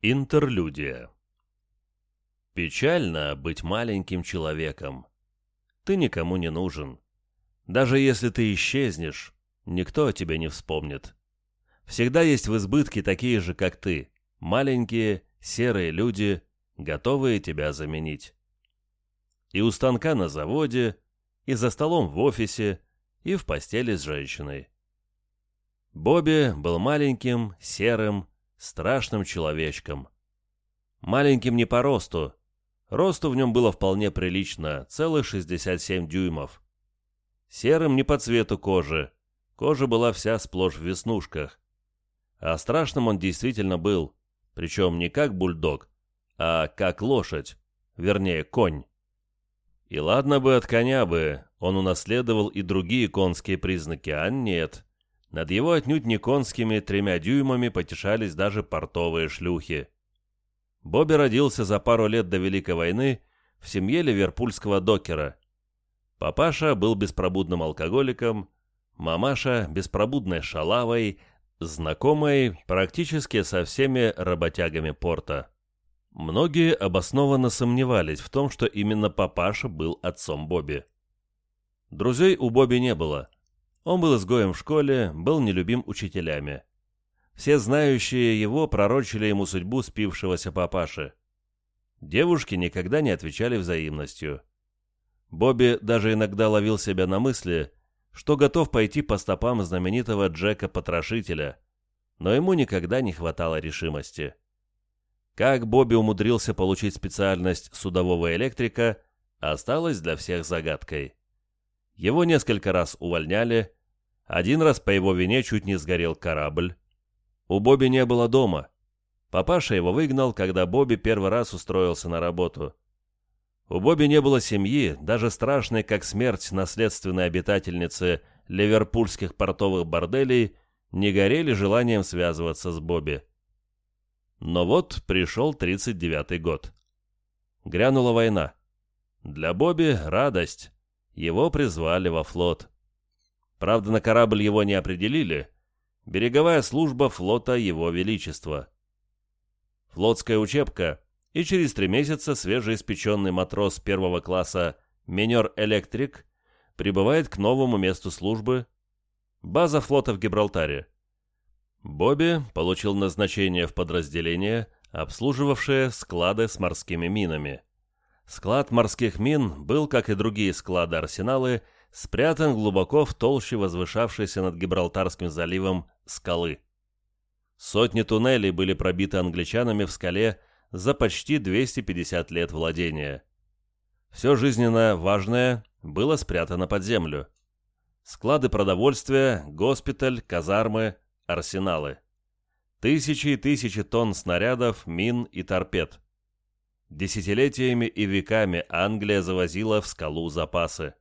Интерлюдия. Печально быть маленьким человеком. Ты никому не нужен. Даже если ты исчезнешь, никто о тебе не вспомнит. Всегда есть в избытке такие же, как ты, маленькие, серые люди, готовые тебя заменить. И у станка на заводе, и за столом в офисе, и в постели с женщиной. Бобби был маленьким, серым, страшным человечком. Маленьким не по росту. Росту в нем было вполне прилично, целых 67 дюймов. Серым не по цвету кожи. Кожа была вся сплошь в веснушках. А страшным он действительно был, причем не как бульдог, а как лошадь, вернее, конь. И ладно бы от коня бы, он унаследовал и другие конские признаки, а нет. Над его отнюдь не конскими тремя дюймами потешались даже портовые шлюхи. Бобби родился за пару лет до Великой войны в семье ливерпульского докера. Папаша был беспробудным алкоголиком, мамаша – беспробудной шалавой, знакомой практически со всеми работягами порта. Многие обоснованно сомневались в том, что именно папаша был отцом Бобби. Друзей у Бобби не было – он был изгоем в школе, был нелюбим учителями. Все знающие его пророчили ему судьбу спившегося папаши. Девушки никогда не отвечали взаимностью. Бобби даже иногда ловил себя на мысли, что готов пойти по стопам знаменитого Джека-потрошителя, но ему никогда не хватало решимости. Как Бобби умудрился получить специальность судового электрика, осталось для всех загадкой. Его несколько раз увольняли, один раз по его вине чуть не сгорел корабль. У Бобби не было дома. Папаша его выгнал, когда Бобби первый раз устроился на работу. У Бобби не было семьи, даже страшной, как смерть наследственной обитательницы ливерпульских портовых борделей, не горели желанием связываться с Бобби. Но вот пришел 39-й год. Грянула война. Для Бобби радость. Его призвали во флот. Правда, на корабль его не определили. Береговая служба флота Его Величества. Флотская учебка, и через три месяца свежеиспеченный матрос первого класса Минер Электрик прибывает к новому месту службы, база флота в Гибралтаре. Бобби получил назначение в подразделение, обслуживавшее склады с морскими минами. Склад морских мин был, как и другие склады-арсеналы, спрятан глубоко в толще возвышавшейся над Гибралтарским заливом скалы. Сотни туннелей были пробиты англичанами в скале за почти 250 лет владения. Все жизненно важное было спрятано под землю. Склады продовольствия, госпиталь, казармы, арсеналы. Тысячи и тысячи тонн снарядов, мин и торпед. Десятилетиями и веками Англия завозила в скалу запасы.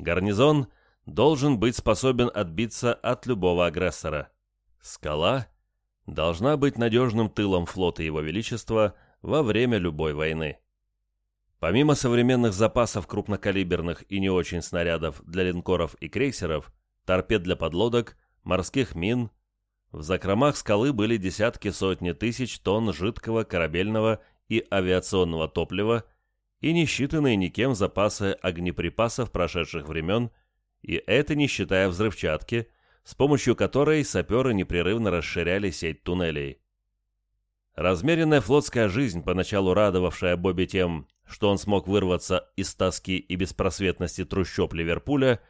Гарнизон должен быть способен отбиться от любого агрессора. Скала должна быть надежным тылом флота Его Величества во время любой войны. Помимо современных запасов крупнокалиберных и не очень снарядов для линкоров и крейсеров, торпед для подлодок, морских мин, в закромах скалы были десятки сотни тысяч тонн жидкого корабельного и авиационного топлива, и несчитанные никем запасы огнеприпасов прошедших времен, и это не считая взрывчатки, с помощью которой саперы непрерывно расширяли сеть туннелей. Размеренная флотская жизнь, поначалу радовавшая Бобби тем, что он смог вырваться из тоски и беспросветности трущоб Ливерпуля,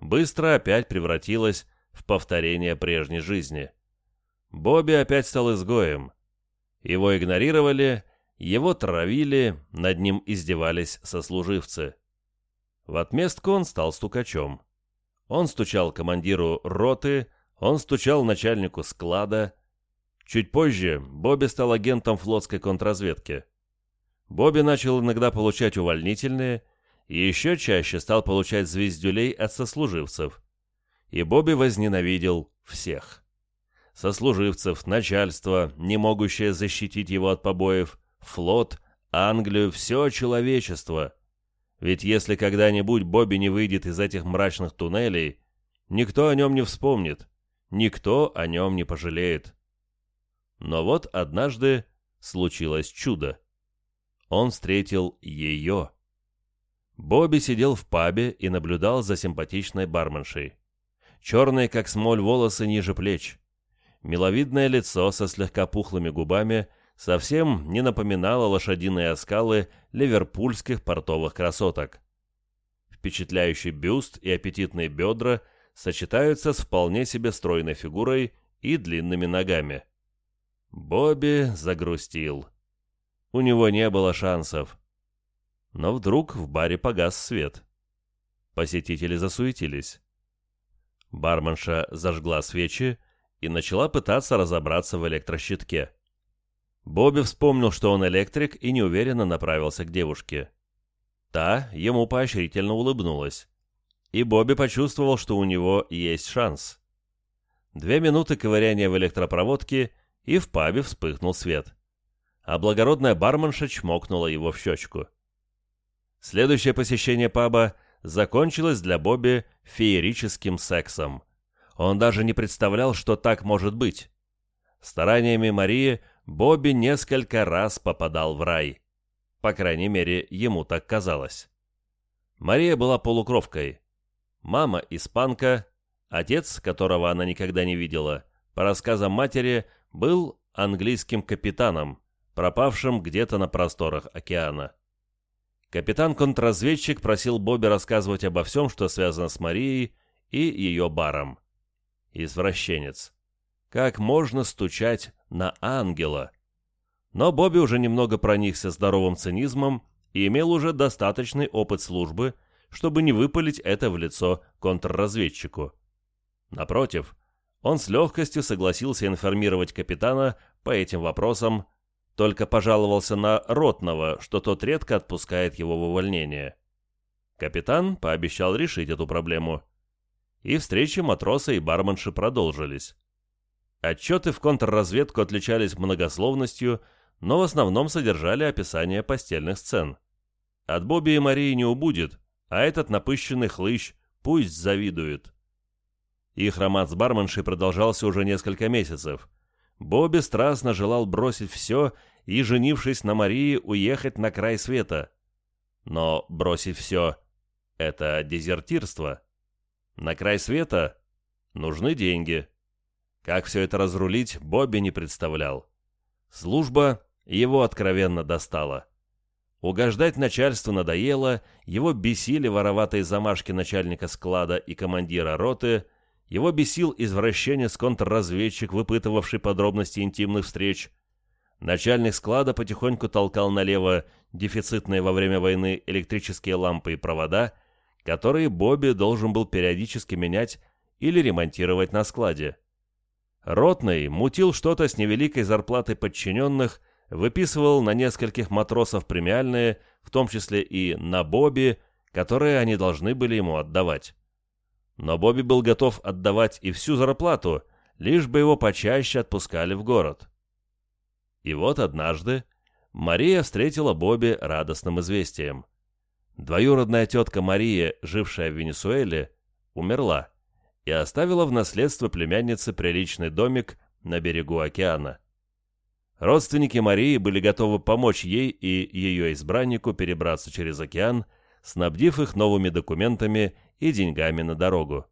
быстро опять превратилась в повторение прежней жизни. Бобби опять стал изгоем. Его игнорировали его травили, над ним издевались сослуживцы. В отместку он стал стукачом. Он стучал командиру роты, он стучал начальнику склада. Чуть позже Бобби стал агентом флотской контрразведки. Бобби начал иногда получать увольнительные и еще чаще стал получать звездюлей от сослуживцев. И Бобби возненавидел всех. Сослуживцев, начальство, не могущее защитить его от побоев, флот, Англию, все человечество. Ведь если когда-нибудь Бобби не выйдет из этих мрачных туннелей, никто о нем не вспомнит, никто о нем не пожалеет. Но вот однажды случилось чудо. Он встретил ее. Бобби сидел в пабе и наблюдал за симпатичной барменшей. Черные, как смоль, волосы ниже плеч. Миловидное лицо со слегка пухлыми губами совсем не напоминала лошадиные оскалы ливерпульских портовых красоток. Впечатляющий бюст и аппетитные бедра сочетаются с вполне себе стройной фигурой и длинными ногами. Бобби загрустил. У него не было шансов. Но вдруг в баре погас свет. Посетители засуетились. Барменша зажгла свечи и начала пытаться разобраться в электрощитке. Бобби вспомнил, что он электрик, и неуверенно направился к девушке. Та ему поощрительно улыбнулась. И Бобби почувствовал, что у него есть шанс. Две минуты ковыряния в электропроводке, и в пабе вспыхнул свет. А благородная барменша чмокнула его в щечку. Следующее посещение паба закончилось для Бобби феерическим сексом. Он даже не представлял, что так может быть. Стараниями Марии – Бобби несколько раз попадал в рай. По крайней мере, ему так казалось. Мария была полукровкой. Мама – испанка, отец, которого она никогда не видела, по рассказам матери, был английским капитаном, пропавшим где-то на просторах океана. Капитан-контрразведчик просил Бобби рассказывать обо всем, что связано с Марией и ее баром. Извращенец. Как можно стучать на ангела. Но Бобби уже немного проникся здоровым цинизмом и имел уже достаточный опыт службы, чтобы не выпалить это в лицо контрразведчику. Напротив, он с легкостью согласился информировать капитана по этим вопросам, только пожаловался на Ротного, что тот редко отпускает его в увольнение. Капитан пообещал решить эту проблему. И встречи матроса и барменши продолжились. Отчеты в контрразведку отличались многословностью, но в основном содержали описание постельных сцен. От Бобби и Марии не убудет, а этот напыщенный хлыщ пусть завидует. Их роман с барменшей продолжался уже несколько месяцев. Бобби страстно желал бросить все и, женившись на Марии, уехать на край света. Но бросить все — это дезертирство. На край света нужны деньги как все это разрулить, Бобби не представлял. Служба его откровенно достала. Угождать начальству надоело, его бесили вороватые замашки начальника склада и командира роты, его бесил извращенец-контрразведчик, выпытывавший подробности интимных встреч. Начальник склада потихоньку толкал налево дефицитные во время войны электрические лампы и провода, которые Бобби должен был периодически менять или ремонтировать на складе. Ротный мутил что-то с невеликой зарплатой подчиненных, выписывал на нескольких матросов премиальные, в том числе и на Бобби, которые они должны были ему отдавать. Но Бобби был готов отдавать и всю зарплату, лишь бы его почаще отпускали в город. И вот однажды Мария встретила Бобби радостным известием. Двоюродная тетка Мария, жившая в Венесуэле, умерла и оставила в наследство племяннице приличный домик на берегу океана. Родственники Марии были готовы помочь ей и ее избраннику перебраться через океан, снабдив их новыми документами и деньгами на дорогу.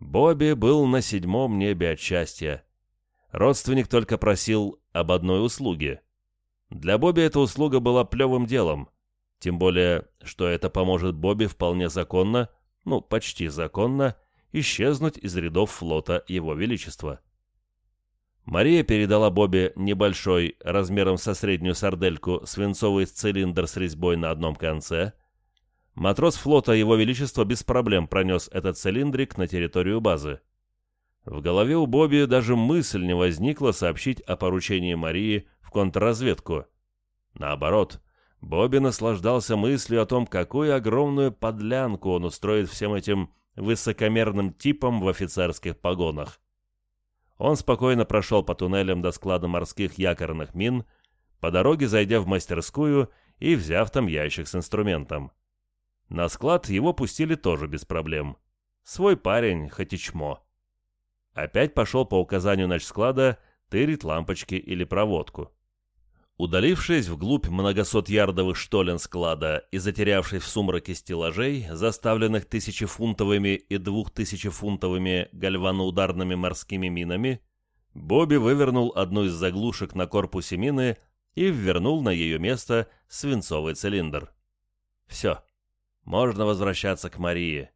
Бобби был на седьмом небе от счастья. Родственник только просил об одной услуге. Для Бобби эта услуга была плевым делом, тем более, что это поможет Бобби вполне законно, ну, почти законно, исчезнуть из рядов флота Его Величества. Мария передала Бобе небольшой, размером со среднюю сардельку, свинцовый цилиндр с резьбой на одном конце. Матрос флота Его Величества без проблем пронес этот цилиндрик на территорию базы. В голове у Бобби даже мысль не возникла сообщить о поручении Марии в контрразведку. Наоборот, Бобби наслаждался мыслью о том, какую огромную подлянку он устроит всем этим высокомерным типом в офицерских погонах. Он спокойно прошел по туннелям до склада морских якорных мин, по дороге зайдя в мастерскую и взяв там ящик с инструментом. На склад его пустили тоже без проблем. Свой парень, хоть и чмо. Опять пошел по указанию ночсклада тырить лампочки или проводку. Удалившись вглубь многосотярдовых штолен склада и затерявшись в сумраке стеллажей, заставленных тысячефунтовыми и двухтысячефунтовыми гальваноударными морскими минами, Бобби вывернул одну из заглушек на корпусе мины и ввернул на ее место свинцовый цилиндр. Все. Можно возвращаться к Марии.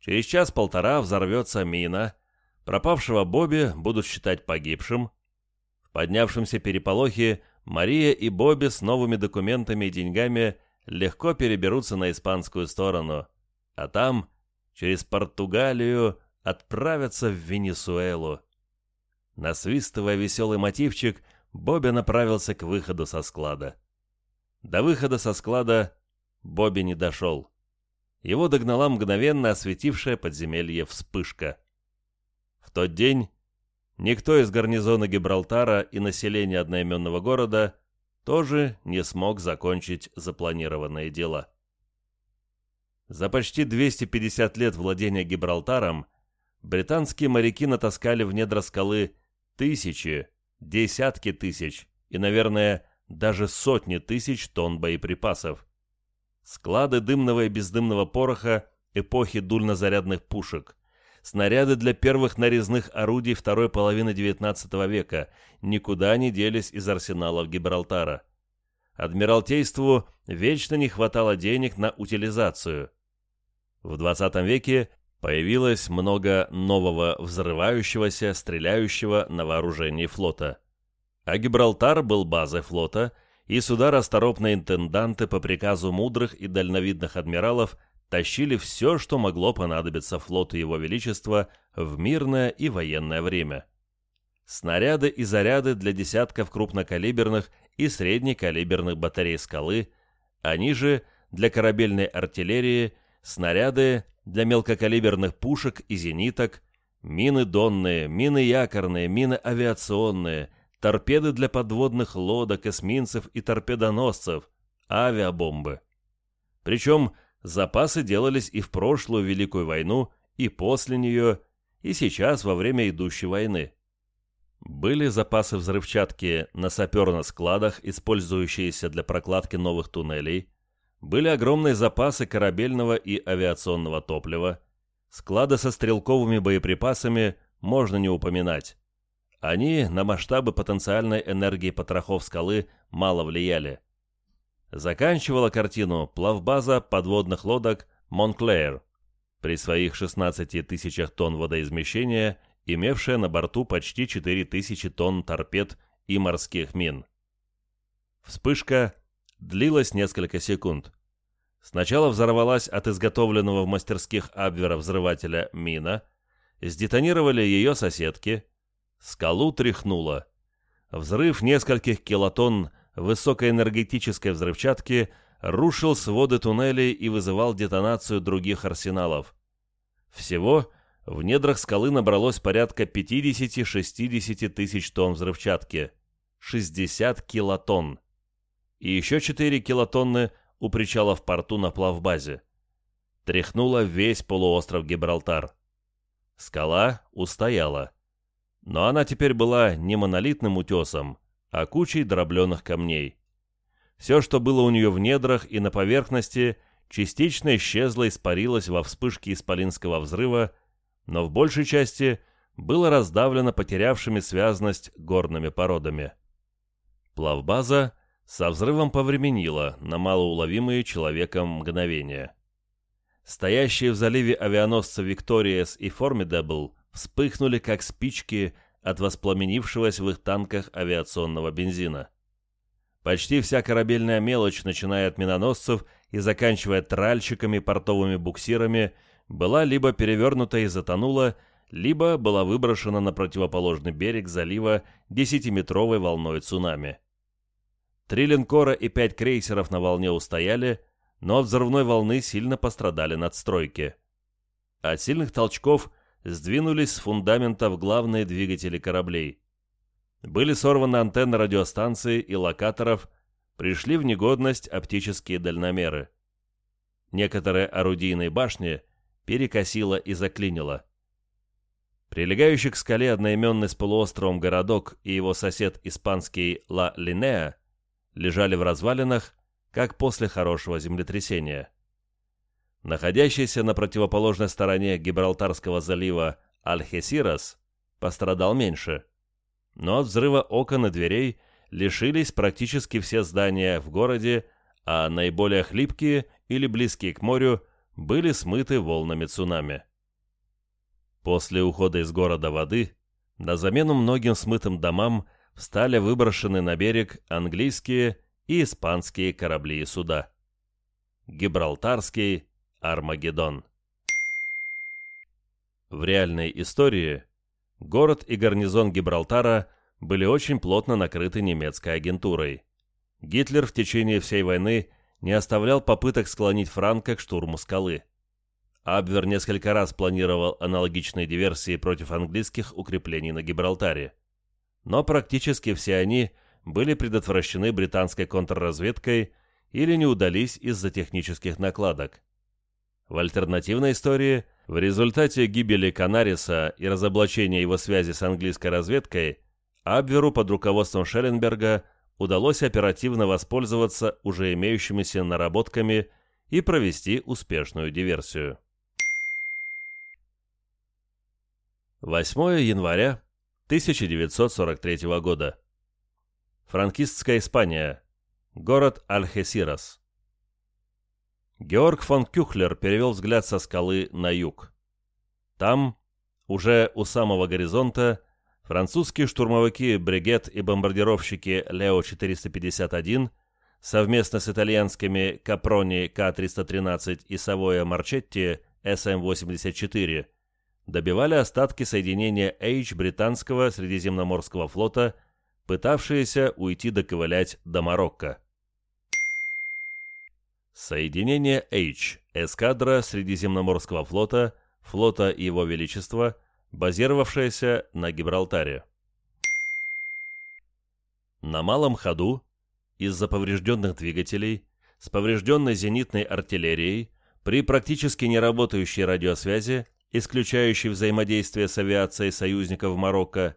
Через час-полтора взорвется мина. Пропавшего Бобби будут считать погибшим. В поднявшемся переполохе Мария и Бобби с новыми документами и деньгами легко переберутся на испанскую сторону, а там, через Португалию, отправятся в Венесуэлу. Насвистывая веселый мотивчик, Бобби направился к выходу со склада. До выхода со склада Бобби не дошел. Его догнала мгновенно осветившая подземелье вспышка. В тот день Никто из гарнизона Гибралтара и населения одноименного города тоже не смог закончить запланированные дела. За почти 250 лет владения Гибралтаром британские моряки натаскали в недра скалы тысячи, десятки тысяч и, наверное, даже сотни тысяч тонн боеприпасов. Склады дымного и бездымного пороха эпохи дульнозарядных пушек, Снаряды для первых нарезных орудий второй половины XIX века никуда не делись из арсеналов Гибралтара. Адмиралтейству вечно не хватало денег на утилизацию. В XX веке появилось много нового взрывающегося, стреляющего на вооружении флота. А Гибралтар был базой флота, и суда расторопные интенданты по приказу мудрых и дальновидных адмиралов – тащили все, что могло понадобиться флоту Его Величества в мирное и военное время. Снаряды и заряды для десятков крупнокалиберных и среднекалиберных батарей «Скалы», они же для корабельной артиллерии, снаряды для мелкокалиберных пушек и зениток, мины донные, мины якорные, мины авиационные, торпеды для подводных лодок, эсминцев и торпедоносцев, авиабомбы. Причем запасы делались и в прошлую Великую войну, и после нее, и сейчас во время идущей войны. Были запасы взрывчатки на саперных складах, использующиеся для прокладки новых туннелей, были огромные запасы корабельного и авиационного топлива, склады со стрелковыми боеприпасами можно не упоминать. Они на масштабы потенциальной энергии потрохов скалы мало влияли – заканчивала картину плавбаза подводных лодок «Монклеер» при своих 16 тысячах тонн водоизмещения, имевшая на борту почти 4 тысячи тонн торпед и морских мин. Вспышка длилась несколько секунд. Сначала взорвалась от изготовленного в мастерских Абвера взрывателя мина, сдетонировали ее соседки, скалу тряхнуло. Взрыв нескольких килотонн высокоэнергетической взрывчатки рушил своды туннелей и вызывал детонацию других арсеналов. Всего в недрах скалы набралось порядка 50-60 тысяч тонн взрывчатки, 60 килотонн, и еще 4 килотонны у причала в порту на плавбазе. Тряхнула весь полуостров Гибралтар. Скала устояла. Но она теперь была не монолитным утесом, а кучей дробленых камней. Все, что было у нее в недрах и на поверхности, частично исчезло и испарилось во вспышке исполинского взрыва, но в большей части было раздавлено потерявшими связность горными породами. Плавбаза со взрывом повременила на малоуловимые человеком мгновения. Стоящие в заливе авианосцы «Викториес» и «Формидабл» вспыхнули, как спички – от воспламенившегося в их танках авиационного бензина. Почти вся корабельная мелочь, начиная от миноносцев и заканчивая тральщиками, портовыми буксирами, была либо перевернута и затонула, либо была выброшена на противоположный берег залива десятиметровой волной цунами. Три линкора и пять крейсеров на волне устояли, но от взрывной волны сильно пострадали надстройки. От сильных толчков сдвинулись с фундамента главные двигатели кораблей. Были сорваны антенны радиостанции и локаторов, пришли в негодность оптические дальномеры. Некоторые орудийные башни перекосило и заклинило. Прилегающий к скале одноименный с полуостровом городок и его сосед испанский Ла Линеа лежали в развалинах, как после хорошего землетрясения находящийся на противоположной стороне Гибралтарского залива Аль-Хесирас, пострадал меньше. Но от взрыва окон и дверей лишились практически все здания в городе, а наиболее хлипкие или близкие к морю были смыты волнами цунами. После ухода из города воды на замену многим смытым домам встали выброшены на берег английские и испанские корабли и суда. Гибралтарский, Армагеддон. В реальной истории город и гарнизон Гибралтара были очень плотно накрыты немецкой агентурой. Гитлер в течение всей войны не оставлял попыток склонить Франка к штурму скалы. Абвер несколько раз планировал аналогичные диверсии против английских укреплений на Гибралтаре. Но практически все они были предотвращены британской контрразведкой или не удались из-за технических накладок. В альтернативной истории, в результате гибели Канариса и разоблачения его связи с английской разведкой, Абверу под руководством Шелленберга удалось оперативно воспользоваться уже имеющимися наработками и провести успешную диверсию. 8 января 1943 года. Франкистская Испания. Город Альхесирас. Георг фон Кюхлер перевел взгляд со скалы на юг. Там, уже у самого горизонта, французские штурмовики «Бригет» и бомбардировщики «Лео-451» совместно с итальянскими «Капрони» К-313 и «Савоя Марчетти» СМ-84 добивали остатки соединения H британского Средиземноморского флота, пытавшиеся уйти доковылять до Марокко. Соединение H, эскадра Средиземноморского флота, флота Его Величества, базировавшаяся на Гибралтаре. На малом ходу, из-за поврежденных двигателей, с поврежденной зенитной артиллерией, при практически неработающей радиосвязи, исключающей взаимодействие с авиацией союзников Марокко,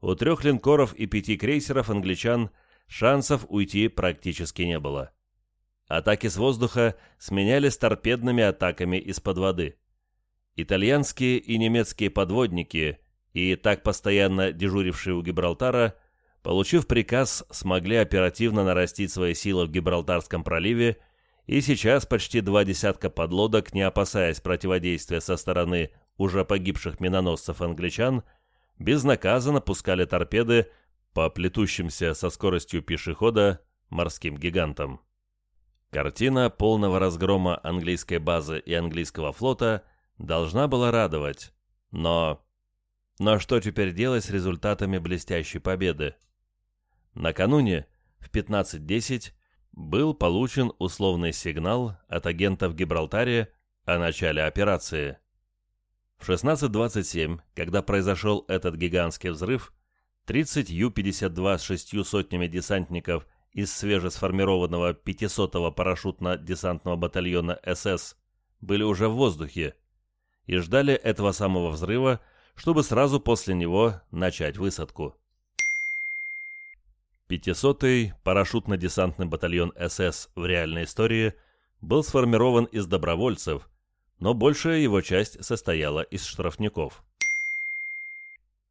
у трех линкоров и пяти крейсеров англичан шансов уйти практически не было. Атаки с воздуха сменялись торпедными атаками из-под воды. Итальянские и немецкие подводники, и так постоянно дежурившие у Гибралтара, получив приказ, смогли оперативно нарастить свои силы в Гибралтарском проливе, и сейчас почти два десятка подлодок, не опасаясь противодействия со стороны уже погибших миноносцев-англичан, безнаказанно пускали торпеды по плетущимся со скоростью пешехода морским гигантам. Картина полного разгрома английской базы и английского флота должна была радовать, но... Но что теперь делать с результатами блестящей победы? Накануне, в 15.10, был получен условный сигнал от агента в Гибралтаре о начале операции. В 16.27, когда произошел этот гигантский взрыв, 30 Ю-52 с шестью сотнями десантников из свежесформированного 500-го парашютно-десантного батальона СС были уже в воздухе и ждали этого самого взрыва, чтобы сразу после него начать высадку. 500-й парашютно-десантный батальон СС в реальной истории был сформирован из добровольцев, но большая его часть состояла из штрафников.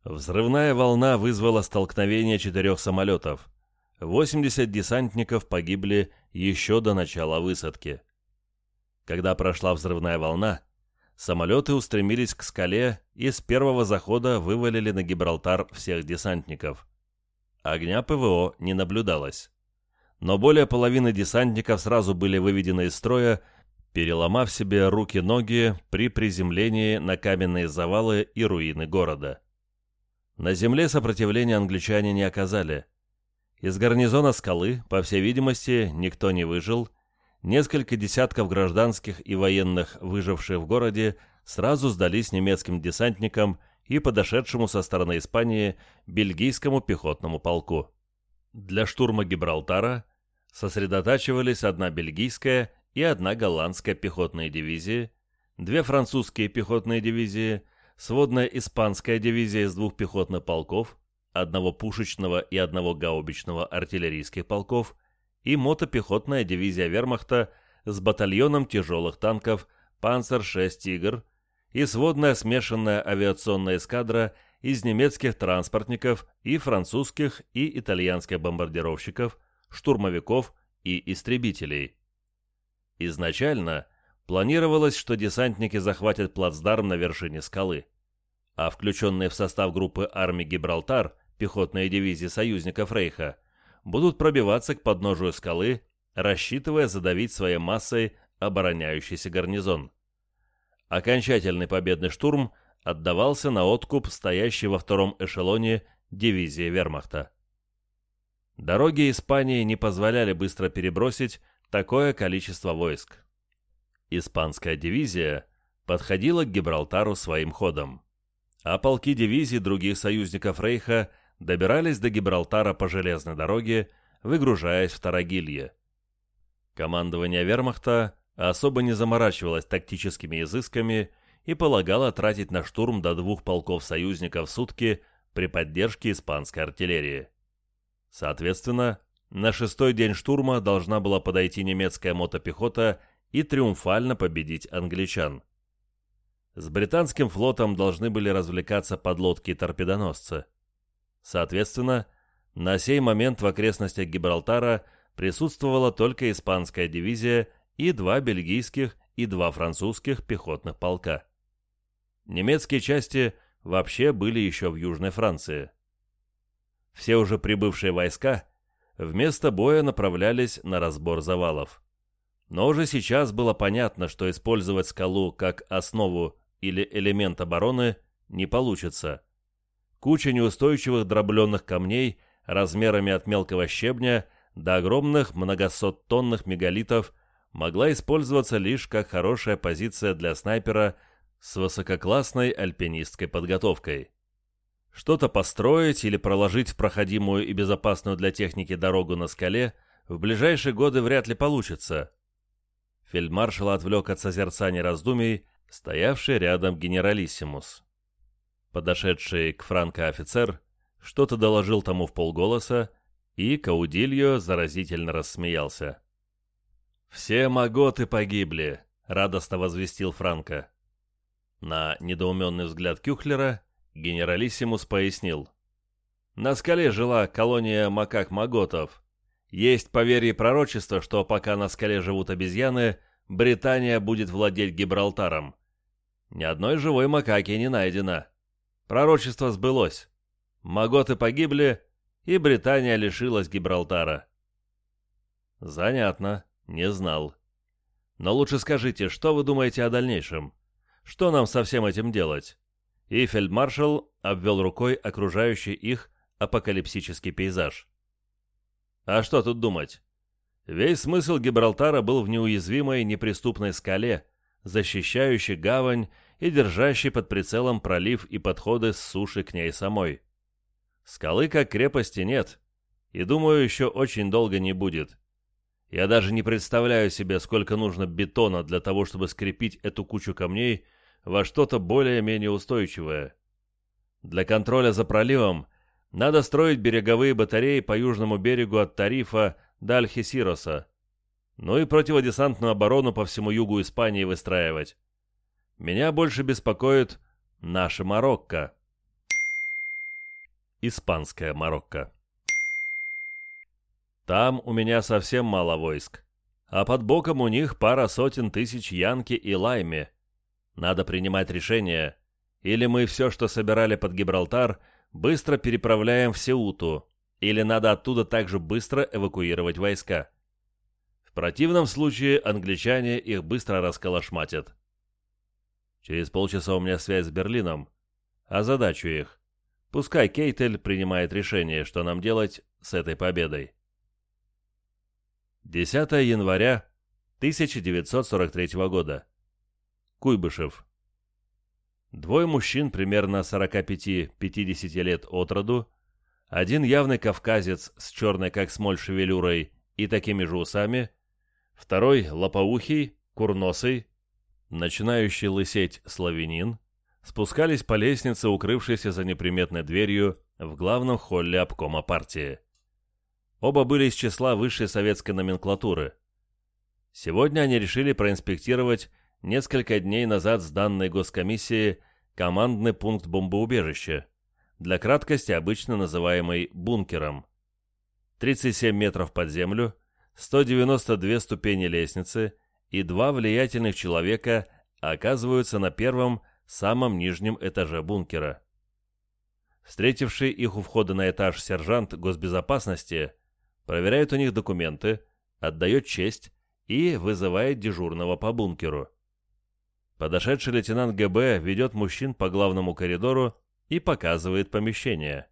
Взрывная волна вызвала столкновение четырех самолетов – 80 десантников погибли еще до начала высадки. Когда прошла взрывная волна, самолеты устремились к скале и с первого захода вывалили на Гибралтар всех десантников. Огня ПВО не наблюдалось. Но более половины десантников сразу были выведены из строя, переломав себе руки-ноги при приземлении на каменные завалы и руины города. На земле сопротивления англичане не оказали – из гарнизона скалы, по всей видимости, никто не выжил. Несколько десятков гражданских и военных, выживших в городе, сразу сдались немецким десантникам и подошедшему со стороны Испании бельгийскому пехотному полку. Для штурма Гибралтара сосредотачивались одна бельгийская и одна голландская пехотные дивизии, две французские пехотные дивизии, сводная испанская дивизия из двух пехотных полков – одного пушечного и одного гаубичного артиллерийских полков и мотопехотная дивизия вермахта с батальоном тяжелых танков «Панцер-6 «Тигр» и сводная смешанная авиационная эскадра из немецких транспортников и французских и итальянских бомбардировщиков, штурмовиков и истребителей. Изначально планировалось, что десантники захватят плацдарм на вершине скалы, а включенные в состав группы армии Гибралтар – Пехотные дивизии союзников Рейха, будут пробиваться к подножию скалы, рассчитывая задавить своей массой обороняющийся гарнизон. Окончательный победный штурм отдавался на откуп стоящей во втором эшелоне дивизии вермахта. Дороги Испании не позволяли быстро перебросить такое количество войск. Испанская дивизия подходила к Гибралтару своим ходом, а полки дивизий других союзников Рейха – добирались до Гибралтара по железной дороге, выгружаясь в Тарагилье. Командование вермахта особо не заморачивалось тактическими изысками и полагало тратить на штурм до двух полков союзников в сутки при поддержке испанской артиллерии. Соответственно, на шестой день штурма должна была подойти немецкая мотопехота и триумфально победить англичан. С британским флотом должны были развлекаться подлодки и торпедоносцы – Соответственно, на сей момент в окрестностях Гибралтара присутствовала только испанская дивизия и два бельгийских и два французских пехотных полка. Немецкие части вообще были еще в Южной Франции. Все уже прибывшие войска вместо боя направлялись на разбор завалов. Но уже сейчас было понятно, что использовать скалу как основу или элемент обороны не получится – куча неустойчивых дробленных камней размерами от мелкого щебня до огромных многосоттонных мегалитов могла использоваться лишь как хорошая позиция для снайпера с высококлассной альпинистской подготовкой. Что-то построить или проложить проходимую и безопасную для техники дорогу на скале в ближайшие годы вряд ли получится. Фельдмаршал отвлек от созерцания раздумий, стоявший рядом генералиссимус. Подошедший к Франко офицер что-то доложил тому в полголоса, и Каудильо заразительно рассмеялся. «Все маготы погибли», — радостно возвестил Франко. На недоуменный взгляд Кюхлера генералиссимус пояснил. «На скале жила колония макак-маготов. Есть поверье и пророчество, что пока на скале живут обезьяны, Британия будет владеть Гибралтаром. Ни одной живой макаки не найдено. Пророчество сбылось. Маготы погибли, и Британия лишилась Гибралтара. Занятно, не знал. Но лучше скажите, что вы думаете о дальнейшем? Что нам со всем этим делать? И фельдмаршал обвел рукой окружающий их апокалипсический пейзаж. А что тут думать? Весь смысл Гибралтара был в неуязвимой неприступной скале, защищающей гавань и держащий под прицелом пролив и подходы с суши к ней самой. Скалы как крепости нет, и, думаю, еще очень долго не будет. Я даже не представляю себе, сколько нужно бетона для того, чтобы скрепить эту кучу камней во что-то более-менее устойчивое. Для контроля за проливом надо строить береговые батареи по южному берегу от Тарифа до Альхисироса, ну и противодесантную оборону по всему югу Испании выстраивать. Меня больше беспокоит наша Марокко. Испанская Марокко. Там у меня совсем мало войск, а под боком у них пара сотен тысяч Янки и Лайми. Надо принимать решение, или мы все, что собирали под Гибралтар, быстро переправляем в Сеуту, или надо оттуда также быстро эвакуировать войска. В противном случае англичане их быстро расколошматят. Через полчаса у меня связь с Берлином. А Озадачу их. Пускай Кейтель принимает решение, что нам делать с этой победой. 10 января 1943 года. Куйбышев. Двое мужчин примерно 45-50 лет от роду, один явный кавказец с черной как смоль шевелюрой и такими же усами, второй лопоухий, курносый, начинающий лысеть славянин, спускались по лестнице, укрывшейся за неприметной дверью в главном холле обкома партии. Оба были из числа высшей советской номенклатуры. Сегодня они решили проинспектировать несколько дней назад сданной госкомиссии командный пункт бомбоубежища, для краткости обычно называемый «бункером». 37 метров под землю, 192 ступени лестницы – и два влиятельных человека оказываются на первом, самом нижнем этаже бункера. Встретивший их у входа на этаж сержант госбезопасности проверяет у них документы, отдает честь и вызывает дежурного по бункеру. Подошедший лейтенант ГБ ведет мужчин по главному коридору и показывает помещение.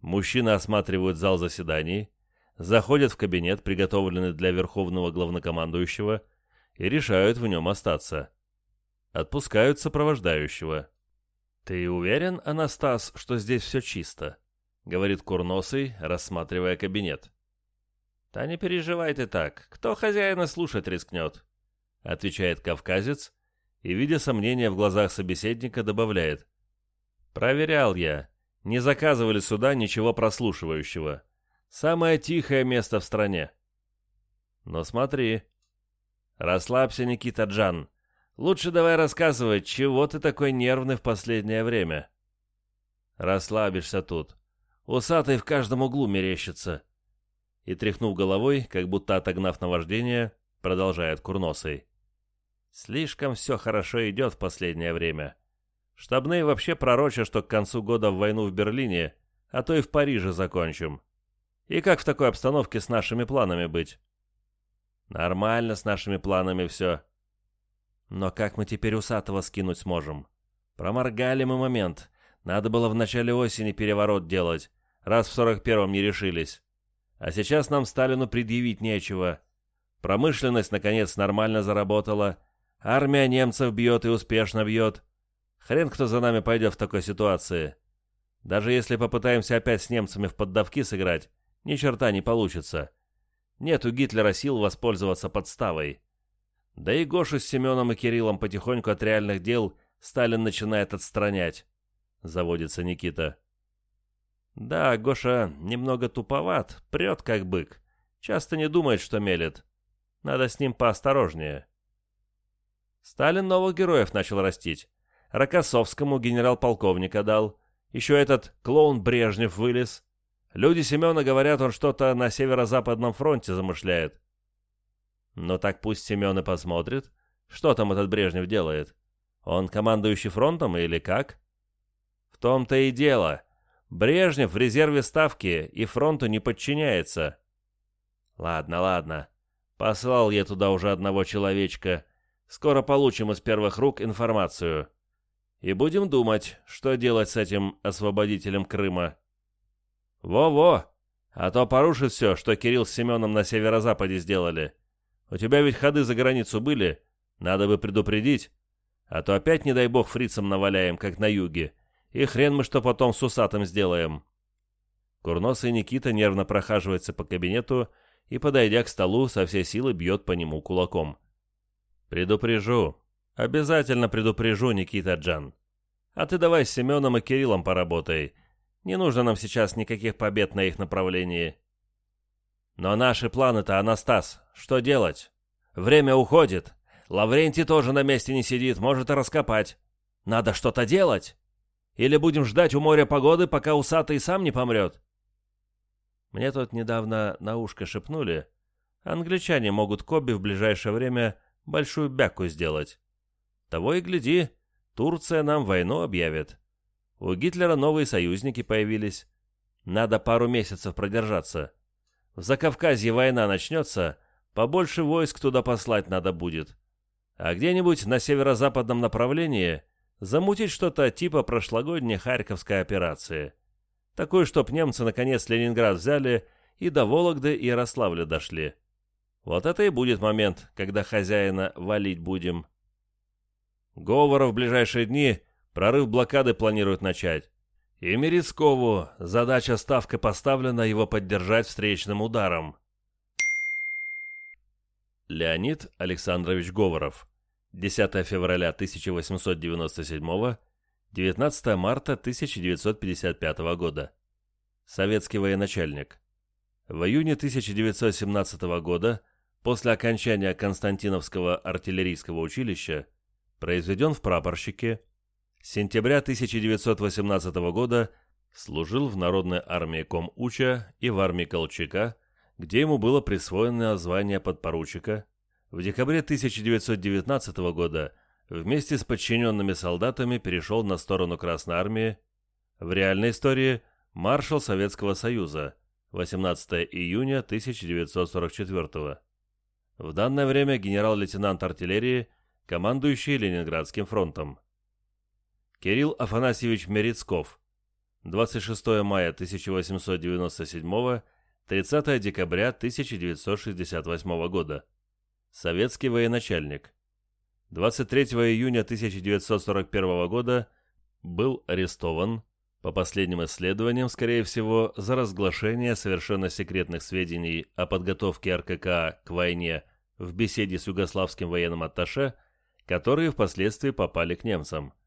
Мужчины осматривают зал заседаний, заходят в кабинет, приготовленный для верховного главнокомандующего, и решают в нем остаться. Отпускают сопровождающего. «Ты уверен, Анастас, что здесь все чисто?» — говорит Курносый, рассматривая кабинет. «Да не переживай ты так, кто хозяина слушать рискнет?» — отвечает кавказец и, видя сомнения в глазах собеседника, добавляет. «Проверял я. Не заказывали сюда ничего прослушивающего. Самое тихое место в стране». «Но смотри, «Расслабься, Никита Джан. Лучше давай рассказывай, чего ты такой нервный в последнее время?» «Расслабишься тут. Усатый в каждом углу мерещится». И, тряхнув головой, как будто отогнав наваждение, продолжает курносый. «Слишком все хорошо идет в последнее время. Штабные вообще пророчат, что к концу года в войну в Берлине, а то и в Париже закончим. И как в такой обстановке с нашими планами быть?» Нормально с нашими планами все. Но как мы теперь усатого скинуть сможем? Проморгали мы момент. Надо было в начале осени переворот делать, раз в сорок первом не решились. А сейчас нам Сталину предъявить нечего. Промышленность, наконец, нормально заработала. Армия немцев бьет и успешно бьет. Хрен кто за нами пойдет в такой ситуации. Даже если попытаемся опять с немцами в поддавки сыграть, ни черта не получится. Нет, у Гитлера сил воспользоваться подставой. Да и Гошу с Семеном и Кириллом потихоньку от реальных дел Сталин начинает отстранять. Заводится Никита. Да, Гоша немного туповат, прет как бык. Часто не думает, что мелет. Надо с ним поосторожнее. Сталин новых героев начал растить. Рокоссовскому генерал-полковника дал. Еще этот клоун Брежнев вылез. Люди Семена говорят, он что-то на северо-западном фронте замышляет. Но так пусть Семен и посмотрит, что там этот Брежнев делает. Он командующий фронтом или как? В том-то и дело. Брежнев в резерве ставки и фронту не подчиняется. Ладно, ладно. Послал я туда уже одного человечка. Скоро получим из первых рук информацию. И будем думать, что делать с этим освободителем Крыма. Во-во! А то порушит все, что Кирилл с Семеном на северо-западе сделали. У тебя ведь ходы за границу были. Надо бы предупредить. А то опять, не дай бог, фрицам наваляем, как на юге. И хрен мы что потом с усатым сделаем». Курнос и Никита нервно прохаживается по кабинету и, подойдя к столу, со всей силы бьет по нему кулаком. «Предупрежу. Обязательно предупрежу, Никита Джан. А ты давай с Семеном и Кириллом поработай. Не нужно нам сейчас никаких побед на их направлении. Но наши планы-то, Анастас, что делать? Время уходит. Лаврентий тоже на месте не сидит, может и раскопать. Надо что-то делать. Или будем ждать у моря погоды, пока усатый сам не помрет? Мне тут недавно на ушко шепнули. Англичане могут Коби в ближайшее время большую бяку сделать. Того и гляди, Турция нам войну объявит. У Гитлера новые союзники появились. Надо пару месяцев продержаться. В Закавказье война начнется, побольше войск туда послать надо будет. А где-нибудь на северо-западном направлении замутить что-то типа прошлогодней Харьковской операции. Такое, чтоб немцы наконец Ленинград взяли и до Вологды и Ярославля дошли. Вот это и будет момент, когда хозяина валить будем. Говоров, в ближайшие дни Прорыв блокады планируют начать. И Мерецкову задача ставка поставлена его поддержать встречным ударом. Леонид Александрович Говоров. 10 февраля 1897 19 марта 1955 года. Советский военачальник. В июне 1917 года, после окончания Константиновского артиллерийского училища, произведен в прапорщике сентября 1918 года служил в Народной армии Комуча и в армии Колчака, где ему было присвоено звание подпоручика. В декабре 1919 года вместе с подчиненными солдатами перешел на сторону Красной армии. В реальной истории маршал Советского Союза 18 июня 1944 года. В данное время генерал-лейтенант артиллерии, командующий Ленинградским фронтом. Кирилл Афанасьевич Мерецков. 26 мая 1897, 30 декабря 1968 года. Советский военачальник. 23 июня 1941 года был арестован, по последним исследованиям, скорее всего, за разглашение совершенно секретных сведений о подготовке РКК к войне в беседе с югославским военным атташе, которые впоследствии попали к немцам –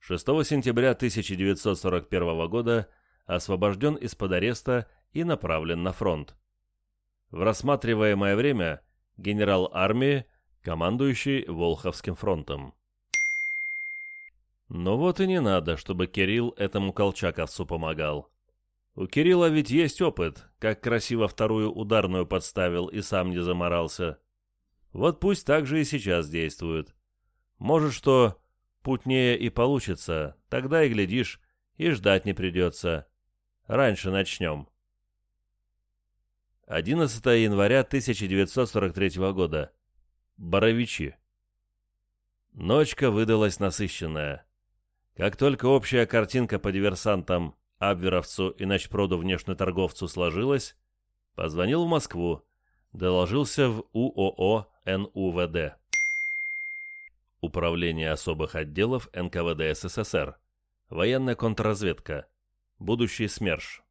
6 сентября 1941 года освобожден из-под ареста и направлен на фронт. В рассматриваемое время генерал армии, командующий Волховским фронтом. Но вот и не надо, чтобы Кирилл этому колчаковцу помогал. У Кирилла ведь есть опыт, как красиво вторую ударную подставил и сам не заморался. Вот пусть так же и сейчас действует. Может, что путнее и получится, тогда и глядишь, и ждать не придется. Раньше начнем. 11 января 1943 года. Боровичи. Ночка выдалась насыщенная. Как только общая картинка по диверсантам, Абверовцу и Ночпроду внешноторговцу сложилась, позвонил в Москву, доложился в УОО НУВД. Управление особых отделов НКВД СССР. Военная контрразведка. Будущий СМЕРШ.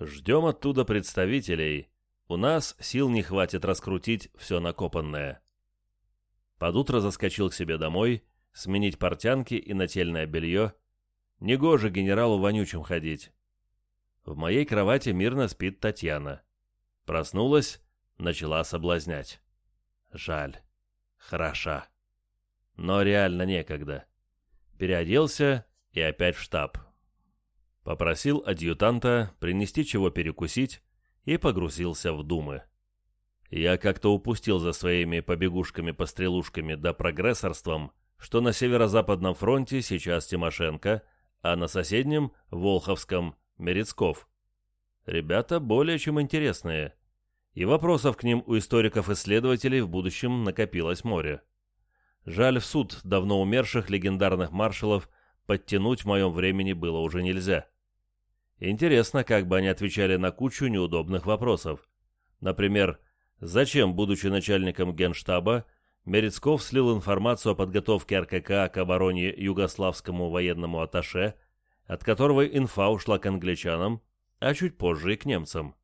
Ждем оттуда представителей. У нас сил не хватит раскрутить все накопанное. Под утро заскочил к себе домой, сменить портянки и нательное белье. Негоже генералу вонючим ходить. В моей кровати мирно спит Татьяна. Проснулась, начала соблазнять. Жаль. Хороша. Но реально некогда. Переоделся и опять в штаб. Попросил адъютанта принести чего перекусить и погрузился в думы. Я как-то упустил за своими побегушками-пострелушками да прогрессорством, что на северо-западном фронте сейчас Тимошенко, а на соседнем, Волховском, Мерецков. Ребята более чем интересные – и вопросов к ним у историков-исследователей в будущем накопилось море. Жаль, в суд давно умерших легендарных маршалов подтянуть в моем времени было уже нельзя. Интересно, как бы они отвечали на кучу неудобных вопросов. Например, зачем, будучи начальником генштаба, Мерецков слил информацию о подготовке РКК к обороне югославскому военному атташе, от которого инфа ушла к англичанам, а чуть позже и к немцам.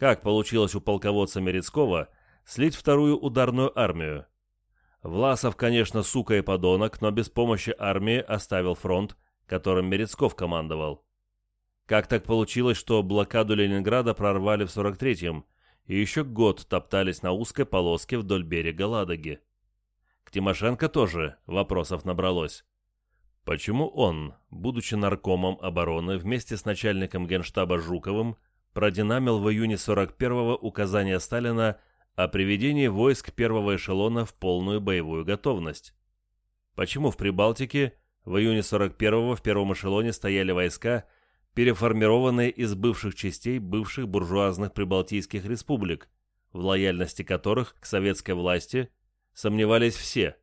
Как получилось у полководца Мерецкого слить вторую ударную армию? Власов, конечно, сука и подонок, но без помощи армии оставил фронт, которым Мерецков командовал. Как так получилось, что блокаду Ленинграда прорвали в 43-м и еще год топтались на узкой полоске вдоль берега Ладоги? К Тимошенко тоже вопросов набралось. Почему он, будучи наркомом обороны, вместе с начальником генштаба Жуковым – продинамил в июне 41-го указание Сталина о приведении войск первого эшелона в полную боевую готовность. Почему в Прибалтике в июне 41-го в первом эшелоне стояли войска, переформированные из бывших частей бывших буржуазных прибалтийских республик, в лояльности которых к советской власти сомневались все,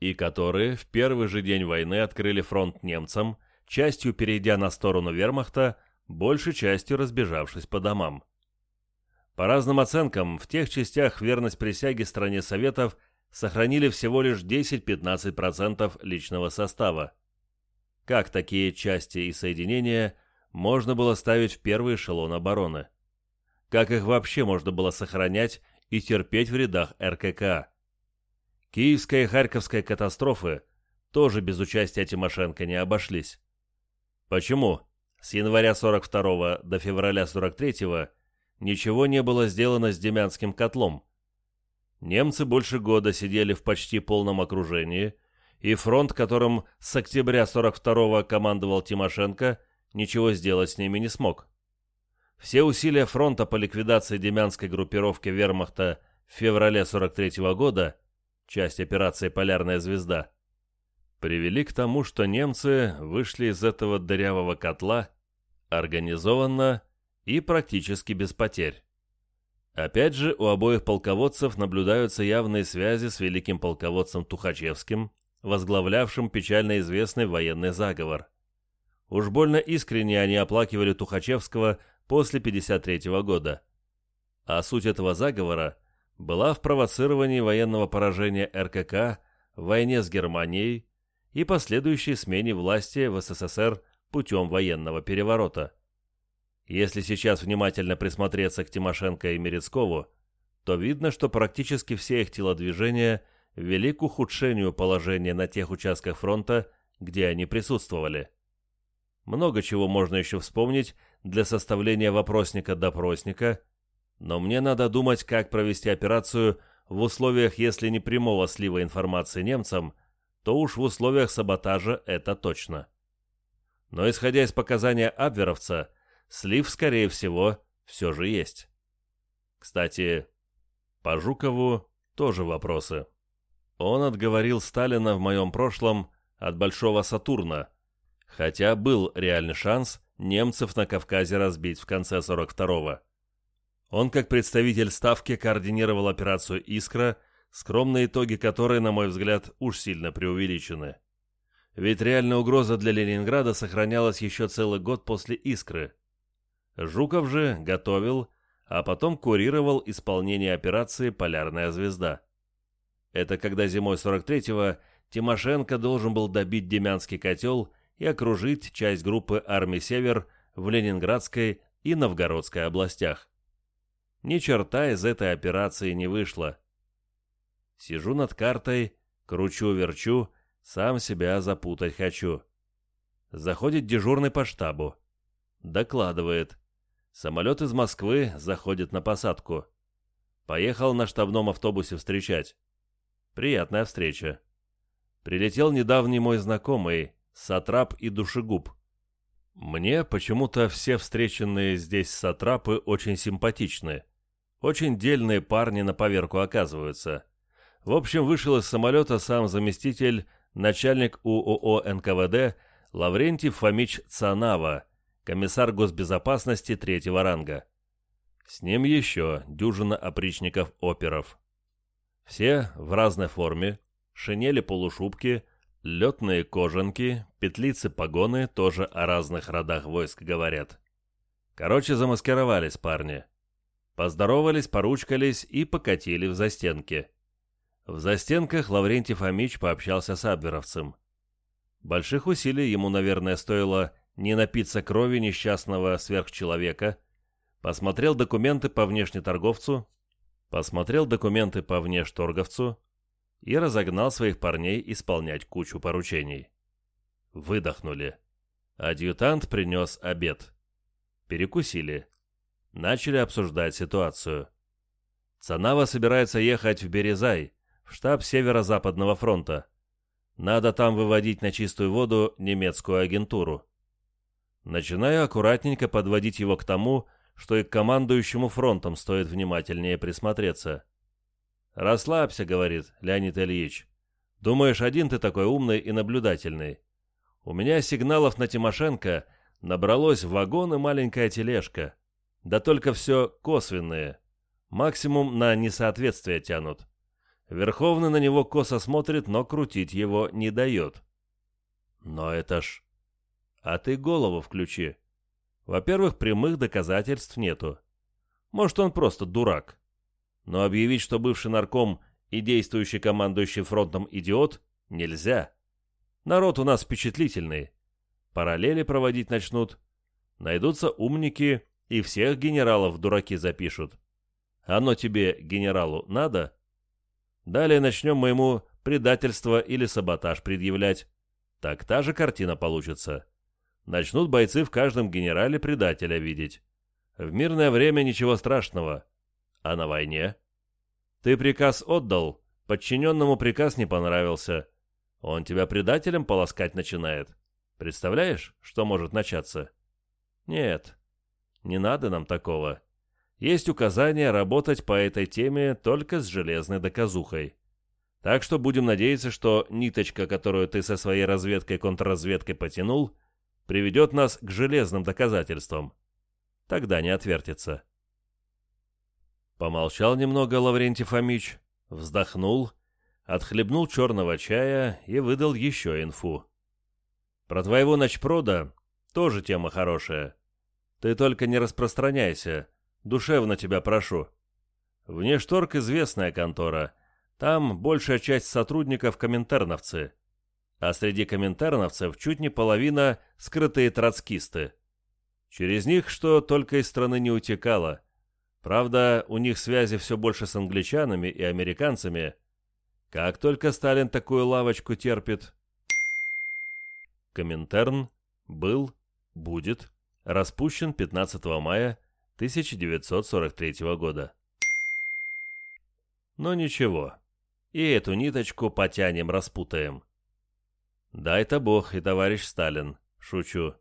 и которые в первый же день войны открыли фронт немцам, частью перейдя на сторону вермахта – большей частью разбежавшись по домам. По разным оценкам, в тех частях верность присяге стране Советов сохранили всего лишь 10-15% личного состава. Как такие части и соединения можно было ставить в первый эшелон обороны? Как их вообще можно было сохранять и терпеть в рядах РКК? Киевская и Харьковская катастрофы тоже без участия Тимошенко не обошлись. Почему? С января 42 до февраля 43 ничего не было сделано с Демянским котлом. Немцы больше года сидели в почти полном окружении, и фронт, которым с октября 42 командовал Тимошенко, ничего сделать с ними не смог. Все усилия фронта по ликвидации демянской группировки вермахта в феврале 43 года, часть операции «Полярная звезда», привели к тому, что немцы вышли из этого дырявого котла организованно и практически без потерь. Опять же, у обоих полководцев наблюдаются явные связи с великим полководцем Тухачевским, возглавлявшим печально известный военный заговор. Уж больно искренне они оплакивали Тухачевского после 1953 года. А суть этого заговора была в провоцировании военного поражения РКК в войне с Германией и последующей смене власти в СССР путем военного переворота. Если сейчас внимательно присмотреться к Тимошенко и Мерецкову, то видно, что практически все их телодвижения вели к ухудшению положения на тех участках фронта, где они присутствовали. Много чего можно еще вспомнить для составления вопросника-допросника, но мне надо думать, как провести операцию в условиях, если не прямого слива информации немцам – то уж в условиях саботажа это точно. Но исходя из показания Абверовца, слив, скорее всего, все же есть. Кстати, по Жукову тоже вопросы. Он отговорил Сталина в моем прошлом от Большого Сатурна, хотя был реальный шанс немцев на Кавказе разбить в конце 42-го. Он как представитель Ставки координировал операцию «Искра» скромные итоги которой, на мой взгляд, уж сильно преувеличены. Ведь реальная угроза для Ленинграда сохранялась еще целый год после «Искры». Жуков же готовил, а потом курировал исполнение операции «Полярная звезда». Это когда зимой 43-го Тимошенко должен был добить Демянский котел и окружить часть группы армии «Север» в Ленинградской и Новгородской областях. Ни черта из этой операции не вышло. Сижу над картой, кручу-верчу, сам себя запутать хочу. Заходит дежурный по штабу. Докладывает. Самолет из Москвы заходит на посадку. Поехал на штабном автобусе встречать. Приятная встреча. Прилетел недавний мой знакомый, Сатрап и Душегуб. Мне почему-то все встреченные здесь Сатрапы очень симпатичны. Очень дельные парни на поверку оказываются. В общем, вышел из самолета сам заместитель, начальник УОО НКВД Лаврентий Фомич Цанава, комиссар госбезопасности третьего ранга. С ним еще дюжина опричников-оперов. Все в разной форме, шинели-полушубки, летные кожанки, петлицы-погоны тоже о разных родах войск говорят. Короче, замаскировались парни. Поздоровались, поручкались и покатили в застенки. В застенках Лаврентий Фомич пообщался с Абверовцем. Больших усилий ему, наверное, стоило не напиться крови несчастного сверхчеловека, посмотрел документы по внешнеторговцу, посмотрел документы по внешторговцу и разогнал своих парней исполнять кучу поручений. Выдохнули. Адъютант принес обед. Перекусили. Начали обсуждать ситуацию. Цанава собирается ехать в Березай – штаб Северо-Западного фронта. Надо там выводить на чистую воду немецкую агентуру. Начинаю аккуратненько подводить его к тому, что и к командующему фронтом стоит внимательнее присмотреться. «Расслабься», — говорит Леонид Ильич. «Думаешь, один ты такой умный и наблюдательный. У меня сигналов на Тимошенко набралось вагон и маленькая тележка. Да только все косвенные. Максимум на несоответствие тянут. Верховный на него косо смотрит, но крутить его не дает. Но это ж... А ты голову включи. Во-первых, прямых доказательств нету. Может, он просто дурак. Но объявить, что бывший нарком и действующий командующий фронтом идиот, нельзя. Народ у нас впечатлительный. Параллели проводить начнут. Найдутся умники, и всех генералов дураки запишут. Оно тебе, генералу, надо?» Далее начнем мы ему предательство или саботаж предъявлять. Так та же картина получится. Начнут бойцы в каждом генерале предателя видеть. В мирное время ничего страшного. А на войне? Ты приказ отдал, подчиненному приказ не понравился. Он тебя предателем полоскать начинает. Представляешь, что может начаться? Нет, не надо нам такого есть указание работать по этой теме только с железной доказухой. Так что будем надеяться, что ниточка, которую ты со своей разведкой контрразведкой потянул, приведет нас к железным доказательствам. Тогда не отвертится. Помолчал немного Лаврентий Фомич, вздохнул, отхлебнул черного чая и выдал еще инфу. Про твоего ночпрода тоже тема хорошая. Ты только не распространяйся, — Душевно тебя прошу. Внешторг – известная контора. Там большая часть сотрудников – коминтерновцы. А среди коминтерновцев чуть не половина – скрытые троцкисты. Через них что только из страны не утекало. Правда, у них связи все больше с англичанами и американцами. Как только Сталин такую лавочку терпит... Коминтерн был, будет, распущен 15 мая 1943 года. Но ничего, и эту ниточку потянем, распутаем. Дай-то бог и товарищ Сталин, шучу.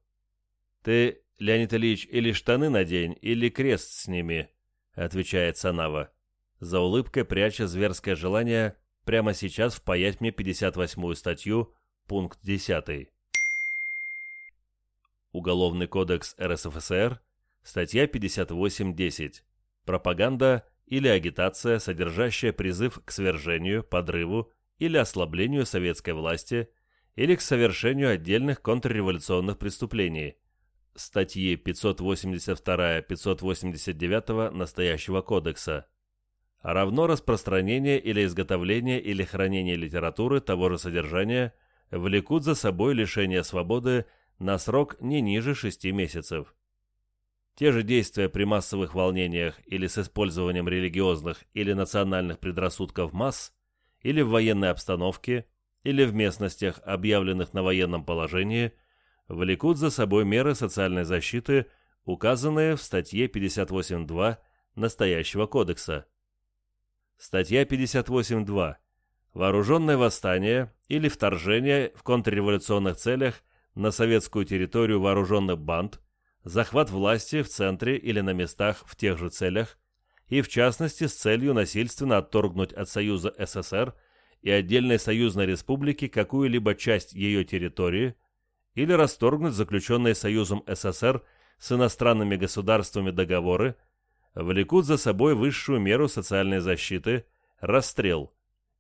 Ты, Леонид Ильич, или штаны надень, или крест с ними, отвечает Санава, за улыбкой пряча зверское желание прямо сейчас впаять мне 58-ю статью, пункт 10. Уголовный кодекс РСФСР – Статья 58.10. Пропаганда или агитация, содержащая призыв к свержению, подрыву или ослаблению советской власти или к совершению отдельных контрреволюционных преступлений. Статьи 582-589 настоящего кодекса. Равно распространение или изготовление или хранение литературы того же содержания влекут за собой лишение свободы на срок не ниже 6 месяцев. Те же действия при массовых волнениях или с использованием религиозных или национальных предрассудков масс, или в военной обстановке, или в местностях, объявленных на военном положении, влекут за собой меры социальной защиты, указанные в статье 58.2 настоящего кодекса. Статья 58.2. Вооруженное восстание или вторжение в контрреволюционных целях на советскую территорию вооруженных банд – захват власти в центре или на местах в тех же целях, и в частности с целью насильственно отторгнуть от Союза СССР и отдельной союзной республики какую-либо часть ее территории или расторгнуть заключенные Союзом СССР с иностранными государствами договоры, влекут за собой высшую меру социальной защиты – расстрел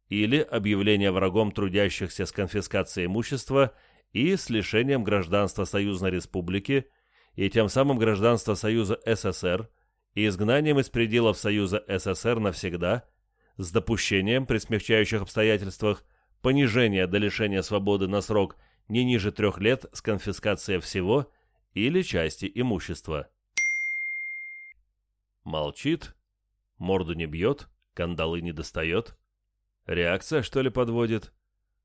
или объявление врагом трудящихся с конфискацией имущества и с лишением гражданства Союзной Республики – и тем самым гражданство Союза СССР и изгнанием из пределов Союза СССР навсегда, с допущением при смягчающих обстоятельствах понижения до лишения свободы на срок не ниже трех лет с конфискацией всего или части имущества. Молчит, морду не бьет, кандалы не достает. Реакция, что ли, подводит?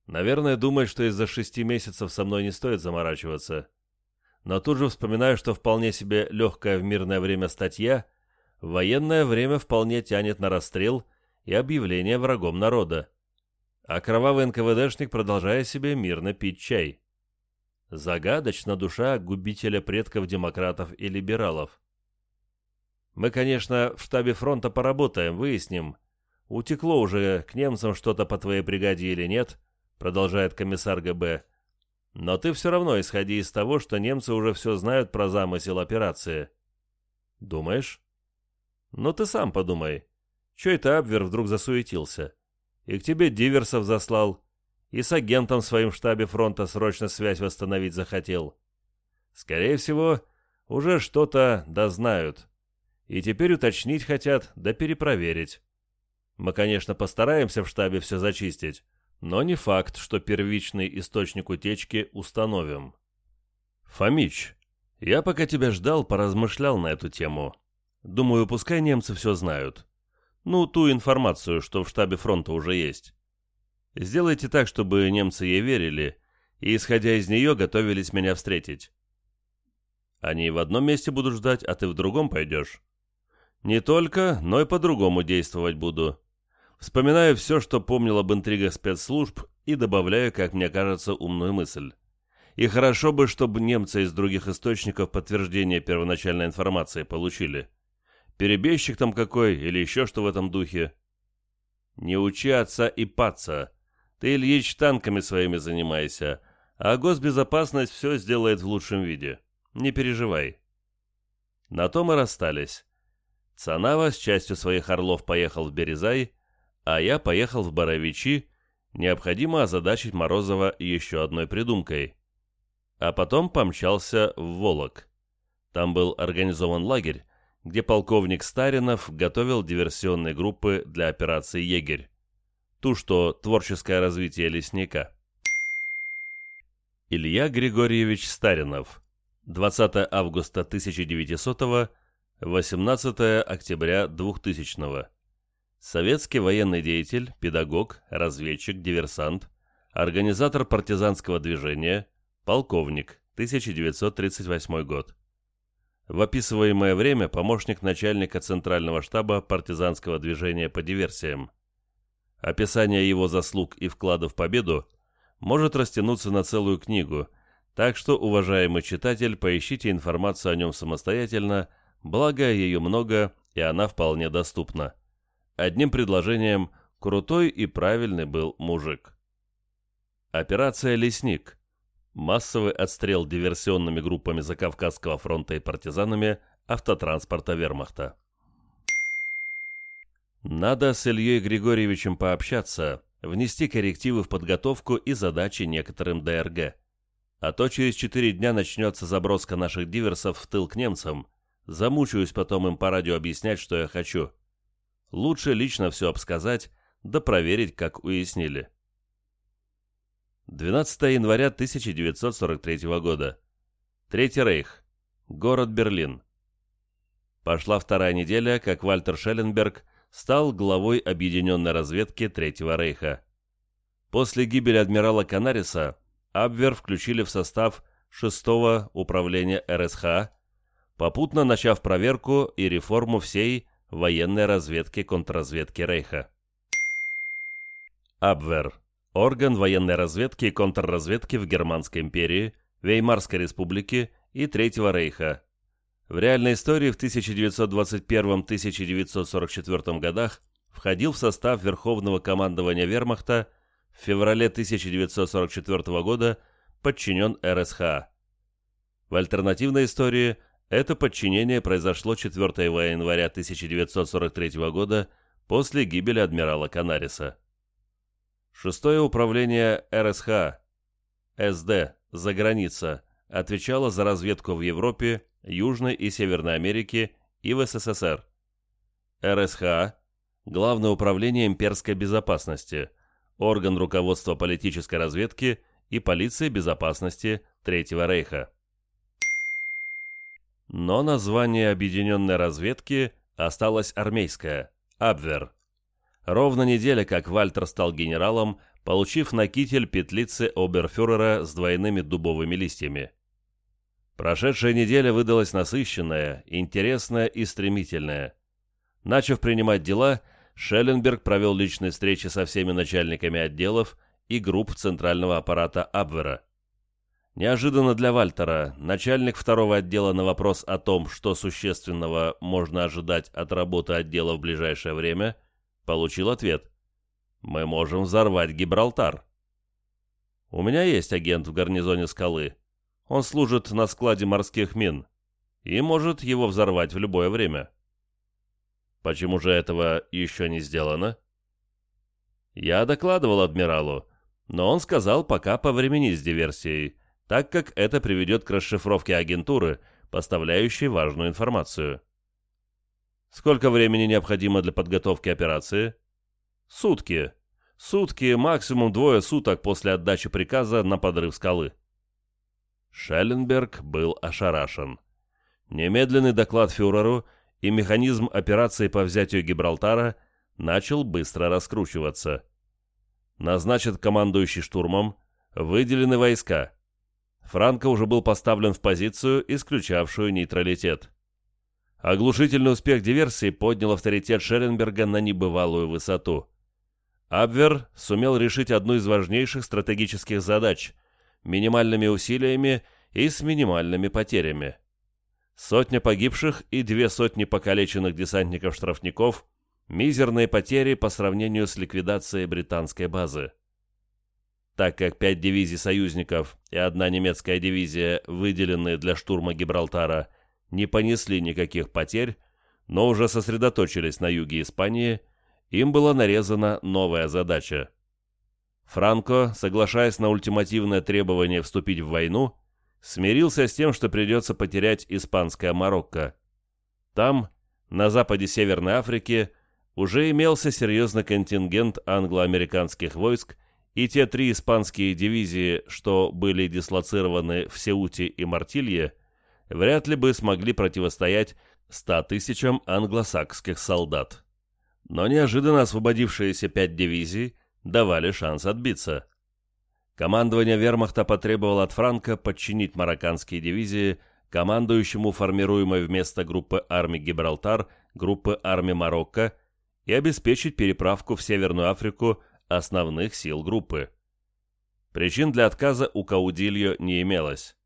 Наверное, думает, что из-за шести месяцев со мной не стоит заморачиваться. — но тут же вспоминаю, что вполне себе легкая в мирное время статья «Военное время вполне тянет на расстрел и объявление врагом народа». А кровавый НКВДшник продолжая себе мирно пить чай. Загадочна душа губителя предков демократов и либералов. Мы, конечно, в штабе фронта поработаем, выясним, утекло уже к немцам что-то по твоей бригаде или нет, продолжает комиссар ГБ, но ты все равно исходи из того, что немцы уже все знают про замысел операции. Думаешь? Ну ты сам подумай. Че это Абвер вдруг засуетился? И к тебе диверсов заслал, и с агентом своим в штабе фронта срочно связь восстановить захотел. Скорее всего, уже что-то дознают. И теперь уточнить хотят, да перепроверить. Мы, конечно, постараемся в штабе все зачистить, но не факт, что первичный источник утечки установим. Фомич, я пока тебя ждал, поразмышлял на эту тему. Думаю, пускай немцы все знают. Ну, ту информацию, что в штабе фронта уже есть. Сделайте так, чтобы немцы ей верили, и, исходя из нее, готовились меня встретить. Они в одном месте будут ждать, а ты в другом пойдешь. Не только, но и по-другому действовать буду. Вспоминаю все, что помнил об интригах спецслужб, и добавляю, как мне кажется, умную мысль. И хорошо бы, чтобы немцы из других источников подтверждение первоначальной информации получили. Перебежчик там какой или еще что в этом духе. Не учи отца и паца. Ты, Ильич, танками своими занимайся, а госбезопасность все сделает в лучшем виде. Не переживай. На том и расстались. Цанава с частью своих орлов поехал в Березай, а я поехал в Боровичи, необходимо озадачить Морозова еще одной придумкой. А потом помчался в Волок. Там был организован лагерь, где полковник Старинов готовил диверсионные группы для операции «Егерь». Ту, что творческое развитие лесника. Илья Григорьевич Старинов. 20 августа 1900 18 октября 2000. Советский военный деятель, педагог, разведчик, диверсант, организатор партизанского движения, полковник, 1938 год. В описываемое время помощник начальника Центрального штаба партизанского движения по диверсиям. Описание его заслуг и вклада в победу может растянуться на целую книгу, так что, уважаемый читатель, поищите информацию о нем самостоятельно, благо ее много и она вполне доступна. Одним предложением крутой и правильный был мужик. Операция «Лесник» массовый отстрел диверсионными группами Закавказского фронта и партизанами автотранспорта вермахта. Надо с Ильей Григорьевичем пообщаться, внести коррективы в подготовку и задачи некоторым ДРГ. А то через четыре дня начнется заброска наших диверсов в тыл к немцам. Замучаюсь потом им по радио объяснять, что я хочу. Лучше лично все обсказать, да проверить, как уяснили. 12 января 1943 года. Третий рейх. Город Берлин. Пошла вторая неделя, как Вальтер Шелленберг стал главой объединенной разведки Третьего рейха. После гибели адмирала Канариса Абвер включили в состав 6 управления РСХ, попутно начав проверку и реформу всей военной разведки контрразведки Рейха. Абвер. Орган военной разведки и контрразведки в Германской империи, Веймарской республике и Третьего Рейха. В реальной истории в 1921-1944 годах входил в состав Верховного командования Вермахта в феврале 1944 года подчинен РСХА. В альтернативной истории – это подчинение произошло 4 января 1943 года после гибели адмирала Канариса. Шестое управление РСХ, СД, за граница, отвечало за разведку в Европе, Южной и Северной Америке и в СССР. РСХ – Главное управление имперской безопасности, орган руководства политической разведки и полиции безопасности Третьего Рейха но название объединенной разведки осталось армейское – Абвер. Ровно неделя, как Вальтер стал генералом, получив на китель петлицы оберфюрера с двойными дубовыми листьями. Прошедшая неделя выдалась насыщенная, интересная и стремительная. Начав принимать дела, Шелленберг провел личные встречи со всеми начальниками отделов и групп центрального аппарата Абвера – Неожиданно для Вальтера начальник второго отдела на вопрос о том, что существенного можно ожидать от работы отдела в ближайшее время, получил ответ. «Мы можем взорвать Гибралтар». «У меня есть агент в гарнизоне скалы. Он служит на складе морских мин и может его взорвать в любое время». «Почему же этого еще не сделано?» «Я докладывал адмиралу, но он сказал пока повремени с диверсией» так как это приведет к расшифровке агентуры, поставляющей важную информацию. Сколько времени необходимо для подготовки операции? Сутки. Сутки, максимум двое суток после отдачи приказа на подрыв скалы. Шелленберг был ошарашен. Немедленный доклад фюреру и механизм операции по взятию Гибралтара начал быстро раскручиваться. Назначен командующий штурмом, выделены войска – Франко уже был поставлен в позицию, исключавшую нейтралитет. Оглушительный успех диверсии поднял авторитет Шеренберга на небывалую высоту. Абвер сумел решить одну из важнейших стратегических задач – минимальными усилиями и с минимальными потерями. Сотня погибших и две сотни покалеченных десантников-штрафников – мизерные потери по сравнению с ликвидацией британской базы так как пять дивизий союзников и одна немецкая дивизия, выделенные для штурма Гибралтара, не понесли никаких потерь, но уже сосредоточились на юге Испании, им была нарезана новая задача. Франко, соглашаясь на ультимативное требование вступить в войну, смирился с тем, что придется потерять испанское Марокко. Там, на западе Северной Африки, уже имелся серьезный контингент англо-американских войск – и те три испанские дивизии, что были дислоцированы в Сеуте и Мартилье, вряд ли бы смогли противостоять 100 тысячам англосакских солдат. Но неожиданно освободившиеся пять дивизий давали шанс отбиться. Командование вермахта потребовало от Франка подчинить марокканские дивизии командующему формируемой вместо группы армии Гибралтар группы армии Марокко и обеспечить переправку в Северную Африку – основных сил группы. Причин для отказа у Каудильо не имелось.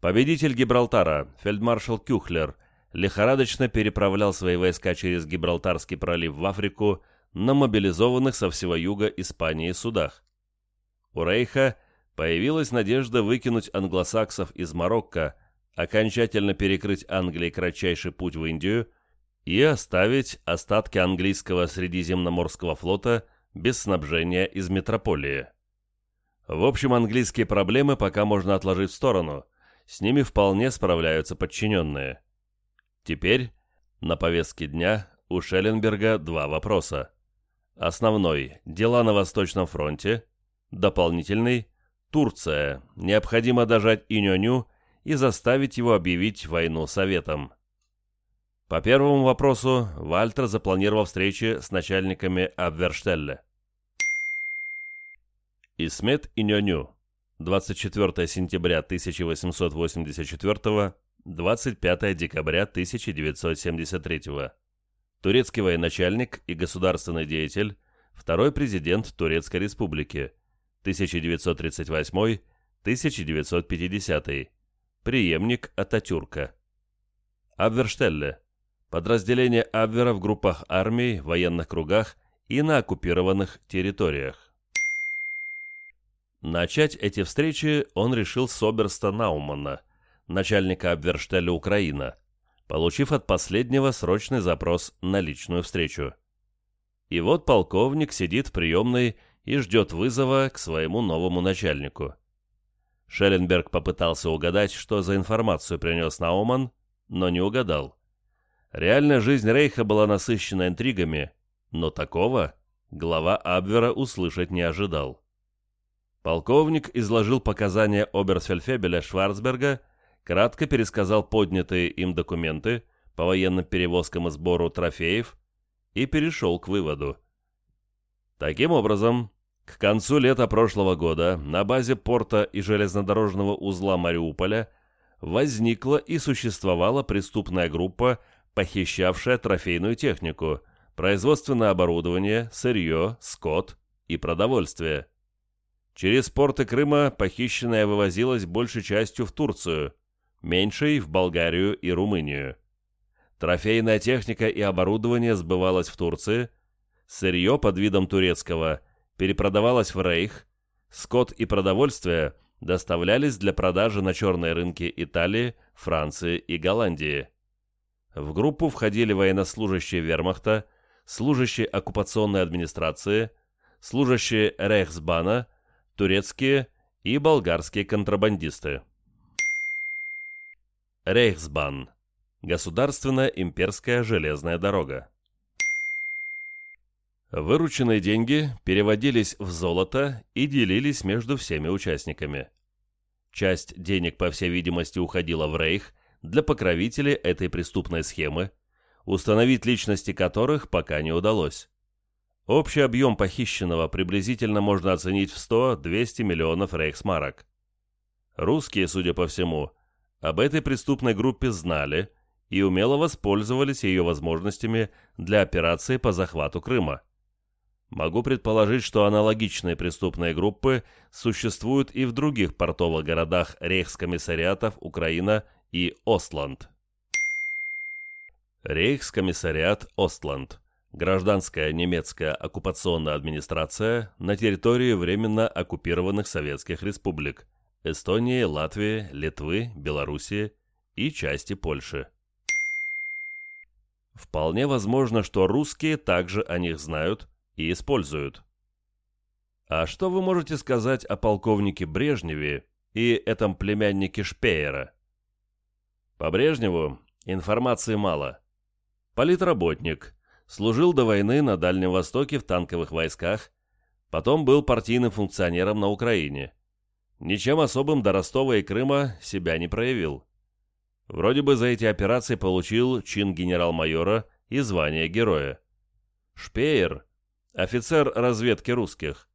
Победитель Гибралтара, фельдмаршал Кюхлер, лихорадочно переправлял свои войска через Гибралтарский пролив в Африку на мобилизованных со всего юга Испании судах. У Рейха появилась надежда выкинуть англосаксов из Марокко, окончательно перекрыть Англии кратчайший путь в Индию и оставить остатки английского Средиземноморского флота – без снабжения из метрополии. В общем, английские проблемы пока можно отложить в сторону, с ними вполне справляются подчиненные. Теперь на повестке дня у Шелленберга два вопроса. Основной – дела на Восточном фронте, дополнительный – Турция, необходимо дожать Иньоню и заставить его объявить войну Советам. По первому вопросу Вальтер запланировал встречи с начальниками Абверштелля и Смет Иньоню, 24 сентября 1884, 25 декабря 1973. Турецкий военачальник и государственный деятель, второй президент Турецкой республики, 1938-1950, преемник Ататюрка. Абверштелле. Подразделение Абвера в группах армий, военных кругах и на оккупированных территориях. Начать эти встречи он решил с оберста Наумана, начальника обверштеля Украина, получив от последнего срочный запрос на личную встречу. И вот полковник сидит в приемной и ждет вызова к своему новому начальнику. Шелленберг попытался угадать, что за информацию принес Науман, но не угадал. Реальная жизнь Рейха была насыщена интригами, но такого глава Абвера услышать не ожидал. Полковник изложил показания Оберсфельфебеля Шварцберга, кратко пересказал поднятые им документы по военным перевозкам и сбору трофеев и перешел к выводу. Таким образом, к концу лета прошлого года на базе порта и железнодорожного узла Мариуполя возникла и существовала преступная группа, похищавшая трофейную технику, производственное оборудование, сырье, скот и продовольствие – Через порты Крыма похищенное вывозилось большей частью в Турцию, меньшей в Болгарию и Румынию. Трофейная техника и оборудование сбывалось в Турции, сырье под видом турецкого перепродавалось в Рейх, скот и продовольствие доставлялись для продажи на черные рынки Италии, Франции и Голландии. В группу входили военнослужащие вермахта, служащие оккупационной администрации, служащие Рейхсбана – турецкие и болгарские контрабандисты. Рейхсбан. Государственная имперская железная дорога. Вырученные деньги переводились в золото и делились между всеми участниками. Часть денег, по всей видимости, уходила в Рейх для покровителей этой преступной схемы, установить личности которых пока не удалось. Общий объем похищенного приблизительно можно оценить в 100-200 миллионов рейхсмарок. Русские, судя по всему, об этой преступной группе знали и умело воспользовались ее возможностями для операции по захвату Крыма. Могу предположить, что аналогичные преступные группы существуют и в других портовых городах рейхскомиссариатов Украина и Остланд. Рейхскомиссариат Остланд – Гражданская немецкая оккупационная администрация на территории временно оккупированных советских республик Эстонии, Латвии, Литвы, Белоруссии и части Польши. Вполне возможно, что русские также о них знают и используют. А что вы можете сказать о полковнике Брежневе и этом племяннике Шпеера? По Брежневу информации мало. Политработник – служил до войны на Дальнем Востоке в танковых войсках, потом был партийным функционером на Украине. Ничем особым до Ростова и Крыма себя не проявил. Вроде бы за эти операции получил чин генерал-майора и звание героя. Шпеер – офицер разведки русских.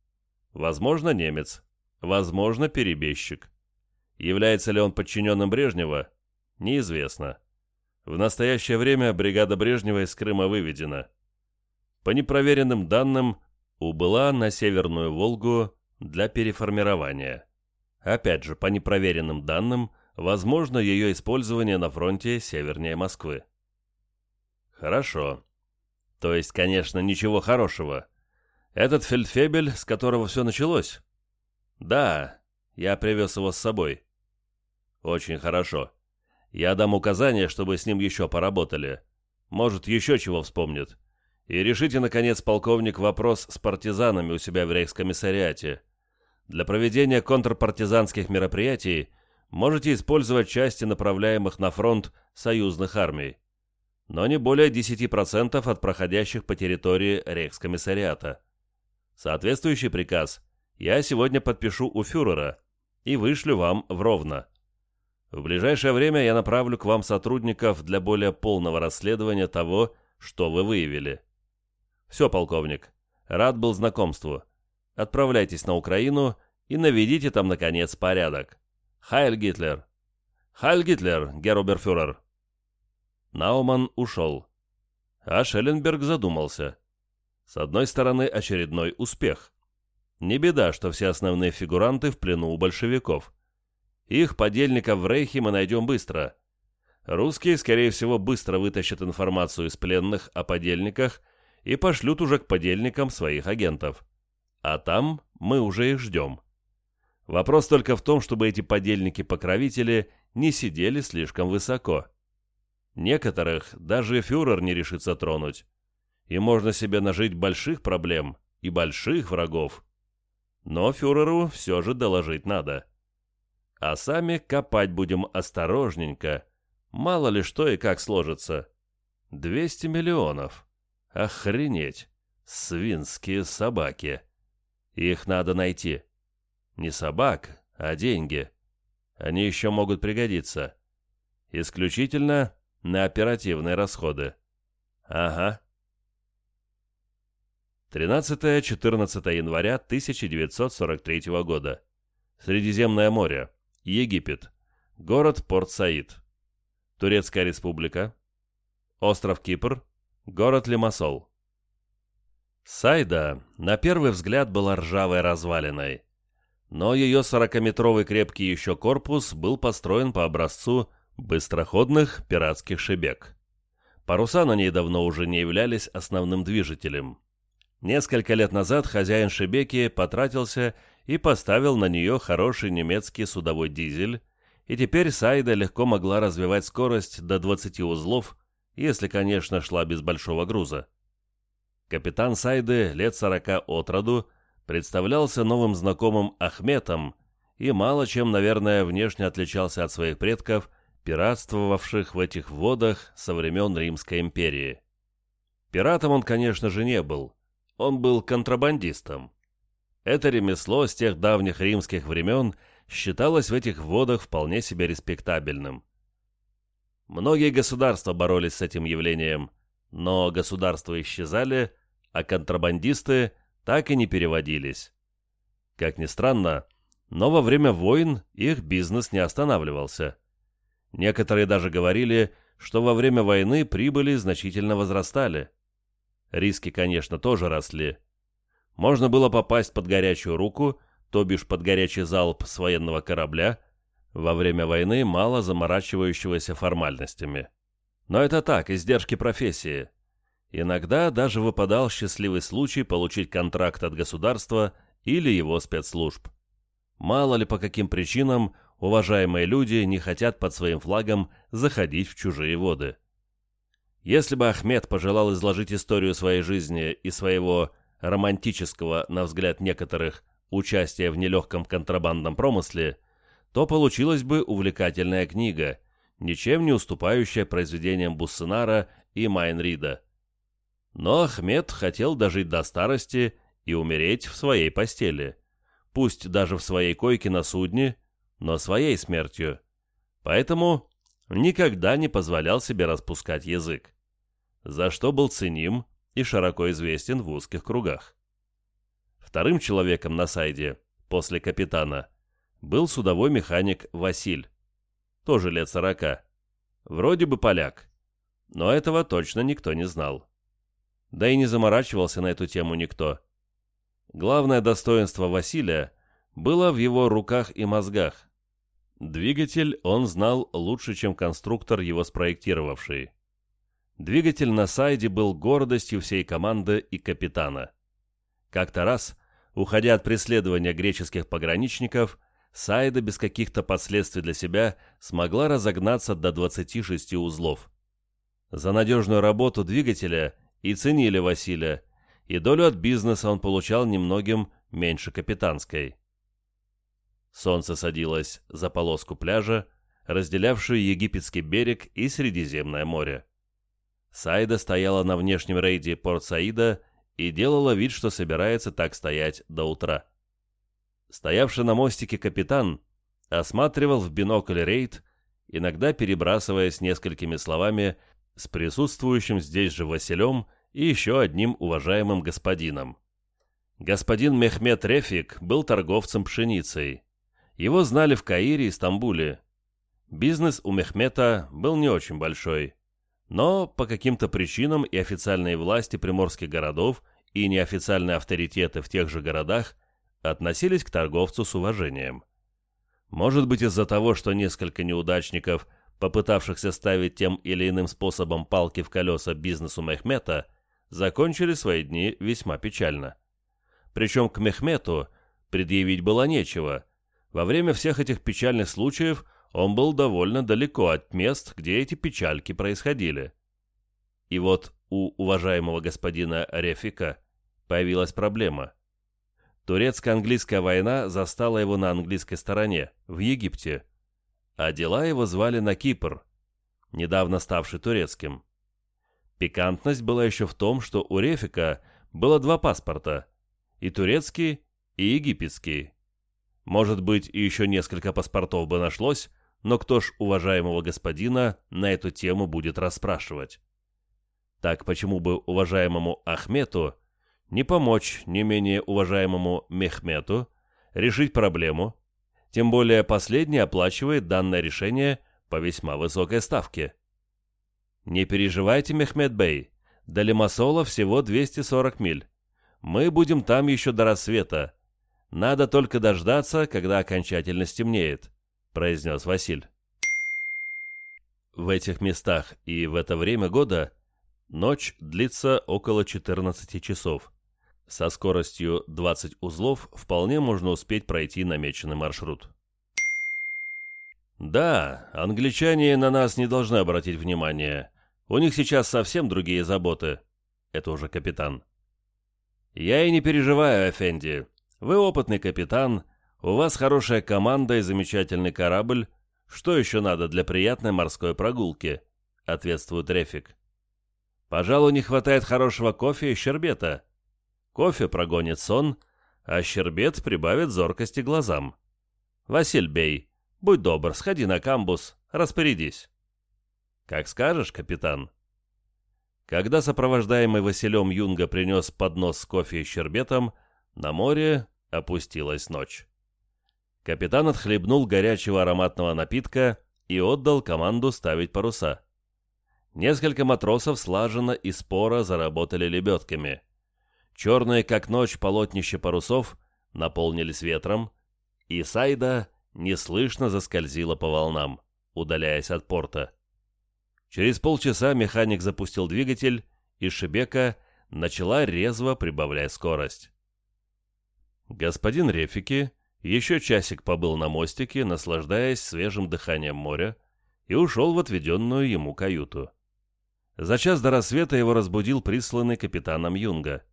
Возможно, немец. Возможно, перебежчик. Является ли он подчиненным Брежнева – неизвестно. В настоящее время бригада Брежнева из Крыма выведена. По непроверенным данным, убыла на Северную Волгу для переформирования. Опять же, по непроверенным данным, возможно ее использование на фронте севернее Москвы. Хорошо. То есть, конечно, ничего хорошего. Этот фельдфебель, с которого все началось? Да, я привез его с собой. Очень хорошо. Я дам указание, чтобы с ним еще поработали. Может, еще чего вспомнит. И решите, наконец, полковник, вопрос с партизанами у себя в рейхскомиссариате. Для проведения контрпартизанских мероприятий можете использовать части, направляемых на фронт союзных армий. Но не более 10% от проходящих по территории рейхскомиссариата. Соответствующий приказ я сегодня подпишу у фюрера и вышлю вам в ровно. В ближайшее время я направлю к вам сотрудников для более полного расследования того, что вы выявили. Все, полковник. Рад был знакомству. Отправляйтесь на Украину и наведите там, наконец, порядок. Хайль Гитлер! Хайль Гитлер, Геруберфюрер!» Науман ушел. А Шелленберг задумался. С одной стороны, очередной успех. Не беда, что все основные фигуранты в плену у большевиков – их подельников в Рейхе мы найдем быстро. Русские, скорее всего, быстро вытащат информацию из пленных о подельниках и пошлют уже к подельникам своих агентов. А там мы уже их ждем. Вопрос только в том, чтобы эти подельники-покровители не сидели слишком высоко. Некоторых даже фюрер не решится тронуть. И можно себе нажить больших проблем и больших врагов. Но фюреру все же доложить надо а сами копать будем осторожненько. Мало ли что и как сложится. 200 миллионов. Охренеть. Свинские собаки. Их надо найти. Не собак, а деньги. Они еще могут пригодиться. Исключительно на оперативные расходы. Ага. 13-14 января 1943 года. Средиземное море. Египет. Город Порт-Саид. Турецкая республика. Остров Кипр. Город Лимассол. Сайда, на первый взгляд, была ржавой развалиной. Но ее 40-метровый крепкий еще корпус был построен по образцу быстроходных пиратских шебек. Паруса на ней давно уже не являлись основным движителем. Несколько лет назад хозяин шебеки потратился и и поставил на нее хороший немецкий судовой дизель, и теперь Сайда легко могла развивать скорость до 20 узлов, если, конечно, шла без большого груза. Капитан Сайды лет 40 от роду представлялся новым знакомым Ахметом и мало чем, наверное, внешне отличался от своих предков, пиратствовавших в этих водах со времен Римской империи. Пиратом он, конечно же, не был. Он был контрабандистом. Это ремесло с тех давних римских времен считалось в этих водах вполне себе респектабельным. Многие государства боролись с этим явлением, но государства исчезали, а контрабандисты так и не переводились. Как ни странно, но во время войн их бизнес не останавливался. Некоторые даже говорили, что во время войны прибыли значительно возрастали. Риски, конечно, тоже росли – можно было попасть под горячую руку, то бишь под горячий залп с военного корабля, во время войны мало заморачивающегося формальностями. Но это так, издержки профессии. Иногда даже выпадал счастливый случай получить контракт от государства или его спецслужб. Мало ли по каким причинам уважаемые люди не хотят под своим флагом заходить в чужие воды. Если бы Ахмед пожелал изложить историю своей жизни и своего романтического, на взгляд некоторых, участия в нелегком контрабандном промысле, то получилась бы увлекательная книга, ничем не уступающая произведениям Буссенара и Майнрида. Но Ахмед хотел дожить до старости и умереть в своей постели, пусть даже в своей койке на судне, но своей смертью. Поэтому никогда не позволял себе распускать язык. За что был ценим – и широко известен в узких кругах. Вторым человеком на сайде, после капитана, был судовой механик Василь, тоже лет сорока. Вроде бы поляк, но этого точно никто не знал. Да и не заморачивался на эту тему никто. Главное достоинство Василия было в его руках и мозгах. Двигатель он знал лучше, чем конструктор его спроектировавший. Двигатель на сайде был гордостью всей команды и капитана. Как-то раз, уходя от преследования греческих пограничников, Сайда без каких-то последствий для себя смогла разогнаться до 26 узлов. За надежную работу двигателя и ценили Василия, и долю от бизнеса он получал немногим меньше капитанской. Солнце садилось за полоску пляжа, разделявшую египетский берег и Средиземное море. Сайда стояла на внешнем рейде порт Саида и делала вид, что собирается так стоять до утра. Стоявший на мостике капитан осматривал в бинокль рейд, иногда перебрасываясь несколькими словами с присутствующим здесь же Василем и еще одним уважаемым господином. Господин Мехмед Рефик был торговцем пшеницей. Его знали в Каире и Стамбуле. Бизнес у Мехмета был не очень большой. Но по каким-то причинам и официальные власти приморских городов, и неофициальные авторитеты в тех же городах относились к торговцу с уважением. Может быть из-за того, что несколько неудачников, попытавшихся ставить тем или иным способом палки в колеса бизнесу Мехмета, закончили свои дни весьма печально. Причем к Мехмету предъявить было нечего. Во время всех этих печальных случаев – он был довольно далеко от мест, где эти печальки происходили. И вот у уважаемого господина Рефика появилась проблема. Турецко-английская война застала его на английской стороне, в Египте, а дела его звали на Кипр, недавно ставший турецким. Пикантность была еще в том, что у Рефика было два паспорта – и турецкий, и египетский. Может быть, и еще несколько паспортов бы нашлось, но кто ж уважаемого господина на эту тему будет расспрашивать? Так почему бы уважаемому Ахмету не помочь не менее уважаемому Мехмету решить проблему, тем более последний оплачивает данное решение по весьма высокой ставке? Не переживайте, Мехмед Бей, до Лимассола всего 240 миль. Мы будем там еще до рассвета. Надо только дождаться, когда окончательно стемнеет. — произнес Василь. В этих местах и в это время года ночь длится около 14 часов. Со скоростью 20 узлов вполне можно успеть пройти намеченный маршрут. Да, англичане на нас не должны обратить внимания. У них сейчас совсем другие заботы. Это уже капитан. Я и не переживаю, Эфенди. Вы опытный капитан — у вас хорошая команда и замечательный корабль. Что еще надо для приятной морской прогулки?» — ответствует Рефик. «Пожалуй, не хватает хорошего кофе и щербета. Кофе прогонит сон, а щербет прибавит зоркости глазам. Василь Бей, будь добр, сходи на камбус, распорядись». «Как скажешь, капитан». Когда сопровождаемый Василем Юнга принес поднос с кофе и щербетом, на море опустилась ночь. Капитан отхлебнул горячего ароматного напитка и отдал команду ставить паруса. Несколько матросов слаженно и споро заработали лебедками. Черные, как ночь, полотнище парусов наполнились ветром, и Сайда неслышно заскользила по волнам, удаляясь от порта. Через полчаса механик запустил двигатель, и Шебека начала резво прибавлять скорость. Господин Рефики еще часик побыл на мостике, наслаждаясь свежим дыханием моря, и ушел в отведенную ему каюту. За час до рассвета его разбудил присланный капитаном Юнга.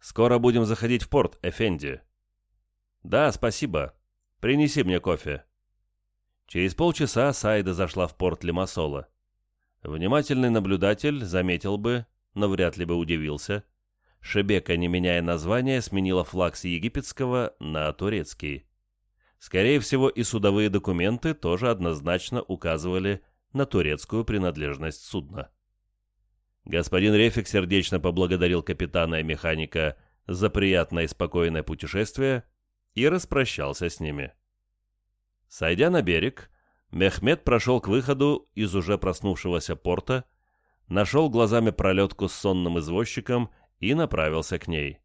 «Скоро будем заходить в порт, Эфенди». «Да, спасибо. Принеси мне кофе». Через полчаса Сайда зашла в порт Лимассола. Внимательный наблюдатель заметил бы, но вряд ли бы удивился – Шебека, не меняя название, сменила флаг с египетского на турецкий. Скорее всего, и судовые документы тоже однозначно указывали на турецкую принадлежность судна. Господин Рефик сердечно поблагодарил капитана и механика за приятное и спокойное путешествие и распрощался с ними. Сойдя на берег, Мехмед прошел к выходу из уже проснувшегося порта, нашел глазами пролетку с сонным извозчиком и направился к ней.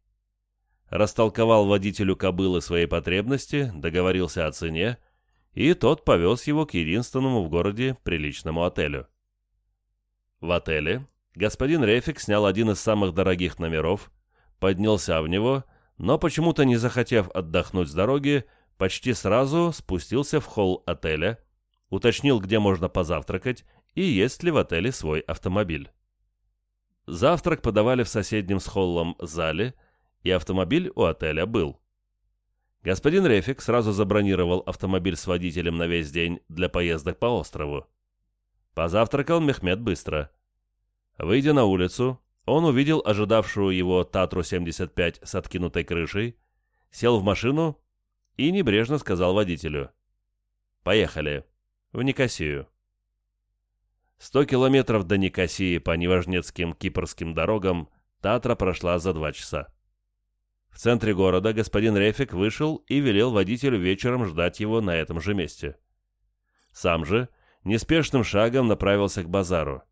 Растолковал водителю кобылы свои потребности, договорился о цене, и тот повез его к единственному в городе приличному отелю. В отеле господин Рефик снял один из самых дорогих номеров, поднялся в него, но почему-то не захотев отдохнуть с дороги, почти сразу спустился в холл отеля, уточнил, где можно позавтракать и есть ли в отеле свой автомобиль. Завтрак подавали в соседнем с холлом зале, и автомобиль у отеля был. Господин Рефик сразу забронировал автомобиль с водителем на весь день для поездок по острову. Позавтракал Мехмед быстро. Выйдя на улицу, он увидел ожидавшую его Татру-75 с откинутой крышей, сел в машину и небрежно сказал водителю. «Поехали. В Никосию». 100 километров до Никосии по Неважнецким кипрским дорогам Татра прошла за два часа. В центре города господин Рефик вышел и велел водителю вечером ждать его на этом же месте. Сам же неспешным шагом направился к базару.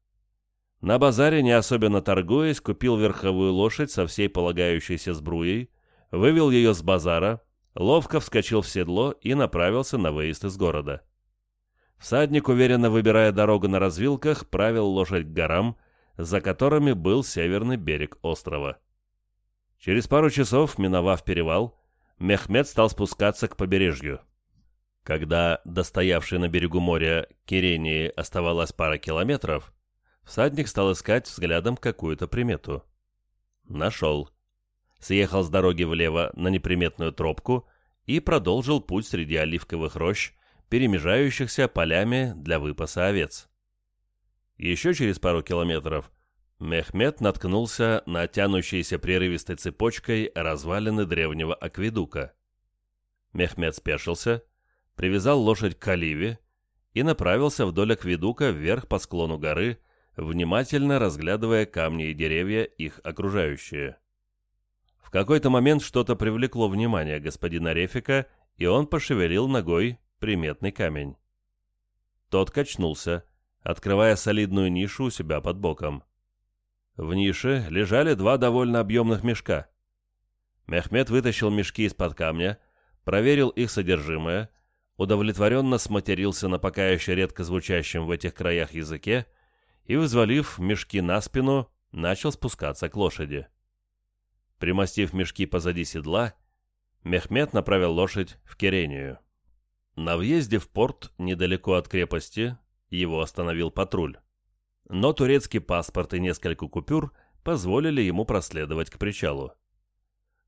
На базаре, не особенно торгуясь, купил верховую лошадь со всей полагающейся сбруей, вывел ее с базара, ловко вскочил в седло и направился на выезд из города. — Всадник уверенно выбирая дорогу на развилках, правил лошадь к горам, за которыми был северный берег острова. Через пару часов, миновав перевал, Мехмед стал спускаться к побережью. Когда, достоявший на берегу моря, Кирении оставалась пара километров, всадник стал искать взглядом какую-то примету. Нашел. Съехал с дороги влево на неприметную тропку и продолжил путь среди оливковых рощ, перемежающихся полями для выпаса овец. Еще через пару километров Мехмед наткнулся на тянущейся прерывистой цепочкой развалины древнего акведука. Мехмед спешился, привязал лошадь к оливе и направился вдоль акведука вверх по склону горы, внимательно разглядывая камни и деревья, их окружающие. В какой-то момент что-то привлекло внимание господина Рефика, и он пошевелил ногой, приметный камень. Тот качнулся, открывая солидную нишу у себя под боком. В нише лежали два довольно объемных мешка. Мехмед вытащил мешки из-под камня, проверил их содержимое, удовлетворенно сматерился на пока еще редко звучащем в этих краях языке и, взвалив мешки на спину, начал спускаться к лошади. Примостив мешки позади седла, Мехмед направил лошадь в Керению. На въезде в порт, недалеко от крепости, его остановил патруль. Но турецкий паспорт и несколько купюр позволили ему проследовать к причалу.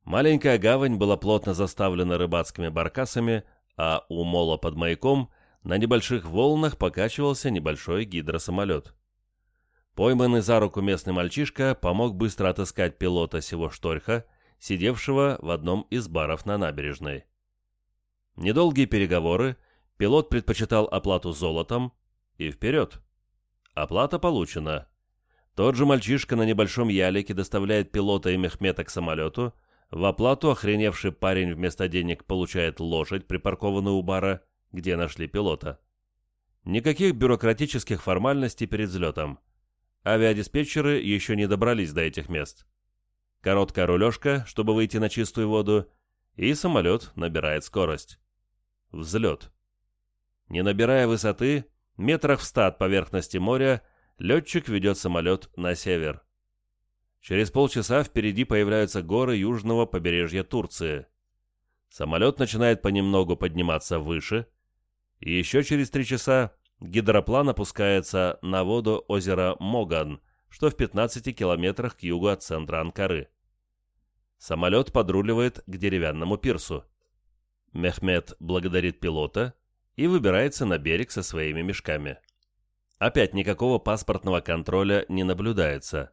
Маленькая гавань была плотно заставлена рыбацкими баркасами, а у мола под маяком на небольших волнах покачивался небольшой гидросамолет. Пойманный за руку местный мальчишка помог быстро отыскать пилота сего шторха, сидевшего в одном из баров на набережной. Недолгие переговоры, пилот предпочитал оплату золотом и вперед. Оплата получена. Тот же мальчишка на небольшом ялике доставляет пилота и Мехмета к самолету, в оплату охреневший парень вместо денег получает лошадь, припаркованную у бара, где нашли пилота. Никаких бюрократических формальностей перед взлетом. Авиадиспетчеры еще не добрались до этих мест. Короткая рулежка, чтобы выйти на чистую воду, и самолет набирает скорость. Взлет. Не набирая высоты, метрах в ста от поверхности моря, летчик ведет самолет на север. Через полчаса впереди появляются горы южного побережья Турции. Самолет начинает понемногу подниматься выше, и еще через три часа гидроплан опускается на воду озера Моган, что в 15 километрах к югу от центра Анкары. Самолет подруливает к деревянному пирсу. Мехмед благодарит пилота и выбирается на берег со своими мешками. Опять никакого паспортного контроля не наблюдается.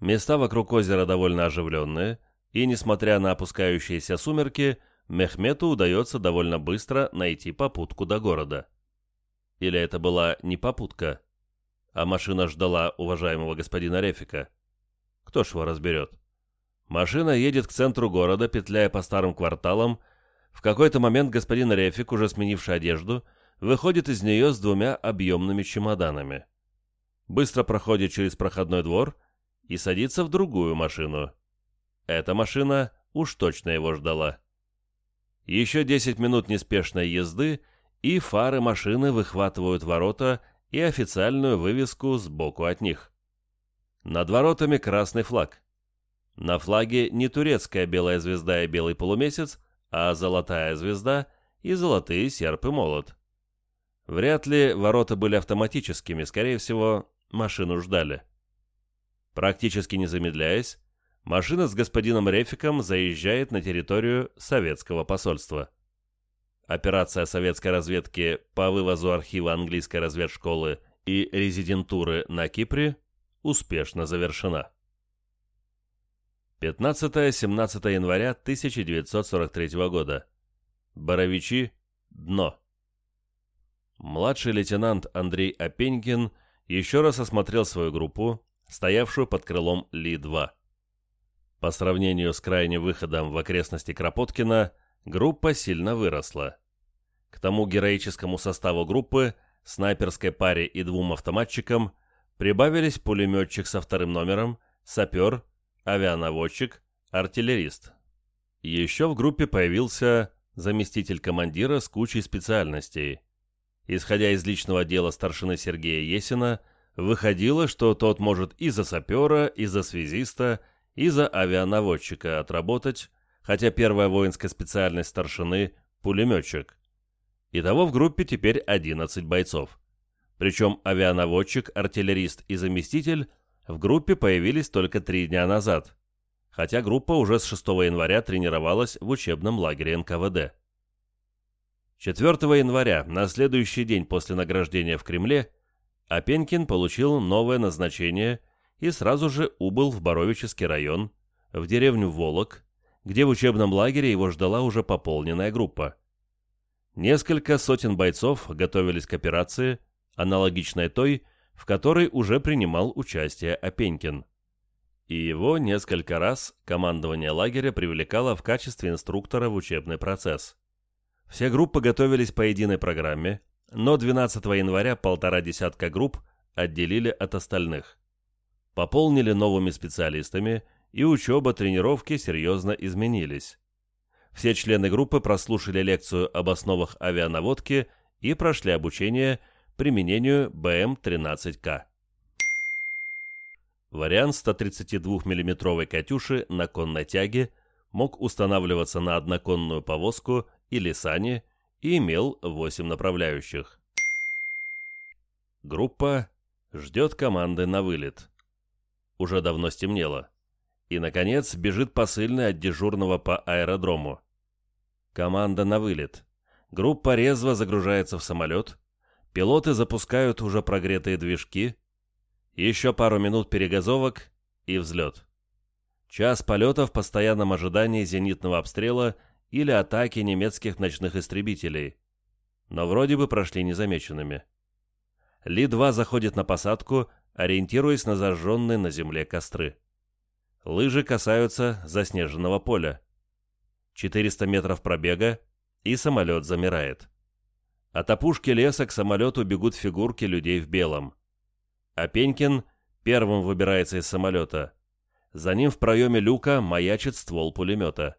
Места вокруг озера довольно оживленные, и, несмотря на опускающиеся сумерки, Мехмету удается довольно быстро найти попутку до города. Или это была не попутка, а машина ждала уважаемого господина Рефика. Кто ж его разберет? Машина едет к центру города, петляя по старым кварталам, в какой-то момент господин Рефик, уже сменивший одежду, выходит из нее с двумя объемными чемоданами. Быстро проходит через проходной двор и садится в другую машину. Эта машина уж точно его ждала. Еще 10 минут неспешной езды, и фары машины выхватывают ворота и официальную вывеску сбоку от них. Над воротами красный флаг. На флаге не турецкая белая звезда и белый полумесяц, а золотая звезда и золотые серп и молот. Вряд ли ворота были автоматическими, скорее всего, машину ждали. Практически не замедляясь, машина с господином Рефиком заезжает на территорию советского посольства. Операция советской разведки по вывозу архива английской разведшколы и резидентуры на Кипре успешно завершена. 15-17 января 1943 года. Боровичи, дно. Младший лейтенант Андрей Опенькин еще раз осмотрел свою группу, стоявшую под крылом Ли-2. По сравнению с крайним выходом в окрестности Кропоткина, группа сильно выросла. К тому героическому составу группы, снайперской паре и двум автоматчикам прибавились пулеметчик со вторым номером, сапер – авианаводчик, артиллерист. Еще в группе появился заместитель командира с кучей специальностей. Исходя из личного дела старшины Сергея Есина, выходило, что тот может и за сапера, и за связиста, и за авианаводчика отработать, хотя первая воинская специальность старшины – пулеметчик. Итого в группе теперь 11 бойцов. Причем авианаводчик, артиллерист и заместитель – в группе появились только три дня назад, хотя группа уже с 6 января тренировалась в учебном лагере НКВД. 4 января, на следующий день после награждения в Кремле, Опенькин получил новое назначение и сразу же убыл в Боровический район, в деревню Волок, где в учебном лагере его ждала уже пополненная группа. Несколько сотен бойцов готовились к операции, аналогичной той, в которой уже принимал участие Опенькин. И его несколько раз командование лагеря привлекало в качестве инструктора в учебный процесс. Все группы готовились по единой программе, но 12 января полтора десятка групп отделили от остальных. Пополнили новыми специалистами, и учеба, тренировки серьезно изменились. Все члены группы прослушали лекцию об основах авианаводки и прошли обучение – применению БМ-13К. Вариант 132 миллиметровой «Катюши» на конной тяге мог устанавливаться на одноконную повозку или сани и имел 8 направляющих. Группа ждет команды на вылет. Уже давно стемнело. И, наконец, бежит посыльный от дежурного по аэродрому. Команда на вылет. Группа резво загружается в самолет – Пилоты запускают уже прогретые движки. Еще пару минут перегазовок и взлет. Час полета в постоянном ожидании зенитного обстрела или атаки немецких ночных истребителей. Но вроде бы прошли незамеченными. Ли-2 заходит на посадку, ориентируясь на зажженные на земле костры. Лыжи касаются заснеженного поля. 400 метров пробега, и самолет замирает. От опушки леса к самолету бегут фигурки людей в белом. а Пенькин первым выбирается из самолета. За ним в проеме люка маячит ствол пулемета.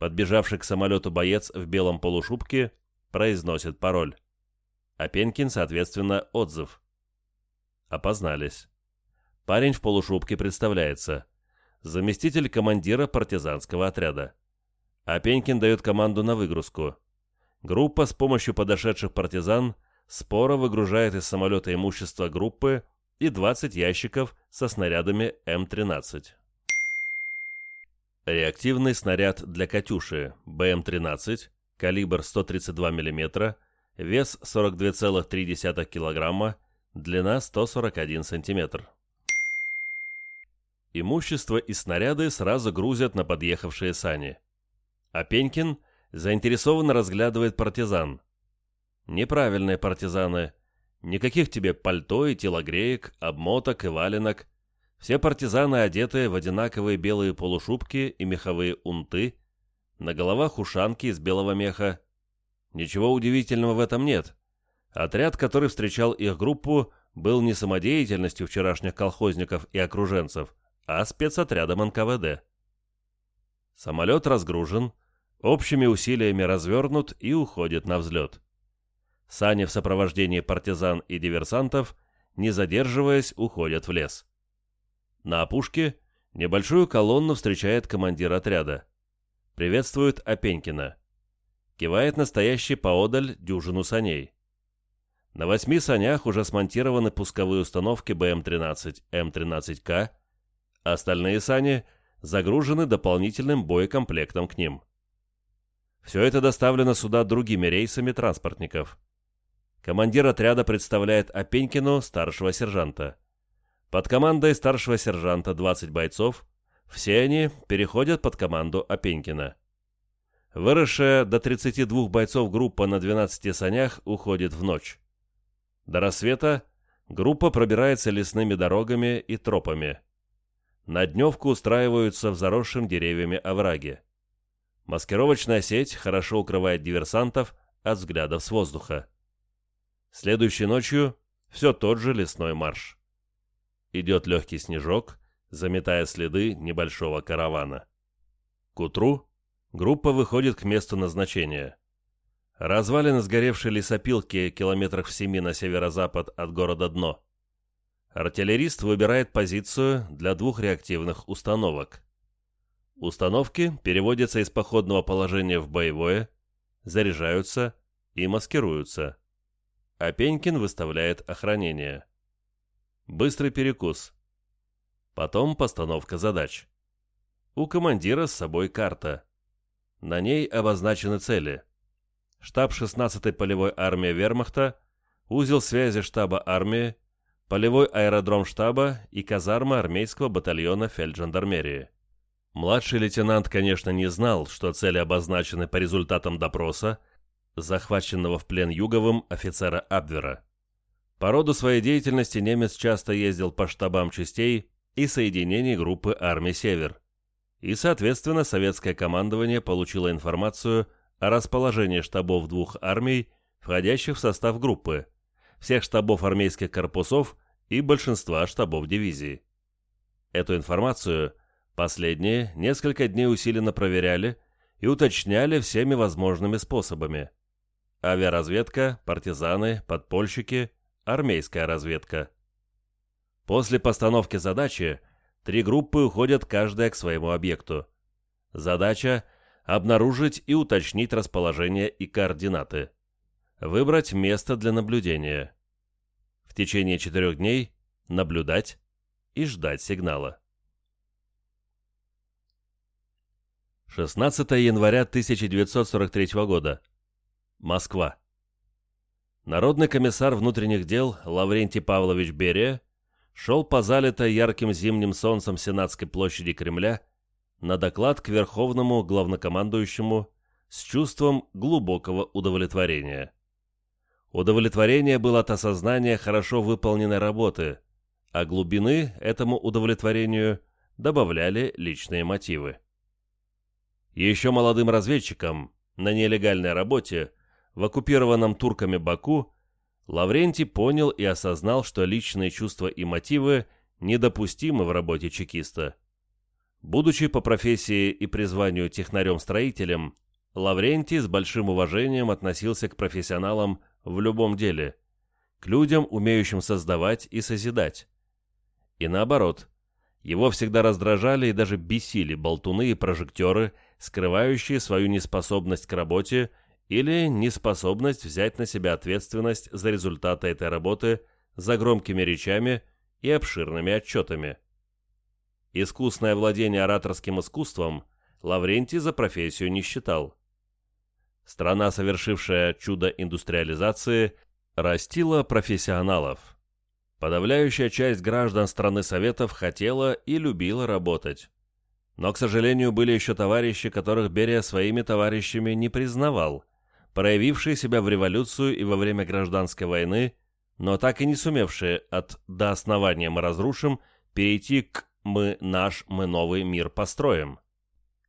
Подбежавший к самолету боец в белом полушубке произносит пароль. а Пенькин соответственно, отзыв. Опознались. Парень в полушубке представляется. Заместитель командира партизанского отряда. а Пенькин дает команду на выгрузку. Группа с помощью подошедших партизан споро выгружает из самолета имущество группы и 20 ящиков со снарядами М-13. Реактивный снаряд для «Катюши» БМ-13, калибр 132 мм, вес 42,3 кг, длина 141 см. Имущество и снаряды сразу грузят на подъехавшие сани. А Пенькин – заинтересованно разглядывает партизан. Неправильные партизаны. Никаких тебе пальто и телогреек, обмоток и валенок. Все партизаны одеты в одинаковые белые полушубки и меховые унты, на головах ушанки из белого меха. Ничего удивительного в этом нет. Отряд, который встречал их группу, был не самодеятельностью вчерашних колхозников и окруженцев, а спецотрядом НКВД. Самолет разгружен, Общими усилиями развернут и уходит на взлет. Сани в сопровождении партизан и диверсантов, не задерживаясь, уходят в лес. На опушке небольшую колонну встречает командир отряда. Приветствует Опенькина. Кивает настоящий поодаль дюжину саней. На восьми санях уже смонтированы пусковые установки БМ-13, М-13К. Остальные сани загружены дополнительным боекомплектом к ним. Все это доставлено сюда другими рейсами транспортников. Командир отряда представляет Опенькину старшего сержанта. Под командой старшего сержанта 20 бойцов, все они переходят под команду Опенькина. Выросшая до 32 бойцов группа на 12 санях уходит в ночь. До рассвета группа пробирается лесными дорогами и тропами. На дневку устраиваются в заросшем деревьями овраге. Маскировочная сеть хорошо укрывает диверсантов от взглядов с воздуха. Следующей ночью все тот же лесной марш. Идет легкий снежок, заметая следы небольшого каравана. К утру группа выходит к месту назначения. Развалины сгоревшей лесопилки километрах в семи на северо-запад от города Дно. Артиллерист выбирает позицию для двух реактивных установок. Установки переводятся из походного положения в боевое, заряжаются и маскируются. А Пенькин выставляет охранение. Быстрый перекус. Потом постановка задач. У командира с собой карта. На ней обозначены цели. Штаб 16-й полевой армии вермахта, узел связи штаба армии, полевой аэродром штаба и казарма армейского батальона фельджандармерии. Младший лейтенант, конечно, не знал, что цели обозначены по результатам допроса, захваченного в плен Юговым офицера Абвера. По роду своей деятельности немец часто ездил по штабам частей и соединений группы армии «Север». И, соответственно, советское командование получило информацию о расположении штабов двух армий, входящих в состав группы, всех штабов армейских корпусов и большинства штабов дивизии. Эту информацию – Последние несколько дней усиленно проверяли и уточняли всеми возможными способами. Авиаразведка, партизаны, подпольщики, армейская разведка. После постановки задачи три группы уходят каждая к своему объекту. Задача – обнаружить и уточнить расположение и координаты. Выбрать место для наблюдения. В течение четырех дней наблюдать и ждать сигнала. 16 января 1943 года. Москва. Народный комиссар внутренних дел Лаврентий Павлович Берия шел по залитой ярким зимним солнцем Сенатской площади Кремля на доклад к Верховному главнокомандующему с чувством глубокого удовлетворения. Удовлетворение было от осознания хорошо выполненной работы, а глубины этому удовлетворению добавляли личные мотивы еще молодым разведчиком на нелегальной работе в оккупированном турками Баку, Лаврентий понял и осознал, что личные чувства и мотивы недопустимы в работе чекиста. Будучи по профессии и призванию технарем-строителем, Лаврентий с большим уважением относился к профессионалам в любом деле, к людям, умеющим создавать и созидать. И наоборот, его всегда раздражали и даже бесили болтуны и прожектеры – скрывающие свою неспособность к работе или неспособность взять на себя ответственность за результаты этой работы за громкими речами и обширными отчетами. Искусное владение ораторским искусством Лаврентий за профессию не считал. Страна, совершившая чудо индустриализации, растила профессионалов. Подавляющая часть граждан страны Советов хотела и любила работать но, к сожалению, были еще товарищи, которых Берия своими товарищами не признавал, проявившие себя в революцию и во время гражданской войны, но так и не сумевшие от «до основания мы разрушим» перейти к «мы наш, мы новый мир построим».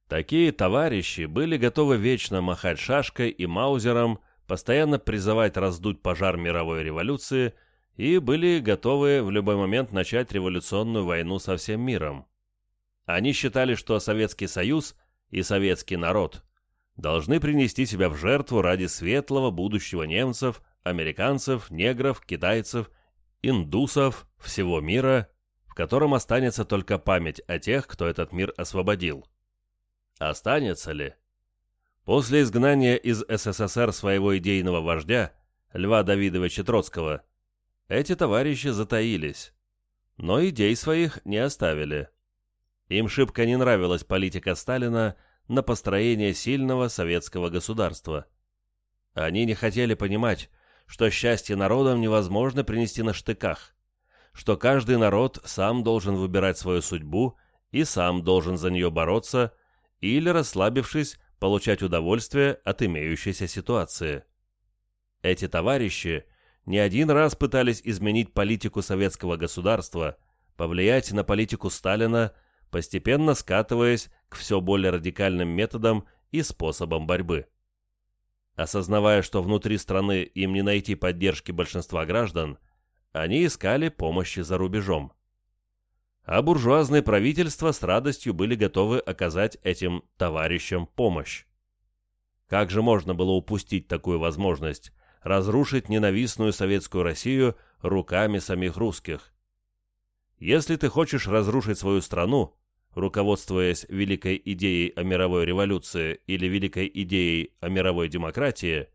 Такие товарищи были готовы вечно махать шашкой и маузером, постоянно призывать раздуть пожар мировой революции и были готовы в любой момент начать революционную войну со всем миром. Они считали, что Советский Союз и советский народ должны принести себя в жертву ради светлого будущего немцев, американцев, негров, китайцев, индусов, всего мира, в котором останется только память о тех, кто этот мир освободил. Останется ли? После изгнания из СССР своего идейного вождя Льва Давидовича Троцкого эти товарищи затаились, но идей своих не оставили. Им шибко не нравилась политика Сталина на построение сильного советского государства. Они не хотели понимать, что счастье народам невозможно принести на штыках, что каждый народ сам должен выбирать свою судьбу и сам должен за нее бороться или, расслабившись, получать удовольствие от имеющейся ситуации. Эти товарищи не один раз пытались изменить политику советского государства, повлиять на политику Сталина постепенно скатываясь к все более радикальным методам и способам борьбы. Осознавая, что внутри страны им не найти поддержки большинства граждан, они искали помощи за рубежом. А буржуазные правительства с радостью были готовы оказать этим товарищам помощь. Как же можно было упустить такую возможность разрушить ненавистную советскую Россию руками самих русских? Если ты хочешь разрушить свою страну, руководствуясь великой идеей о мировой революции или великой идеей о мировой демократии,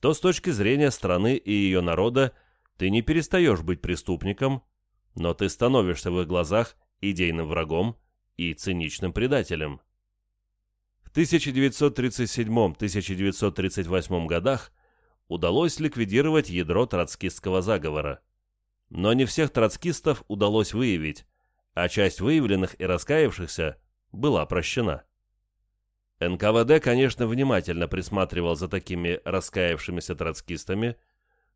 то с точки зрения страны и ее народа ты не перестаешь быть преступником, но ты становишься в их глазах идейным врагом и циничным предателем. В 1937-1938 годах удалось ликвидировать ядро троцкистского заговора. Но не всех троцкистов удалось выявить, а часть выявленных и раскаявшихся была прощена. НКВД, конечно, внимательно присматривал за такими раскаявшимися троцкистами,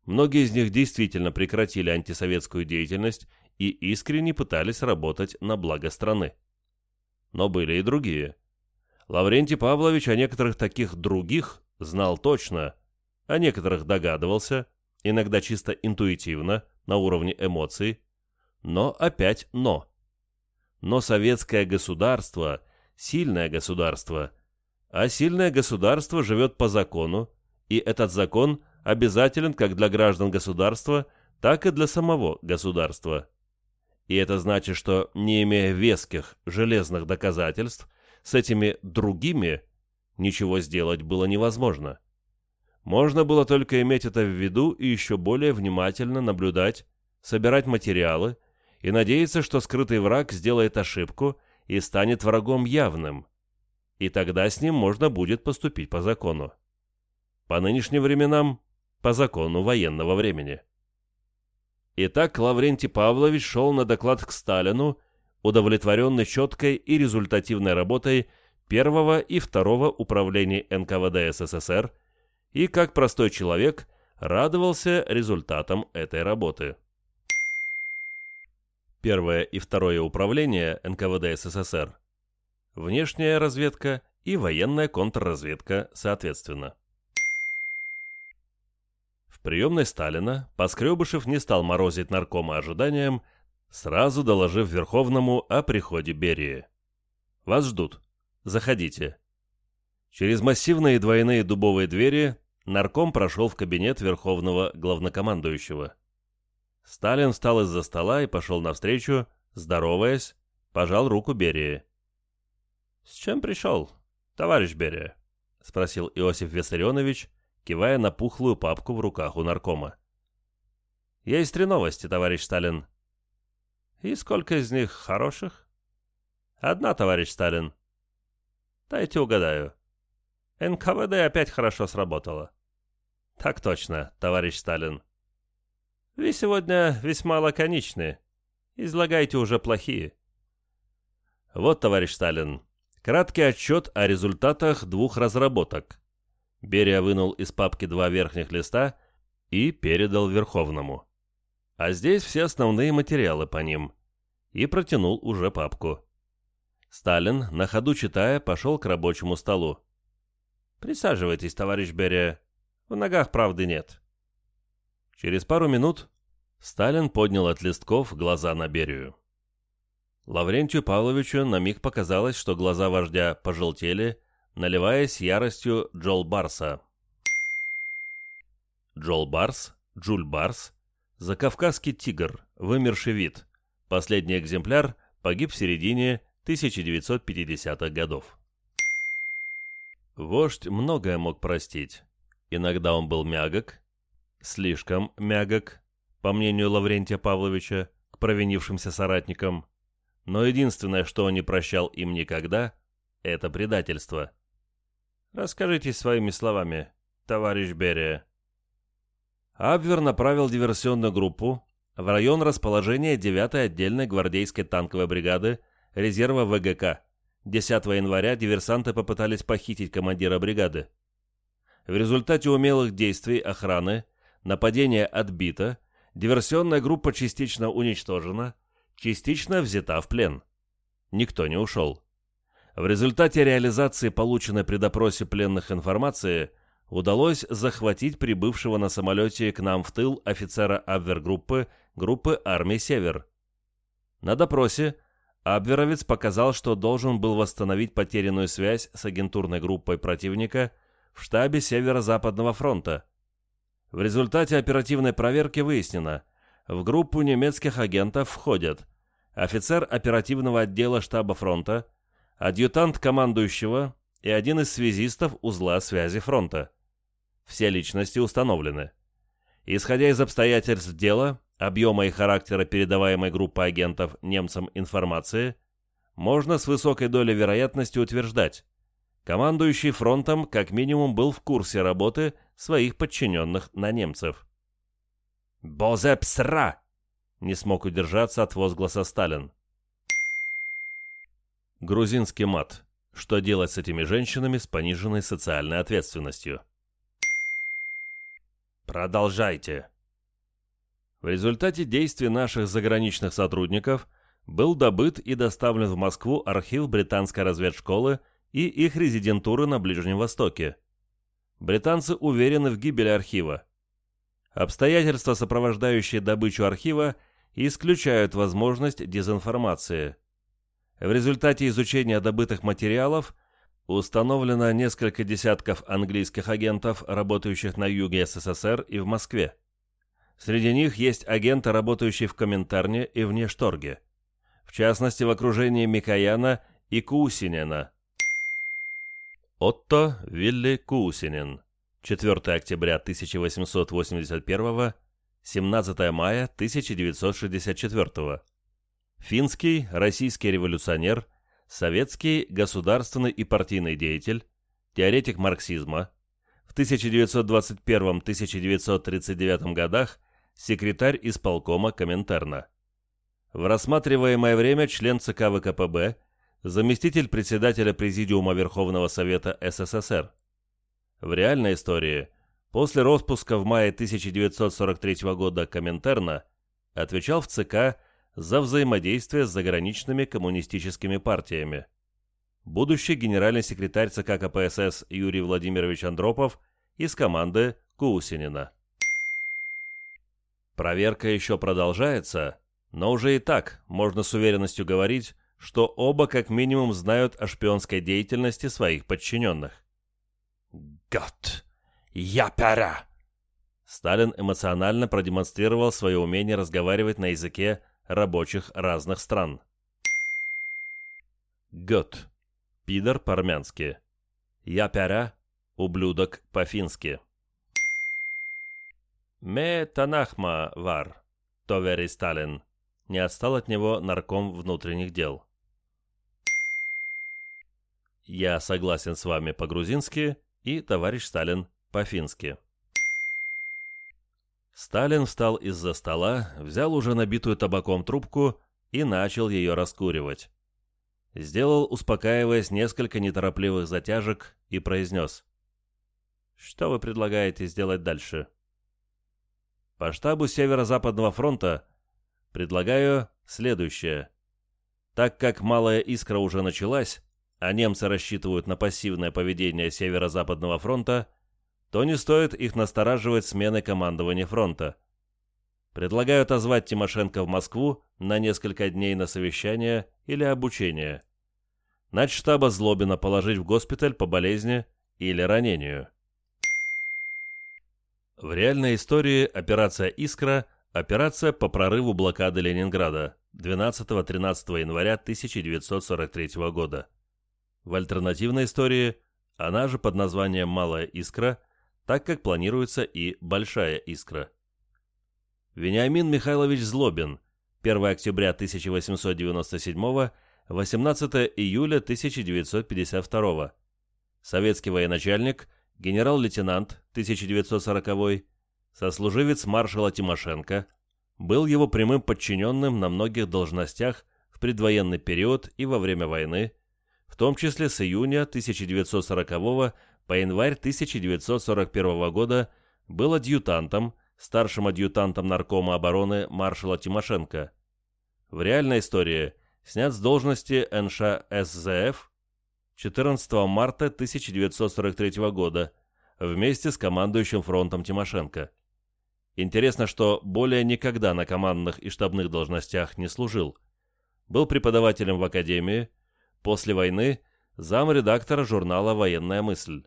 многие из них действительно прекратили антисоветскую деятельность и искренне пытались работать на благо страны. Но были и другие. Лаврентий Павлович о некоторых таких «других» знал точно, о некоторых догадывался, иногда чисто интуитивно, на уровне эмоций, но опять «но». Но советское государство – сильное государство. А сильное государство живет по закону, и этот закон обязателен как для граждан государства, так и для самого государства. И это значит, что не имея веских, железных доказательств, с этими «другими» ничего сделать было невозможно. Можно было только иметь это в виду и еще более внимательно наблюдать, собирать материалы – и надеется, что скрытый враг сделает ошибку и станет врагом явным. И тогда с ним можно будет поступить по закону. По нынешним временам – по закону военного времени. Итак, Лаврентий Павлович шел на доклад к Сталину, удовлетворенный четкой и результативной работой первого и второго управления НКВД СССР и, как простой человек, радовался результатам этой работы первое и второе управление НКВД СССР, внешняя разведка и военная контрразведка соответственно. В приемной Сталина Поскребышев не стал морозить наркома ожиданием, сразу доложив Верховному о приходе Берии. «Вас ждут. Заходите». Через массивные двойные дубовые двери нарком прошел в кабинет Верховного главнокомандующего – Сталин встал из-за стола и пошел навстречу, здороваясь, пожал руку Берии. «С чем пришел, товарищ Берия?» — спросил Иосиф Виссарионович, кивая на пухлую папку в руках у наркома. «Есть три новости, товарищ Сталин». «И сколько из них хороших?» «Одна, товарищ Сталин». «Дайте угадаю». НКВД опять хорошо сработало. «Так точно, товарищ Сталин». Вы сегодня весьма лаконичны. Излагайте уже плохие. Вот, товарищ Сталин, краткий отчет о результатах двух разработок. Берия вынул из папки два верхних листа и передал Верховному. А здесь все основные материалы по ним. И протянул уже папку. Сталин, на ходу читая, пошел к рабочему столу. «Присаживайтесь, товарищ Берия. В ногах правды нет». Через пару минут Сталин поднял от листков глаза на Берию. Лаврентию Павловичу на миг показалось, что глаза вождя пожелтели, наливаясь яростью Джол Барса. Джол Барс, Джуль Барс, закавказский тигр, вымерший вид. Последний экземпляр погиб в середине 1950-х годов. Вождь многое мог простить. Иногда он был мягок, слишком мягок, по мнению Лаврентия Павловича, к провинившимся соратникам. Но единственное, что он не прощал им никогда, это предательство. Расскажите своими словами, товарищ Берия. Абвер направил диверсионную группу в район расположения 9-й отдельной гвардейской танковой бригады резерва ВГК. 10 января диверсанты попытались похитить командира бригады. В результате умелых действий охраны – нападение отбито, диверсионная группа частично уничтожена, частично взята в плен. Никто не ушел. В результате реализации полученной при допросе пленных информации удалось захватить прибывшего на самолете к нам в тыл офицера Абвергруппы группы армии «Север». На допросе Абверовец показал, что должен был восстановить потерянную связь с агентурной группой противника в штабе Северо-Западного фронта – в результате оперативной проверки выяснено, в группу немецких агентов входят офицер оперативного отдела штаба фронта, адъютант командующего и один из связистов узла связи фронта. Все личности установлены. Исходя из обстоятельств дела, объема и характера передаваемой группы агентов немцам информации, можно с высокой долей вероятности утверждать, Командующий фронтом как минимум был в курсе работы своих подчиненных на немцев. Бозепсра — не смог удержаться от возгласа Сталин. Грузинский мат. Что делать с этими женщинами с пониженной социальной ответственностью? Продолжайте. В результате действий наших заграничных сотрудников был добыт и доставлен в Москву архив британской разведшколы и их резидентуры на Ближнем Востоке. Британцы уверены в гибели архива. Обстоятельства, сопровождающие добычу архива, исключают возможность дезинформации. В результате изучения добытых материалов установлено несколько десятков английских агентов, работающих на юге СССР и в Москве. Среди них есть агенты, работающие в Коминтерне и в Нешторге. В частности, в окружении Микояна и Кусинена. – Отто Вилли Кусинин. 4 октября 1881, 17 мая 1964. Финский, российский революционер, советский государственный и партийный деятель, теоретик марксизма, в 1921-1939 годах секретарь исполкома Коминтерна. В рассматриваемое время член ЦК ВКПБ – заместитель председателя Президиума Верховного Совета СССР. В реальной истории, после распуска в мае 1943 года Коминтерна отвечал в ЦК за взаимодействие с заграничными коммунистическими партиями. Будущий генеральный секретарь ЦК КПСС Юрий Владимирович Андропов из команды Кусинина. Проверка еще продолжается, но уже и так можно с уверенностью говорить, что оба как минимум знают о шпионской деятельности своих подчиненных. «Гад! Я пера!» Сталин эмоционально продемонстрировал свое умение разговаривать на языке рабочих разных стран. Год. Пидор по-армянски. Я пера, ублюдок по-фински. Ме танахма вар, товери Сталин. Не отстал от него нарком внутренних дел. Я согласен с вами по-грузински и товарищ Сталин по-фински. Сталин встал из-за стола, взял уже набитую табаком трубку и начал ее раскуривать. Сделал, успокаиваясь, несколько неторопливых затяжек и произнес. «Что вы предлагаете сделать дальше?» «По штабу Северо-Западного фронта предлагаю следующее. Так как малая искра уже началась, а немцы рассчитывают на пассивное поведение Северо-Западного фронта, то не стоит их настораживать смены командования фронта. Предлагаю отозвать Тимошенко в Москву на несколько дней на совещание или обучение. Нач штаба Злобина положить в госпиталь по болезни или ранению. В реальной истории операция «Искра» – операция по прорыву блокады Ленинграда 12-13 января 1943 года в альтернативной истории, она же под названием «Малая искра», так как планируется и «Большая искра». Вениамин Михайлович Злобин, 1 октября 1897 18 июля 1952 Советский военачальник, генерал-лейтенант 1940 сослуживец маршала Тимошенко, был его прямым подчиненным на многих должностях в предвоенный период и во время войны, в том числе с июня 1940 по январь 1941 года был адъютантом, старшим адъютантом Наркома обороны маршала Тимошенко. В реальной истории снят с должности НШ СЗФ 14 марта 1943 года вместе с командующим фронтом Тимошенко. Интересно, что более никогда на командных и штабных должностях не служил. Был преподавателем в академии, После войны зам-редактора журнала «Военная мысль».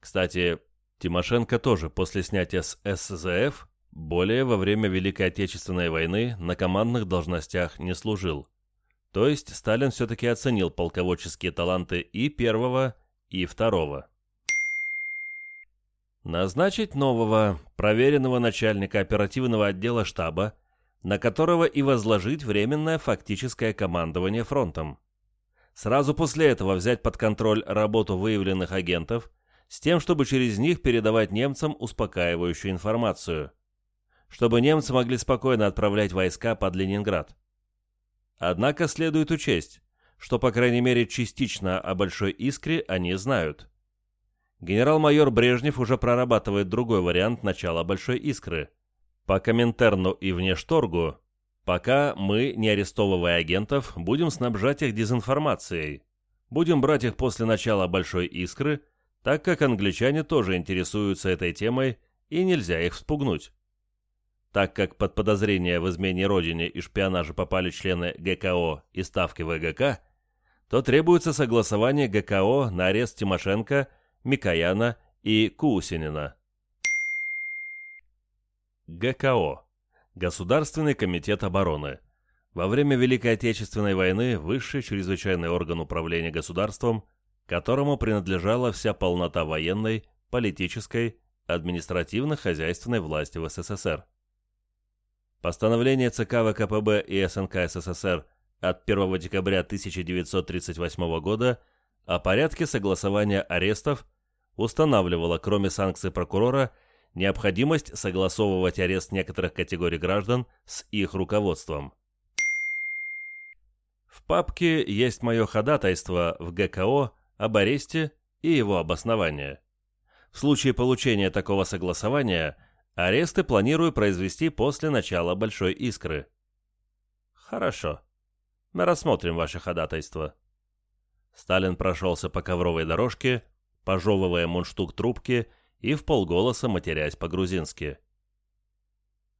Кстати, Тимошенко тоже после снятия с СЗФ более во время Великой Отечественной войны на командных должностях не служил. То есть Сталин все-таки оценил полководческие таланты и первого, и второго. Назначить нового, проверенного начальника оперативного отдела штаба, на которого и возложить временное фактическое командование фронтом. Сразу после этого взять под контроль работу выявленных агентов с тем, чтобы через них передавать немцам успокаивающую информацию, чтобы немцы могли спокойно отправлять войска под Ленинград. Однако следует учесть, что по крайней мере частично о Большой Искре они знают. Генерал-майор Брежнев уже прорабатывает другой вариант начала Большой Искры. По Коминтерну и Внешторгу Пока мы не арестовывая агентов, будем снабжать их дезинформацией. Будем брать их после начала «Большой искры», так как англичане тоже интересуются этой темой и нельзя их вспугнуть. Так как под подозрение в измене Родине и шпионаже попали члены ГКО и Ставки ВГК, то требуется согласование ГКО на арест Тимошенко, Микояна и Кусинина. ГКО Государственный комитет обороны. Во время Великой Отечественной войны высший чрезвычайный орган управления государством, которому принадлежала вся полнота военной, политической, административно-хозяйственной власти в СССР. Постановление ЦК ВКПБ и СНК СССР от 1 декабря 1938 года о порядке согласования арестов устанавливало, кроме санкций прокурора, необходимость согласовывать арест некоторых категорий граждан с их руководством. В папке есть мое ходатайство в ГКО об аресте и его обоснование. В случае получения такого согласования аресты планирую произвести после начала Большой Искры. Хорошо. Мы рассмотрим ваше ходатайство. Сталин прошелся по ковровой дорожке, пожевывая мундштук трубки и, и в полголоса матерясь по-грузински.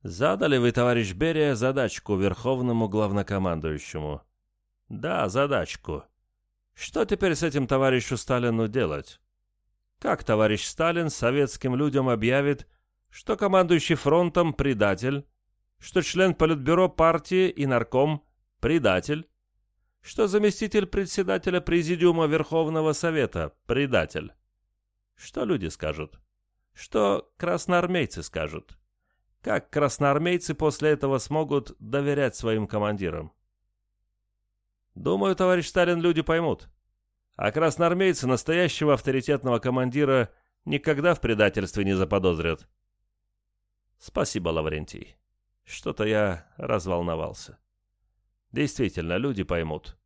«Задали вы, товарищ Берия, задачку верховному главнокомандующему?» «Да, задачку. Что теперь с этим товарищу Сталину делать?» «Как товарищ Сталин советским людям объявит, что командующий фронтом предатель, что член Политбюро партии и нарком предатель, что заместитель председателя Президиума Верховного Совета предатель?» «Что люди скажут?» что красноармейцы скажут. Как красноармейцы после этого смогут доверять своим командирам? Думаю, товарищ Сталин, люди поймут. А красноармейцы настоящего авторитетного командира никогда в предательстве не заподозрят. Спасибо, Лаврентий. Что-то я разволновался. Действительно, люди поймут.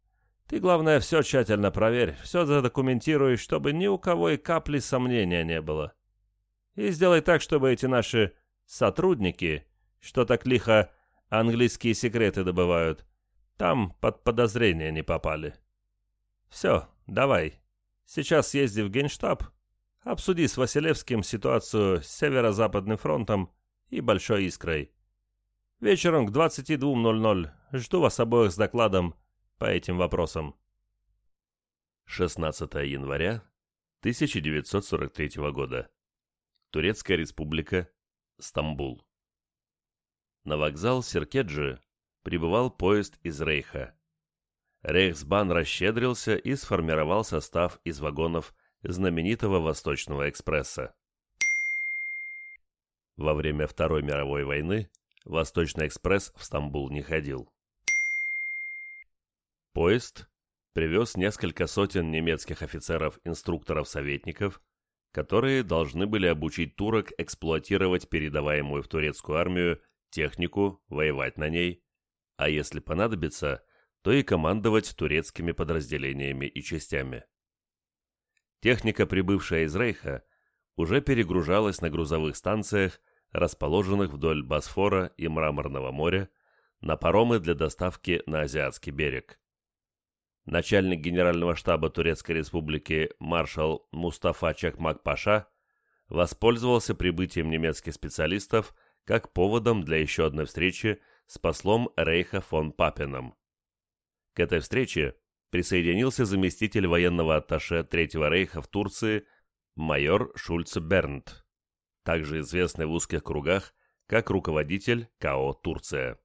Ты, главное, все тщательно проверь, все задокументируй, чтобы ни у кого и капли сомнения не было и сделай так, чтобы эти наши сотрудники, что так лихо английские секреты добывают, там под подозрение не попали. Все, давай. Сейчас съезди в генштаб, обсуди с Василевским ситуацию с Северо-Западным фронтом и Большой Искрой. Вечером к 22.00 жду вас обоих с докладом по этим вопросам. 16 января 1943 года. Турецкая республика, Стамбул. На вокзал Серкеджи прибывал поезд из Рейха. Рейхсбан расщедрился и сформировал состав из вагонов знаменитого Восточного экспресса. Во время Второй мировой войны Восточный экспресс в Стамбул не ходил. Поезд привез несколько сотен немецких офицеров-инструкторов-советников которые должны были обучить турок эксплуатировать передаваемую в турецкую армию технику, воевать на ней, а если понадобится, то и командовать турецкими подразделениями и частями. Техника, прибывшая из Рейха, уже перегружалась на грузовых станциях, расположенных вдоль Босфора и Мраморного моря, на паромы для доставки на Азиатский берег начальник генерального штаба Турецкой Республики маршал Мустафа Чакмак-Паша воспользовался прибытием немецких специалистов как поводом для еще одной встречи с послом Рейха фон Папином. К этой встрече присоединился заместитель военного атташе Третьего Рейха в Турции майор Шульц Бернт, также известный в узких кругах как руководитель КО «Турция».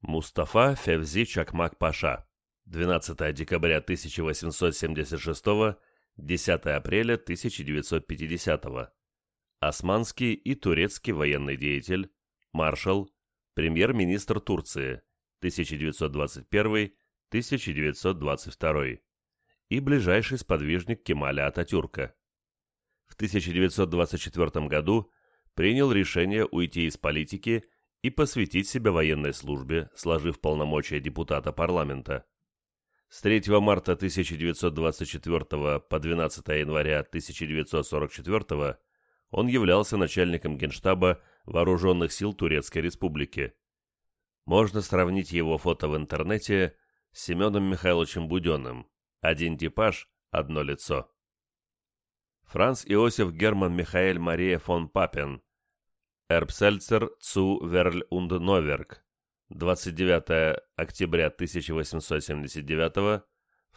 Мустафа Февзи Чакмак-Паша, 12 декабря 1876, 10 апреля 1950, османский и турецкий военный деятель, маршал, премьер-министр Турции 1921-1922 и ближайший сподвижник Кемаля Ататюрка. В 1924 году принял решение уйти из политики и и посвятить себя военной службе, сложив полномочия депутата парламента. С 3 марта 1924 по 12 января 1944 он являлся начальником Генштаба Вооруженных сил Турецкой Республики. Можно сравнить его фото в интернете с Семеном Михайловичем Буденным. Один типаж, одно лицо. Франц Иосиф Герман Михаэль Мария фон Папен – Эрбсельцер Цу Верль-Унд-Новерк, 29 октября 1879,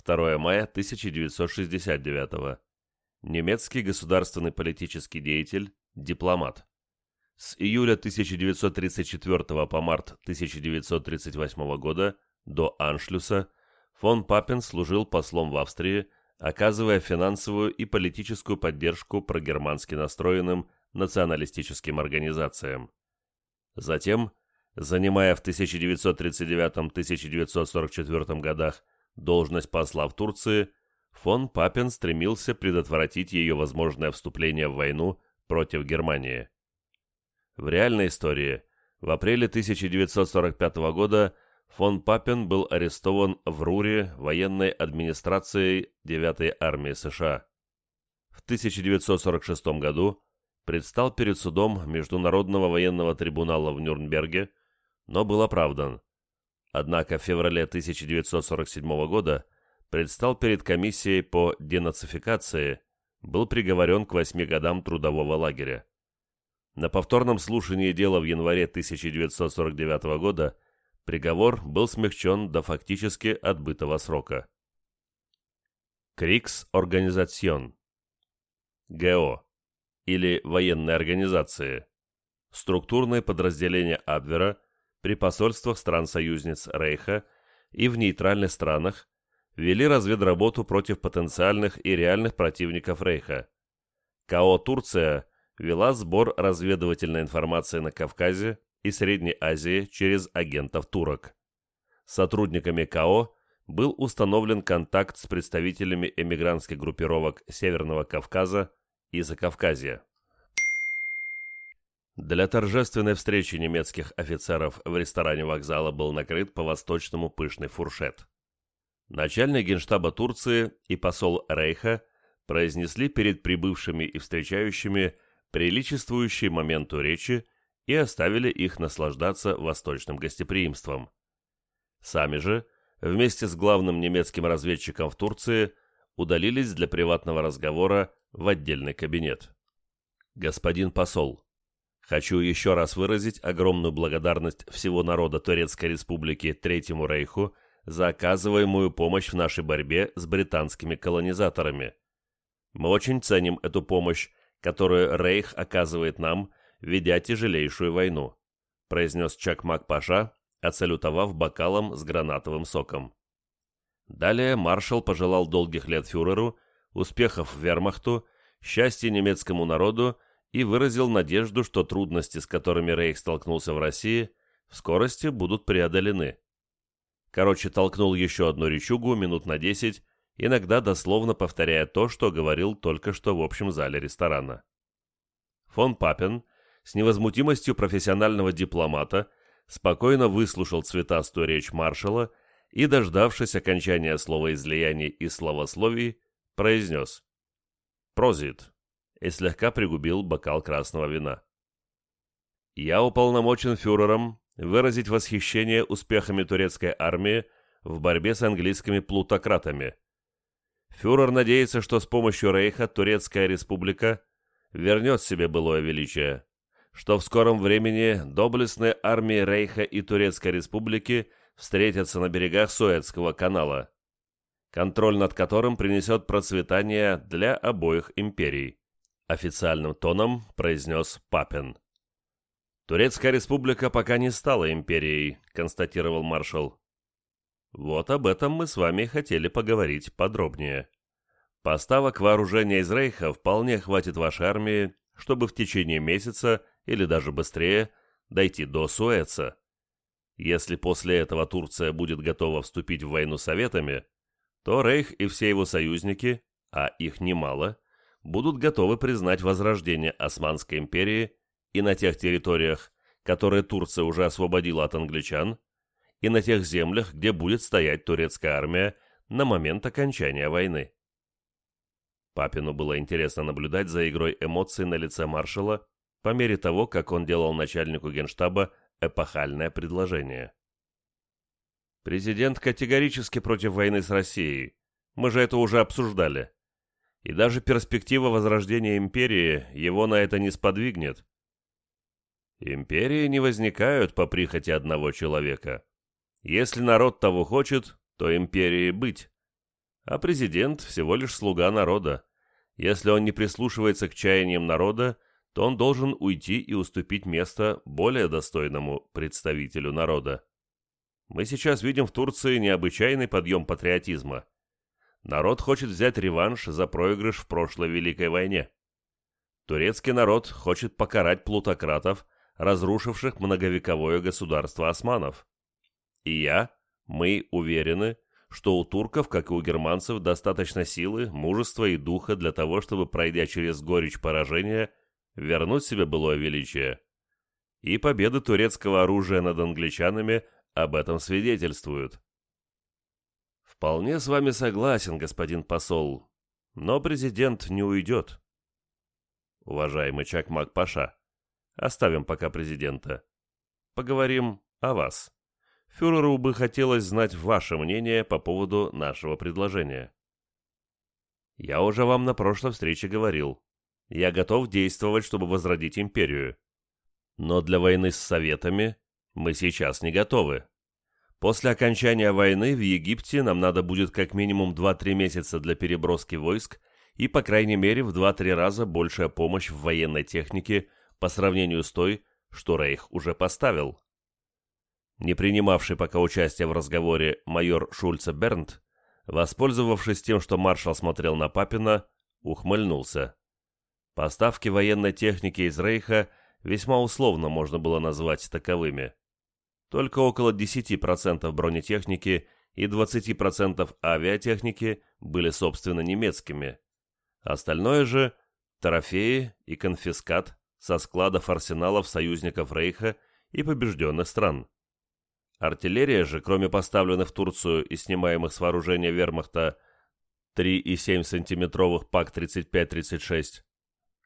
2 мая 1969. Немецкий государственный политический деятель, дипломат. С июля 1934 по март 1938 года до Аншлюса фон Папен служил послом в Австрии, оказывая финансовую и политическую поддержку прогермански настроенным националистическим организациям. Затем, занимая в 1939-1944 годах должность посла в Турции, фон Папен стремился предотвратить ее возможное вступление в войну против Германии. В реальной истории в апреле 1945 года фон Папен был арестован в Руре военной администрацией 9-й армии США. В 1946 году предстал перед судом Международного военного трибунала в Нюрнберге, но был оправдан. Однако в феврале 1947 года предстал перед комиссией по денацификации, был приговорен к восьми годам трудового лагеря. На повторном слушании дела в январе 1949 года приговор был смягчен до фактически отбытого срока. Крикс Организацион ГО или военной организации, структурные подразделения Абвера при посольствах стран-союзниц Рейха и в нейтральных странах вели разведработу против потенциальных и реальных противников Рейха. КАО «Турция» вела сбор разведывательной информации на Кавказе и Средней Азии через агентов турок. Сотрудниками КАО был установлен контакт с представителями эмигрантских группировок Северного Кавказа, и Закавказья. Для торжественной встречи немецких офицеров в ресторане вокзала был накрыт по-восточному пышный фуршет. Начальник генштаба Турции и посол Рейха произнесли перед прибывшими и встречающими приличествующие моменту речи и оставили их наслаждаться восточным гостеприимством. Сами же, вместе с главным немецким разведчиком в Турции – удалились для приватного разговора в отдельный кабинет. «Господин посол, хочу еще раз выразить огромную благодарность всего народа Турецкой Республики Третьему Рейху за оказываемую помощь в нашей борьбе с британскими колонизаторами. Мы очень ценим эту помощь, которую Рейх оказывает нам, ведя тяжелейшую войну», произнес Чакмак Паша, отсалютовав бокалом с гранатовым соком. Далее маршал пожелал долгих лет фюреру, успехов вермахту, счастья немецкому народу и выразил надежду, что трудности, с которыми Рейх столкнулся в России, в скорости будут преодолены. Короче, толкнул еще одну речугу минут на десять, иногда дословно повторяя то, что говорил только что в общем зале ресторана. Фон Папен с невозмутимостью профессионального дипломата спокойно выслушал цветастую речь маршала и, дождавшись окончания слова излияния и словословий, произнес «Прозит» и слегка пригубил бокал красного вина. «Я уполномочен фюрером выразить восхищение успехами турецкой армии в борьбе с английскими плутократами. Фюрер надеется, что с помощью Рейха Турецкая республика вернет себе былое величие, что в скором времени доблестные армии Рейха и Турецкой республики – встретятся на берегах Суэцкого канала, контроль над которым принесет процветание для обоих империй», официальным тоном произнес Папин. «Турецкая республика пока не стала империей», констатировал маршал. Вот об этом мы с вами хотели поговорить подробнее. Поставок вооружения из Рейха вполне хватит вашей армии, чтобы в течение месяца или даже быстрее дойти до Суэца. Если после этого Турция будет готова вступить в войну с Советами, то Рейх и все его союзники, а их немало, будут готовы признать возрождение Османской империи и на тех территориях, которые Турция уже освободила от англичан, и на тех землях, где будет стоять турецкая армия на момент окончания войны. Папину было интересно наблюдать за игрой эмоций на лице маршала по мере того, как он делал начальнику генштаба эпохальное предложение. Президент категорически против войны с Россией. Мы же это уже обсуждали. И даже перспектива возрождения империи его на это не сподвигнет. Империи не возникают по прихоти одного человека. Если народ того хочет, то империи быть. А президент всего лишь слуга народа. Если он не прислушивается к чаяниям народа, то он должен уйти и уступить место более достойному представителю народа. Мы сейчас видим в Турции необычайный подъем патриотизма. Народ хочет взять реванш за проигрыш в прошлой Великой войне. Турецкий народ хочет покарать плутократов, разрушивших многовековое государство османов. И я, мы уверены, что у турков, как и у германцев, достаточно силы, мужества и духа для того, чтобы, пройдя через горечь поражения, вернуть себе былое величие. И победы турецкого оружия над англичанами об этом свидетельствуют. Вполне с вами согласен, господин посол, но президент не уйдет. Уважаемый Чакмак Паша, оставим пока президента. Поговорим о вас. Фюреру бы хотелось знать ваше мнение по поводу нашего предложения. Я уже вам на прошлой встрече говорил, я готов действовать, чтобы возродить империю. Но для войны с Советами мы сейчас не готовы. После окончания войны в Египте нам надо будет как минимум 2-3 месяца для переброски войск и, по крайней мере, в 2-3 раза большая помощь в военной технике по сравнению с той, что Рейх уже поставил. Не принимавший пока участия в разговоре майор Шульце Бернт, воспользовавшись тем, что маршал смотрел на Папина, ухмыльнулся. Поставки военной техники из Рейха весьма условно можно было назвать таковыми. Только около 10% бронетехники и 20% авиатехники были собственно немецкими. Остальное же – трофеи и конфискат со складов арсеналов союзников Рейха и побежденных стран. Артиллерия же, кроме поставленных в Турцию и снимаемых с вооружения вермахта 3,7 сантиметровых ПАК-35-36,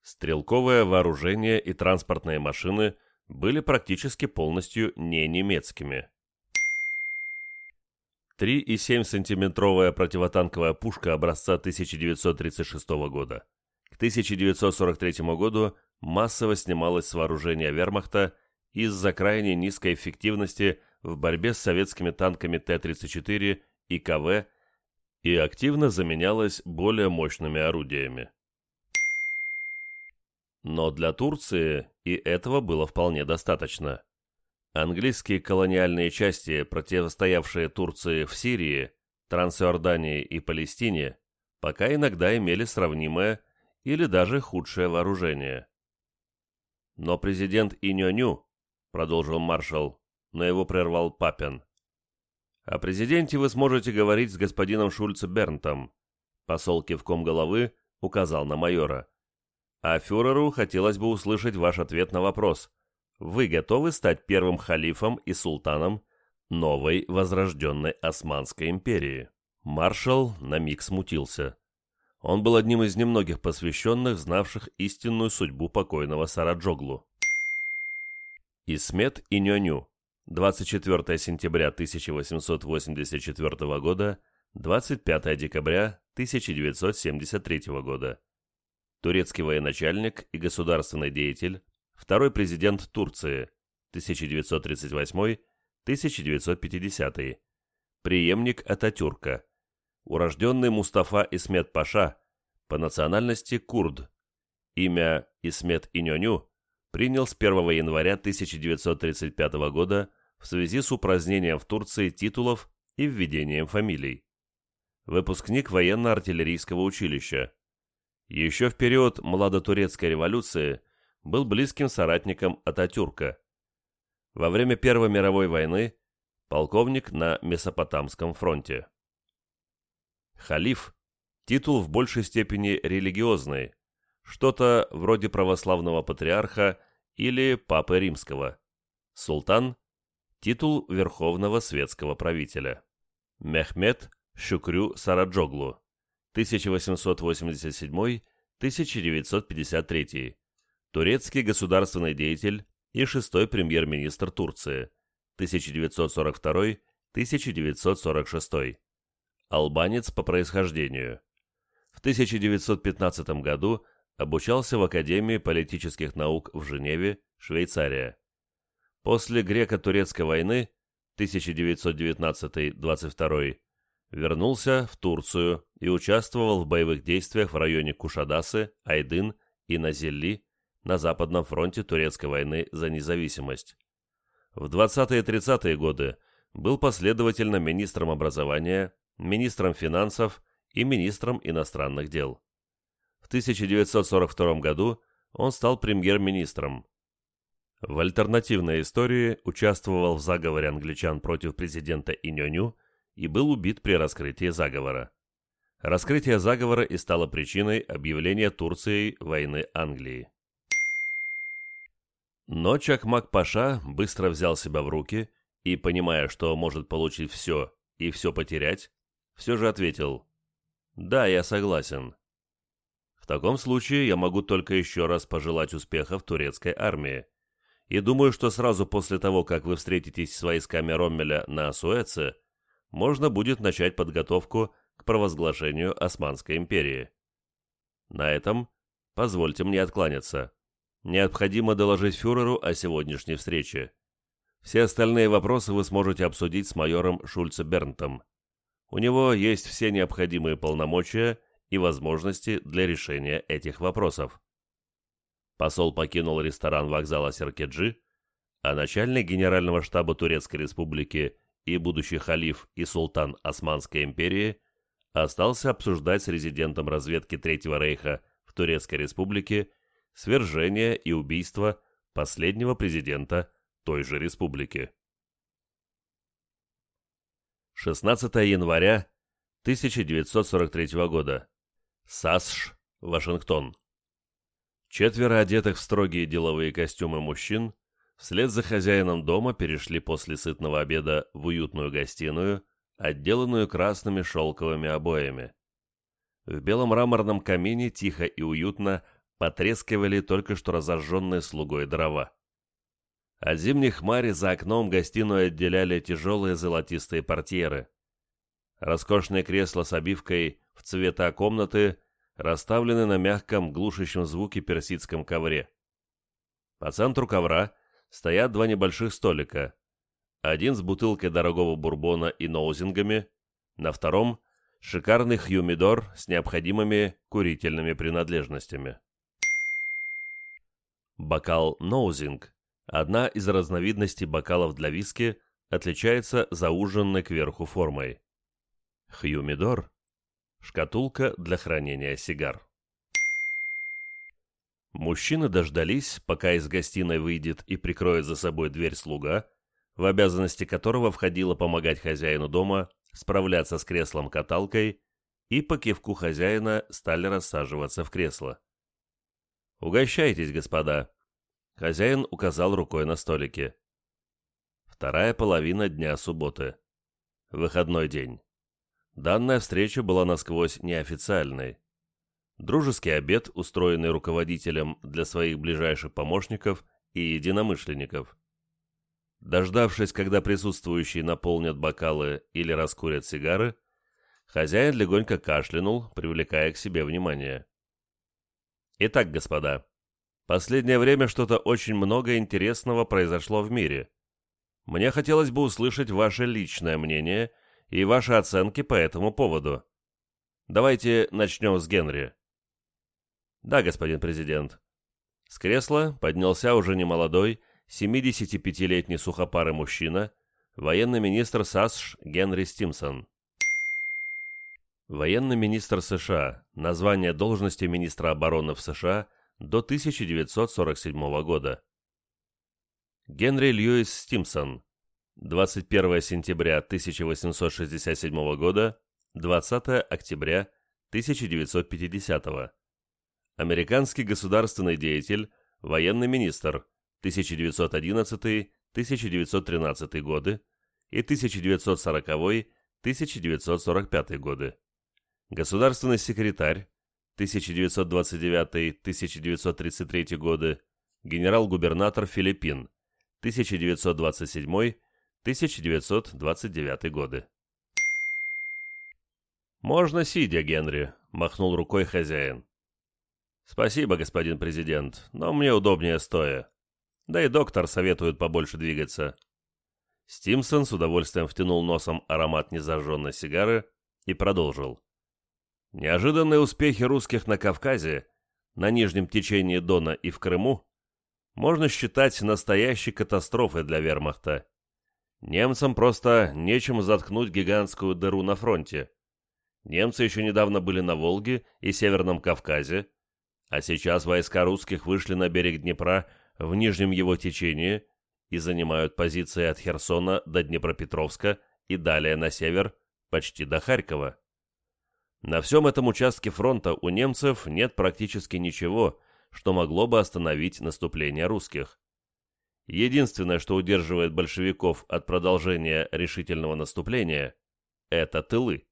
стрелковое вооружение и транспортные машины были практически полностью не немецкими. 3,7-сантиметровая противотанковая пушка образца 1936 года. К 1943 году массово снималась с вооружения вермахта из-за крайне низкой эффективности в борьбе с советскими танками Т-34 и КВ и активно заменялась более мощными орудиями но для Турции и этого было вполне достаточно. Английские колониальные части, противостоявшие Турции в Сирии, Трансиордании и Палестине, пока иногда имели сравнимое или даже худшее вооружение. Но президент Иньоню, продолжил маршал, но его прервал Папин. О президенте вы сможете говорить с господином Шульце Бернтом. Посол кивком головы указал на майора. А фюреру хотелось бы услышать ваш ответ на вопрос. Вы готовы стать первым халифом и султаном новой возрожденной Османской империи? Маршал на миг смутился. Он был одним из немногих посвященных, знавших истинную судьбу покойного Сараджоглу. Исмет и Нюню. 24 сентября 1884 года, 25 декабря 1973 года турецкий военачальник и государственный деятель, второй президент Турции 1938-1950, преемник Ататюрка, урожденный Мустафа Исмет Паша, по национальности курд. Имя Исмет Иньоню принял с 1 января 1935 года в связи с упразднением в Турции титулов и введением фамилий. Выпускник военно-артиллерийского училища – еще в период Младотурецкой революции был близким соратником Ататюрка. Во время Первой мировой войны полковник на Месопотамском фронте. Халиф – титул в большей степени религиозный, что-то вроде православного патриарха или папы римского. Султан – титул верховного светского правителя. Мехмед Шукрю Сараджоглу – 1887-1953, турецкий государственный деятель и шестой премьер-министр Турции 1942-1946, албанец по происхождению. В 1915 году обучался в Академии политических наук в Женеве, Швейцария. После греко-турецкой войны 1919-22 вернулся в Турцию и участвовал в боевых действиях в районе Кушадасы, Айдын и Назелли на Западном фронте Турецкой войны за независимость. В 20-30-е годы был последовательно министром образования, министром финансов и министром иностранных дел. В 1942 году он стал премьер-министром. В альтернативной истории участвовал в заговоре англичан против президента Иньоню и был убит при раскрытии заговора. Раскрытие заговора и стало причиной объявления Турцией войны Англии. Но Чакмак-Паша быстро взял себя в руки и, понимая, что может получить все и все потерять, все же ответил «Да, я согласен». В таком случае я могу только еще раз пожелать успеха в турецкой армии. И думаю, что сразу после того, как вы встретитесь с войсками Роммеля на Суэце, можно будет начать подготовку к провозглашению Османской империи. На этом позвольте мне откланяться. Необходимо доложить фюреру о сегодняшней встрече. Все остальные вопросы вы сможете обсудить с майором Шульце Бернтом. У него есть все необходимые полномочия и возможности для решения этих вопросов. Посол покинул ресторан вокзала Серкеджи, а начальник Генерального штаба Турецкой Республики и будущий халиф и султан Османской империи, остался обсуждать с резидентом разведки Третьего Рейха в Турецкой Республике свержение и убийство последнего президента той же республики. 16 января 1943 года. САСШ, Вашингтон. Четверо одетых в строгие деловые костюмы мужчин – Вслед за хозяином дома перешли после сытного обеда в уютную гостиную, отделанную красными шелковыми обоями. В белом мраморном камине тихо и уютно потрескивали только что разожженные слугой дрова. От зимних хмари за окном гостиную отделяли тяжелые золотистые портьеры. Роскошное кресло с обивкой в цвета комнаты расставлены на мягком глушащем звуке персидском ковре. По центру ковра – стоят два небольших столика. Один с бутылкой дорогого бурбона и ноузингами, на втором – шикарный хьюмидор с необходимыми курительными принадлежностями. Бокал ноузинг – одна из разновидностей бокалов для виски, отличается зауженной кверху формой. Хьюмидор – шкатулка для хранения сигар. Мужчины дождались, пока из гостиной выйдет и прикроет за собой дверь слуга, в обязанности которого входило помогать хозяину дома справляться с креслом-каталкой, и по кивку хозяина стали рассаживаться в кресло. «Угощайтесь, господа!» Хозяин указал рукой на столике. Вторая половина дня субботы. Выходной день. Данная встреча была насквозь неофициальной. Дружеский обед, устроенный руководителем для своих ближайших помощников и единомышленников. Дождавшись, когда присутствующие наполнят бокалы или раскурят сигары, хозяин легонько кашлянул, привлекая к себе внимание. «Итак, господа, последнее время что-то очень много интересного произошло в мире. Мне хотелось бы услышать ваше личное мнение и ваши оценки по этому поводу. Давайте начнем с Генри». «Да, господин президент». С кресла поднялся уже немолодой, 75-летний сухопарый мужчина, военный министр САСШ Генри Стимсон. Военный министр США. Название должности министра обороны в США до 1947 года. Генри Льюис Стимсон. 21 сентября 1867 года, 20 октября 1950 года. Американский государственный деятель, военный министр 1911-1913 годы и 1940-1945 годы. Государственный секретарь 1929-1933 годы, генерал-губернатор Филиппин 1927-1929 годы. «Можно сидя, Генри», — махнул рукой хозяин. Спасибо, господин президент, но мне удобнее стоя. Да и доктор советует побольше двигаться. Стимсон с удовольствием втянул носом аромат незажженной сигары и продолжил. Неожиданные успехи русских на Кавказе, на нижнем течении Дона и в Крыму можно считать настоящей катастрофой для вермахта. Немцам просто нечем заткнуть гигантскую дыру на фронте. Немцы еще недавно были на Волге и Северном Кавказе, а сейчас войска русских вышли на берег Днепра в нижнем его течении и занимают позиции от Херсона до Днепропетровска и далее на север, почти до Харькова. На всем этом участке фронта у немцев нет практически ничего, что могло бы остановить наступление русских. Единственное, что удерживает большевиков от продолжения решительного наступления, это тылы.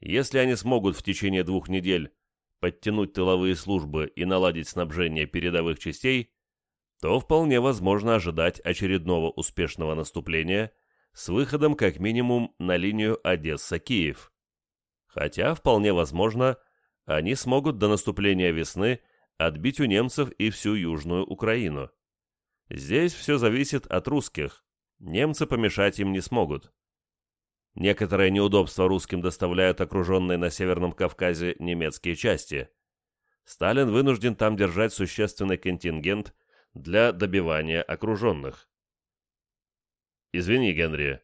Если они смогут в течение двух недель подтянуть тыловые службы и наладить снабжение передовых частей, то вполне возможно ожидать очередного успешного наступления с выходом как минимум на линию Одесса-Киев. Хотя, вполне возможно, они смогут до наступления весны отбить у немцев и всю Южную Украину. Здесь все зависит от русских, немцы помешать им не смогут. Некоторое неудобство русским доставляют окруженные на Северном Кавказе немецкие части. Сталин вынужден там держать существенный контингент для добивания окруженных. «Извини, Генри.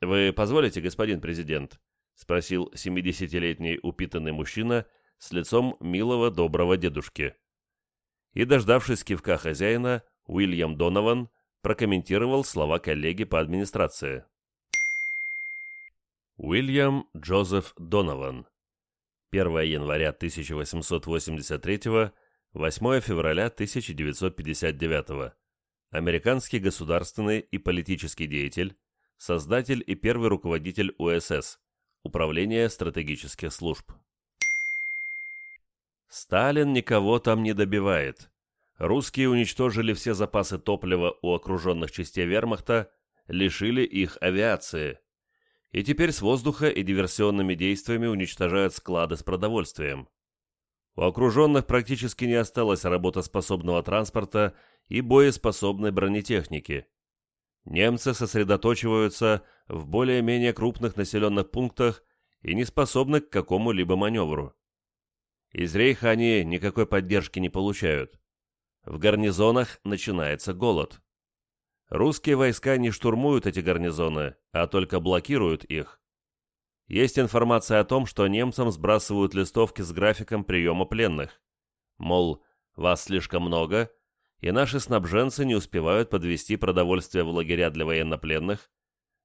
Вы позволите, господин президент?» — спросил 70-летний упитанный мужчина с лицом милого доброго дедушки. И, дождавшись кивка хозяина, Уильям Донован прокомментировал слова коллеги по администрации. Уильям Джозеф Донован. 1 января 1883, 8 февраля 1959. Американский государственный и политический деятель, создатель и первый руководитель УСС, Управление стратегических служб. Сталин никого там не добивает. Русские уничтожили все запасы топлива у окруженных частей вермахта, лишили их авиации – и теперь с воздуха и диверсионными действиями уничтожают склады с продовольствием. У окруженных практически не осталось работоспособного транспорта и боеспособной бронетехники. Немцы сосредоточиваются в более-менее крупных населенных пунктах и не способны к какому-либо маневру. Из рейха они никакой поддержки не получают. В гарнизонах начинается голод. Русские войска не штурмуют эти гарнизоны, а только блокируют их. Есть информация о том, что немцам сбрасывают листовки с графиком приема пленных. Мол, вас слишком много, и наши снабженцы не успевают подвести продовольствие в лагеря для военнопленных,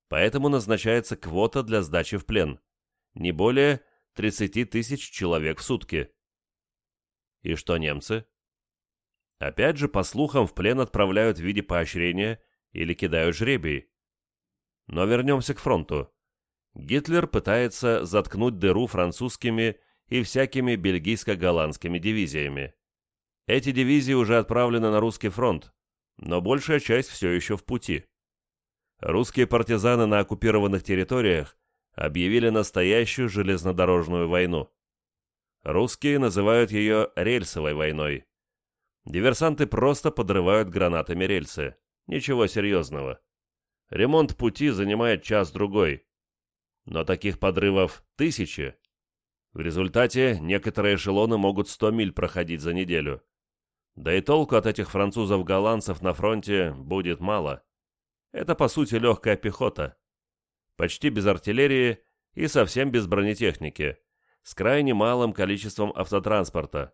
поэтому назначается квота для сдачи в плен. Не более 30 тысяч человек в сутки. И что немцы? Опять же, по слухам, в плен отправляют в виде поощрения или кидаю жребий. Но вернемся к фронту. Гитлер пытается заткнуть дыру французскими и всякими бельгийско-голландскими дивизиями. Эти дивизии уже отправлены на русский фронт, но большая часть все еще в пути. Русские партизаны на оккупированных территориях объявили настоящую железнодорожную войну. Русские называют ее рельсовой войной. Диверсанты просто подрывают гранатами рельсы. Ничего серьезного. Ремонт пути занимает час-другой. Но таких подрывов тысячи. В результате некоторые эшелоны могут 100 миль проходить за неделю. Да и толку от этих французов-голландцев на фронте будет мало. Это, по сути, легкая пехота. Почти без артиллерии и совсем без бронетехники, с крайне малым количеством автотранспорта.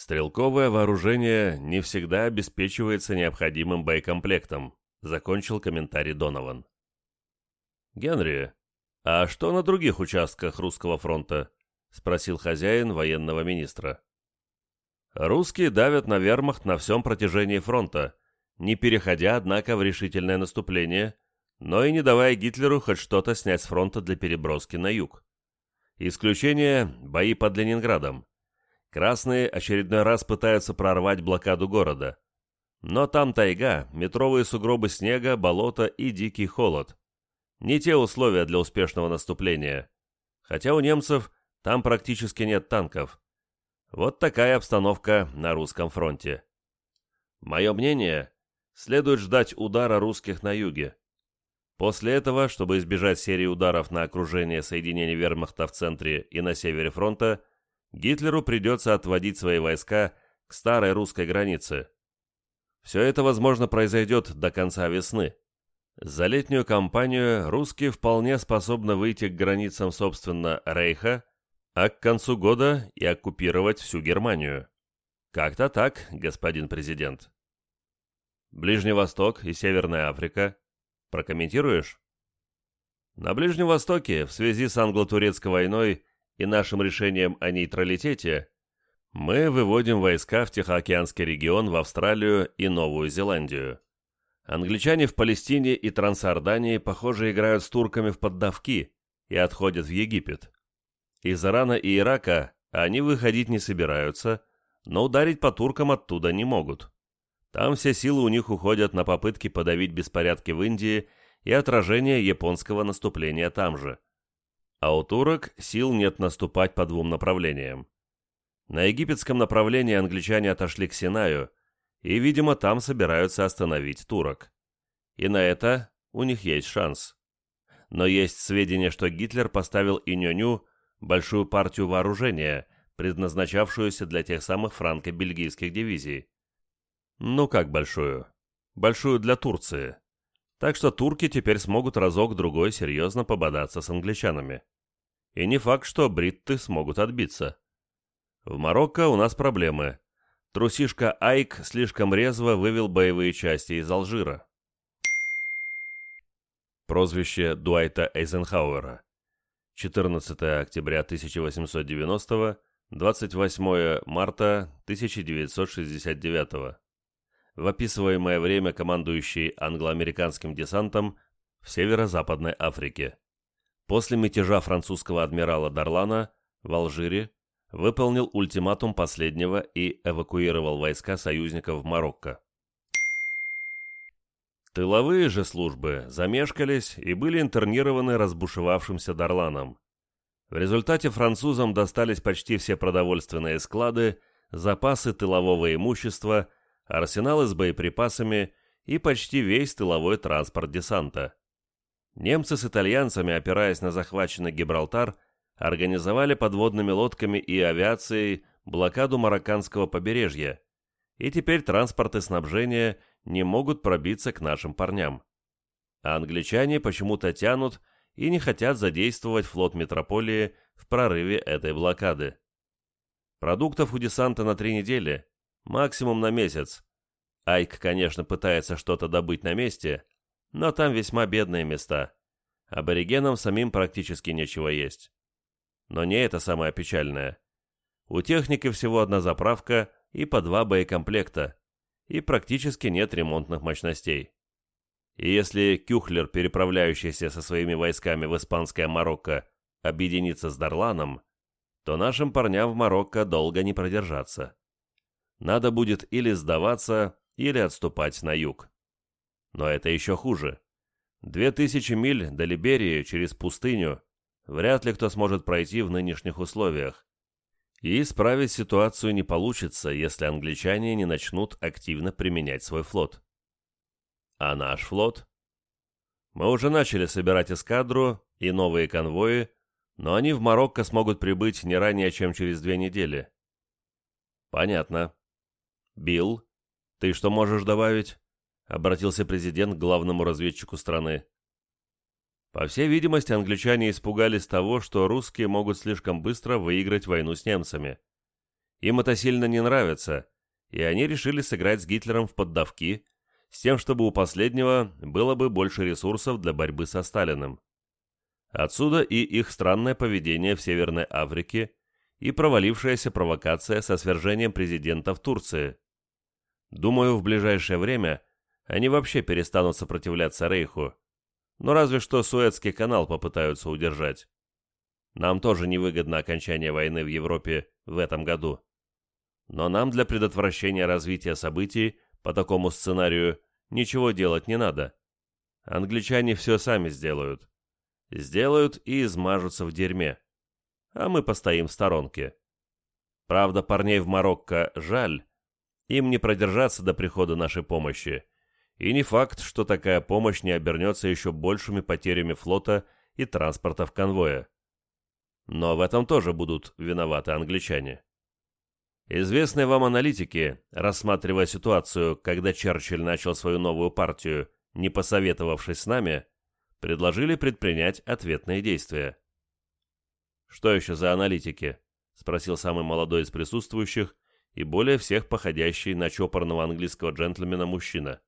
Стрелковое вооружение не всегда обеспечивается необходимым боекомплектом, закончил комментарий Донован. Генри, а что на других участках русского фронта? спросил хозяин военного министра. Русские давят на вермахт на всем протяжении фронта, не переходя, однако, в решительное наступление, но и не давая Гитлеру хоть что-то снять с фронта для переброски на юг. Исключение – бои под Ленинградом. Красные очередной раз пытаются прорвать блокаду города. Но там тайга, метровые сугробы снега, болото и дикий холод. Не те условия для успешного наступления. Хотя у немцев там практически нет танков. Вот такая обстановка на русском фронте. Мое мнение, следует ждать удара русских на юге. После этого, чтобы избежать серии ударов на окружение соединений вермахта в центре и на севере фронта, Гитлеру придется отводить свои войска к старой русской границе. Все это, возможно, произойдет до конца весны. За летнюю кампанию русские вполне способны выйти к границам, собственно, Рейха, а к концу года и оккупировать всю Германию. Как-то так, господин президент. Ближний Восток и Северная Африка. Прокомментируешь? На Ближнем Востоке в связи с англо-турецкой войной и нашим решением о нейтралитете, мы выводим войска в Тихоокеанский регион, в Австралию и Новую Зеландию. Англичане в Палестине и Трансордании, похоже, играют с турками в поддавки и отходят в Египет. Из Ирана и Ирака они выходить не собираются, но ударить по туркам оттуда не могут. Там все силы у них уходят на попытки подавить беспорядки в Индии и отражение японского наступления там же – а у турок сил нет наступать по двум направлениям. На египетском направлении англичане отошли к Синаю, и, видимо, там собираются остановить турок. И на это у них есть шанс. Но есть сведения, что Гитлер поставил Иньоню большую партию вооружения, предназначавшуюся для тех самых франко-бельгийских дивизий. Ну как большую? Большую для Турции. Так что турки теперь смогут разок-другой серьезно пободаться с англичанами. И не факт, что бритты смогут отбиться. В Марокко у нас проблемы. Трусишка Айк слишком резво вывел боевые части из Алжира. Прозвище Дуайта Эйзенхауэра. 14 октября 1890 28 марта 1969 В описываемое время командующий англо-американским десантом в северо-западной Африке после мятежа французского адмирала Дарлана в Алжире выполнил ультиматум последнего и эвакуировал войска союзников в Марокко. Тыловые же службы замешкались и были интернированы разбушевавшимся Дарланом. В результате французам достались почти все продовольственные склады, запасы тылового имущества, арсеналы с боеприпасами и почти весь тыловой транспорт десанта. Немцы с итальянцами, опираясь на захваченный Гибралтар, организовали подводными лодками и авиацией блокаду марокканского побережья, и теперь транспорт и снабжение не могут пробиться к нашим парням. А англичане почему-то тянут и не хотят задействовать флот метрополии в прорыве этой блокады. Продуктов у десанта на три недели, максимум на месяц. Айк, конечно, пытается что-то добыть на месте, но там весьма бедные места. Аборигенам самим практически нечего есть. Но не это самое печальное. У техники всего одна заправка и по два боекомплекта, и практически нет ремонтных мощностей. И если Кюхлер, переправляющийся со своими войсками в испанское Марокко, объединится с Дарланом, то нашим парням в Марокко долго не продержаться. Надо будет или сдаваться, или отступать на юг. Но это еще хуже. Две тысячи миль до Либерии через пустыню вряд ли кто сможет пройти в нынешних условиях. И исправить ситуацию не получится, если англичане не начнут активно применять свой флот. А наш флот? Мы уже начали собирать эскадру и новые конвои, но они в Марокко смогут прибыть не ранее, чем через две недели. Понятно. Билл, ты что можешь добавить? обратился президент к главному разведчику страны. По всей видимости, англичане испугались того, что русские могут слишком быстро выиграть войну с немцами. Им это сильно не нравится, и они решили сыграть с Гитлером в поддавки, с тем, чтобы у последнего было бы больше ресурсов для борьбы со Сталиным. Отсюда и их странное поведение в Северной Африке и провалившаяся провокация со свержением президента в Турции. Думаю, в ближайшее время – они вообще перестанут сопротивляться Рейху. Но разве что Суэцкий канал попытаются удержать. Нам тоже невыгодно окончание войны в Европе в этом году. Но нам для предотвращения развития событий по такому сценарию ничего делать не надо. Англичане все сами сделают. Сделают и измажутся в дерьме. А мы постоим в сторонке. Правда, парней в Марокко жаль. Им не продержаться до прихода нашей помощи. И не факт, что такая помощь не обернется еще большими потерями флота и транспорта в конвое. Но в этом тоже будут виноваты англичане. Известные вам аналитики, рассматривая ситуацию, когда Черчилль начал свою новую партию, не посоветовавшись с нами, предложили предпринять ответные действия. «Что еще за аналитики?» – спросил самый молодой из присутствующих и более всех походящий на чопорного английского джентльмена мужчина.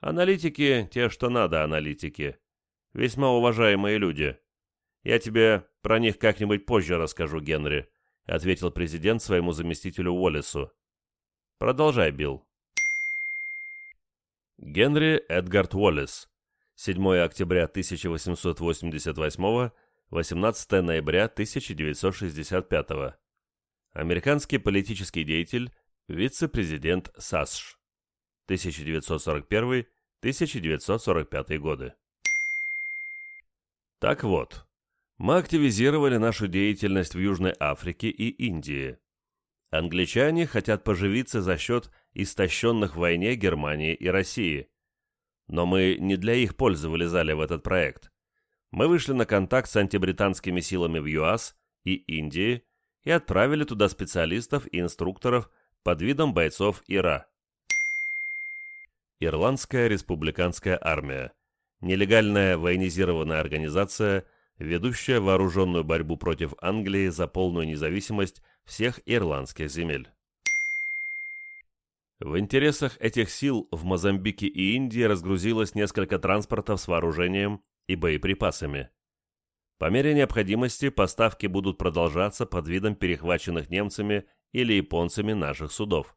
Аналитики — те, что надо, аналитики. Весьма уважаемые люди. Я тебе про них как-нибудь позже расскажу, Генри», — ответил президент своему заместителю Уоллесу. «Продолжай, Билл». Генри Эдгард Уоллес. 7 октября 1888 18 ноября 1965 Американский политический деятель, вице-президент САСШ. 1941-1945 годы. Так вот, мы активизировали нашу деятельность в Южной Африке и Индии. Англичане хотят поживиться за счет истощенных в войне Германии и России. Но мы не для их пользы вылезали в этот проект. Мы вышли на контакт с антибританскими силами в ЮАС и Индии и отправили туда специалистов и инструкторов под видом бойцов ИРА. Ирландская республиканская армия, нелегальная военизированная организация, ведущая вооруженную борьбу против Англии за полную независимость всех ирландских земель. В интересах этих сил в Мозамбике и Индии разгрузилось несколько транспортов с вооружением и боеприпасами. По мере необходимости поставки будут продолжаться под видом перехваченных немцами или японцами наших судов.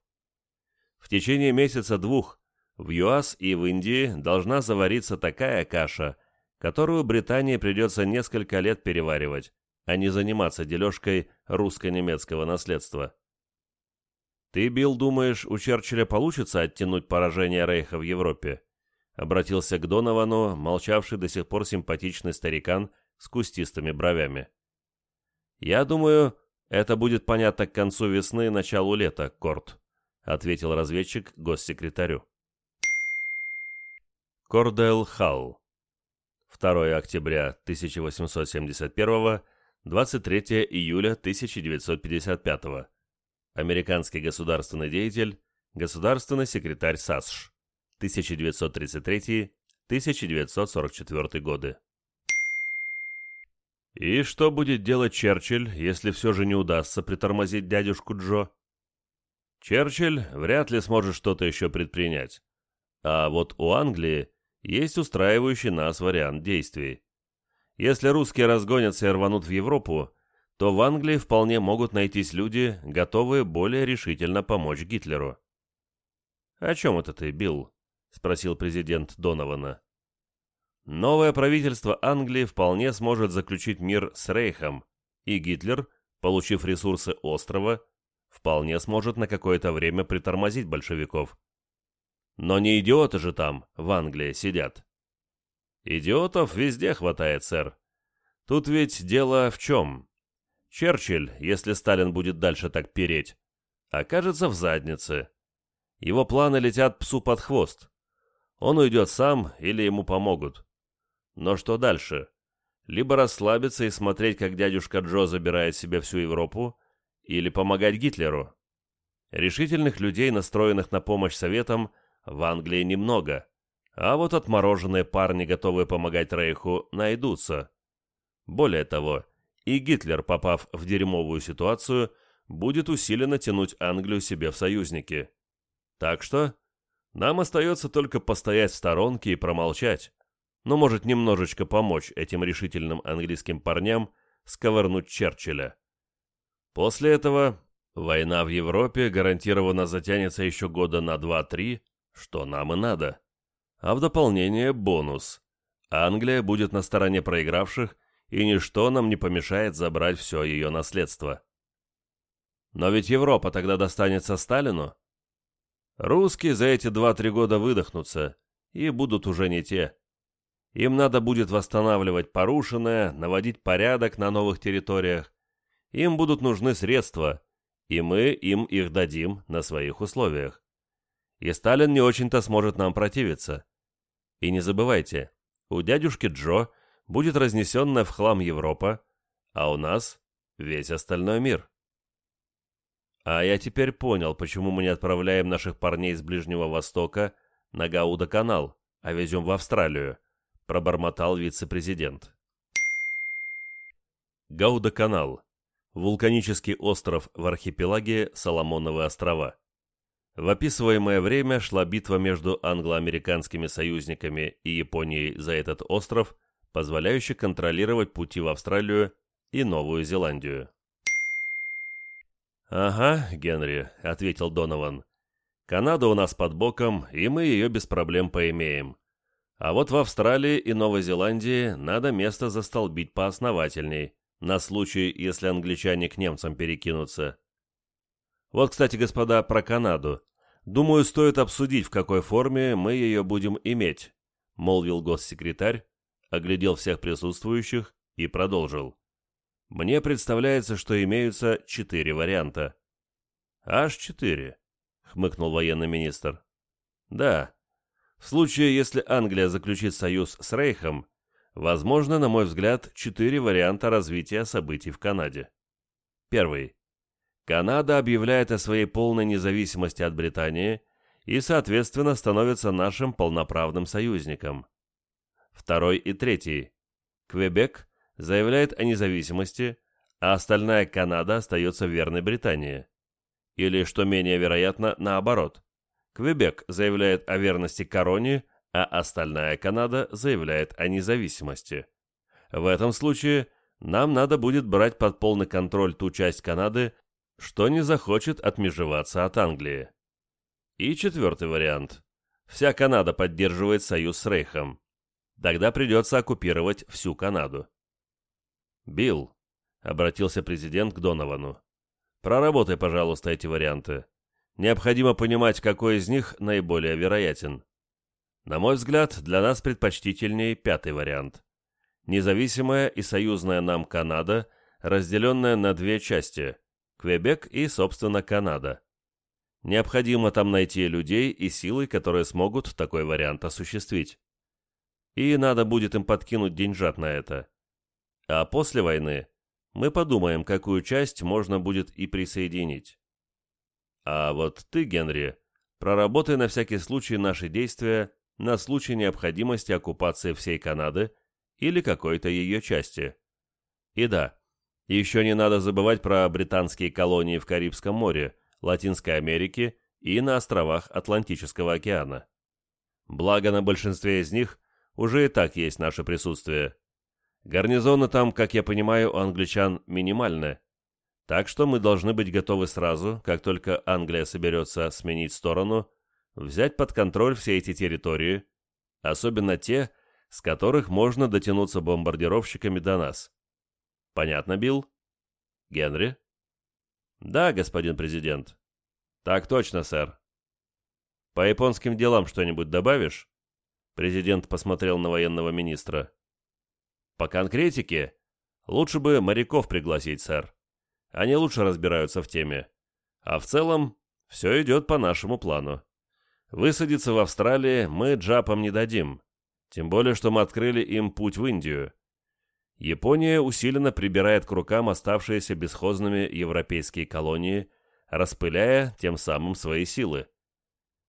В течение месяца-двух в ЮАС и в Индии должна завариться такая каша, которую Британии придется несколько лет переваривать, а не заниматься дележкой русско-немецкого наследства. «Ты, Билл, думаешь, у Черчилля получится оттянуть поражение Рейха в Европе?» Обратился к Доновану, молчавший до сих пор симпатичный старикан с кустистыми бровями. «Я думаю, это будет понятно к концу весны и началу лета, Корт», ответил разведчик госсекретарю. Кордел Хау. 2 октября 1871, 23 июля 1955. Американский государственный деятель, государственный секретарь САСШ. 1933-1944 годы. И что будет делать Черчилль, если все же не удастся притормозить дядюшку Джо? Черчилль вряд ли сможет что-то еще предпринять. А вот у Англии есть устраивающий нас вариант действий. Если русские разгонятся и рванут в Европу, то в Англии вполне могут найтись люди, готовые более решительно помочь Гитлеру. «О чем это ты, Билл?» – спросил президент Донована. «Новое правительство Англии вполне сможет заключить мир с Рейхом, и Гитлер, получив ресурсы острова, вполне сможет на какое-то время притормозить большевиков. Но не идиоты же там, в Англии, сидят. Идиотов везде хватает, сэр. Тут ведь дело в чем? Черчилль, если Сталин будет дальше так переть, окажется в заднице. Его планы летят псу под хвост. Он уйдет сам или ему помогут. Но что дальше? Либо расслабиться и смотреть, как дядюшка Джо забирает себе всю Европу, или помогать Гитлеру. Решительных людей, настроенных на помощь Советам, в Англии немного. А вот отмороженные парни, готовые помогать Рейху, найдутся. Более того, и Гитлер, попав в дерьмовую ситуацию, будет усиленно тянуть Англию себе в союзники. Так что нам остается только постоять в сторонке и промолчать, но может немножечко помочь этим решительным английским парням сковырнуть Черчилля. После этого война в Европе гарантированно затянется еще года на 2-3, что нам и надо. А в дополнение бонус. Англия будет на стороне проигравших, и ничто нам не помешает забрать все ее наследство. Но ведь Европа тогда достанется Сталину. Русские за эти 2-3 года выдохнутся, и будут уже не те. Им надо будет восстанавливать порушенное, наводить порядок на новых территориях. Им будут нужны средства, и мы им их дадим на своих условиях и Сталин не очень-то сможет нам противиться. И не забывайте, у дядюшки Джо будет разнесенная в хлам Европа, а у нас весь остальной мир. А я теперь понял, почему мы не отправляем наших парней с Ближнего Востока на Гауда-канал, а везем в Австралию, пробормотал вице-президент. Гауда-канал. Вулканический остров в архипелаге Соломоновы острова. В описываемое время шла битва между англо-американскими союзниками и Японией за этот остров, позволяющий контролировать пути в Австралию и Новую Зеландию. «Ага, Генри», — ответил Донован. «Канада у нас под боком, и мы ее без проблем поимеем. А вот в Австралии и Новой Зеландии надо место застолбить поосновательней, на случай, если англичане к немцам перекинутся. Вот, кстати, господа, про Канаду. Думаю, стоит обсудить, в какой форме мы ее будем иметь», — молвил госсекретарь, оглядел всех присутствующих и продолжил. «Мне представляется, что имеются четыре варианта». «Аж четыре», — хмыкнул военный министр. «Да. В случае, если Англия заключит союз с Рейхом, возможно, на мой взгляд, четыре варианта развития событий в Канаде. Первый. Канада объявляет о своей полной независимости от Британии и, соответственно, становится нашим полноправным союзником. Второй и третий. Квебек заявляет о независимости, а остальная Канада остается верной Британии. Или, что менее вероятно, наоборот. Квебек заявляет о верности короне, а остальная Канада заявляет о независимости. В этом случае нам надо будет брать под полный контроль ту часть Канады, что не захочет отмежеваться от Англии. И четвертый вариант. Вся Канада поддерживает союз с Рейхом. Тогда придется оккупировать всю Канаду. «Билл», — обратился президент к Доновану, — «проработай, пожалуйста, эти варианты. Необходимо понимать, какой из них наиболее вероятен. На мой взгляд, для нас предпочтительнее пятый вариант. Независимая и союзная нам Канада, разделенная на две части — Квебек и, собственно, Канада. Необходимо там найти людей и силы, которые смогут такой вариант осуществить. И надо будет им подкинуть деньжат на это. А после войны мы подумаем, какую часть можно будет и присоединить. А вот ты, Генри, проработай на всякий случай наши действия на случай необходимости оккупации всей Канады или какой-то ее части. И да, еще не надо забывать про британские колонии в Карибском море, Латинской Америке и на островах Атлантического океана. Благо, на большинстве из них уже и так есть наше присутствие. Гарнизоны там, как я понимаю, у англичан минимальны. Так что мы должны быть готовы сразу, как только Англия соберется сменить сторону, взять под контроль все эти территории, особенно те, с которых можно дотянуться бомбардировщиками до нас. Понятно, Билл? Генри? Да, господин президент. Так точно, сэр. По японским делам что-нибудь добавишь? Президент посмотрел на военного министра. По конкретике, лучше бы моряков пригласить, сэр. Они лучше разбираются в теме. А в целом, все идет по нашему плану. Высадиться в Австралии мы джапам не дадим. Тем более, что мы открыли им путь в Индию. Япония усиленно прибирает к рукам оставшиеся бесхозными европейские колонии, распыляя тем самым свои силы.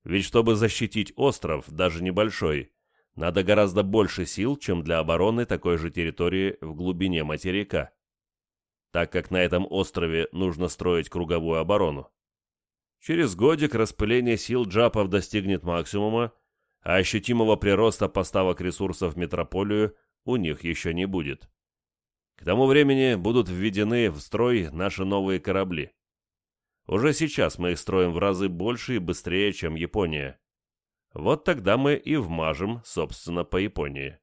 Ведь чтобы защитить остров, даже небольшой, надо гораздо больше сил, чем для обороны такой же территории в глубине материка, так как на этом острове нужно строить круговую оборону. Через годик распыление сил джапов достигнет максимума, а ощутимого прироста поставок ресурсов в метрополию у них еще не будет. К тому времени будут введены в строй наши новые корабли. Уже сейчас мы их строим в разы больше и быстрее, чем Япония. Вот тогда мы и вмажем, собственно, по Японии.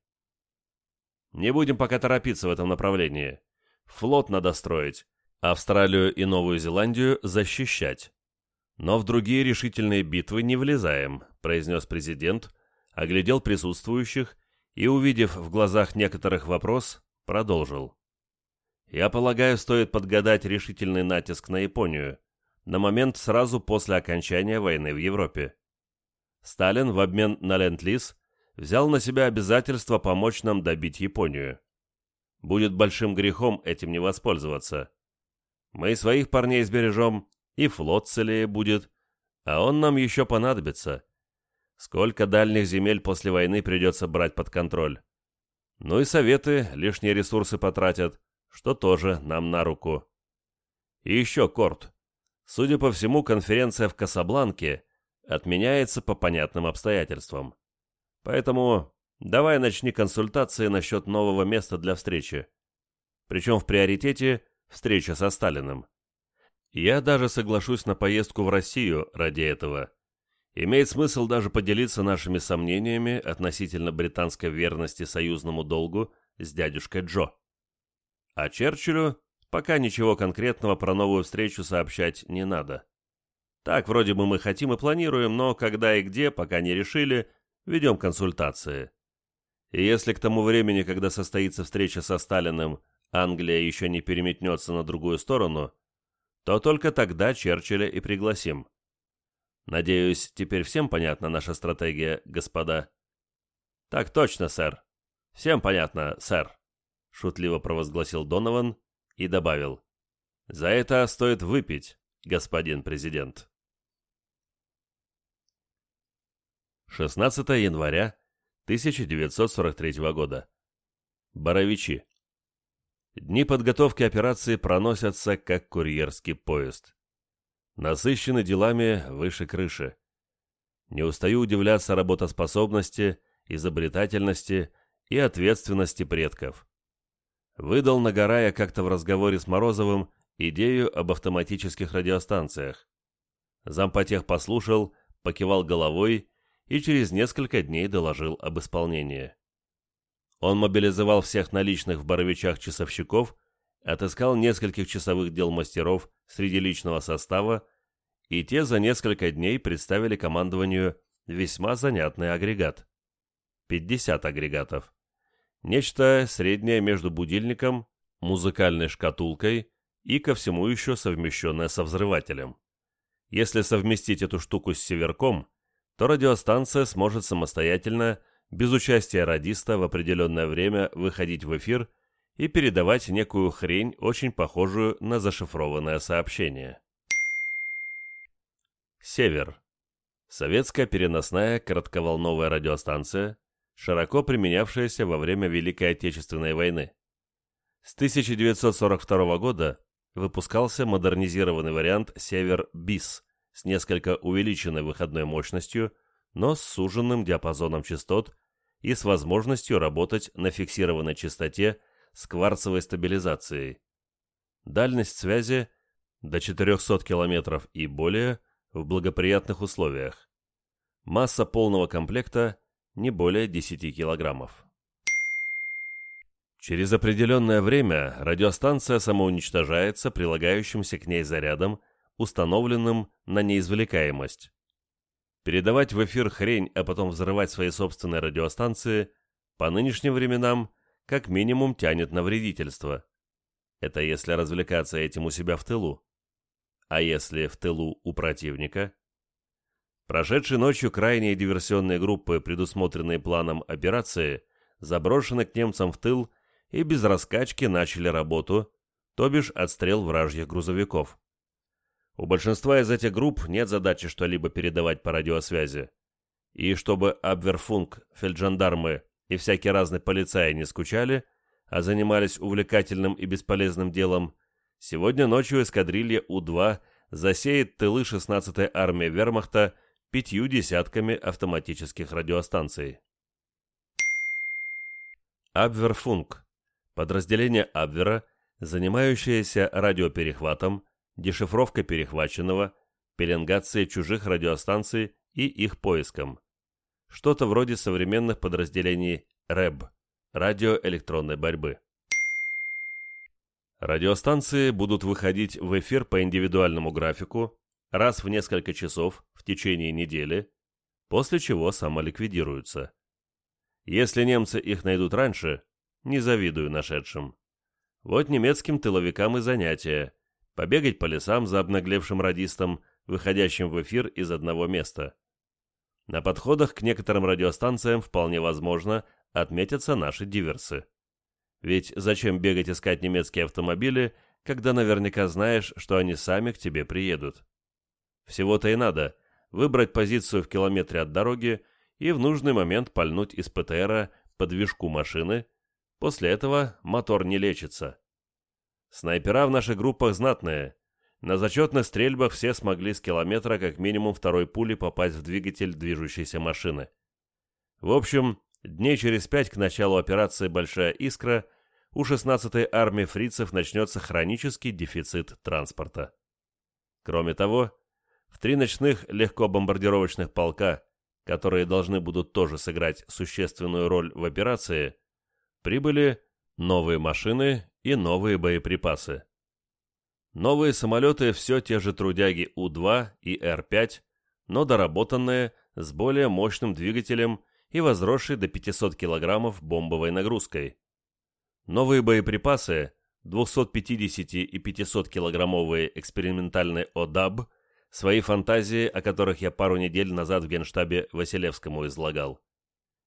Не будем пока торопиться в этом направлении. Флот надо строить, Австралию и Новую Зеландию защищать. Но в другие решительные битвы не влезаем, произнес президент, оглядел присутствующих и, увидев в глазах некоторых вопрос, продолжил. Я полагаю, стоит подгадать решительный натиск на Японию на момент сразу после окончания войны в Европе. Сталин в обмен на Ленд-Лиз взял на себя обязательство помочь нам добить Японию. Будет большим грехом этим не воспользоваться. Мы своих парней сбережем, и флот целее будет, а он нам еще понадобится. Сколько дальних земель после войны придется брать под контроль. Ну и советы лишние ресурсы потратят – что тоже нам на руку. И еще, Корт, судя по всему, конференция в Касабланке отменяется по понятным обстоятельствам. Поэтому давай начни консультации насчет нового места для встречи. Причем в приоритете встреча со Сталиным. Я даже соглашусь на поездку в Россию ради этого. Имеет смысл даже поделиться нашими сомнениями относительно британской верности союзному долгу с дядюшкой Джо. А Черчиллю пока ничего конкретного про новую встречу сообщать не надо. Так вроде бы мы хотим и планируем, но когда и где, пока не решили, ведем консультации. И если к тому времени, когда состоится встреча со Сталиным, Англия еще не переметнется на другую сторону, то только тогда Черчилля и пригласим. Надеюсь, теперь всем понятна наша стратегия, господа. Так точно, сэр. Всем понятно, сэр шутливо провозгласил Донован и добавил: "За это стоит выпить, господин президент". 16 января 1943 года. Боровичи. Дни подготовки операции проносятся как курьерский поезд. Насыщены делами выше крыши. Не устаю удивляться работоспособности, изобретательности и ответственности предков выдал Нагорая как-то в разговоре с Морозовым идею об автоматических радиостанциях. Зампотех послушал, покивал головой и через несколько дней доложил об исполнении. Он мобилизовал всех наличных в Боровичах часовщиков, отыскал нескольких часовых дел мастеров среди личного состава, и те за несколько дней представили командованию весьма занятный агрегат. 50 агрегатов. Нечто среднее между будильником, музыкальной шкатулкой и, ко всему еще, совмещенное со взрывателем. Если совместить эту штуку с северком, то радиостанция сможет самостоятельно, без участия радиста, в определенное время выходить в эфир и передавать некую хрень, очень похожую на зашифрованное сообщение. Север. Советская переносная коротковолновая радиостанция, широко применявшаяся во время Великой Отечественной войны. С 1942 года выпускался модернизированный вариант «Север БИС» с несколько увеличенной выходной мощностью, но с суженным диапазоном частот и с возможностью работать на фиксированной частоте с кварцевой стабилизацией. Дальность связи до 400 км и более в благоприятных условиях. Масса полного комплекта не более 10 килограммов. Через определенное время радиостанция самоуничтожается прилагающимся к ней зарядом, установленным на неизвлекаемость. Передавать в эфир хрень, а потом взрывать свои собственные радиостанции, по нынешним временам, как минимум тянет на вредительство. Это если развлекаться этим у себя в тылу. А если в тылу у противника – Прошедшей ночью крайние диверсионные группы, предусмотренные планом операции, заброшены к немцам в тыл и без раскачки начали работу, то бишь отстрел вражьих грузовиков. У большинства из этих групп нет задачи что-либо передавать по радиосвязи. И чтобы Абверфунг, фельджандармы и всякие разные полицаи не скучали, а занимались увлекательным и бесполезным делом, сегодня ночью эскадрилья У-2 засеет тылы 16-й армии вермахта – пятью десятками автоматических радиостанций. Абверфунг – подразделение Абвера, занимающееся радиоперехватом, дешифровкой перехваченного, пеленгацией чужих радиостанций и их поиском. Что-то вроде современных подразделений РЭБ – радиоэлектронной борьбы. Радиостанции будут выходить в эфир по индивидуальному графику раз в несколько часов в течение недели, после чего самоликвидируются. Если немцы их найдут раньше, не завидую нашедшим. Вот немецким тыловикам и занятия – побегать по лесам за обнаглевшим радистом, выходящим в эфир из одного места. На подходах к некоторым радиостанциям вполне возможно отметятся наши диверсы. Ведь зачем бегать искать немецкие автомобили, когда наверняка знаешь, что они сами к тебе приедут? Всего-то и надо выбрать позицию в километре от дороги и в нужный момент пальнуть из ПТРа по движку машины. После этого мотор не лечится. Снайпера в наших группах знатные. На зачетных стрельбах все смогли с километра как минимум второй пули попасть в двигатель движущейся машины. В общем, дней через пять к началу операции «Большая искра» у 16-й армии фрицев начнется хронический дефицит транспорта. Кроме того, в три ночных легкобомбардировочных полка, которые должны будут тоже сыграть существенную роль в операции, прибыли новые машины и новые боеприпасы. Новые самолеты все те же трудяги У-2 и Р-5, но доработанные с более мощным двигателем и возросшей до 500 кг бомбовой нагрузкой. Новые боеприпасы 250 и 500 килограммовые экспериментальные ОДАБ Свои фантазии, о которых я пару недель назад в генштабе Василевскому излагал.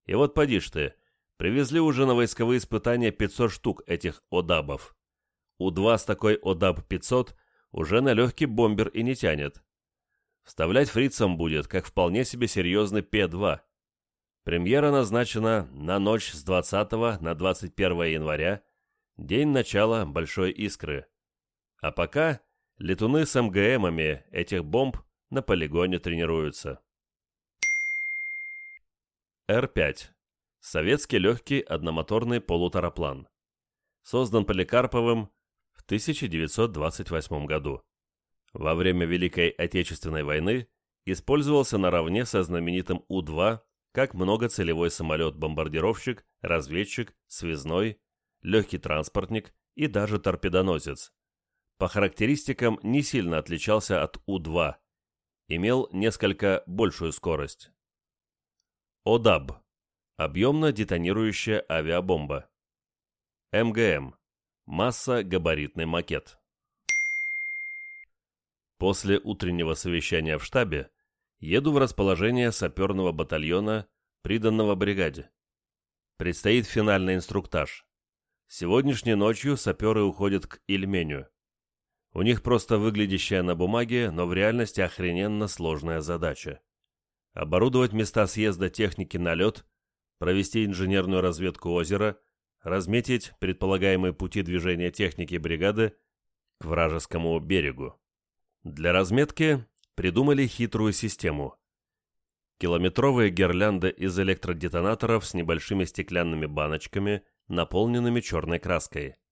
И вот поди ж ты, привезли уже на войсковые испытания 500 штук этих одабов. У-2 с такой одаб-500 уже на легкий бомбер и не тянет. Вставлять фрицам будет, как вполне себе серьезный П-2. Премьера назначена на ночь с 20 на 21 января, день начала «Большой искры». А пока Летуны с МГМами этих бомб на полигоне тренируются. Р-5. Советский легкий одномоторный полутараплан. Создан Поликарповым в 1928 году. Во время Великой Отечественной войны использовался наравне со знаменитым У-2 как многоцелевой самолет-бомбардировщик, разведчик, связной, легкий транспортник и даже торпедоносец. По характеристикам не сильно отличался от У-2. Имел несколько большую скорость. ОДАБ – объемно-детонирующая авиабомба. МГМ – масса-габаритный макет. После утреннего совещания в штабе еду в расположение саперного батальона, приданного бригаде. Предстоит финальный инструктаж. Сегодняшней ночью саперы уходят к Ильменю. У них просто выглядящая на бумаге, но в реальности охрененно сложная задача. Оборудовать места съезда техники на лед, провести инженерную разведку озера, разметить предполагаемые пути движения техники бригады к вражескому берегу. Для разметки придумали хитрую систему. Километровые гирлянды из электродетонаторов с небольшими стеклянными баночками, наполненными черной краской –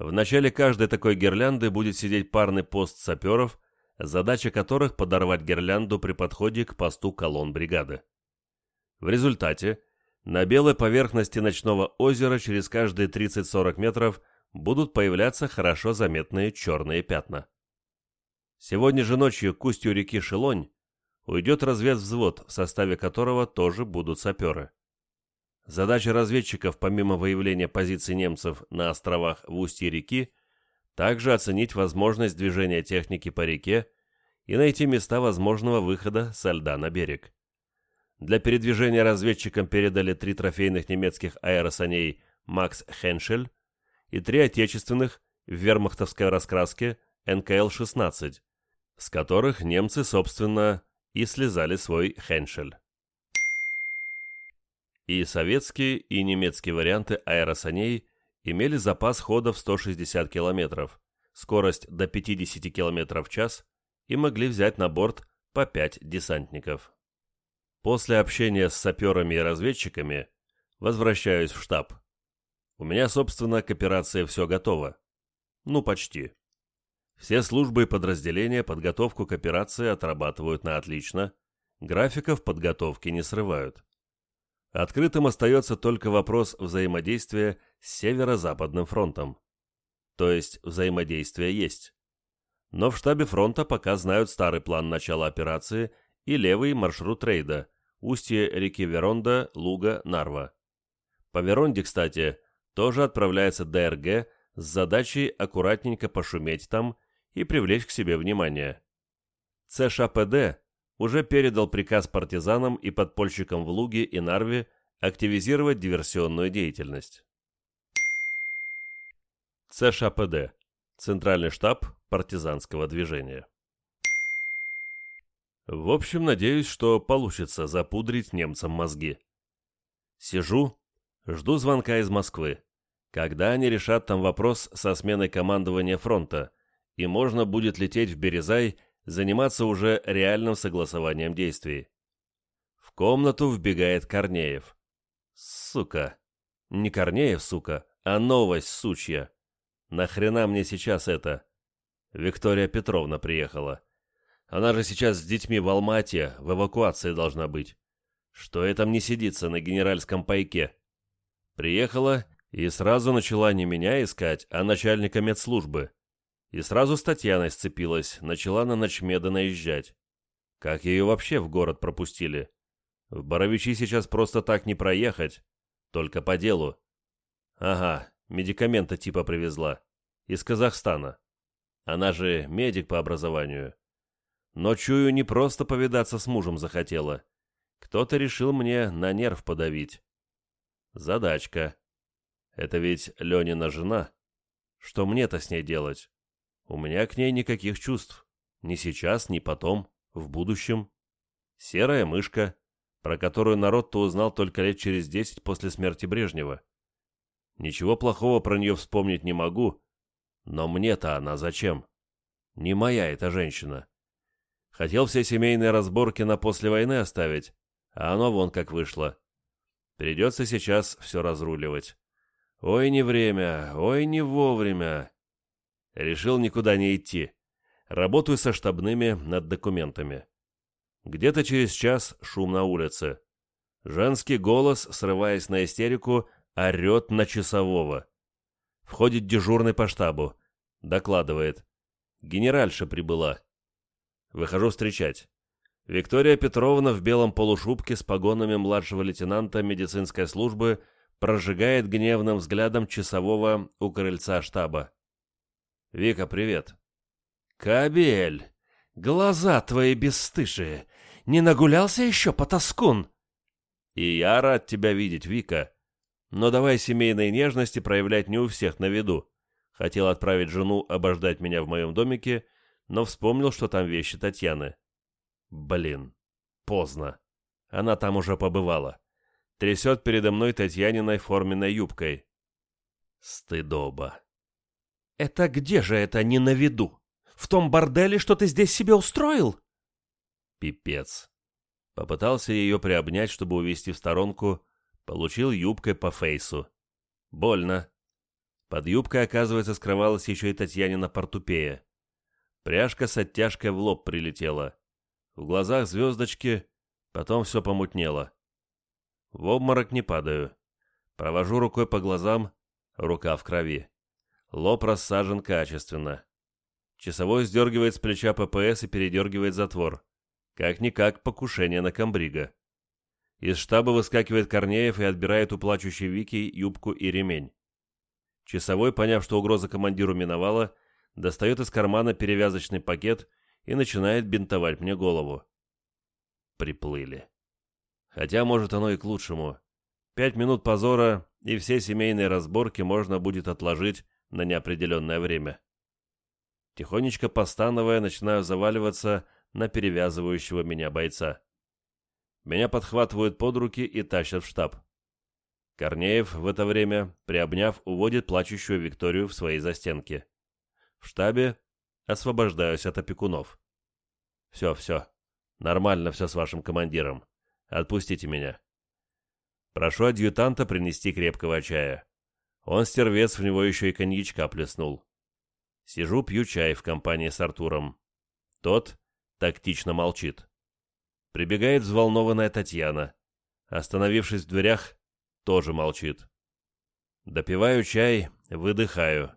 в начале каждой такой гирлянды будет сидеть парный пост саперов, задача которых подорвать гирлянду при подходе к посту колонн бригады. В результате на белой поверхности ночного озера через каждые 30-40 метров будут появляться хорошо заметные черные пятна. Сегодня же ночью к устью реки Шелонь уйдет разведвзвод, в составе которого тоже будут саперы. Задача разведчиков, помимо выявления позиций немцев на островах в устье реки, также оценить возможность движения техники по реке и найти места возможного выхода со льда на берег. Для передвижения разведчикам передали три трофейных немецких аэросаней «Макс Хеншель» и три отечественных в вермахтовской раскраске «НКЛ-16», с которых немцы, собственно, и слезали свой Хеншель и советские, и немецкие варианты аэросаней имели запас хода в 160 км, скорость до 50 км в час и могли взять на борт по 5 десантников. После общения с саперами и разведчиками возвращаюсь в штаб. У меня, собственно, к операции все готово. Ну, почти. Все службы и подразделения подготовку к операции отрабатывают на отлично, графиков подготовки не срывают. Открытым остается только вопрос взаимодействия с Северо-Западным фронтом. То есть взаимодействие есть. Но в штабе фронта пока знают старый план начала операции и левый маршрут рейда – устье реки Веронда, Луга, Нарва. По Веронде, кстати, тоже отправляется ДРГ с задачей аккуратненько пошуметь там и привлечь к себе внимание. ЦШПД уже передал приказ партизанам и подпольщикам в Луге и Нарве активизировать диверсионную деятельность. ЦШПД. Центральный штаб партизанского движения. В общем, надеюсь, что получится запудрить немцам мозги. Сижу, жду звонка из Москвы. Когда они решат там вопрос со сменой командования фронта, и можно будет лететь в Березай заниматься уже реальным согласованием действий. В комнату вбегает Корнеев. Сука. Не Корнеев, сука, а новость, сучья. На Нахрена мне сейчас это? Виктория Петровна приехала. Она же сейчас с детьми в Алмате, в эвакуации должна быть. Что это мне сидится на генеральском пайке? Приехала и сразу начала не меня искать, а начальника медслужбы и сразу с Татьяной сцепилась, начала на ночмеда наезжать. Как ее вообще в город пропустили? В Боровичи сейчас просто так не проехать, только по делу. Ага, медикамента типа привезла. Из Казахстана. Она же медик по образованию. Но чую, не просто повидаться с мужем захотела. Кто-то решил мне на нерв подавить. Задачка. Это ведь Ленина жена. Что мне-то с ней делать? У меня к ней никаких чувств. Ни сейчас, ни потом, в будущем. Серая мышка, про которую народ-то узнал только лет через десять после смерти Брежнева. Ничего плохого про нее вспомнить не могу, но мне-то она зачем? Не моя эта женщина. Хотел все семейные разборки на после войны оставить, а оно вон как вышло. Придется сейчас все разруливать. Ой, не время, ой, не вовремя, решил никуда не идти. Работаю со штабными над документами. Где-то через час шум на улице. Женский голос, срываясь на истерику, орет на часового. Входит дежурный по штабу. Докладывает. Генеральша прибыла. Выхожу встречать. Виктория Петровна в белом полушубке с погонами младшего лейтенанта медицинской службы прожигает гневным взглядом часового у крыльца штаба. «Вика, привет!» «Кабель! Глаза твои бесстышие! Не нагулялся еще, потаскун!» «И я рад тебя видеть, Вика!» «Но давай семейной нежности проявлять не у всех на виду!» Хотел отправить жену обождать меня в моем домике, но вспомнил, что там вещи Татьяны. Блин, поздно. Она там уже побывала. Трясет передо мной Татьяниной форменной юбкой. Стыдоба. «Это где же это не на виду? В том борделе, что ты здесь себе устроил?» «Пипец!» Попытался ее приобнять, чтобы увести в сторонку, получил юбкой по фейсу. «Больно!» Под юбкой, оказывается, скрывалась еще и Татьянина портупея. Пряжка с оттяжкой в лоб прилетела. В глазах звездочки, потом все помутнело. В обморок не падаю. Провожу рукой по глазам, рука в крови. Лоб рассажен качественно. Часовой сдергивает с плеча ППС и передергивает затвор. Как-никак покушение на комбрига. Из штаба выскакивает Корнеев и отбирает у плачущей Вики юбку и ремень. Часовой, поняв, что угроза командиру миновала, достает из кармана перевязочный пакет и начинает бинтовать мне голову. Приплыли. Хотя, может, оно и к лучшему. Пять минут позора, и все семейные разборки можно будет отложить на неопределенное время. Тихонечко постановая, начинаю заваливаться на перевязывающего меня бойца. Меня подхватывают под руки и тащат в штаб. Корнеев в это время, приобняв, уводит плачущую Викторию в свои застенки. В штабе освобождаюсь от опекунов. «Все, все. Нормально все с вашим командиром. Отпустите меня». Прошу адъютанта принести крепкого чая. Он стервец в него еще и коньячка плеснул. Сижу, пью чай в компании с Артуром. Тот тактично молчит. Прибегает взволнованная Татьяна. Остановившись в дверях, тоже молчит. Допиваю чай, выдыхаю.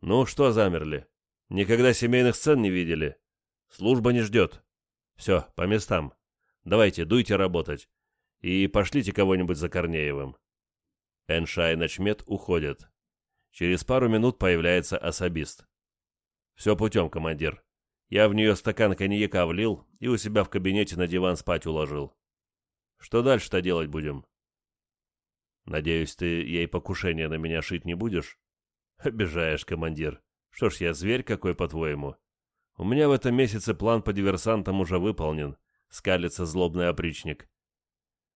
«Ну, что замерли? Никогда семейных сцен не видели. Служба не ждет. Все, по местам. Давайте, дуйте работать. И пошлите кого-нибудь за Корнеевым». Эншай начмет уходят. Через пару минут появляется особист. «Все путем, командир. Я в нее стакан коньяка влил и у себя в кабинете на диван спать уложил. Что дальше-то делать будем?» «Надеюсь, ты ей покушение на меня шить не будешь?» «Обижаешь, командир. Что ж я зверь какой, по-твоему?» «У меня в этом месяце план по диверсантам уже выполнен», — скалится злобный опричник.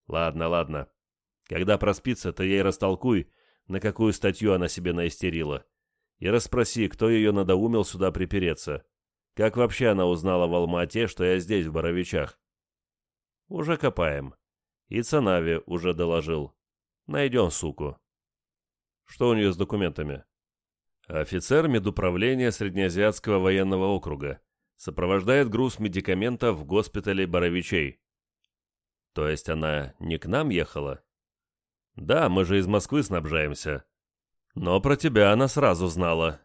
«Ладно, ладно. Когда проспится, ты ей растолкуй, на какую статью она себе наистерила. И расспроси, кто ее надоумил сюда припереться. Как вообще она узнала в Алмате, что я здесь, в Боровичах? Уже копаем. И Цанаве уже доложил. Найдем суку. Что у нее с документами? Офицер медуправления Среднеазиатского военного округа. Сопровождает груз медикаментов в госпитале Боровичей. То есть она не к нам ехала? Да, мы же из Москвы снабжаемся. Но про тебя она сразу знала.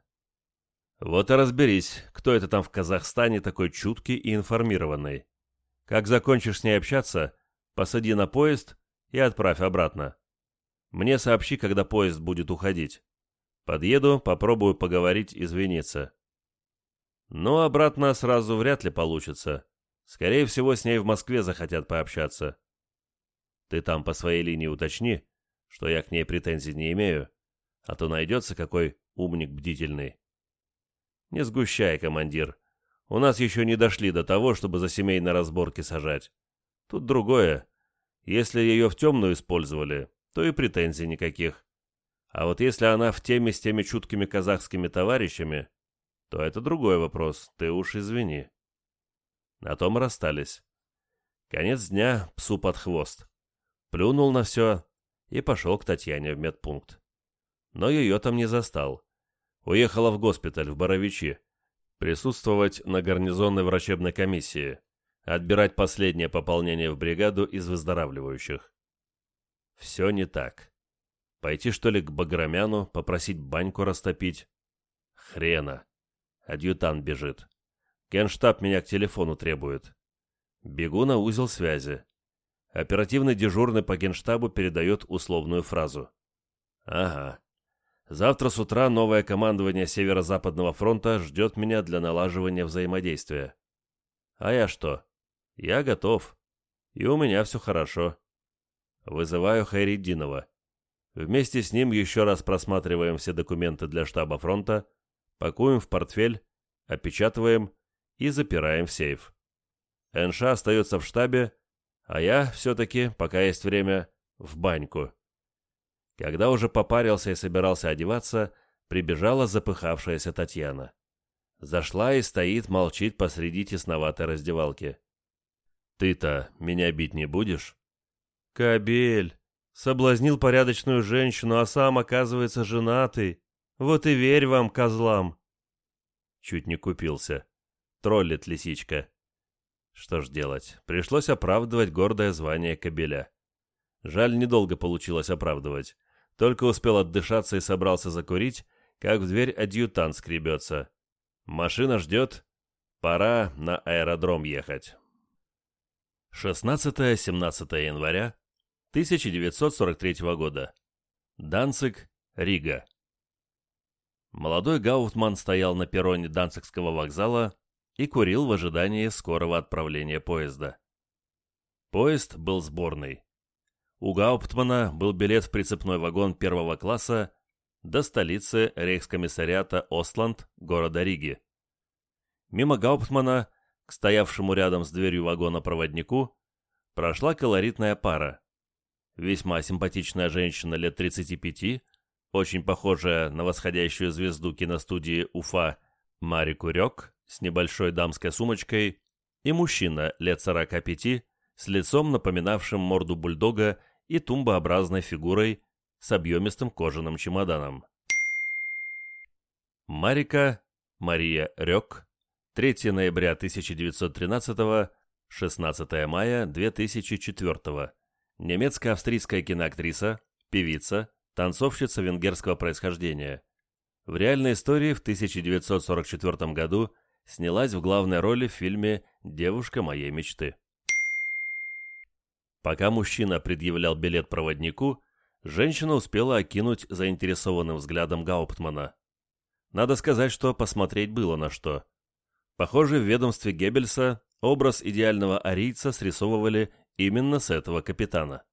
Вот и разберись, кто это там в Казахстане такой чуткий и информированный. Как закончишь с ней общаться, посади на поезд и отправь обратно. Мне сообщи, когда поезд будет уходить. Подъеду, попробую поговорить, извиниться. Но обратно сразу вряд ли получится. Скорее всего, с ней в Москве захотят пообщаться. Ты там по своей линии уточни, что я к ней претензий не имею, а то найдется какой умник бдительный. Не сгущай, командир. У нас еще не дошли до того, чтобы за семейной разборки сажать. Тут другое. Если ее в темную использовали, то и претензий никаких. А вот если она в теме с теми чуткими казахскими товарищами, то это другой вопрос, ты уж извини. На том расстались. Конец дня псу под хвост. Плюнул на все и пошел к Татьяне в медпункт. Но ее там не застал. Уехала в госпиталь в Боровичи. Присутствовать на гарнизонной врачебной комиссии. Отбирать последнее пополнение в бригаду из выздоравливающих. Все не так. Пойти, что ли, к Баграмяну, попросить баньку растопить? Хрена. Адъютант бежит. Генштаб меня к телефону требует. Бегу на узел связи. Оперативный дежурный по генштабу передает условную фразу. «Ага. Завтра с утра новое командование Северо-Западного фронта ждет меня для налаживания взаимодействия. А я что? Я готов. И у меня все хорошо. Вызываю Хайреддинова. Вместе с ним еще раз просматриваем все документы для штаба фронта, пакуем в портфель, опечатываем и запираем в сейф. НШ остается в штабе, а я все-таки, пока есть время, в баньку». Когда уже попарился и собирался одеваться, прибежала запыхавшаяся Татьяна. Зашла и стоит, молчит посреди тесноватой раздевалки. «Ты-то меня бить не будешь?» «Кобель! Соблазнил порядочную женщину, а сам, оказывается, женатый. Вот и верь вам, козлам!» Чуть не купился. Троллит лисичка. Что ж делать? Пришлось оправдывать гордое звание кобеля. Жаль, недолго получилось оправдывать. Только успел отдышаться и собрался закурить, как в дверь адъютант скребется. Машина ждет. Пора на аэродром ехать. 16-17 января 1943 года. Данцик, Рига. Молодой гаутман стоял на перроне Данцикского вокзала и курил в ожидании скорого отправления поезда. Поезд был сборный. У Гауптмана был билет в прицепной вагон первого класса до столицы рейхскомиссариата Осланд, города Риги. Мимо Гауптмана, к стоявшему рядом с дверью вагона проводнику, прошла колоритная пара. Весьма симпатичная женщина лет 35, очень похожая на восходящую звезду киностудии «Уфа» Мари Курек с небольшой дамской сумочкой и мужчина лет 45 с лицом, напоминавшим морду бульдога и тумбообразной фигурой с объемистым кожаным чемоданом. Марика Мария Рёк, 3 ноября 1913 16 мая 2004 немецко-австрийская киноактриса, певица, танцовщица венгерского происхождения. В реальной истории в 1944 году – снялась в главной роли в фильме «Девушка моей мечты». Пока мужчина предъявлял билет проводнику, женщина успела окинуть заинтересованным взглядом Гауптмана. Надо сказать, что посмотреть было на что. Похоже, в ведомстве Геббельса образ идеального арийца срисовывали именно с этого капитана.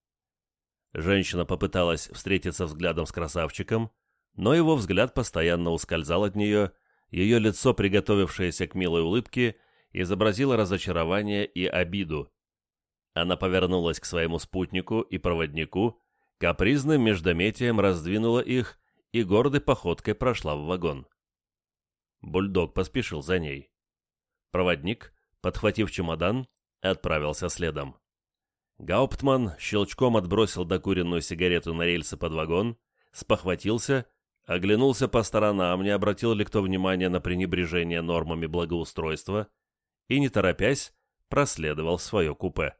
Женщина попыталась встретиться взглядом с красавчиком, но его взгляд постоянно ускользал от нее, ее лицо, приготовившееся к милой улыбке, изобразило разочарование и обиду. Она повернулась к своему спутнику и проводнику, капризным междометием раздвинула их и гордой походкой прошла в вагон. Бульдог поспешил за ней. Проводник, подхватив чемодан, отправился следом. Гауптман щелчком отбросил докуренную сигарету на рельсы под вагон, спохватился оглянулся по сторонам, не обратил ли кто внимания на пренебрежение нормами благоустройства и, не торопясь, проследовал свое купе.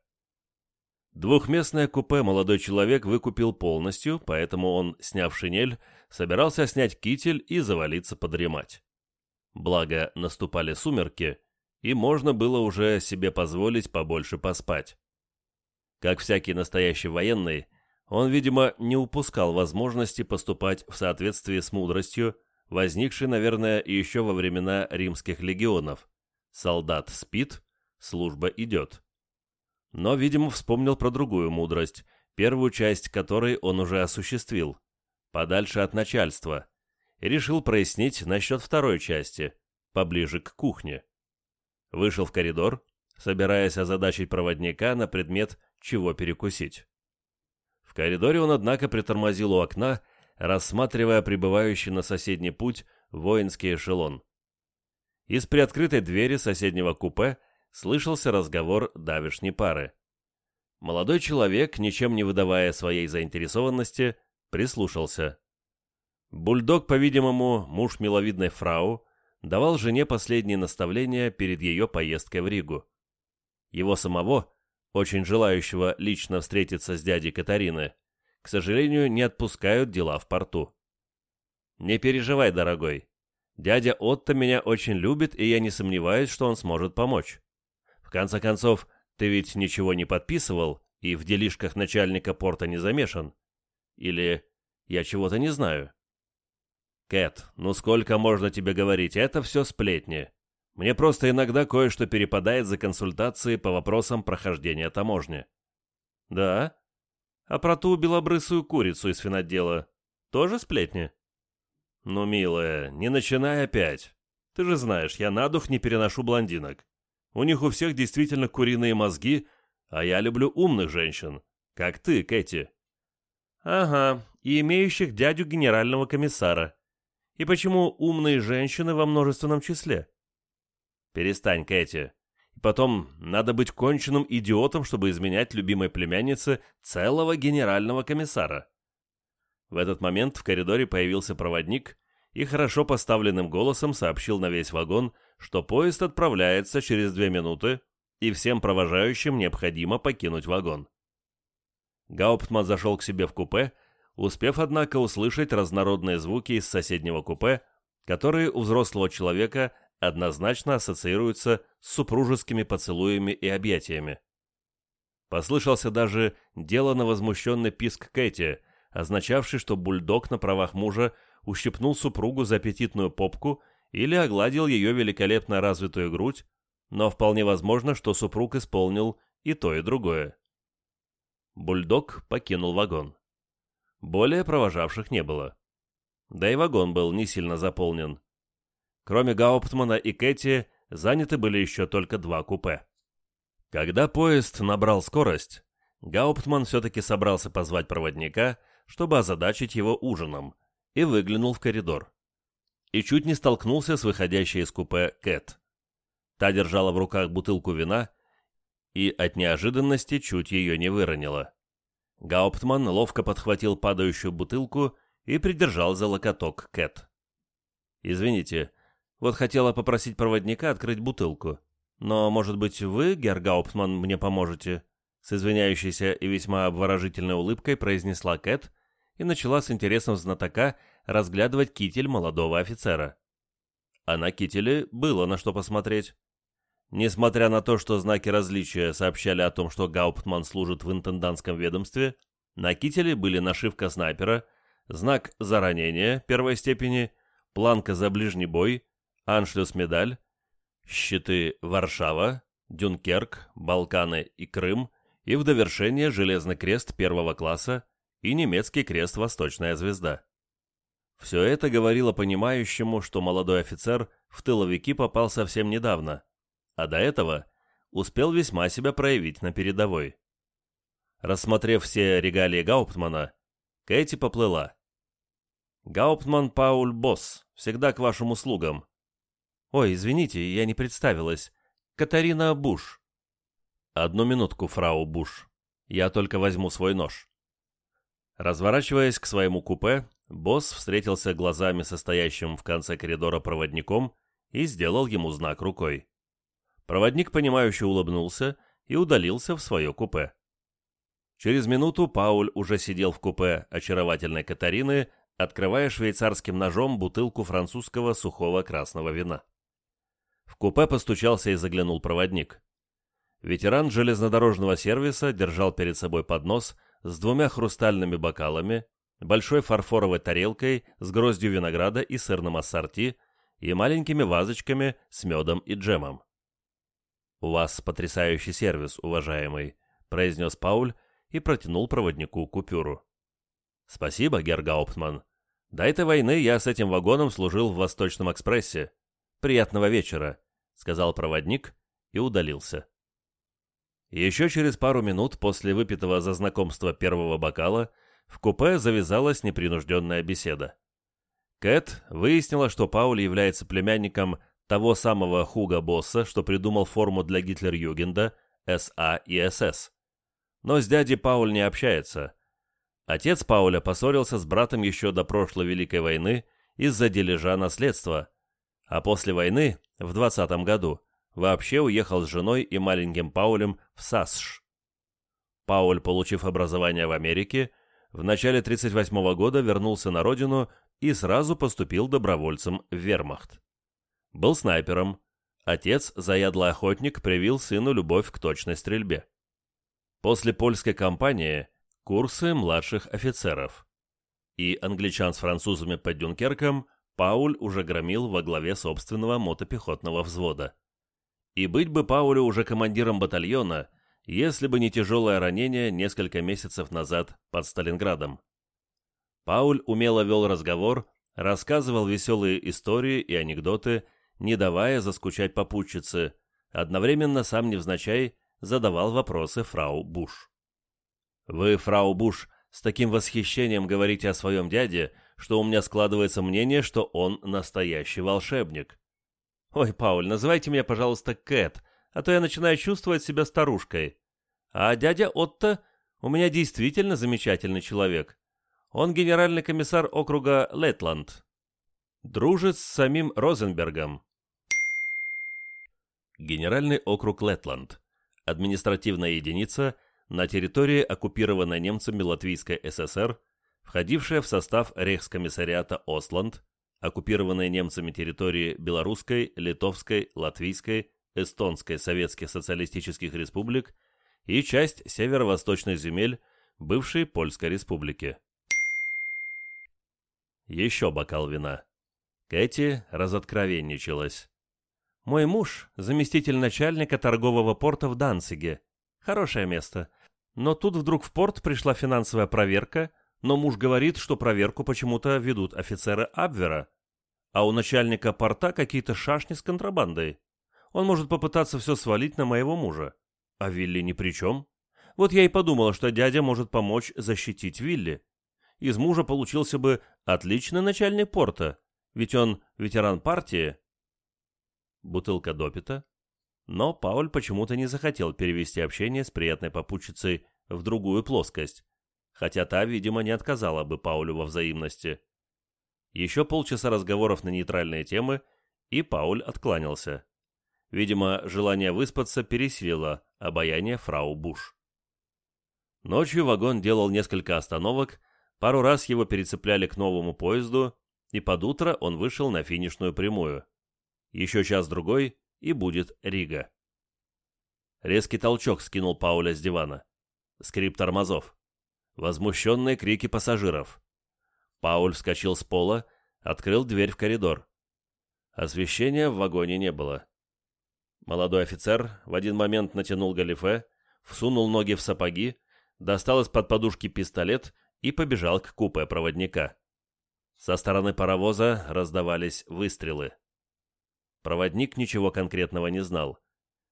Двухместное купе молодой человек выкупил полностью, поэтому он, сняв шинель, собирался снять китель и завалиться подремать. Благо, наступали сумерки, и можно было уже себе позволить побольше поспать. Как всякий настоящий военный, он, видимо, не упускал возможности поступать в соответствии с мудростью, возникшей, наверное, еще во времена римских легионов. Солдат спит, служба идет. Но, видимо, вспомнил про другую мудрость, первую часть которой он уже осуществил, подальше от начальства, и решил прояснить насчет второй части, поближе к кухне. Вышел в коридор, собираясь озадачить проводника на предмет «чего перекусить». В коридоре он, однако, притормозил у окна, рассматривая прибывающий на соседний путь воинский эшелон. Из приоткрытой двери соседнего купе слышался разговор давешней пары. Молодой человек, ничем не выдавая своей заинтересованности, прислушался. Бульдог, по-видимому, муж миловидной фрау, давал жене последние наставления перед ее поездкой в Ригу. Его самого очень желающего лично встретиться с дядей Катарины, к сожалению, не отпускают дела в порту. Не переживай, дорогой. Дядя Отто меня очень любит, и я не сомневаюсь, что он сможет помочь. В конце концов, ты ведь ничего не подписывал и в делишках начальника порта не замешан. Или я чего-то не знаю. Кэт, ну сколько можно тебе говорить, это все сплетни. Мне просто иногда кое-что перепадает за консультации по вопросам прохождения таможни. Да? А про ту белобрысую курицу из финотдела тоже сплетни? Ну, милая, не начинай опять. Ты же знаешь, я на дух не переношу блондинок. У них у всех действительно куриные мозги, а я люблю умных женщин, как ты, Кэти. Ага, и имеющих дядю генерального комиссара. И почему умные женщины во множественном числе? Перестань, Кэти. И потом, надо быть конченным идиотом, чтобы изменять любимой племяннице целого генерального комиссара. В этот момент в коридоре появился проводник и хорошо поставленным голосом сообщил на весь вагон, что поезд отправляется через две минуты, и всем провожающим необходимо покинуть вагон. Гауптман зашел к себе в купе, успев, однако, услышать разнородные звуки из соседнего купе, которые у взрослого человека – однозначно ассоциируется с супружескими поцелуями и объятиями. Послышался даже деланно возмущенный писк Кэти, означавший, что бульдог на правах мужа ущипнул супругу за аппетитную попку или огладил ее великолепно развитую грудь, но вполне возможно, что супруг исполнил и то, и другое. Бульдог покинул вагон. Более провожавших не было. Да и вагон был не сильно заполнен. Кроме Гауптмана и Кэти, заняты были еще только два купе. Когда поезд набрал скорость, Гауптман все-таки собрался позвать проводника, чтобы озадачить его ужином, и выглянул в коридор. И чуть не столкнулся с выходящей из купе Кэт. Та держала в руках бутылку вина и от неожиданности чуть ее не выронила. Гауптман ловко подхватил падающую бутылку и придержал за локоток Кэт. «Извините, вот хотела попросить проводника открыть бутылку. Но, может быть, вы, Гергауптман, мне поможете?» С извиняющейся и весьма обворожительной улыбкой произнесла Кэт и начала с интересом знатока разглядывать китель молодого офицера. А на кителе было на что посмотреть. Несмотря на то, что знаки различия сообщали о том, что Гауптман служит в интендантском ведомстве, на кителе были нашивка снайпера, знак за ранение первой степени, планка за ближний бой, аншлюс-медаль, щиты Варшава, Дюнкерк, Балканы и Крым и в довершение Железный крест первого класса и немецкий крест «Восточная звезда». Все это говорило понимающему, что молодой офицер в тыловики попал совсем недавно, а до этого успел весьма себя проявить на передовой. Рассмотрев все регалии Гауптмана, Кэти поплыла. «Гауптман Пауль Босс, всегда к вашим услугам», Ой, извините, я не представилась. Катарина Буш. Одну минутку, фрау Буш. Я только возьму свой нож. Разворачиваясь к своему купе, босс встретился глазами со стоящим в конце коридора проводником и сделал ему знак рукой. Проводник, понимающе улыбнулся и удалился в свое купе. Через минуту Пауль уже сидел в купе очаровательной Катарины, открывая швейцарским ножом бутылку французского сухого красного вина. В купе постучался и заглянул проводник. Ветеран железнодорожного сервиса держал перед собой поднос с двумя хрустальными бокалами, большой фарфоровой тарелкой с гроздью винограда и сырным ассорти и маленькими вазочками с медом и джемом. «У вас потрясающий сервис, уважаемый», — произнес Пауль и протянул проводнику купюру. «Спасибо, Герр Гауптман. До этой войны я с этим вагоном служил в Восточном экспрессе. «Приятного вечера», — сказал проводник и удалился. Еще через пару минут после выпитого за знакомство первого бокала в купе завязалась непринужденная беседа. Кэт выяснила, что Пауль является племянником того самого Хуга Босса, что придумал форму для Гитлер-Югенда, СА и СС. Но с дядей Пауль не общается. Отец Пауля поссорился с братом еще до прошлой Великой войны из-за дележа наследства, а после войны, в 20 году, вообще уехал с женой и маленьким Паулем в САСШ. Пауль, получив образование в Америке, в начале 1938 года вернулся на родину и сразу поступил добровольцем в вермахт. Был снайпером. Отец, заядлый охотник, привил сыну любовь к точной стрельбе. После польской кампании – курсы младших офицеров. И англичан с французами под Дюнкерком Пауль уже громил во главе собственного мотопехотного взвода. И быть бы Паулю уже командиром батальона, если бы не тяжелое ранение несколько месяцев назад под Сталинградом. Пауль умело вел разговор, рассказывал веселые истории и анекдоты, не давая заскучать попутчице, одновременно сам невзначай задавал вопросы фрау Буш. «Вы, фрау Буш, с таким восхищением говорите о своем дяде, что у меня складывается мнение, что он настоящий волшебник. Ой, Пауль, называйте меня, пожалуйста, Кэт, а то я начинаю чувствовать себя старушкой. А дядя Отто у меня действительно замечательный человек. Он генеральный комиссар округа Летланд. Дружит с самим Розенбергом. Генеральный округ Летланд. Административная единица на территории оккупированной немцами Латвийской ССР – входившая в состав Рейхскомиссариата Осланд, оккупированной немцами территории Белорусской, Литовской, Латвийской, Эстонской Советских Социалистических Республик и часть северо-восточных земель бывшей Польской Республики. Еще бокал вина. Кэти разоткровенничалась. «Мой муж – заместитель начальника торгового порта в Данциге. Хорошее место. Но тут вдруг в порт пришла финансовая проверка – но муж говорит, что проверку почему-то ведут офицеры Абвера, а у начальника порта какие-то шашни с контрабандой. Он может попытаться все свалить на моего мужа. А Вилли ни при чем. Вот я и подумала, что дядя может помочь защитить Вилли. Из мужа получился бы отличный начальник порта, ведь он ветеран партии. Бутылка допита. Но Пауль почему-то не захотел перевести общение с приятной попутчицей в другую плоскость хотя та, видимо, не отказала бы Паулю во взаимности. Еще полчаса разговоров на нейтральные темы, и Пауль откланялся. Видимо, желание выспаться пересилило обаяние фрау Буш. Ночью вагон делал несколько остановок, пару раз его перецепляли к новому поезду, и под утро он вышел на финишную прямую. Еще час-другой, и будет Рига. Резкий толчок скинул Пауля с дивана. Скрип тормозов возмущенные крики пассажиров. Пауль вскочил с пола, открыл дверь в коридор. Освещения в вагоне не было. Молодой офицер в один момент натянул галифе, всунул ноги в сапоги, достал из-под подушки пистолет и побежал к купе проводника. Со стороны паровоза раздавались выстрелы. Проводник ничего конкретного не знал.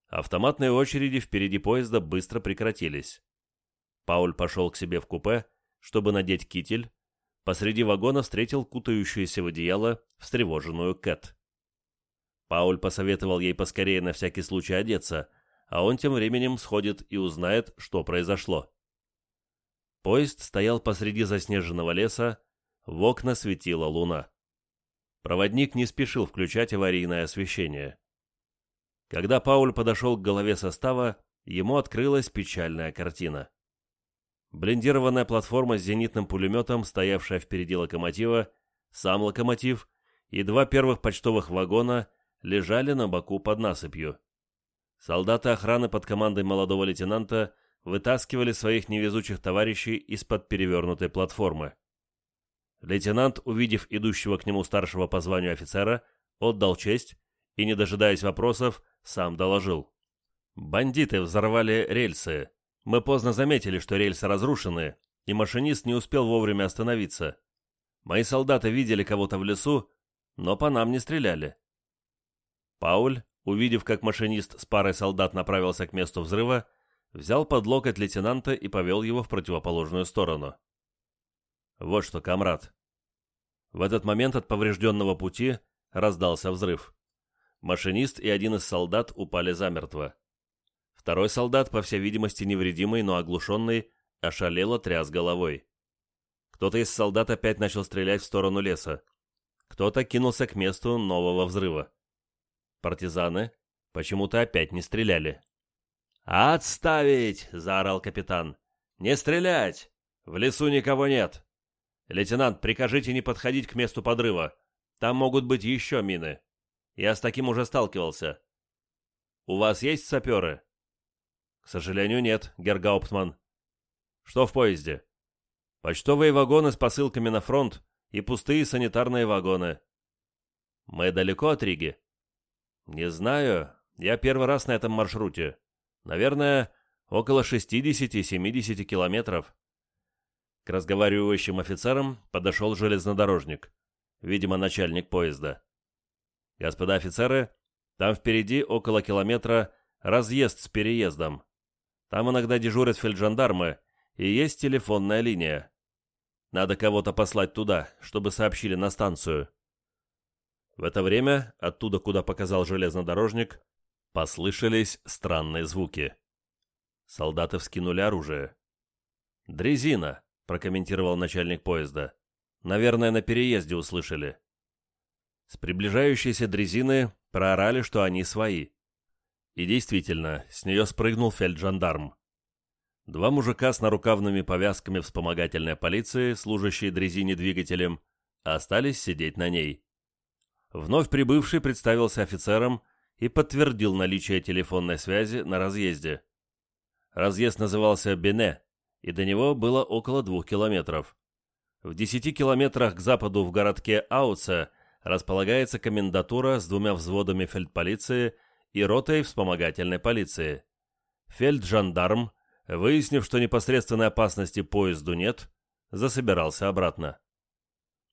Автоматные очереди впереди поезда быстро прекратились. Пауль пошел к себе в купе, чтобы надеть китель. Посреди вагона встретил кутающуюся в одеяло встревоженную Кэт. Пауль посоветовал ей поскорее на всякий случай одеться, а он тем временем сходит и узнает, что произошло. Поезд стоял посреди заснеженного леса, в окна светила луна. Проводник не спешил включать аварийное освещение. Когда Пауль подошел к голове состава, ему открылась печальная картина. Блиндированная платформа с зенитным пулеметом, стоявшая впереди локомотива, сам локомотив и два первых почтовых вагона лежали на боку под насыпью. Солдаты охраны под командой молодого лейтенанта вытаскивали своих невезучих товарищей из-под перевернутой платформы. Лейтенант, увидев идущего к нему старшего по званию офицера, отдал честь и, не дожидаясь вопросов, сам доложил. «Бандиты взорвали рельсы. Мы поздно заметили, что рельсы разрушены, и машинист не успел вовремя остановиться. Мои солдаты видели кого-то в лесу, но по нам не стреляли. Пауль, увидев, как машинист с парой солдат направился к месту взрыва, взял под локоть лейтенанта и повел его в противоположную сторону. «Вот что, комрад!» В этот момент от поврежденного пути раздался взрыв. Машинист и один из солдат упали замертво. Второй солдат, по всей видимости невредимый, но оглушенный, ошалело тряс головой. Кто-то из солдат опять начал стрелять в сторону леса. Кто-то кинулся к месту нового взрыва. Партизаны почему-то опять не стреляли. «Отставить!» — заорал капитан. «Не стрелять! В лесу никого нет! Лейтенант, прикажите не подходить к месту подрыва. Там могут быть еще мины. Я с таким уже сталкивался. У вас есть саперы?» «К сожалению, нет, Гергауптман». «Что в поезде?» «Почтовые вагоны с посылками на фронт и пустые санитарные вагоны». «Мы далеко от Риги?» «Не знаю. Я первый раз на этом маршруте. Наверное, около 60-70 километров». К разговаривающим офицерам подошел железнодорожник, видимо, начальник поезда. «Господа офицеры, там впереди около километра разъезд с переездом. Там иногда дежурят фельджандармы, и есть телефонная линия. Надо кого-то послать туда, чтобы сообщили на станцию». В это время, оттуда, куда показал железнодорожник, послышались странные звуки. Солдаты вскинули оружие. «Дрезина», — прокомментировал начальник поезда. «Наверное, на переезде услышали». С приближающейся дрезины проорали, что они свои. И действительно, с нее спрыгнул фельджандарм. Два мужика с нарукавными повязками вспомогательной полиции, служащие дрезине двигателем, остались сидеть на ней. Вновь прибывший представился офицером и подтвердил наличие телефонной связи на разъезде. Разъезд назывался Бене, и до него было около двух километров. В десяти километрах к западу в городке Ауце располагается комендатура с двумя взводами фельдполиции – и ротой вспомогательной полиции. Фельджандарм, выяснив, что непосредственной опасности поезду нет, засобирался обратно.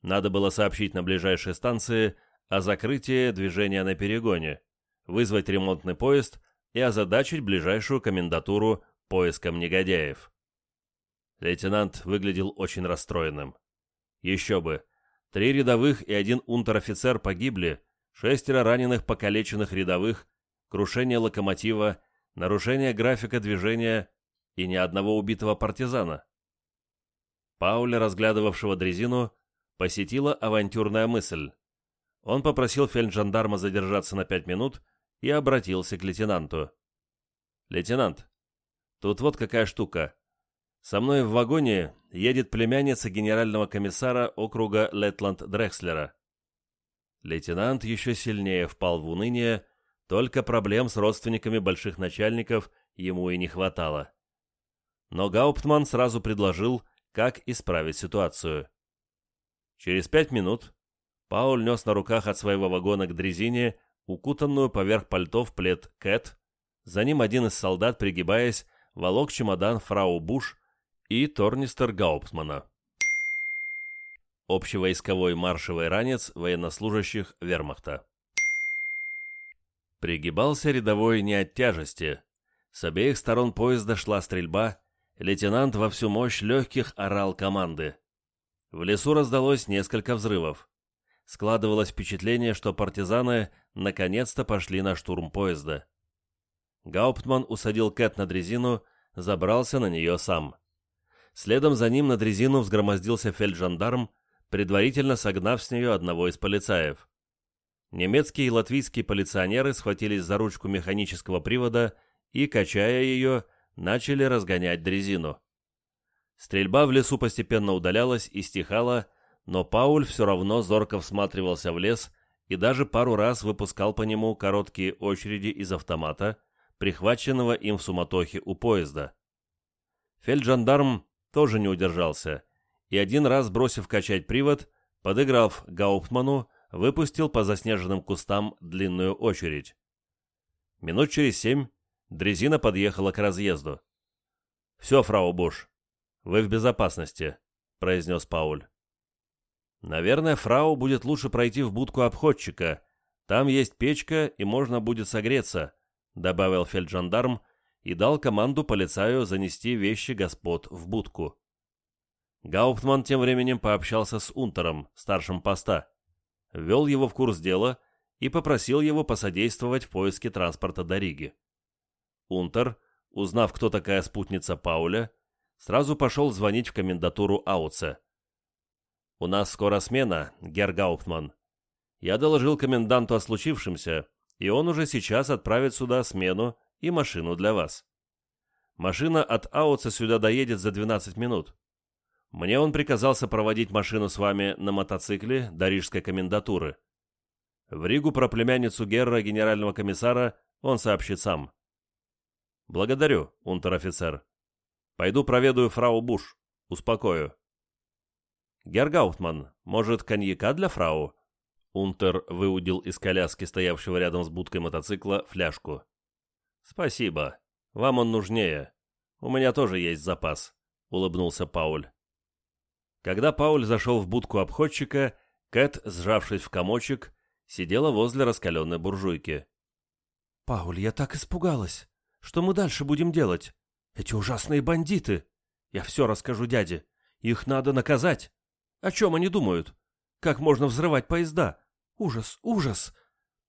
Надо было сообщить на ближайшей станции о закрытии движения на перегоне, вызвать ремонтный поезд и озадачить ближайшую комендатуру поиском негодяев. Лейтенант выглядел очень расстроенным. Еще бы, три рядовых и один унтер-офицер погибли, шестеро раненых покалеченных рядовых крушение локомотива, нарушение графика движения и ни одного убитого партизана. Пауля, разглядывавшего дрезину, посетила авантюрная мысль. Он попросил фельджандарма задержаться на пять минут и обратился к лейтенанту. «Лейтенант, тут вот какая штука. Со мной в вагоне едет племянница генерального комиссара округа Летланд-Дрекслера». Лейтенант еще сильнее впал в уныние, только проблем с родственниками больших начальников ему и не хватало. Но Гауптман сразу предложил, как исправить ситуацию. Через пять минут Пауль нес на руках от своего вагона к дрезине укутанную поверх пальто в плед Кэт. За ним один из солдат, пригибаясь, волок чемодан фрау Буш и торнистер Гауптмана. Общевойсковой маршевый ранец военнослужащих вермахта. Пригибался рядовой не от тяжести. С обеих сторон поезда шла стрельба, лейтенант во всю мощь легких орал команды. В лесу раздалось несколько взрывов. Складывалось впечатление, что партизаны наконец-то пошли на штурм поезда. Гауптман усадил Кэт на дрезину, забрался на нее сам. Следом за ним на дрезину взгромоздился фельджандарм, предварительно согнав с нее одного из полицаев. Немецкие и латвийские полиционеры схватились за ручку механического привода и, качая ее, начали разгонять дрезину. Стрельба в лесу постепенно удалялась и стихала, но Пауль все равно зорко всматривался в лес и даже пару раз выпускал по нему короткие очереди из автомата, прихваченного им в суматохе у поезда. Фельджандарм тоже не удержался, и один раз, бросив качать привод, подыграв Гауптману, выпустил по заснеженным кустам длинную очередь. Минут через семь дрезина подъехала к разъезду. «Все, фрау Буш, вы в безопасности», — произнес Пауль. «Наверное, фрау будет лучше пройти в будку обходчика. Там есть печка, и можно будет согреться», — добавил фельджандарм и дал команду полицаю занести вещи господ в будку. Гауптман тем временем пообщался с Унтером, старшим поста вел его в курс дела и попросил его посодействовать в поиске транспорта до Риги. Унтер, узнав, кто такая спутница Пауля, сразу пошел звонить в комендатуру Ауце. «У нас скоро смена, Герр Гауптман. Я доложил коменданту о случившемся, и он уже сейчас отправит сюда смену и машину для вас. Машина от Ауца сюда доедет за 12 минут. Мне он приказался проводить машину с вами на мотоцикле до Рижской комендатуры. В Ригу про племянницу Герра, генерального комиссара, он сообщит сам. Благодарю, унтер-офицер. Пойду проведаю фрау Буш, успокою. Гергаутман, может, коньяка для фрау? Унтер выудил из коляски, стоявшего рядом с будкой мотоцикла, фляжку. «Спасибо. Вам он нужнее. У меня тоже есть запас», — улыбнулся Пауль. Когда Пауль зашел в будку обходчика, Кэт, сжавшись в комочек, сидела возле раскаленной буржуйки. «Пауль, я так испугалась! Что мы дальше будем делать? Эти ужасные бандиты! Я все расскажу дяде! Их надо наказать! О чем они думают? Как можно взрывать поезда? Ужас, ужас!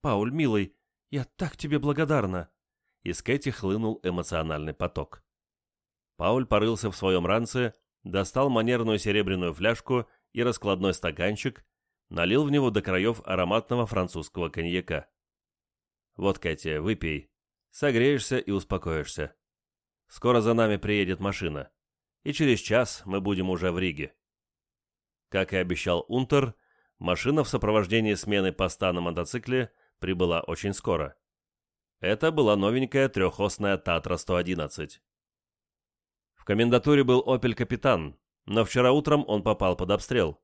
Пауль, милый, я так тебе благодарна!» Из Кэти хлынул эмоциональный поток. Пауль порылся в своем ранце, достал манерную серебряную фляжку и раскладной стаканчик, налил в него до краев ароматного французского коньяка. «Вот, Катя, выпей. Согреешься и успокоишься. Скоро за нами приедет машина, и через час мы будем уже в Риге». Как и обещал Унтер, машина в сопровождении смены поста на мотоцикле прибыла очень скоро. Это была новенькая трехосная Татра-111. В комендатуре был «Опель-капитан», но вчера утром он попал под обстрел.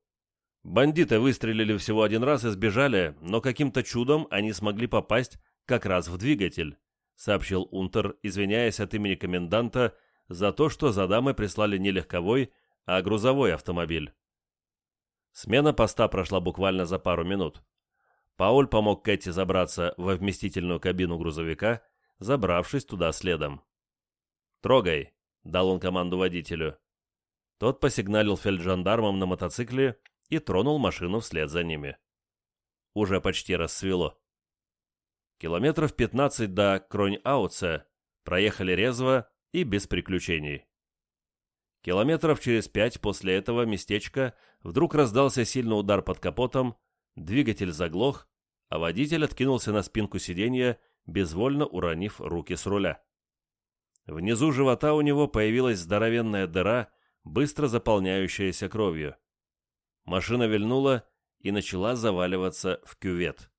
Бандиты выстрелили всего один раз и сбежали, но каким-то чудом они смогли попасть как раз в двигатель, сообщил Унтер, извиняясь от имени коменданта за то, что за дамой прислали не легковой, а грузовой автомобиль. Смена поста прошла буквально за пару минут. Пауль помог Кэти забраться во вместительную кабину грузовика, забравшись туда следом. «Трогай», дал он команду водителю. Тот посигналил фельджандармам на мотоцикле и тронул машину вслед за ними. Уже почти рассвело. Километров 15 до Кронь-Ауца проехали резво и без приключений. Километров через пять после этого местечка вдруг раздался сильный удар под капотом, двигатель заглох, а водитель откинулся на спинку сиденья, безвольно уронив руки с руля. Внизу живота у него появилась здоровенная дыра, быстро заполняющаяся кровью. Машина вильнула и начала заваливаться в кювет.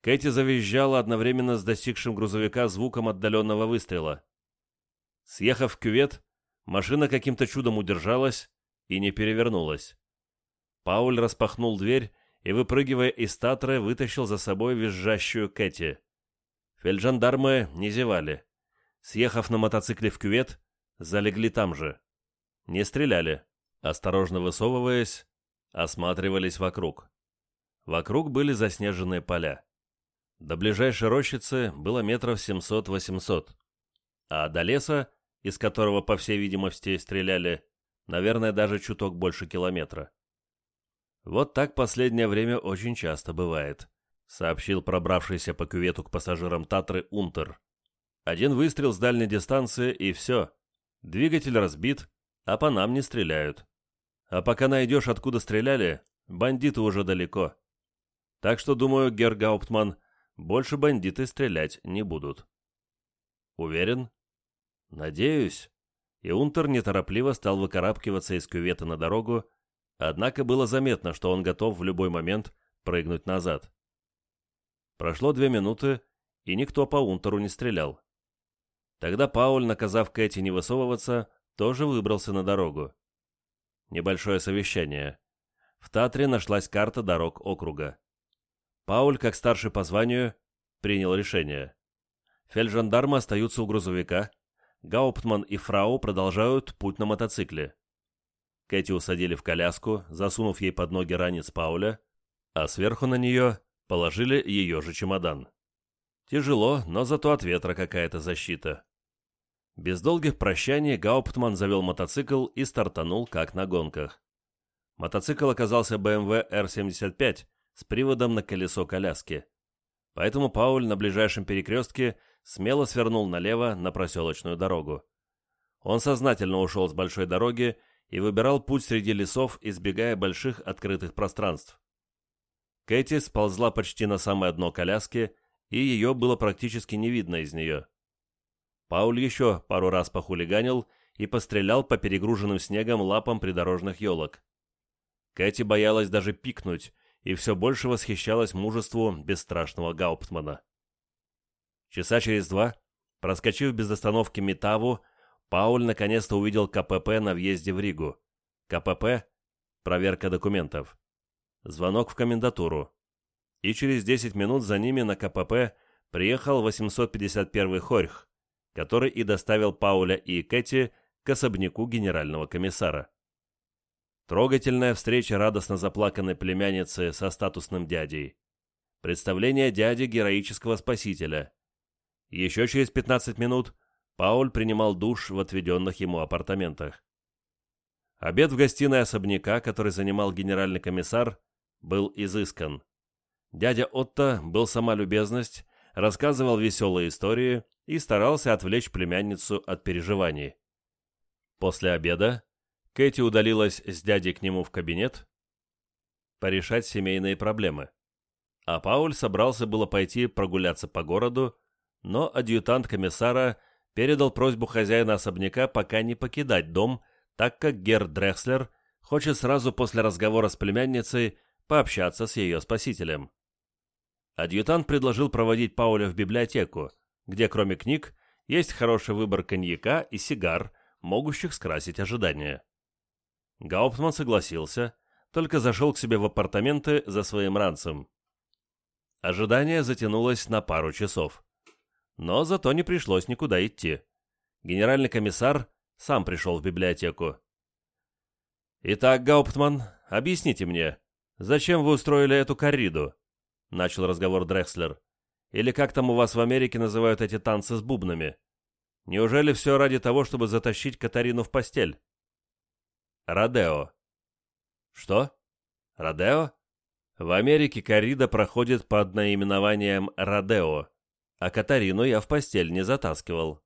Кэти завизжала одновременно с достигшим грузовика звуком отдаленного выстрела. Съехав в кювет, машина каким-то чудом удержалась и не перевернулась. Пауль распахнул дверь и, выпрыгивая из Татры, вытащил за собой визжащую Кэти. Фельджандармы не зевали. Съехав на мотоцикле в кювет, залегли там же. Не стреляли. Осторожно высовываясь, осматривались вокруг. Вокруг были заснеженные поля. До ближайшей рощицы было метров 700-800. А до леса, из которого, по всей видимости, стреляли, наверное, даже чуток больше километра. «Вот так последнее время очень часто бывает», — сообщил пробравшийся по кювету к пассажирам Татры Унтер, один выстрел с дальней дистанции, и все. Двигатель разбит, а по нам не стреляют. А пока найдешь, откуда стреляли, бандиты уже далеко. Так что, думаю, Гергауптман, больше бандиты стрелять не будут. Уверен? Надеюсь. И Унтер неторопливо стал выкарабкиваться из кювета на дорогу, однако было заметно, что он готов в любой момент прыгнуть назад. Прошло две минуты, и никто по Унтеру не стрелял. Тогда Пауль, наказав Кэти не высовываться, тоже выбрался на дорогу. Небольшое совещание. В Татре нашлась карта дорог округа. Пауль, как старший по званию, принял решение. Фельджандармы остаются у грузовика, Гауптман и Фрау продолжают путь на мотоцикле. Кэти усадили в коляску, засунув ей под ноги ранец Пауля, а сверху на нее положили ее же чемодан. Тяжело, но зато от ветра какая-то защита. Без долгих прощаний Гауптман завел мотоцикл и стартанул, как на гонках. Мотоцикл оказался BMW R75 эм с приводом на колесо коляски. Поэтому Пауль на ближайшем перекрестке смело свернул налево на проселочную дорогу. Он сознательно ушел с большой дороги и выбирал путь среди лесов, избегая больших открытых пространств. Кэти сползла почти на самое дно коляски, и ее было практически не видно из нее. Пауль еще пару раз похулиганил и пострелял по перегруженным снегом лапам придорожных елок. Кэти боялась даже пикнуть и все больше восхищалась мужеству бесстрашного Гауптмана. Часа через два, проскочив без остановки Метаву, Пауль наконец-то увидел КПП на въезде в Ригу. КПП – проверка документов. Звонок в комендатуру. И через 10 минут за ними на КПП приехал 851 Хорьх, который и доставил Пауля и Кэти к особняку генерального комиссара. Трогательная встреча радостно заплаканной племянницы со статусным дядей. Представление дяди героического спасителя. Еще через 15 минут Пауль принимал душ в отведенных ему апартаментах. Обед в гостиной особняка, который занимал генеральный комиссар, был изыскан. Дядя Отто был сама любезность, рассказывал веселые истории, и старался отвлечь племянницу от переживаний. После обеда Кэти удалилась с дядей к нему в кабинет порешать семейные проблемы. А Пауль собрался было пойти прогуляться по городу, но адъютант комиссара передал просьбу хозяина особняка пока не покидать дом, так как Гер Дрехслер хочет сразу после разговора с племянницей пообщаться с ее спасителем. Адъютант предложил проводить Пауля в библиотеку, где, кроме книг, есть хороший выбор коньяка и сигар, могущих скрасить ожидания. Гауптман согласился, только зашел к себе в апартаменты за своим ранцем. Ожидание затянулось на пару часов. Но зато не пришлось никуда идти. Генеральный комиссар сам пришел в библиотеку. «Итак, Гауптман, объясните мне, зачем вы устроили эту корриду?» — начал разговор Дрекслер. Или как там у вас в Америке называют эти танцы с бубнами? Неужели все ради того, чтобы затащить Катарину в постель? Родео. Что? Родео? В Америке коррида проходит под наименованием Родео, а Катарину я в постель не затаскивал.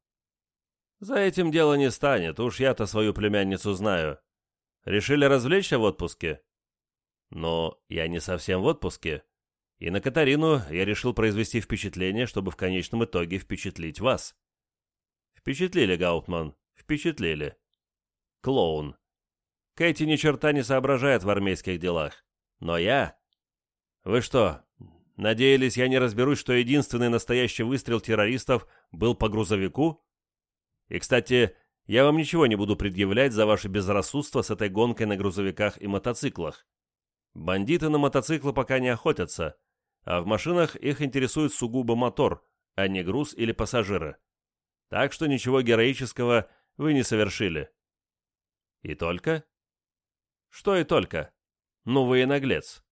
За этим дело не станет, уж я-то свою племянницу знаю. Решили развлечься в отпуске? Но я не совсем в отпуске. И на Катарину я решил произвести впечатление, чтобы в конечном итоге впечатлить вас. Впечатлили, Гаутман, впечатлили. Клоун. Кэти ни черта не соображает в армейских делах. Но я... Вы что, надеялись, я не разберусь, что единственный настоящий выстрел террористов был по грузовику? И, кстати, я вам ничего не буду предъявлять за ваше безрассудство с этой гонкой на грузовиках и мотоциклах. Бандиты на мотоциклы пока не охотятся, а в машинах их интересует сугубо мотор, а не груз или пассажиры. Так что ничего героического вы не совершили. И только? Что и только? Ну вы и наглец.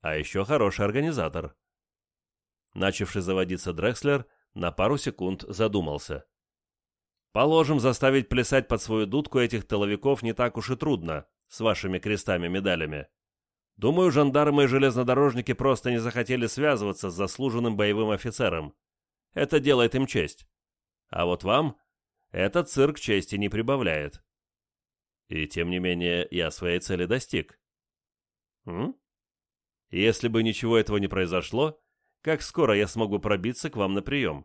А еще хороший организатор. Начавший заводиться Дрекслер на пару секунд задумался. Положим, заставить плясать под свою дудку этих тыловиков не так уж и трудно, с вашими крестами-медалями. Думаю, жандармы и железнодорожники просто не захотели связываться с заслуженным боевым офицером. Это делает им честь. А вот вам этот цирк чести не прибавляет. И тем не менее, я своей цели достиг. М? Если бы ничего этого не произошло, как скоро я смогу пробиться к вам на прием?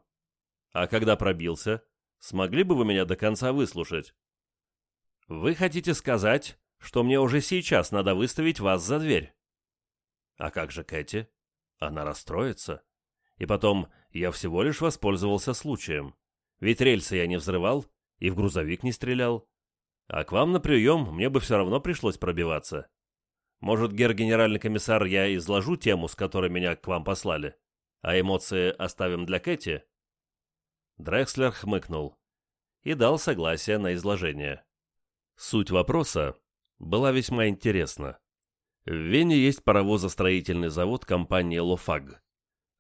А когда пробился, смогли бы вы меня до конца выслушать? Вы хотите сказать, что мне уже сейчас надо выставить вас за дверь. А как же Кэти? Она расстроится. И потом, я всего лишь воспользовался случаем. Ведь рельсы я не взрывал и в грузовик не стрелял. А к вам на прием мне бы все равно пришлось пробиваться. Может, гер-генеральный комиссар, я изложу тему, с которой меня к вам послали, а эмоции оставим для Кэти?» Дрекслер хмыкнул и дал согласие на изложение. Суть вопроса была весьма интересна. В Вене есть паровозостроительный завод компании «Лофаг».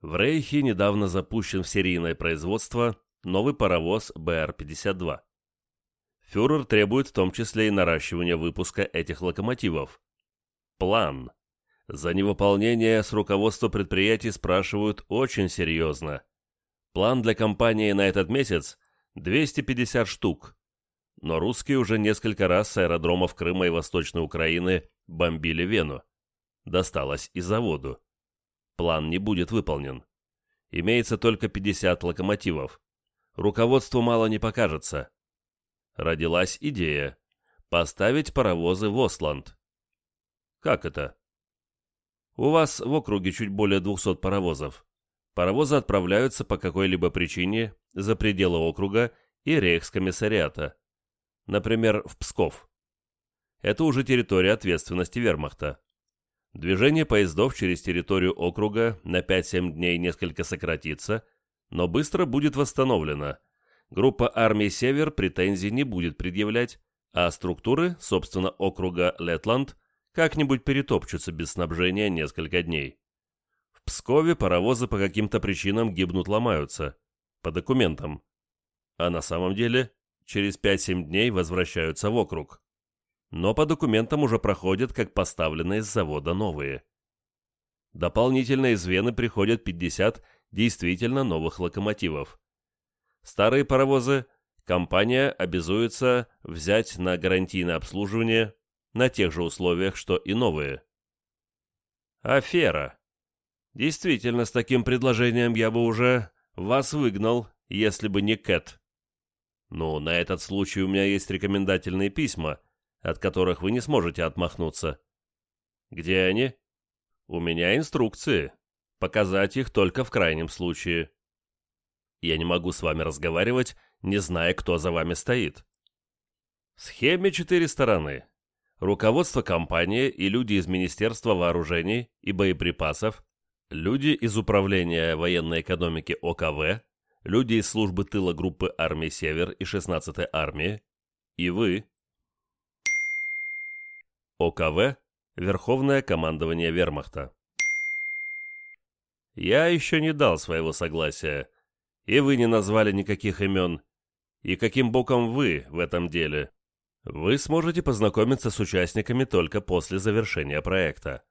В Рейхе недавно запущен в серийное производство новый паровоз БР-52. Фюрер требует в том числе и наращивания выпуска этих локомотивов. План. За невыполнение с руководства предприятий спрашивают очень серьезно. План для компании на этот месяц – 250 штук но русские уже несколько раз с аэродромов Крыма и Восточной Украины бомбили Вену. Досталось и заводу. План не будет выполнен. Имеется только 50 локомотивов. Руководству мало не покажется. Родилась идея поставить паровозы в Осланд. Как это? У вас в округе чуть более 200 паровозов. Паровозы отправляются по какой-либо причине за пределы округа и рейхскомиссариата например, в Псков. Это уже территория ответственности вермахта. Движение поездов через территорию округа на 5-7 дней несколько сократится, но быстро будет восстановлено. Группа армии «Север» претензий не будет предъявлять, а структуры, собственно, округа Летланд, как-нибудь перетопчутся без снабжения несколько дней. В Пскове паровозы по каким-то причинам гибнут-ломаются. По документам. А на самом деле Через 5-7 дней возвращаются в округ. Но по документам уже проходят как поставленные с завода новые. Дополнительно из Вены приходят 50 действительно новых локомотивов. Старые паровозы компания обязуется взять на гарантийное обслуживание на тех же условиях, что и новые. Афера. Действительно, с таким предложением я бы уже вас выгнал, если бы не Кэт. Но на этот случай у меня есть рекомендательные письма, от которых вы не сможете отмахнуться. Где они? У меня инструкции. Показать их только в крайнем случае. Я не могу с вами разговаривать, не зная, кто за вами стоит. В схеме четыре стороны. Руководство компании и люди из Министерства вооружений и боеприпасов, люди из Управления военной экономики ОКВ, люди из службы тыла группы армии «Север» и 16-й армии, и вы. ОКВ – Верховное командование Вермахта. Я еще не дал своего согласия, и вы не назвали никаких имен. И каким боком вы в этом деле? Вы сможете познакомиться с участниками только после завершения проекта.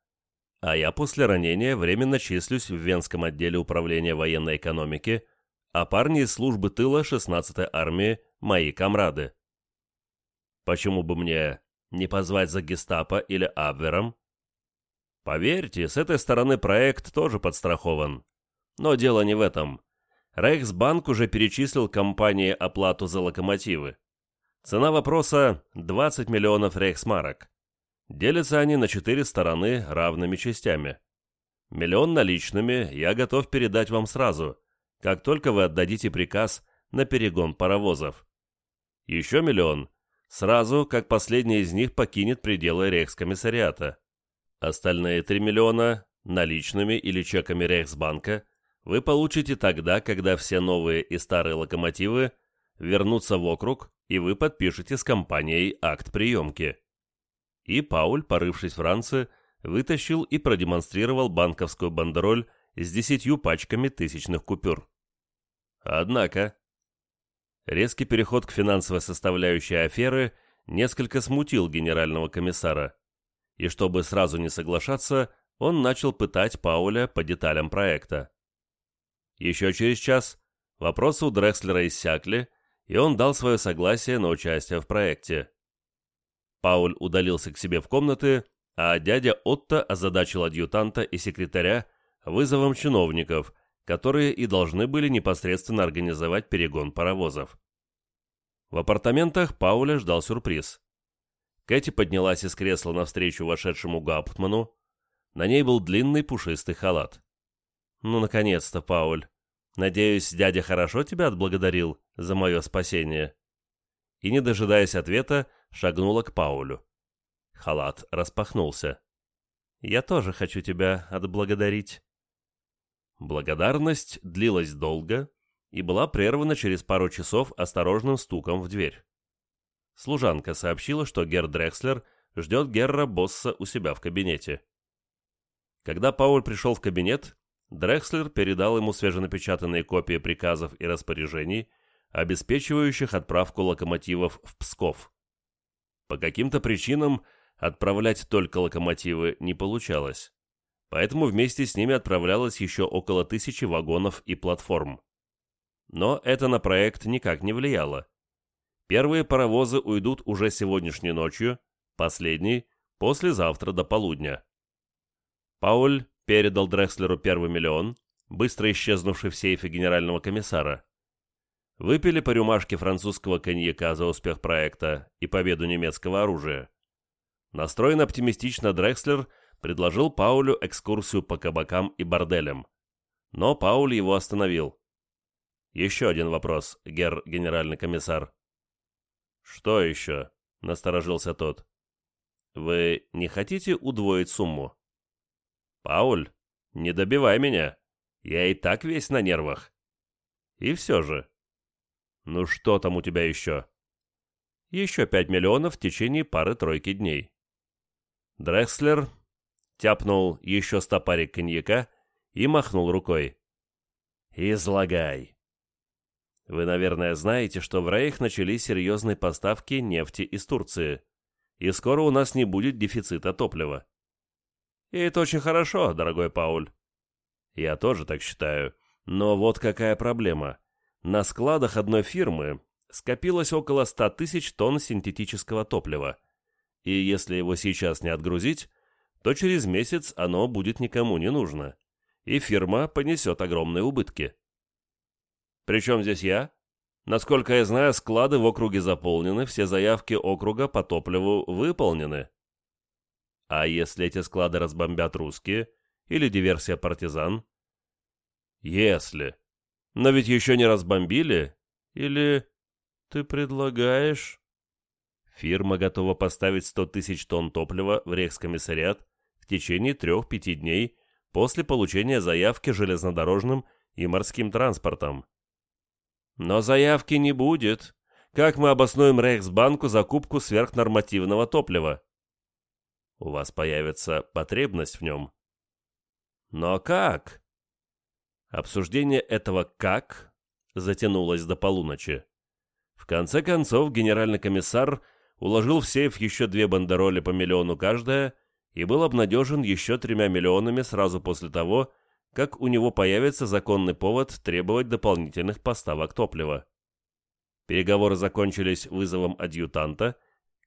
А я после ранения временно числюсь в Венском отделе управления военной экономики – а парни из службы тыла 16-й армии мои комрады. Почему бы мне не позвать за гестапо или абвером? Поверьте, с этой стороны проект тоже подстрахован. Но дело не в этом. Рейхсбанк уже перечислил компании оплату за локомотивы. Цена вопроса – 20 миллионов рейхсмарок. Делятся они на четыре стороны равными частями. Миллион наличными я готов передать вам сразу – как только вы отдадите приказ на перегон паровозов. Еще миллион сразу, как последний из них покинет пределы рейхскомиссариата. Остальные три миллиона наличными или чеками Рейхсбанка вы получите тогда, когда все новые и старые локомотивы вернутся в округ, и вы подпишете с компанией акт приемки. И Пауль, порывшись в ранце, вытащил и продемонстрировал банковскую бандероль с десятью пачками тысячных купюр. Однако, резкий переход к финансовой составляющей аферы несколько смутил генерального комиссара, и чтобы сразу не соглашаться, он начал пытать Пауля по деталям проекта. Еще через час вопросы у Дрекслера иссякли, и он дал свое согласие на участие в проекте. Пауль удалился к себе в комнаты, а дядя Отто озадачил адъютанта и секретаря вызовом чиновников – которые и должны были непосредственно организовать перегон паровозов. В апартаментах Пауля ждал сюрприз. Кэти поднялась из кресла навстречу вошедшему Гауптману. На ней был длинный пушистый халат. «Ну, наконец-то, Пауль. Надеюсь, дядя хорошо тебя отблагодарил за мое спасение». И, не дожидаясь ответа, шагнула к Паулю. Халат распахнулся. «Я тоже хочу тебя отблагодарить». Благодарность длилась долго и была прервана через пару часов осторожным стуком в дверь. Служанка сообщила, что Герр Дрекслер ждет Герра Босса у себя в кабинете. Когда Пауль пришел в кабинет, Дрекслер передал ему свеженапечатанные копии приказов и распоряжений, обеспечивающих отправку локомотивов в Псков. По каким-то причинам отправлять только локомотивы не получалось поэтому вместе с ними отправлялось еще около тысячи вагонов и платформ. Но это на проект никак не влияло. Первые паровозы уйдут уже сегодняшней ночью, последний – послезавтра до полудня. Пауль передал Дрекслеру первый миллион, быстро исчезнувший в сейфе генерального комиссара. Выпили по рюмашке французского коньяка за успех проекта и победу немецкого оружия. Настроен оптимистично Дрекслер – предложил Паулю экскурсию по кабакам и борделям. Но Пауль его остановил. «Еще один вопрос, гер генеральный комиссар». «Что еще?» – насторожился тот. «Вы не хотите удвоить сумму?» «Пауль, не добивай меня. Я и так весь на нервах». «И все же». «Ну что там у тебя еще?» «Еще пять миллионов в течение пары-тройки дней». Дрекслер тяпнул еще стопарик коньяка и махнул рукой. «Излагай!» Вы, наверное, знаете, что в Раях начались серьезные поставки нефти из Турции, и скоро у нас не будет дефицита топлива. И это очень хорошо, дорогой Пауль. Я тоже так считаю. Но вот какая проблема. На складах одной фирмы скопилось около 100 тысяч тонн синтетического топлива. И если его сейчас не отгрузить, то через месяц оно будет никому не нужно, и фирма понесет огромные убытки. Причем здесь я? Насколько я знаю, склады в округе заполнены, все заявки округа по топливу выполнены. А если эти склады разбомбят русские или диверсия партизан? Если. Но ведь еще не разбомбили. Или ты предлагаешь... Фирма готова поставить 100 тысяч тонн топлива в рейхскомиссариат в течение 3-5 дней после получения заявки железнодорожным и морским транспортом. Но заявки не будет. Как мы обоснуем Рейхсбанку закупку сверхнормативного топлива? У вас появится потребность в нем. Но как? Обсуждение этого «как» затянулось до полуночи. В конце концов, генеральный комиссар уложил в сейф еще две бандероли по миллиону каждая – и был обнадежен еще тремя миллионами сразу после того, как у него появится законный повод требовать дополнительных поставок топлива. Переговоры закончились вызовом адъютанта,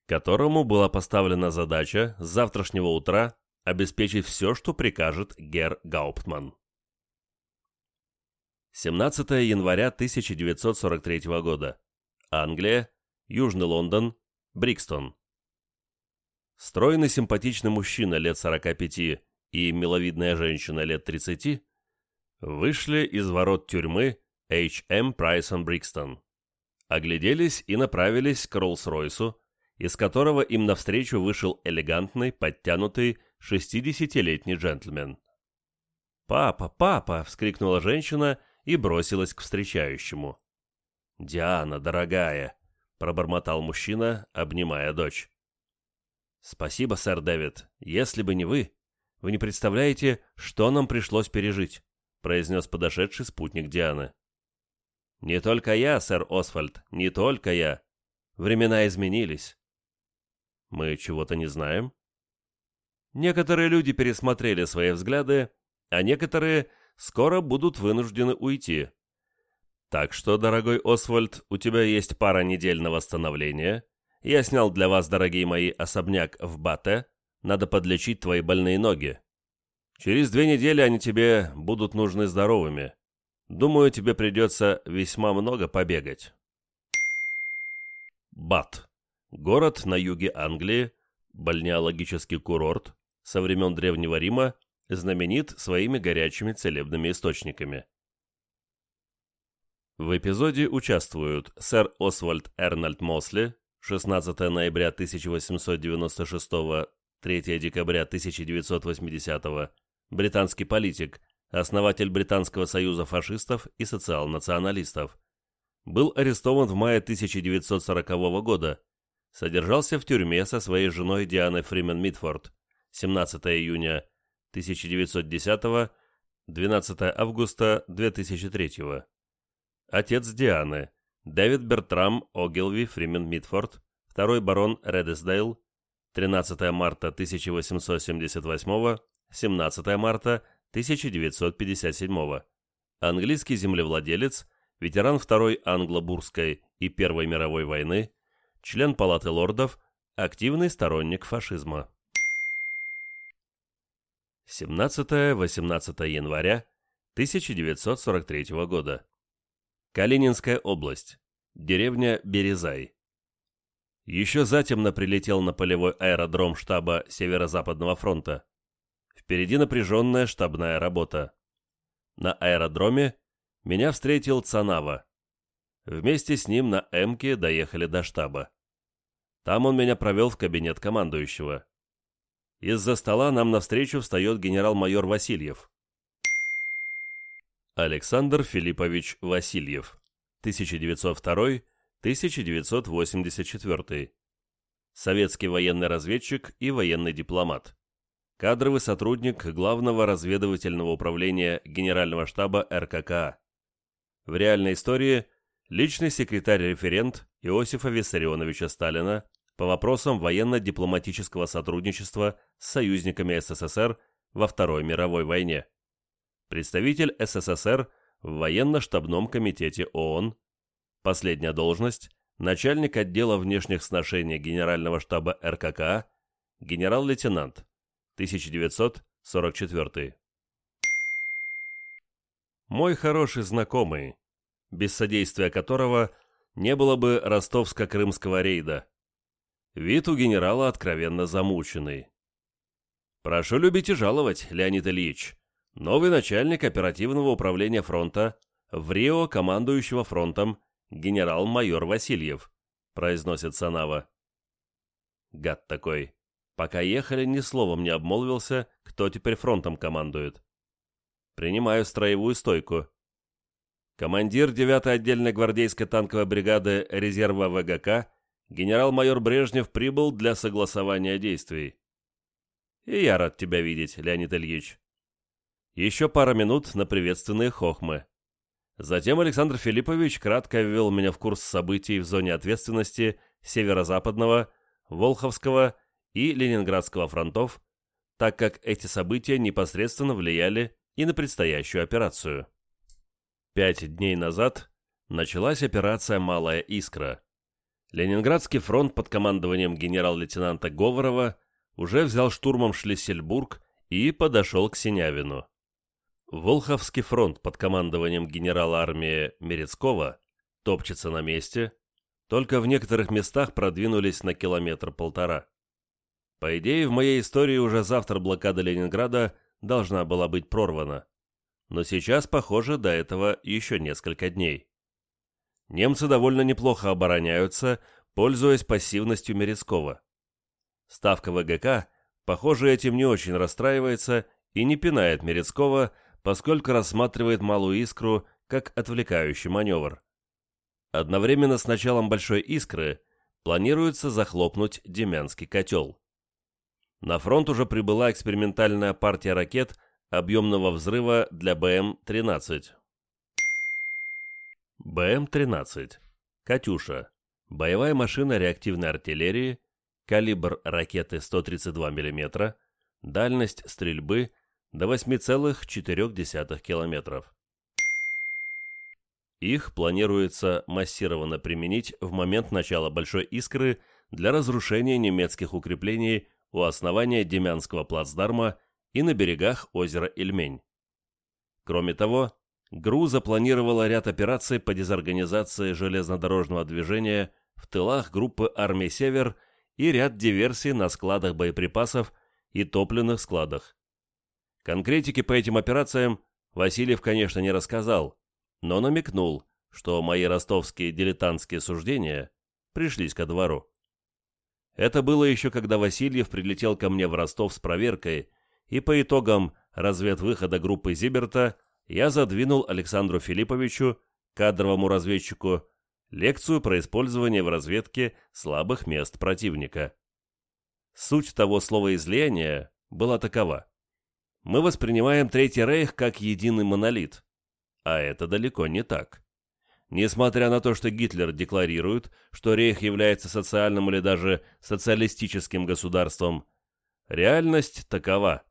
которому была поставлена задача с завтрашнего утра обеспечить все, что прикажет Гер Гауптман. 17 января 1943 года. Англия, Южный Лондон, Брикстон. Стройный симпатичный мужчина лет 45 и миловидная женщина лет 30 вышли из ворот тюрьмы H.M. Прайсон Брикстон. Огляделись и направились к Роллс-Ройсу, из которого им навстречу вышел элегантный, подтянутый, шестидесятилетний джентльмен. «Папа, папа!» — вскрикнула женщина и бросилась к встречающему. «Диана, дорогая!» — пробормотал мужчина, обнимая дочь. Спасибо, сэр Дэвид. Если бы не вы, вы не представляете, что нам пришлось пережить, произнес подошедший спутник Дианы. Не только я, сэр Освальд, не только я. Времена изменились. Мы чего-то не знаем? Некоторые люди пересмотрели свои взгляды, а некоторые скоро будут вынуждены уйти. Так что, дорогой Освальд, у тебя есть пара недель на восстановление — я снял для вас, дорогие мои, особняк в Бате. Надо подлечить твои больные ноги. Через две недели они тебе будут нужны здоровыми. Думаю, тебе придется весьма много побегать. Бат. Город на юге Англии, бальнеологический курорт, со времен Древнего Рима, знаменит своими горячими целебными источниками. В эпизоде участвуют сэр Освальд Эрнольд Мосли, 16 ноября 1896, 3 декабря 1980, британский политик, основатель Британского союза фашистов и социал-националистов. Был арестован в мае 1940 года. Содержался в тюрьме со своей женой Дианой Фримен Митфорд 17 июня 1910, 12 августа 2003. Отец Дианы – Дэвид Бертрам Огилви Фримен Митфорд, второй барон Редесдейл, 13 марта 1878, 17 марта 1957, английский землевладелец, ветеран Второй Англобурской и Первой мировой войны, член Палаты лордов, активный сторонник фашизма. 17-18 января 1943 года. Калининская область. Деревня Березай. Еще затемно прилетел на полевой аэродром штаба Северо-Западного фронта. Впереди напряженная штабная работа. На аэродроме меня встретил Цанава. Вместе с ним на «Эмке» доехали до штаба. Там он меня провел в кабинет командующего. Из-за стола нам навстречу встает генерал-майор Васильев. Александр Филиппович Васильев, 1902-1984. Советский военный разведчик и военный дипломат. Кадровый сотрудник Главного разведывательного управления Генерального штаба РККА. В реальной истории личный секретарь-референт Иосифа Виссарионовича Сталина по вопросам военно-дипломатического сотрудничества с союзниками СССР во Второй мировой войне представитель СССР в военно-штабном комитете ООН, последняя должность – начальник отдела внешних сношений Генерального штаба РКК, генерал-лейтенант, 1944. Мой хороший знакомый, без содействия которого не было бы ростовско-крымского рейда. Вид у генерала откровенно замученный. «Прошу любить и жаловать, Леонид Ильич», Новый начальник оперативного управления фронта, в Рио командующего фронтом, генерал-майор Васильев, произносит Санава. Гад такой. Пока ехали, ни словом не обмолвился, кто теперь фронтом командует. Принимаю строевую стойку. Командир 9-й отдельной гвардейской танковой бригады резерва ВГК генерал-майор Брежнев прибыл для согласования действий. И я рад тебя видеть, Леонид Ильич. Еще пара минут на приветственные хохмы. Затем Александр Филиппович кратко ввел меня в курс событий в зоне ответственности Северо-Западного, Волховского и Ленинградского фронтов, так как эти события непосредственно влияли и на предстоящую операцию. Пять дней назад началась операция «Малая искра». Ленинградский фронт под командованием генерал-лейтенанта Говорова уже взял штурмом Шлиссельбург и подошел к Синявину. Волховский фронт под командованием генерала армии Мерецкого топчется на месте, только в некоторых местах продвинулись на километр-полтора. По идее, в моей истории уже завтра блокада Ленинграда должна была быть прорвана. Но сейчас, похоже, до этого еще несколько дней. Немцы довольно неплохо обороняются, пользуясь пассивностью Мерецкого. Ставка ВГК, похоже, этим не очень расстраивается и не пинает Мерецкого, поскольку рассматривает малую искру как отвлекающий маневр. Одновременно с началом большой искры планируется захлопнуть Демянский котел. На фронт уже прибыла экспериментальная партия ракет объемного взрыва для БМ-13. БМ-13. «Катюша». Боевая машина реактивной артиллерии, калибр ракеты 132 мм, дальность стрельбы до 8,4 километров. Их планируется массированно применить в момент начала Большой Искры для разрушения немецких укреплений у основания Демянского плацдарма и на берегах озера Ильмень. Кроме того, ГРУ запланировала ряд операций по дезорганизации железнодорожного движения в тылах группы «Армия Север» и ряд диверсий на складах боеприпасов и топливных складах. Конкретики по этим операциям Васильев, конечно, не рассказал, но намекнул, что мои ростовские дилетантские суждения пришлись ко двору. Это было еще когда Васильев прилетел ко мне в Ростов с проверкой, и по итогам разведвыхода группы Зиберта я задвинул Александру Филипповичу, кадровому разведчику, лекцию про использование в разведке слабых мест противника. Суть того словоизлияния была такова мы воспринимаем Третий Рейх как единый монолит. А это далеко не так. Несмотря на то, что Гитлер декларирует, что Рейх является социальным или даже социалистическим государством, реальность такова.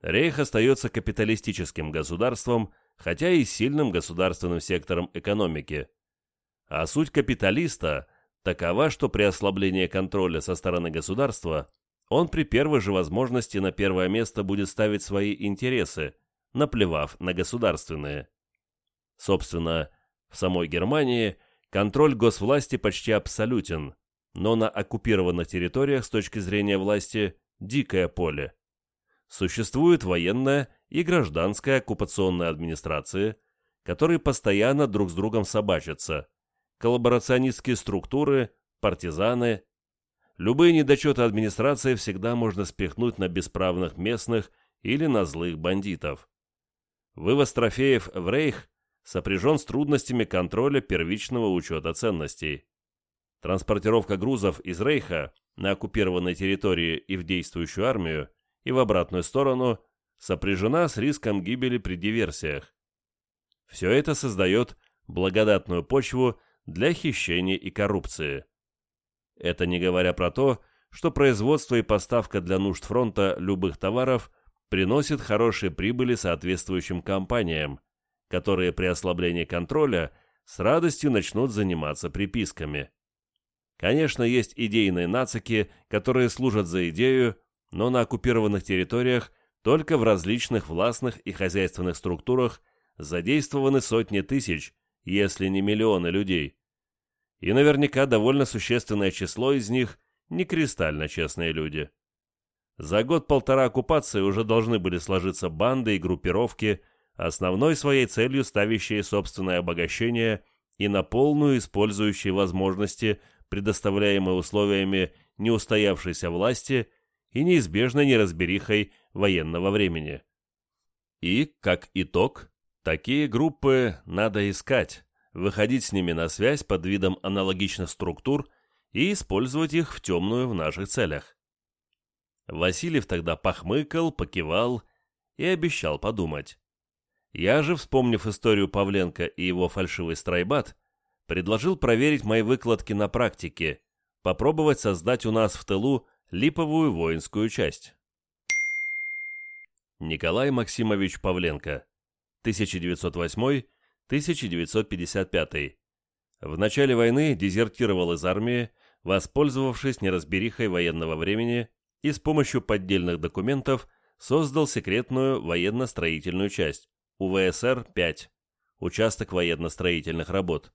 Рейх остается капиталистическим государством, хотя и сильным государственным сектором экономики. А суть капиталиста такова, что при ослаблении контроля со стороны государства – он при первой же возможности на первое место будет ставить свои интересы, наплевав на государственные. Собственно, в самой Германии контроль госвласти почти абсолютен, но на оккупированных территориях с точки зрения власти дикое поле. Существует военная и гражданская оккупационная администрации, которые постоянно друг с другом собачатся, коллаборационистские структуры, партизаны Любые недочеты администрации всегда можно спихнуть на бесправных местных или на злых бандитов. Вывоз трофеев в Рейх сопряжен с трудностями контроля первичного учета ценностей. Транспортировка грузов из Рейха на оккупированной территории и в действующую армию и в обратную сторону сопряжена с риском гибели при диверсиях. Все это создает благодатную почву для хищения и коррупции. Это не говоря про то, что производство и поставка для нужд фронта любых товаров приносит хорошие прибыли соответствующим компаниям, которые при ослаблении контроля с радостью начнут заниматься приписками. Конечно, есть идейные нацики, которые служат за идею, но на оккупированных территориях только в различных властных и хозяйственных структурах задействованы сотни тысяч, если не миллионы людей и наверняка довольно существенное число из них не кристально честные люди. За год-полтора оккупации уже должны были сложиться банды и группировки, основной своей целью ставящие собственное обогащение и на полную использующие возможности, предоставляемые условиями неустоявшейся власти и неизбежной неразберихой военного времени. И, как итог, такие группы надо искать, выходить с ними на связь под видом аналогичных структур и использовать их в темную в наших целях. Васильев тогда похмыкал, покивал и обещал подумать. Я же, вспомнив историю Павленко и его фальшивый страйбат, предложил проверить мои выкладки на практике, попробовать создать у нас в тылу липовую воинскую часть. Николай Максимович Павленко, 1908 1955. В начале войны дезертировал из армии, воспользовавшись неразберихой военного времени и с помощью поддельных документов создал секретную военно-строительную часть УВСР-5, участок военно-строительных работ.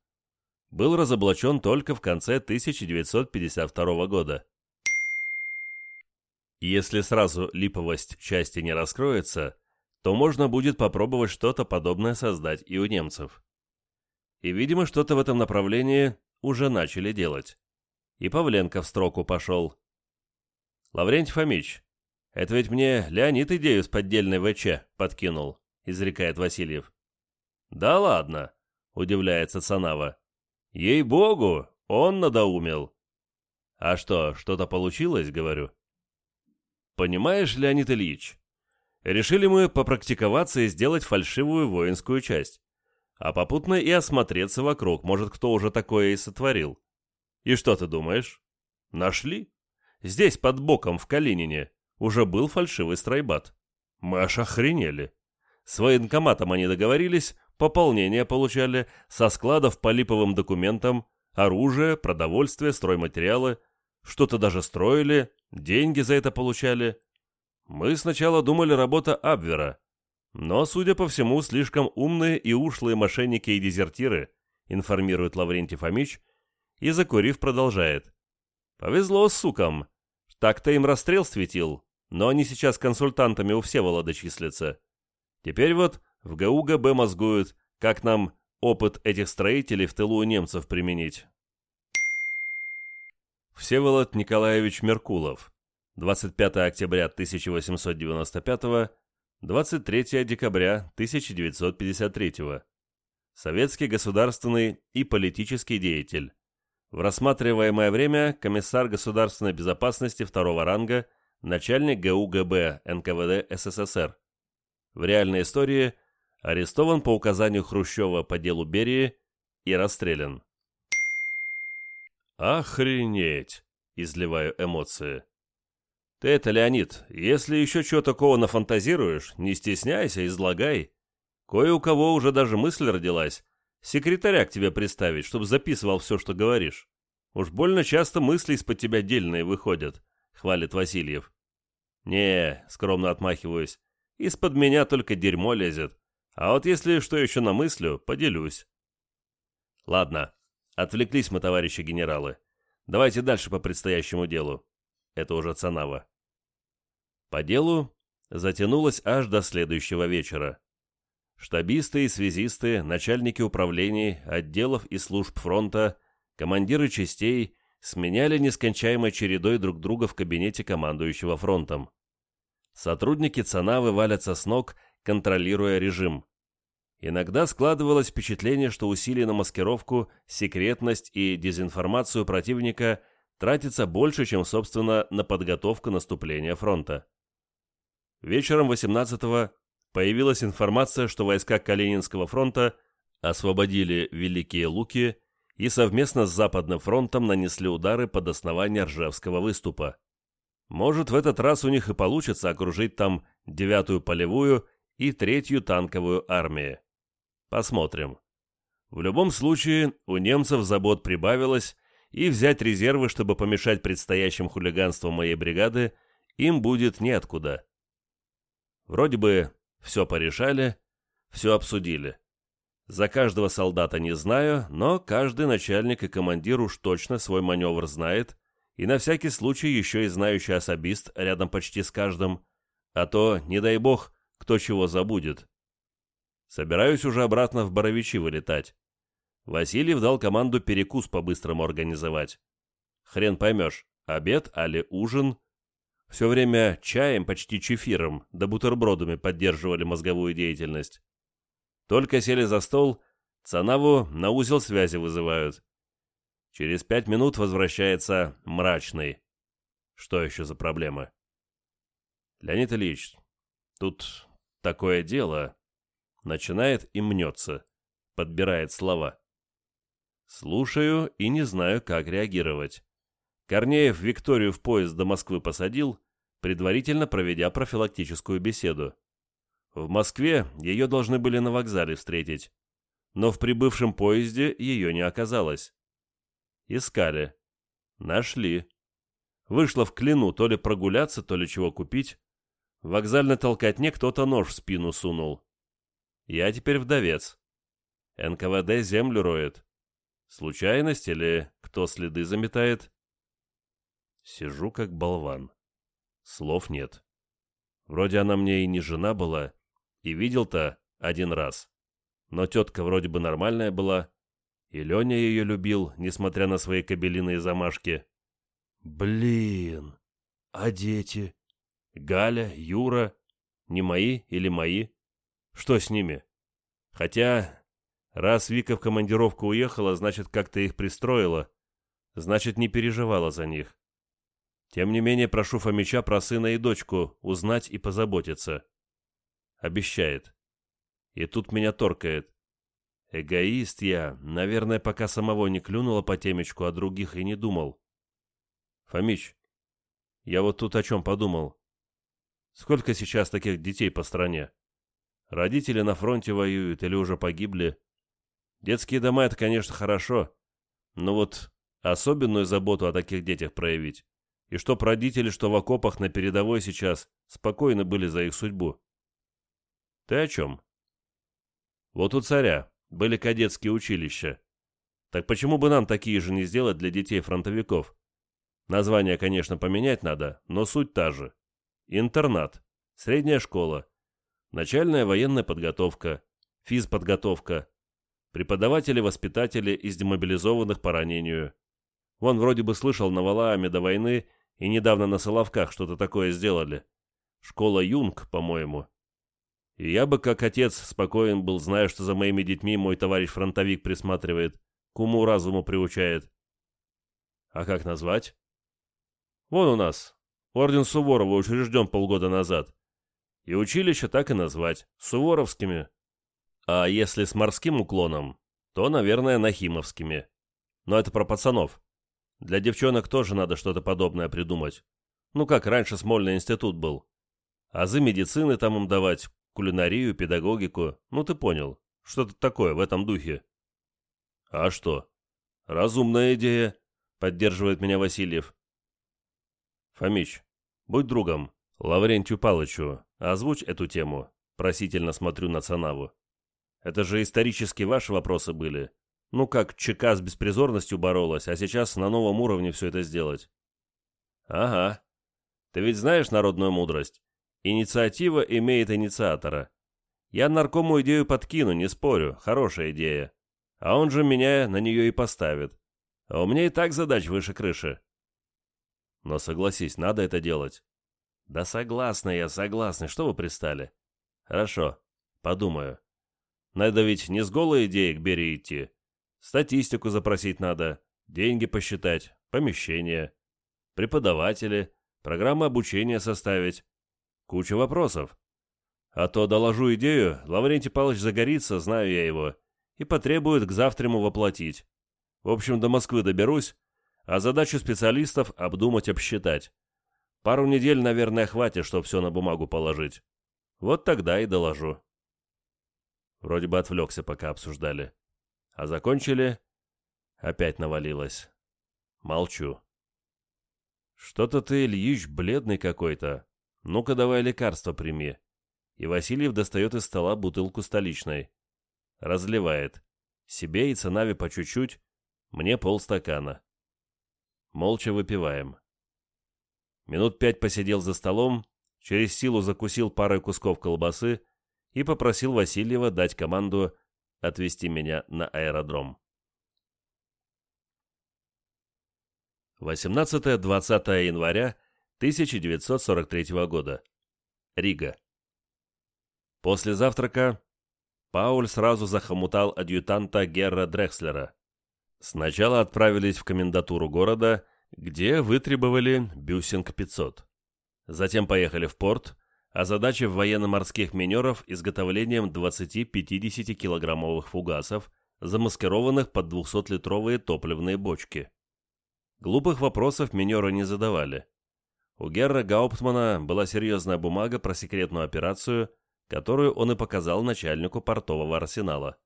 Был разоблачен только в конце 1952 года. Если сразу липовость части не раскроется – то можно будет попробовать что-то подобное создать и у немцев. И, видимо, что-то в этом направлении уже начали делать. И Павленко в строку пошел. «Лаврентий Фомич, это ведь мне Леонид идею с поддельной ВЧ подкинул», — изрекает Васильев. «Да ладно», — удивляется Санава. «Ей-богу, он надоумил». «А что, что-то получилось?» — говорю. «Понимаешь, Леонид Ильич, Решили мы попрактиковаться и сделать фальшивую воинскую часть, а попутно и осмотреться вокруг, может, кто уже такое и сотворил. И что ты думаешь? Нашли? Здесь, под боком, в Калинине, уже был фальшивый стройбат. Мы аж охренели. С военкоматом они договорились, пополнение получали, со складов по липовым документам, оружие, продовольствие, стройматериалы, что-то даже строили, деньги за это получали. Мы сначала думали работа Абвера, но, судя по всему, слишком умные и ушлые мошенники и дезертиры, информирует Лаврентий Фомич и, закурив, продолжает. Повезло с сукам. Так-то им расстрел светил, но они сейчас консультантами у Всеволода числятся. Теперь вот в ГУГБ мозгуют, как нам опыт этих строителей в тылу у немцев применить. Всеволод Николаевич Меркулов 25 октября 1895, 23 декабря 1953. Советский государственный и политический деятель. В рассматриваемое время комиссар государственной безопасности второго ранга, начальник ГУГБ НКВД СССР. В реальной истории арестован по указанию Хрущева по делу Берии и расстрелян. «Охренеть!» – изливаю эмоции. Ты это, Леонид, если еще чего такого нафантазируешь, не стесняйся, излагай. Кое у кого уже даже мысль родилась. Секретаря к тебе представить, чтобы записывал все, что говоришь. Уж больно часто мысли из-под тебя дельные выходят, — хвалит Васильев. Не, — скромно отмахиваюсь, — из-под меня только дерьмо лезет. А вот если что еще намыслю, поделюсь. Ладно, отвлеклись мы, товарищи генералы. Давайте дальше по предстоящему делу. Это уже Цанава. По делу затянулось аж до следующего вечера. Штабисты и связисты, начальники управлений, отделов и служб фронта, командиры частей сменяли нескончаемой чередой друг друга в кабинете командующего фронтом. Сотрудники ЦАНАВы валятся с ног, контролируя режим. Иногда складывалось впечатление, что усилия на маскировку, секретность и дезинформацию противника тратится больше, чем, собственно, на подготовку наступления фронта вечером 18-го появилась информация, что войска Калининского фронта освободили Великие Луки и совместно с Западным фронтом нанесли удары под основание Ржевского выступа. Может, в этот раз у них и получится окружить там 9-ю полевую и 3-ю танковую армии. Посмотрим. В любом случае, у немцев забот прибавилось, и взять резервы, чтобы помешать предстоящим хулиганству моей бригады, им будет неоткуда. Вроде бы все порешали, все обсудили. За каждого солдата не знаю, но каждый начальник и командир уж точно свой маневр знает, и на всякий случай еще и знающий особист рядом почти с каждым, а то, не дай бог, кто чего забудет. Собираюсь уже обратно в Боровичи вылетать. Васильев дал команду перекус по-быстрому организовать. Хрен поймешь, обед али ужин, все время чаем, почти чефиром, да бутербродами поддерживали мозговую деятельность. Только сели за стол, Цанаву на узел связи вызывают. Через пять минут возвращается мрачный. Что еще за проблема? Леонид Ильич, тут такое дело. Начинает и мнется. Подбирает слова. Слушаю и не знаю, как реагировать. Корнеев Викторию в поезд до Москвы посадил, предварительно проведя профилактическую беседу. В Москве ее должны были на вокзале встретить, но в прибывшем поезде ее не оказалось. Искали. Нашли. Вышла в клину то ли прогуляться, то ли чего купить. В вокзальной толкотне кто-то нож в спину сунул. Я теперь вдовец. НКВД землю роет. Случайность или кто следы заметает? Сижу как болван. Слов нет. Вроде она мне и не жена была, и видел-то один раз. Но тетка вроде бы нормальная была, и Леня ее любил, несмотря на свои кабелиные замашки. Блин, а дети? Галя, Юра, не мои или мои? Что с ними? Хотя, раз Вика в командировку уехала, значит, как-то их пристроила. Значит, не переживала за них. Тем не менее, прошу Фомича про сына и дочку узнать и позаботиться. Обещает. И тут меня торкает. Эгоист я, наверное, пока самого не клюнула по темечку, о других и не думал. Фомич, я вот тут о чем подумал. Сколько сейчас таких детей по стране? Родители на фронте воюют или уже погибли? Детские дома — это, конечно, хорошо, но вот особенную заботу о таких детях проявить и что родители, что в окопах на передовой сейчас спокойно были за их судьбу. Ты о чем? Вот у царя были кадетские училища. Так почему бы нам такие же не сделать для детей фронтовиков? Название, конечно, поменять надо, но суть та же. Интернат, средняя школа, начальная военная подготовка, физподготовка, преподаватели-воспитатели из демобилизованных по ранению. Вон вроде бы слышал на Валааме до войны – и недавно на Соловках что-то такое сделали. Школа Юнг, по-моему. И я бы, как отец, спокоен был, зная, что за моими детьми мой товарищ-фронтовик присматривает, к уму-разуму приучает. А как назвать? Вон у нас. Орден Суворова учрежден полгода назад. И училище так и назвать. Суворовскими. А если с морским уклоном, то, наверное, Нахимовскими. Но это про пацанов. Для девчонок тоже надо что-то подобное придумать. Ну, как раньше Смольный институт был. Азы медицины там им давать, кулинарию, педагогику. Ну, ты понял. Что-то такое в этом духе. А что? Разумная идея, поддерживает меня Васильев. Фомич, будь другом, Лаврентию Палычу, озвучь эту тему. Просительно смотрю на Цанаву. Это же исторически ваши вопросы были. Ну как ЧК с беспризорностью боролась, а сейчас на новом уровне все это сделать. Ага. Ты ведь знаешь народную мудрость? Инициатива имеет инициатора. Я наркому идею подкину, не спорю, хорошая идея. А он же меня на нее и поставит. А у меня и так задач выше крыши. Но согласись, надо это делать. Да согласна я, согласна, что вы пристали? Хорошо, подумаю. Надо ведь не с голой идеей к Берии идти, Статистику запросить надо, деньги посчитать, помещение, преподаватели, программа обучения составить. Куча вопросов. А то доложу идею, Лаврентий Павлович загорится, знаю я его, и потребует к завтраму воплотить. В общем, до Москвы доберусь, а задачу специалистов обдумать, обсчитать. Пару недель, наверное, хватит, чтобы все на бумагу положить. Вот тогда и доложу. Вроде бы отвлекся, пока обсуждали. «А закончили?» Опять навалилось. «Молчу». «Что-то ты, Ильич, бледный какой-то. Ну-ка давай лекарство прими». И Васильев достает из стола бутылку столичной. Разливает. Себе и Цанаве по чуть-чуть, мне полстакана. Молча выпиваем. Минут пять посидел за столом, через силу закусил парой кусков колбасы и попросил Васильева дать команду отвезти меня на аэродром. 18-20 января 1943 года. Рига. После завтрака Пауль сразу захомутал адъютанта Герра Дрекслера. Сначала отправились в комендатуру города, где вытребовали бюсинг 500. Затем поехали в порт, а задача военно-морских минеров изготовлением 20-50 килограммовых фугасов, замаскированных под 200-литровые топливные бочки. Глупых вопросов минеры не задавали. У Герра Гауптмана была серьезная бумага про секретную операцию, которую он и показал начальнику портового арсенала.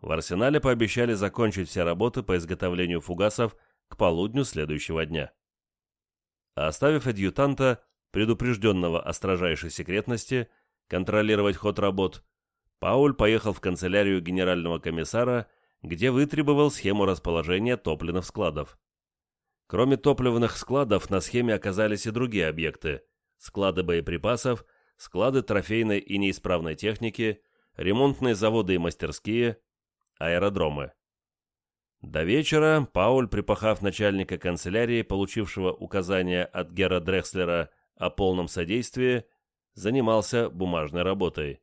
В арсенале пообещали закончить все работы по изготовлению фугасов к полудню следующего дня. А оставив адъютанта, предупрежденного о строжайшей секретности, контролировать ход работ, Пауль поехал в канцелярию генерального комиссара, где вытребовал схему расположения топливных складов. Кроме топливных складов на схеме оказались и другие объекты – склады боеприпасов, склады трофейной и неисправной техники, ремонтные заводы и мастерские, аэродромы. До вечера Пауль, припахав начальника канцелярии, получившего указание от Гера Дрекслера о полном содействии занимался бумажной работой.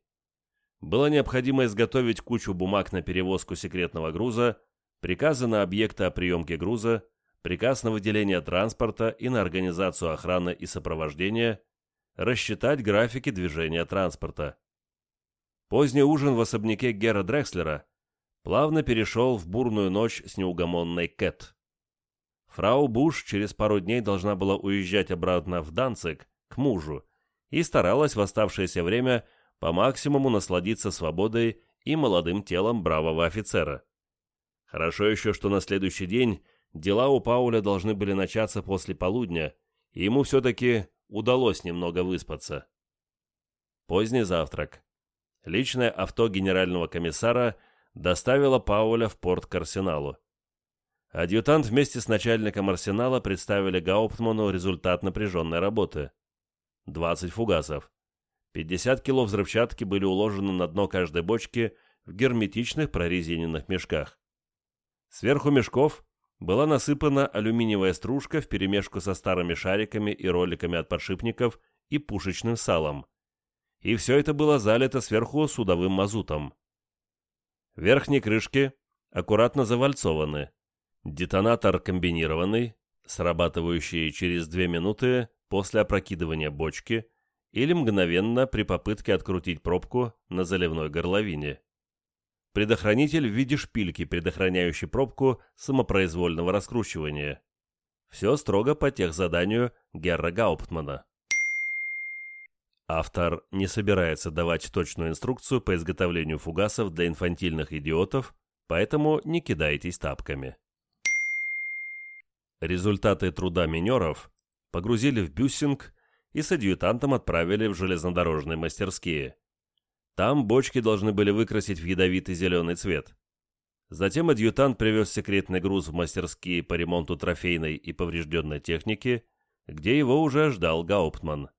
Было необходимо изготовить кучу бумаг на перевозку секретного груза, приказы на объекты о приемке груза, приказ на выделение транспорта и на организацию охраны и сопровождения, рассчитать графики движения транспорта. Поздний ужин в особняке Гера Дрекслера плавно перешел в бурную ночь с неугомонной Кэт. Фрау Буш через пару дней должна была уезжать обратно в Данцик, к мужу, и старалась в оставшееся время по максимуму насладиться свободой и молодым телом бравого офицера. Хорошо еще, что на следующий день дела у Пауля должны были начаться после полудня, и ему все-таки удалось немного выспаться. Поздний завтрак. Личное авто генерального комиссара доставило Пауля в порт к арсеналу. Адъютант вместе с начальником арсенала представили Гауптману результат напряженной работы. 20 фугасов. 50 кило взрывчатки были уложены на дно каждой бочки в герметичных прорезиненных мешках. Сверху мешков была насыпана алюминиевая стружка вперемешку со старыми шариками и роликами от подшипников и пушечным салом. И все это было залито сверху судовым мазутом. Верхние крышки аккуратно завальцованы, Детонатор комбинированный, срабатывающий через 2 минуты после опрокидывания бочки или мгновенно при попытке открутить пробку на заливной горловине. Предохранитель в виде шпильки, предохраняющий пробку самопроизвольного раскручивания. Все строго по техзаданию Герра Гауптмана. Автор не собирается давать точную инструкцию по изготовлению фугасов для инфантильных идиотов, поэтому не кидайтесь тапками. Результаты труда минеров погрузили в бюссинг и с адъютантом отправили в железнодорожные мастерские. Там бочки должны были выкрасить в ядовитый зеленый цвет. Затем адъютант привез секретный груз в мастерские по ремонту трофейной и поврежденной техники, где его уже ждал Гауптман.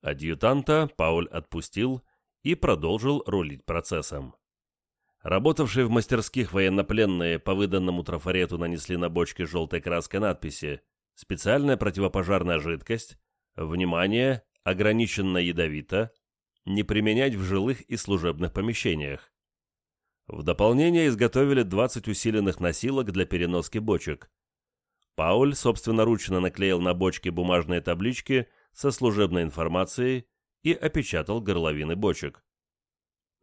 Адъютанта Пауль отпустил и продолжил рулить процессом. Работавшие в мастерских военнопленные по выданному трафарету нанесли на бочки желтой краской надписи «Специальная противопожарная жидкость», «Внимание! Ограниченно ядовито! Не применять в жилых и служебных помещениях». В дополнение изготовили 20 усиленных носилок для переноски бочек. Пауль собственноручно наклеил на бочки бумажные таблички со служебной информацией и опечатал горловины бочек.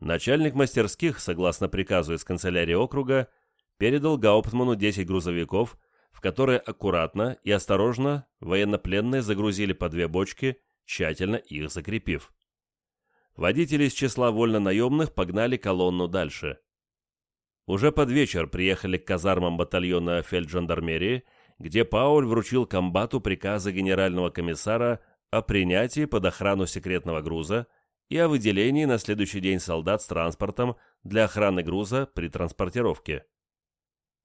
Начальник мастерских, согласно приказу из канцелярии округа, передал Гауптману 10 грузовиков, в которые аккуратно и осторожно военнопленные загрузили по две бочки, тщательно их закрепив. Водители из числа вольно-наемных погнали колонну дальше. Уже под вечер приехали к казармам батальона фельджандармерии, где Пауль вручил комбату приказы генерального комиссара о принятии под охрану секретного груза – и о выделении на следующий день солдат с транспортом для охраны груза при транспортировке.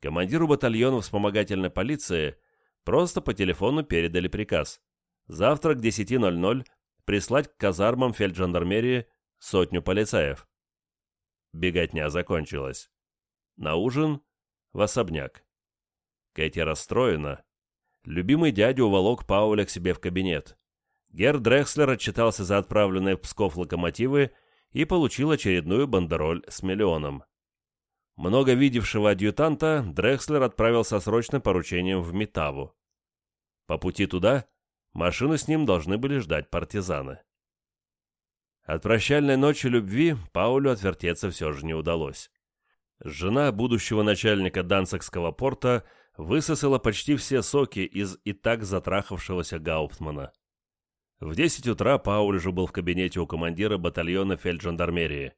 Командиру батальона вспомогательной полиции просто по телефону передали приказ завтра к 10.00 прислать к казармам фельджандармерии сотню полицаев. Беготня закончилась. На ужин в особняк. Кэти расстроена. Любимый дядя уволок Пауля к себе в кабинет. Герр Дрекслер отчитался за отправленные в Псков локомотивы и получил очередную бандероль с миллионом. Много видевшего адъютанта Дрекслер отправился срочным поручением в Метаву. По пути туда машину с ним должны были ждать партизаны. От прощальной ночи любви Паулю отвертеться все же не удалось. Жена будущего начальника Данцикского порта высосала почти все соки из и так затрахавшегося Гауптмана. В 10 утра Пауль уже был в кабинете у командира батальона фельджандармерии.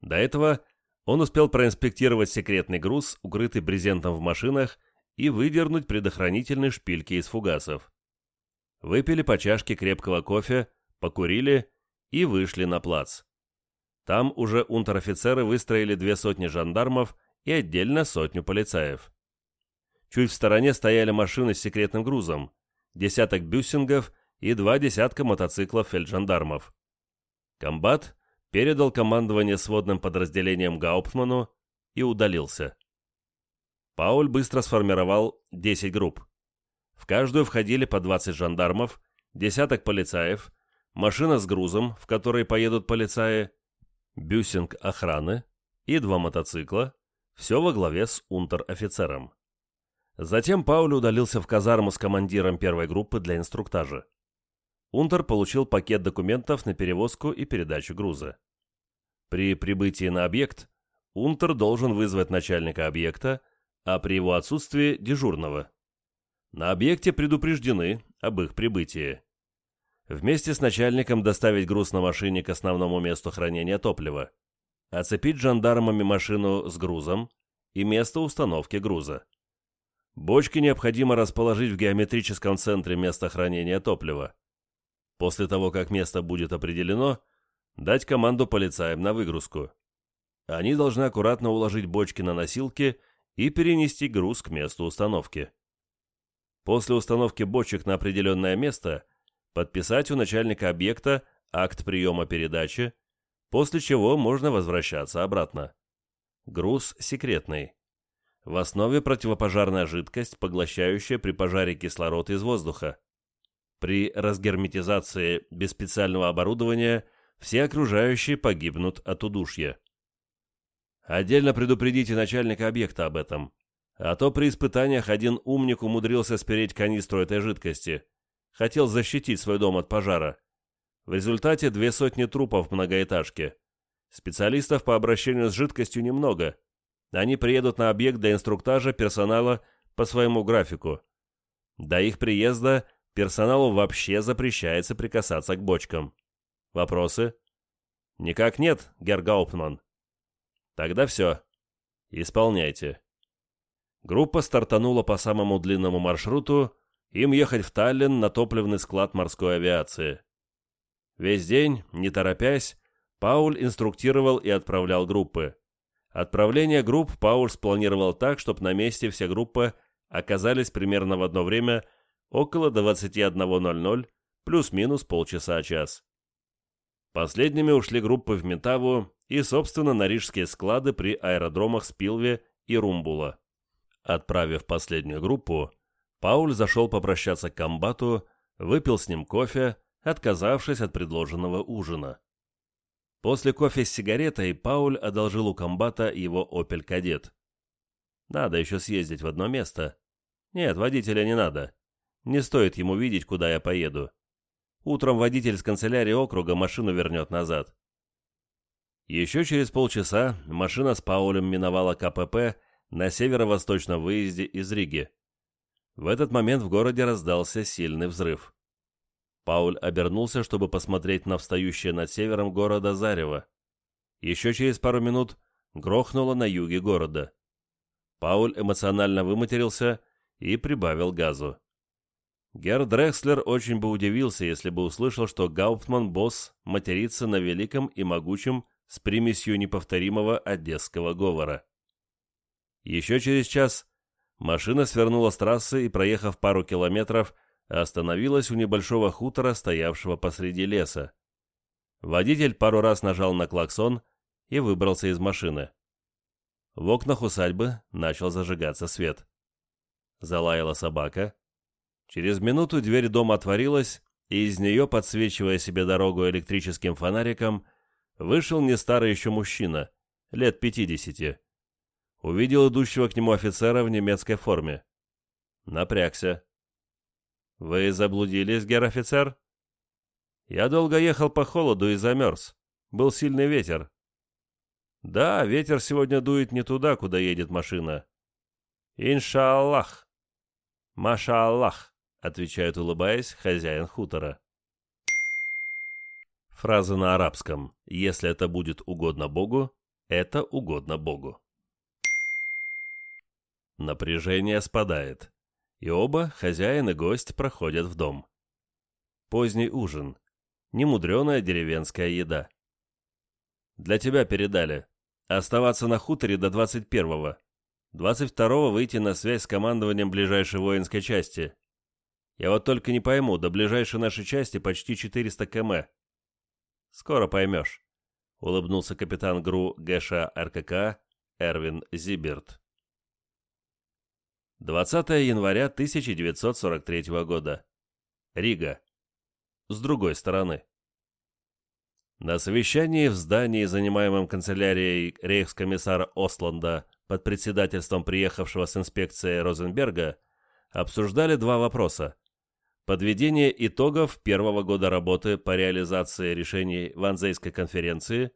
До этого он успел проинспектировать секретный груз, укрытый брезентом в машинах, и выдернуть предохранительные шпильки из фугасов. Выпили по чашке крепкого кофе, покурили и вышли на плац. Там уже унтер-офицеры выстроили две сотни жандармов и отдельно сотню полицаев. Чуть в стороне стояли машины с секретным грузом, десяток бюссингов и два десятка мотоциклов фельджандармов. Комбат передал командование сводным подразделением Гауптману и удалился. Пауль быстро сформировал 10 групп. В каждую входили по 20 жандармов, десяток полицаев, машина с грузом, в которой поедут полицаи, бюсинг охраны и два мотоцикла, все во главе с унтер-офицером. Затем Пауль удалился в казарму с командиром первой группы для инструктажа. Унтер получил пакет документов на перевозку и передачу груза. При прибытии на объект Унтер должен вызвать начальника объекта, а при его отсутствии – дежурного. На объекте предупреждены об их прибытии. Вместе с начальником доставить груз на машине к основному месту хранения топлива. Оцепить жандармами машину с грузом и место установки груза. Бочки необходимо расположить в геометрическом центре места хранения топлива. После того, как место будет определено, дать команду полицаям на выгрузку. Они должны аккуратно уложить бочки на носилки и перенести груз к месту установки. После установки бочек на определенное место подписать у начальника объекта акт приема передачи, после чего можно возвращаться обратно. Груз секретный. В основе противопожарная жидкость, поглощающая при пожаре кислород из воздуха. При разгерметизации без специального оборудования все окружающие погибнут от удушья. Отдельно предупредите начальника объекта об этом. А то при испытаниях один умник умудрился спереть канистру этой жидкости. Хотел защитить свой дом от пожара. В результате две сотни трупов в многоэтажке. Специалистов по обращению с жидкостью немного. Они приедут на объект для инструктажа персонала по своему графику. До их приезда – Персоналу вообще запрещается прикасаться к бочкам. Вопросы? Никак нет, Гергауптман. Тогда все. Исполняйте. Группа стартанула по самому длинному маршруту, им ехать в Таллин на топливный склад морской авиации. Весь день, не торопясь, Пауль инструктировал и отправлял группы. Отправление групп Пауль спланировал так, чтобы на месте все группы оказались примерно в одно время – около 21.00, плюс-минус полчаса-час. Последними ушли группы в Метаву и, собственно, на рижские склады при аэродромах Спилве и Румбула. Отправив последнюю группу, Пауль зашел попрощаться к комбату, выпил с ним кофе, отказавшись от предложенного ужина. После кофе с сигаретой Пауль одолжил у комбата его «Опель Кадет». «Надо еще съездить в одно место». «Нет, водителя не надо. Не стоит ему видеть, куда я поеду. Утром водитель с канцелярии округа машину вернет назад. Еще через полчаса машина с Паулем миновала КПП на северо-восточном выезде из Риги. В этот момент в городе раздался сильный взрыв. Пауль обернулся, чтобы посмотреть на встающее над севером города зарево. Еще через пару минут грохнуло на юге города. Пауль эмоционально выматерился и прибавил газу. Герр Дрекслер очень бы удивился, если бы услышал, что Гауптман – босс, матерится на великом и могучем с примесью неповторимого одесского говора. Еще через час машина свернула с трассы и, проехав пару километров, остановилась у небольшого хутора, стоявшего посреди леса. Водитель пару раз нажал на клаксон и выбрался из машины. В окнах усадьбы начал зажигаться свет. Залаяла собака – Через минуту дверь дома отворилась, и из нее, подсвечивая себе дорогу электрическим фонариком, вышел не старый еще мужчина, лет пятидесяти. Увидел идущего к нему офицера в немецкой форме. Напрягся. «Вы заблудились, гер-офицер?» «Я долго ехал по холоду и замерз. Был сильный ветер». «Да, ветер сегодня дует не туда, куда едет машина». «Иншаллах». «Машаллах» отвечает улыбаясь хозяин хутора. Фраза на арабском «Если это будет угодно Богу, это угодно Богу». Напряжение спадает, и оба, хозяин и гость, проходят в дом. Поздний ужин. Немудреная деревенская еда. «Для тебя передали. Оставаться на хуторе до 21-го. 22-го выйти на связь с командованием ближайшей воинской части. Я вот только не пойму, до ближайшей нашей части почти 400 км. Скоро поймешь, — улыбнулся капитан ГРУ Гэша РКК Эрвин Зиберт. 20 января 1943 года. Рига. С другой стороны. На совещании в здании, занимаемом канцелярией рейхскомиссара Осланда под председательством приехавшего с инспекцией Розенберга, обсуждали два вопроса — Подведение итогов первого года работы по реализации решений Ванзейской конференции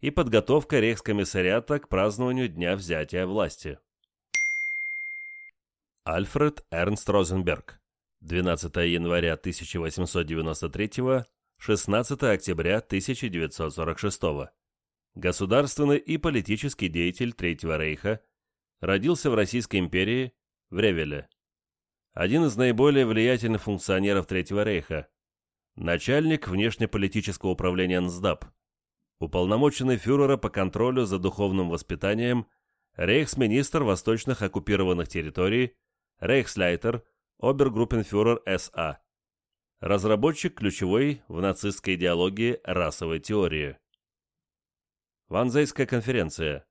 и подготовка рейхскомиссариата к празднованию Дня взятия власти. Альфред Эрнст Розенберг. 12 января 1893, 16 октября 1946. Государственный и политический деятель Третьего Рейха. Родился в Российской империи в Ревеле один из наиболее влиятельных функционеров Третьего Рейха, начальник внешнеполитического управления НСДАП, уполномоченный фюрера по контролю за духовным воспитанием, рейхсминистр восточных оккупированных территорий, рейхслейтер, обергруппенфюрер СА, разработчик ключевой в нацистской идеологии расовой теории. Ванзейская конференция.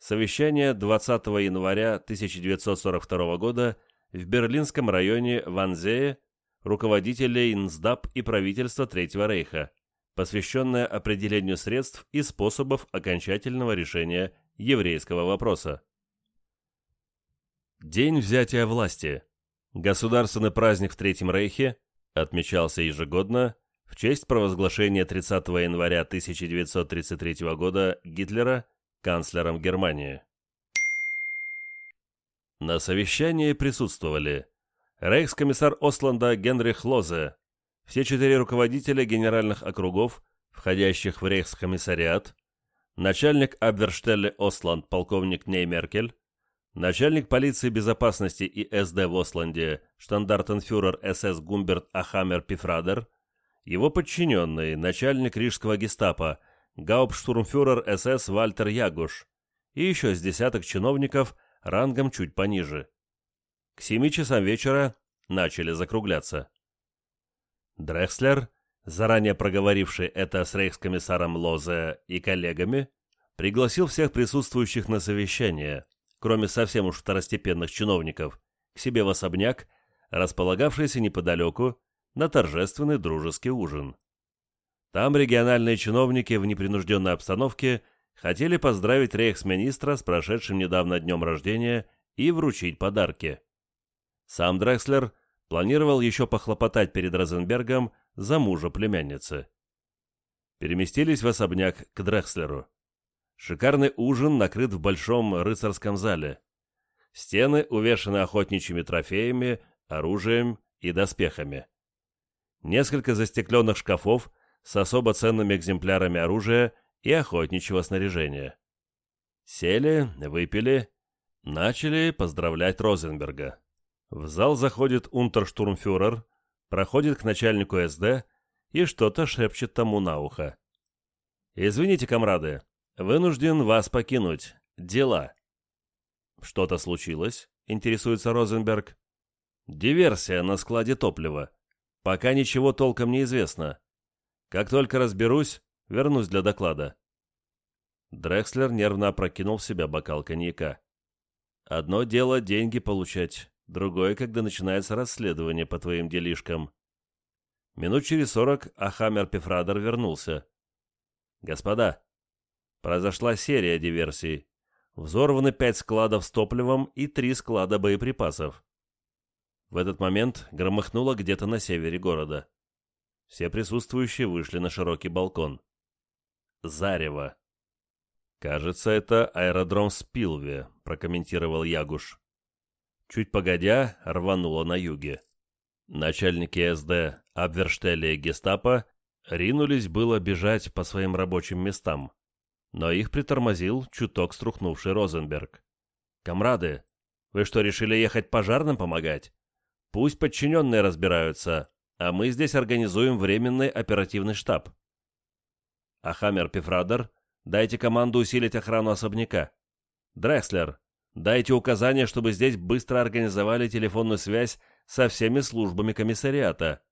Совещание 20 января 1942 года в Берлинском районе Ванзее руководителей НСДАП и правительства Третьего Рейха, посвященное определению средств и способов окончательного решения еврейского вопроса. День взятия власти. Государственный праздник в Третьем Рейхе отмечался ежегодно в честь провозглашения 30 января 1933 года Гитлера канцлером Германии. На совещании присутствовали рейхскомиссар Осланда Генрих Лозе, все четыре руководителя генеральных округов, входящих в рейхскомиссариат, начальник Абверштелле Осланд полковник Неймеркель, начальник полиции безопасности и СД в Осланде штандартенфюрер СС Гумберт Ахамер Пифрадер, его подчиненный, начальник рижского гестапо, гауптштурмфюрер СС Вальтер Ягуш и еще с десяток чиновников – рангом чуть пониже. К семи часам вечера начали закругляться. Дрехслер, заранее проговоривший это с рейхскомиссаром Лозе и коллегами, пригласил всех присутствующих на совещание, кроме совсем уж второстепенных чиновников, к себе в особняк, располагавшийся неподалеку, на торжественный дружеский ужин. Там региональные чиновники в непринужденной обстановке – хотели поздравить рейхсминистра с прошедшим недавно днем рождения и вручить подарки. Сам Дрекслер планировал еще похлопотать перед Розенбергом за мужа племянницы. Переместились в особняк к Дрекслеру. Шикарный ужин накрыт в большом рыцарском зале. Стены увешаны охотничьими трофеями, оружием и доспехами. Несколько застекленных шкафов с особо ценными экземплярами оружия – и охотничьего снаряжения. Сели, выпили, начали поздравлять Розенберга. В зал заходит унтерштурмфюрер, проходит к начальнику СД и что-то шепчет тому на ухо. «Извините, комрады, вынужден вас покинуть. Дела». «Что-то случилось?» — интересуется Розенберг. «Диверсия на складе топлива. Пока ничего толком не известно. Как только разберусь, Вернусь для доклада». Дрекслер нервно опрокинул себя бокал коньяка. «Одно дело деньги получать, другое, когда начинается расследование по твоим делишкам». Минут через сорок Ахамер Пефрадер вернулся. «Господа, произошла серия диверсий. Взорваны пять складов с топливом и три склада боеприпасов». В этот момент громыхнуло где-то на севере города. Все присутствующие вышли на широкий балкон зарево. «Кажется, это аэродром Спилве», — прокомментировал Ягуш. Чуть погодя, рвануло на юге. Начальники СД, Абверштеля и Гестапо ринулись было бежать по своим рабочим местам, но их притормозил чуток струхнувший Розенберг. «Камрады, вы что, решили ехать пожарным помогать? Пусть подчиненные разбираются, а мы здесь организуем временный оперативный штаб». Ахамер Хаммер Пифрадер, дайте команду усилить охрану особняка. Дрекслер, дайте указание, чтобы здесь быстро организовали телефонную связь со всеми службами комиссариата.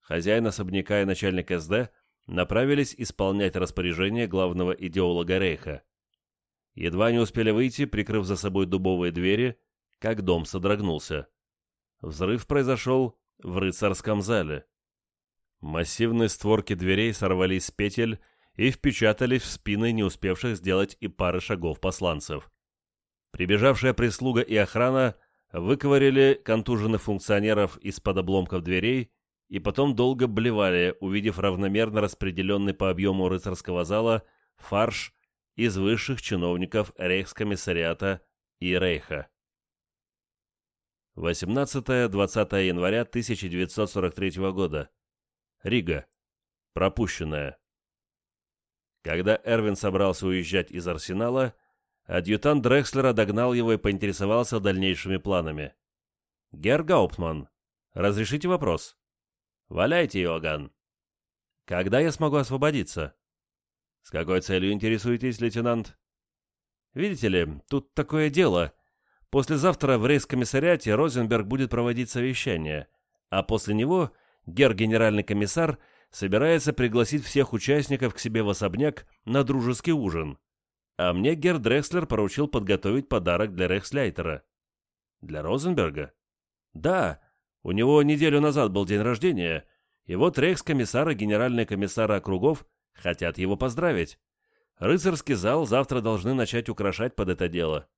Хозяин особняка и начальник СД направились исполнять распоряжение главного идеолога Рейха. Едва не успели выйти, прикрыв за собой дубовые двери, как дом содрогнулся. Взрыв произошел в рыцарском зале. Массивные створки дверей сорвались с петель и впечатались в спины не успевших сделать и пары шагов посланцев. Прибежавшая прислуга и охрана выковыряли контуженных функционеров из-под обломков дверей и потом долго блевали, увидев равномерно распределенный по объему рыцарского зала фарш из высших чиновников рейхскомиссариата и рейха. 18-20 января 1943 года. Рига. Пропущенная. Когда Эрвин собрался уезжать из Арсенала, адъютант Дрекслера догнал его и поинтересовался дальнейшими планами. «Герр Гауптман, разрешите вопрос?» «Валяйте, Иоганн». «Когда я смогу освободиться?» «С какой целью интересуетесь, лейтенант?» «Видите ли, тут такое дело. Послезавтра в рейс-комиссариате Розенберг будет проводить совещание, а после него Гер, генеральный комиссар, собирается пригласить всех участников к себе в особняк на дружеский ужин. А мне Гер Дрекслер поручил подготовить подарок для Рейхсляйтера. Для Розенберга? Да, у него неделю назад был день рождения, и вот рейхскомиссар и генеральный комиссар округов хотят его поздравить. Рыцарский зал завтра должны начать украшать под это дело.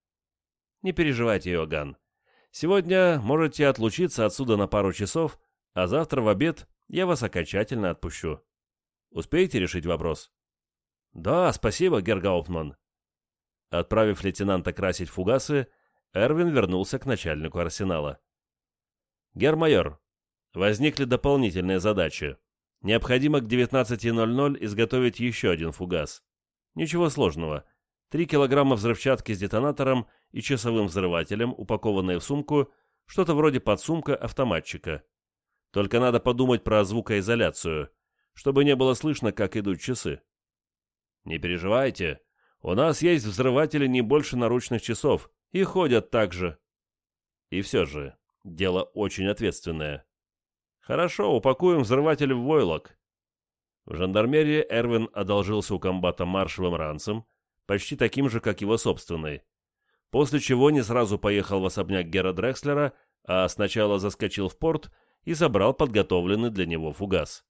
Не переживайте, Йоганн. Сегодня можете отлучиться отсюда на пару часов, а завтра в обед я вас окончательно отпущу. Успеете решить вопрос? Да, спасибо, Гергауфман. Отправив лейтенанта красить фугасы, Эрвин вернулся к начальнику арсенала. Гермайор, возникли дополнительные задачи. Необходимо к 19.00 изготовить еще один фугас. Ничего сложного. Три килограмма взрывчатки с детонатором и часовым взрывателем, упакованные в сумку, что-то вроде подсумка автоматчика. Только надо подумать про звукоизоляцию, чтобы не было слышно, как идут часы. Не переживайте, у нас есть взрыватели не больше наручных часов, и ходят так же. И все же, дело очень ответственное. Хорошо, упакуем взрыватель в войлок. В жандармерии Эрвин одолжился у комбата маршевым ранцем, почти таким же, как его собственный, после чего не сразу поехал в особняк Гера Дрекслера, а сначала заскочил в порт — и собрал подготовленный для него фугас.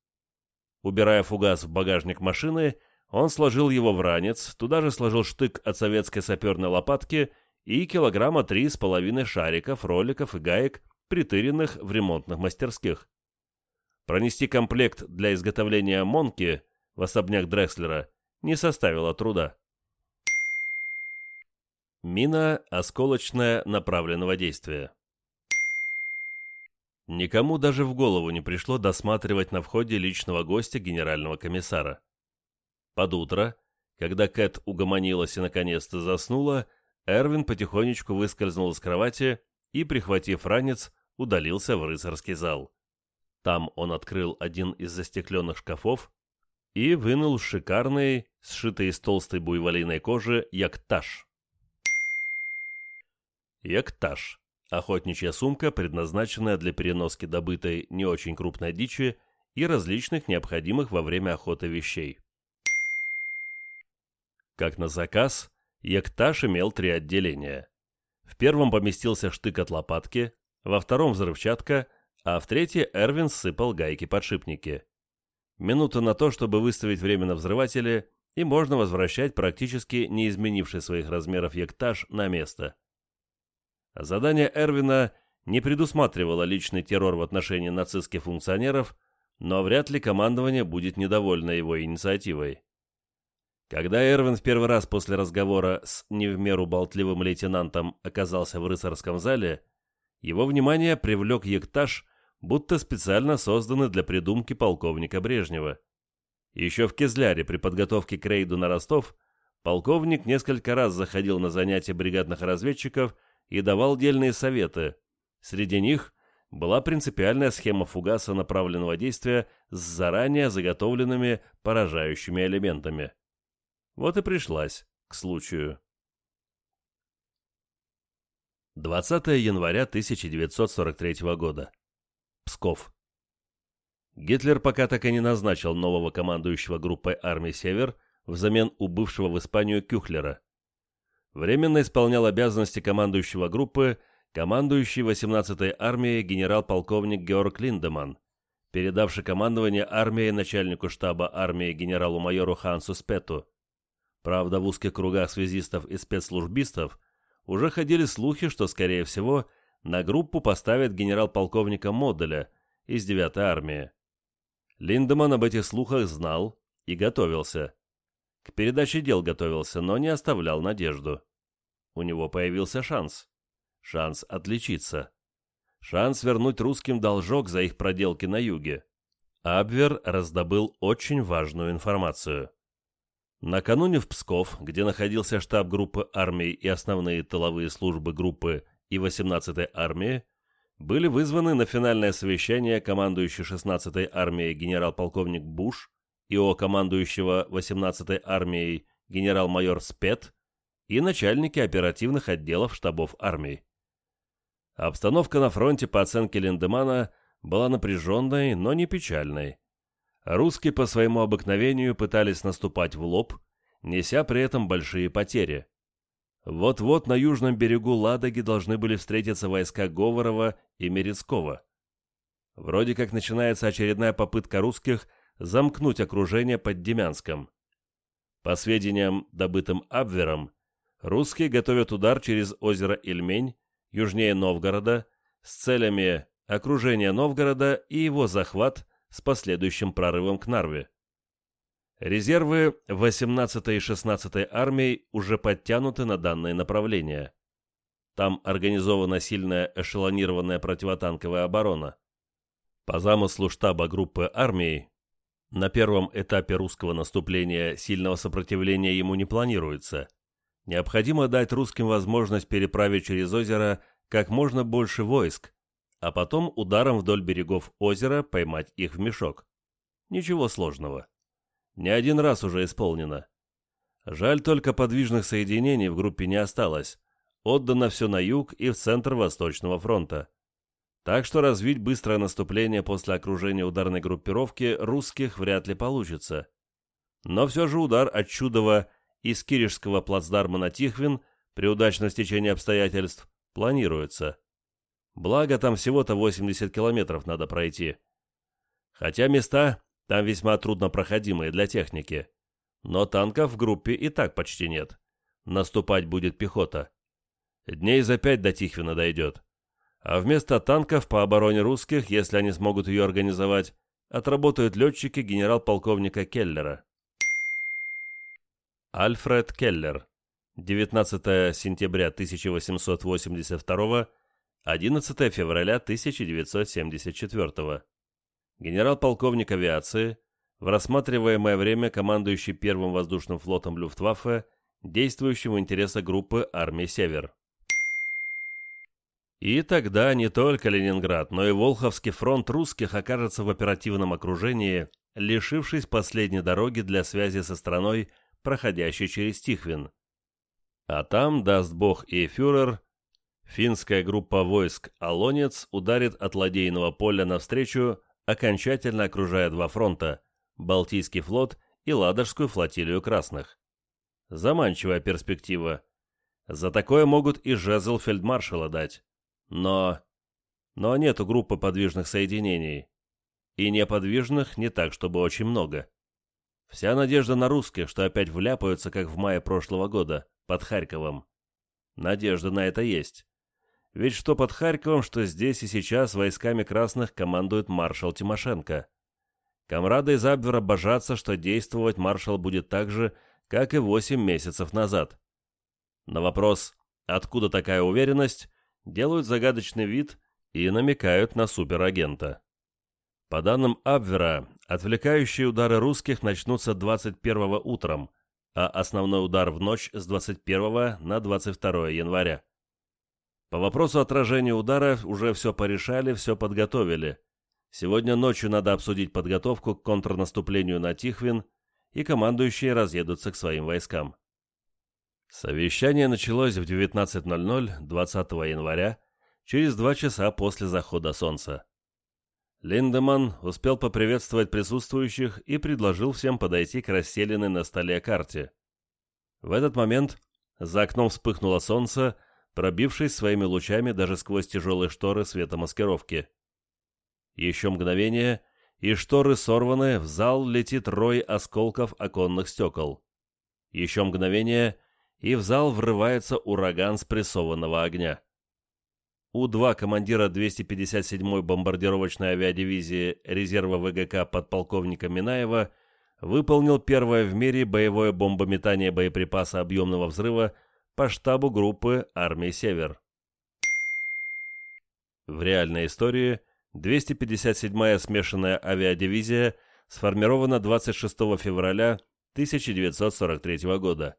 Убирая фугас в багажник машины, он сложил его в ранец, туда же сложил штык от советской саперной лопатки и килограмма три с половиной шариков, роликов и гаек, притыренных в ремонтных мастерских. Пронести комплект для изготовления «Монки» в особняк Дрекслера не составило труда. Мина осколочная направленного действия. Никому даже в голову не пришло досматривать на входе личного гостя генерального комиссара. Под утро, когда Кэт угомонилась и наконец-то заснула, Эрвин потихонечку выскользнул из кровати и, прихватив ранец, удалился в рыцарский зал. Там он открыл один из застекленных шкафов и вынул шикарный, сшитый из толстой буйволиной кожи, якташ. Якташ. Охотничья сумка предназначенная для переноски добытой не очень крупной дичи и различных необходимых во время охоты вещей. Как на заказ, Якташ имел три отделения. В первом поместился штык от лопатки, во втором взрывчатка, а в третье Эрвин сыпал гайки-подшипники. Минута на то, чтобы выставить время на взрывателе, и можно возвращать практически не изменивший своих размеров Якташ на место – Задание Эрвина не предусматривало личный террор в отношении нацистских функционеров, но вряд ли командование будет недовольно его инициативой. Когда Эрвин в первый раз после разговора с не в меру болтливым лейтенантом оказался в рыцарском зале, его внимание привлек ектаж, будто специально созданный для придумки полковника Брежнева. Еще в Кизляре при подготовке к рейду на Ростов полковник несколько раз заходил на занятия бригадных разведчиков – и давал дельные советы. Среди них была принципиальная схема фугаса направленного действия с заранее заготовленными поражающими элементами. Вот и пришлась к случаю. 20 января 1943 года. Псков. Гитлер пока так и не назначил нового командующего группой армии «Север» взамен убывшего в Испанию Кюхлера – временно исполнял обязанности командующего группы командующий 18-й армией генерал-полковник Георг Линдеман, передавший командование армией начальнику штаба армии генералу-майору Хансу Спету. Правда, в узких кругах связистов и спецслужбистов уже ходили слухи, что, скорее всего, на группу поставят генерал-полковника Моделя из 9-й армии. Линдеман об этих слухах знал и готовился. К передаче дел готовился, но не оставлял надежду. У него появился шанс. Шанс отличиться. Шанс вернуть русским должок за их проделки на юге. Абвер раздобыл очень важную информацию. Накануне в Псков, где находился штаб группы армий и основные тыловые службы группы и 18-й армии, были вызваны на финальное совещание командующий 16-й армией генерал-полковник Буш и о командующего 18-й армией генерал-майор Спет и начальники оперативных отделов штабов армии. Обстановка на фронте по оценке Линдемана была напряженной, но не печальной. Русские по своему обыкновению пытались наступать в лоб, неся при этом большие потери. Вот-вот на южном берегу Ладоги должны были встретиться войска Говорова и Мерецкого. Вроде как начинается очередная попытка русских замкнуть окружение под Демянском. По сведениям, добытым Абвером, Русские готовят удар через озеро Ильмень, южнее Новгорода, с целями окружения Новгорода и его захват с последующим прорывом к Нарве. Резервы 18-й и 16-й армий уже подтянуты на данное направление. Там организована сильная эшелонированная противотанковая оборона. По замыслу штаба группы армии, на первом этапе русского наступления сильного сопротивления ему не планируется – Необходимо дать русским возможность переправить через озеро как можно больше войск, а потом ударом вдоль берегов озера поймать их в мешок. Ничего сложного. Не один раз уже исполнено. Жаль, только подвижных соединений в группе не осталось. Отдано все на юг и в центр Восточного фронта. Так что развить быстрое наступление после окружения ударной группировки русских вряд ли получится. Но все же удар от Чудова из Киришского плацдарма на Тихвин при удачном стечении обстоятельств планируется. Благо, там всего-то 80 километров надо пройти. Хотя места там весьма труднопроходимые для техники. Но танков в группе и так почти нет. Наступать будет пехота. Дней за пять до Тихвина дойдет. А вместо танков по обороне русских, если они смогут ее организовать, отработают летчики генерал-полковника Келлера. Альфред Келлер, 19 сентября 1882, 11 февраля 1974. Генерал-полковник авиации, в рассматриваемое время командующий Первым воздушным флотом Люфтваффе, действующим в интересах группы армии «Север». И тогда не только Ленинград, но и Волховский фронт русских окажется в оперативном окружении, лишившись последней дороги для связи со страной – проходящий через Тихвин. А там, даст бог и фюрер, финская группа войск «Алонец» ударит от ладейного поля навстречу, окончательно окружая два фронта – Балтийский флот и Ладожскую флотилию красных. Заманчивая перспектива. За такое могут и жезл фельдмаршала дать. Но... Но нету группы подвижных соединений. И неподвижных не так, чтобы очень много. Вся надежда на русских, что опять вляпаются, как в мае прошлого года, под Харьковом. Надежда на это есть. Ведь что под Харьковом, что здесь и сейчас войсками красных командует маршал Тимошенко. Комрады из Абвера божатся, что действовать маршал будет так же, как и 8 месяцев назад. На вопрос «Откуда такая уверенность?» делают загадочный вид и намекают на суперагента. По данным Абвера, Отвлекающие удары русских начнутся 21 утром, а основной удар в ночь с 21 на 22 января. По вопросу отражения удара уже все порешали, все подготовили. Сегодня ночью надо обсудить подготовку к контрнаступлению на Тихвин, и командующие разъедутся к своим войскам. Совещание началось в 19.00 20 января, через два часа после захода солнца. Линдеман успел поприветствовать присутствующих и предложил всем подойти к расселенной на столе карте. В этот момент за окном вспыхнуло солнце, пробившись своими лучами даже сквозь тяжелые шторы светомаскировки. Еще мгновение, и шторы сорваны, в зал летит рой осколков оконных стекол. Еще мгновение, и в зал врывается ураган спрессованного огня. У-2 командира 257-й бомбардировочной авиадивизии резерва ВГК подполковника Минаева выполнил первое в мире боевое бомбометание боеприпаса объемного взрыва по штабу группы армии «Север». В реальной истории 257-я смешанная авиадивизия сформирована 26 февраля 1943 года.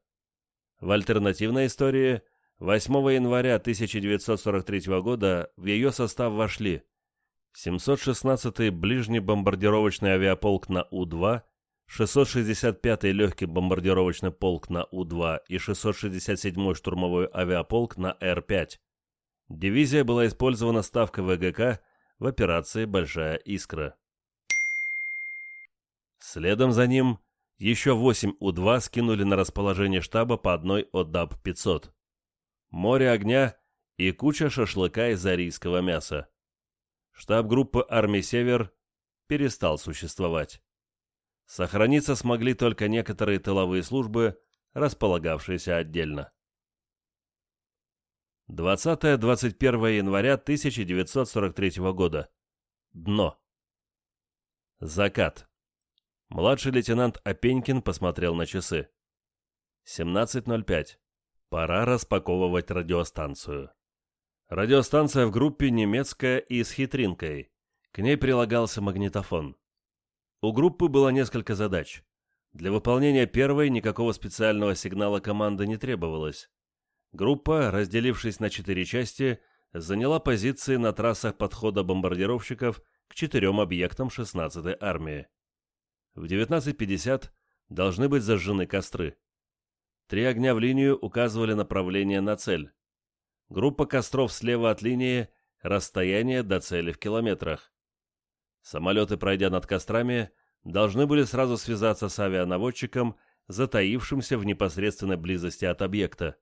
В альтернативной истории 8 января 1943 года в ее состав вошли 716-й ближний бомбардировочный авиаполк на У-2, 665-й легкий бомбардировочный полк на У-2 и 667-й штурмовой авиаполк на Р-5. Дивизия была использована ставкой ВГК в операции «Большая искра». Следом за ним еще 8 У-2 скинули на расположение штаба по одной ОДАП-500 море огня и куча шашлыка из арийского мяса. Штаб группы Армии «Север» перестал существовать. Сохраниться смогли только некоторые тыловые службы, располагавшиеся отдельно. 20-21 января 1943 года. Дно. Закат. Младший лейтенант Опенькин посмотрел на часы. 17.05. Пора распаковывать радиостанцию. Радиостанция в группе немецкая и с хитринкой. К ней прилагался магнитофон. У группы было несколько задач. Для выполнения первой никакого специального сигнала команды не требовалось. Группа, разделившись на четыре части, заняла позиции на трассах подхода бомбардировщиков к четырем объектам 16-й армии. В 19.50 должны быть зажжены костры. Три огня в линию указывали направление на цель. Группа костров слева от линии, расстояние до цели в километрах. Самолеты, пройдя над кострами, должны были сразу связаться с авианаводчиком, затаившимся в непосредственной близости от объекта.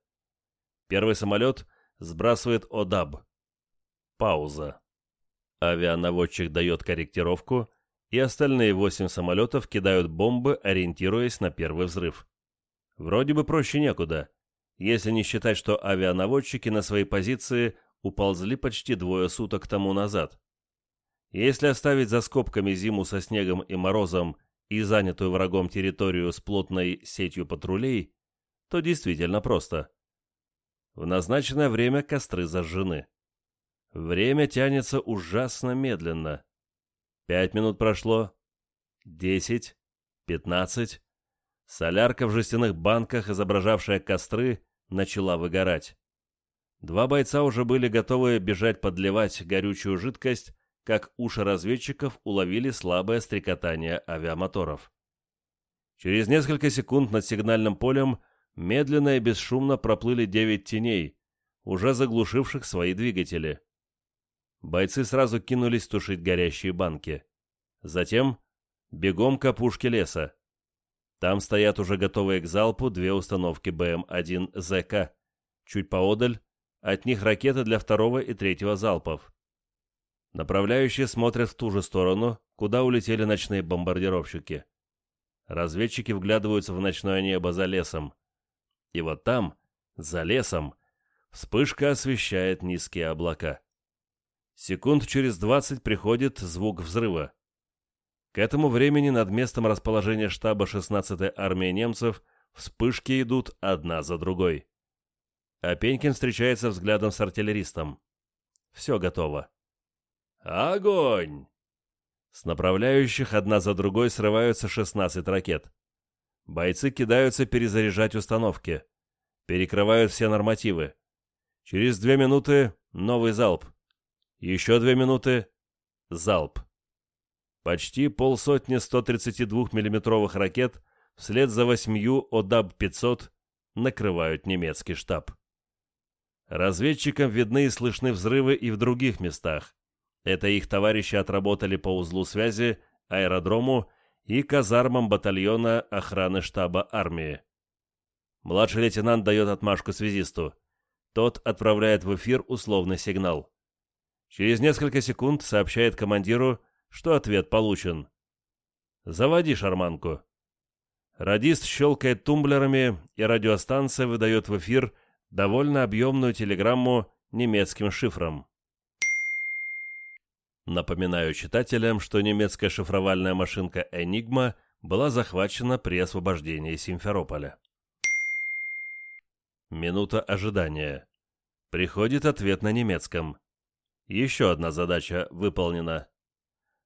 Первый самолет сбрасывает ОДАБ. Пауза. Авианаводчик дает корректировку, и остальные восемь самолетов кидают бомбы, ориентируясь на первый взрыв. Вроде бы проще некуда, если не считать, что авианаводчики на свои позиции уползли почти двое суток тому назад. Если оставить за скобками зиму со снегом и морозом и занятую врагом территорию с плотной сетью патрулей, то действительно просто. В назначенное время костры зажжены. Время тянется ужасно медленно. Пять минут прошло. Десять. Пятнадцать. Солярка в жестяных банках, изображавшая костры, начала выгорать. Два бойца уже были готовы бежать подливать горючую жидкость, как уши разведчиков уловили слабое стрекотание авиамоторов. Через несколько секунд над сигнальным полем медленно и бесшумно проплыли девять теней, уже заглушивших свои двигатели. Бойцы сразу кинулись тушить горящие банки. Затем бегом к опушке леса. Там стоят уже готовые к залпу две установки БМ-1 ЗК. Чуть поодаль от них ракеты для второго и третьего залпов. Направляющие смотрят в ту же сторону, куда улетели ночные бомбардировщики. Разведчики вглядываются в ночное небо за лесом. И вот там, за лесом, вспышка освещает низкие облака. Секунд через двадцать приходит звук взрыва. К этому времени над местом расположения штаба 16-й армии немцев вспышки идут одна за другой. А Опенькин встречается взглядом с артиллеристом. Все готово. Огонь! С направляющих одна за другой срываются 16 ракет. Бойцы кидаются перезаряжать установки. Перекрывают все нормативы. Через две минуты новый залп. Еще две минуты — залп почти полсотни 132-миллиметровых ракет вслед за восьмью ОДАБ-500 накрывают немецкий штаб. Разведчикам видны и слышны взрывы и в других местах. Это их товарищи отработали по узлу связи, аэродрому и казармам батальона охраны штаба армии. Младший лейтенант дает отмашку связисту. Тот отправляет в эфир условный сигнал. Через несколько секунд сообщает командиру, что ответ получен. Заводи шарманку. Радист щелкает тумблерами, и радиостанция выдает в эфир довольно объемную телеграмму немецким шифром. Напоминаю читателям, что немецкая шифровальная машинка «Энигма» была захвачена при освобождении Симферополя. Минута ожидания. Приходит ответ на немецком. Еще одна задача выполнена.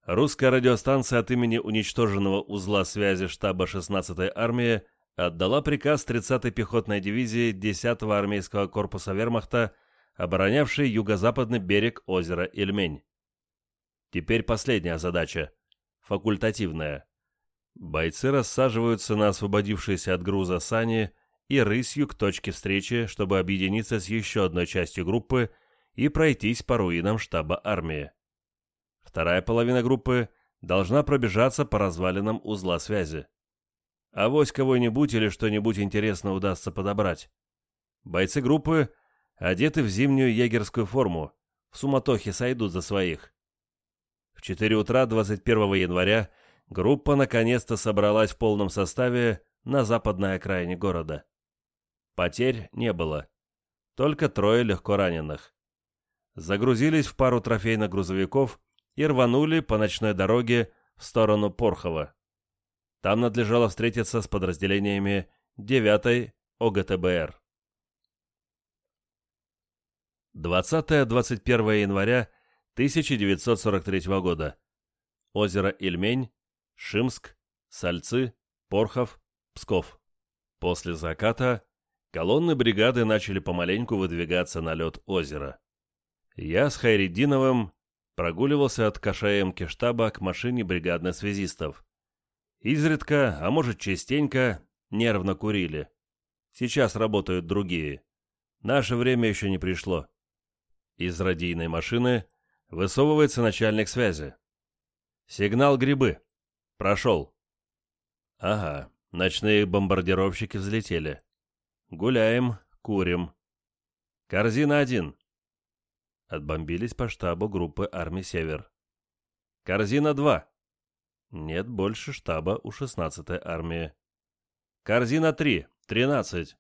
Русская радиостанция от имени уничтоженного узла связи штаба 16-й армии отдала приказ 30-й пехотной дивизии 10-го армейского корпуса вермахта, оборонявшей юго-западный берег озера Ильмень. Теперь последняя задача – факультативная. Бойцы рассаживаются на освободившиеся от груза сани и рысью к точке встречи, чтобы объединиться с еще одной частью группы и пройтись по руинам штаба армии. Вторая половина группы должна пробежаться по развалинам узла связи. А Авось кого-нибудь или что-нибудь интересно удастся подобрать. Бойцы группы одеты в зимнюю егерскую форму, в суматохе сойдут за своих. В 4 утра 21 января группа наконец-то собралась в полном составе на западной окраине города. Потерь не было. Только трое легко раненых. Загрузились в пару трофейных грузовиков и рванули по ночной дороге в сторону Порхова. Там надлежало встретиться с подразделениями 9-й ОГТБР. 20-21 января 1943 года. Озеро Ильмень, Шимск, Сальцы, Порхов, Псков. После заката колонны бригады начали помаленьку выдвигаться на лед озера. Я с Хайрединовым прогуливался от кошаемки штаба к машине бригадно-связистов. Изредка, а может частенько, нервно курили. Сейчас работают другие. Наше время еще не пришло. Из радийной машины высовывается начальник связи. Сигнал грибы. Прошел. Ага, ночные бомбардировщики взлетели. Гуляем, курим. Корзина один. Отбомбились по штабу группы армии «Север». «Корзина 2!» Нет больше штаба у 16-й армии. «Корзина 3! 13!»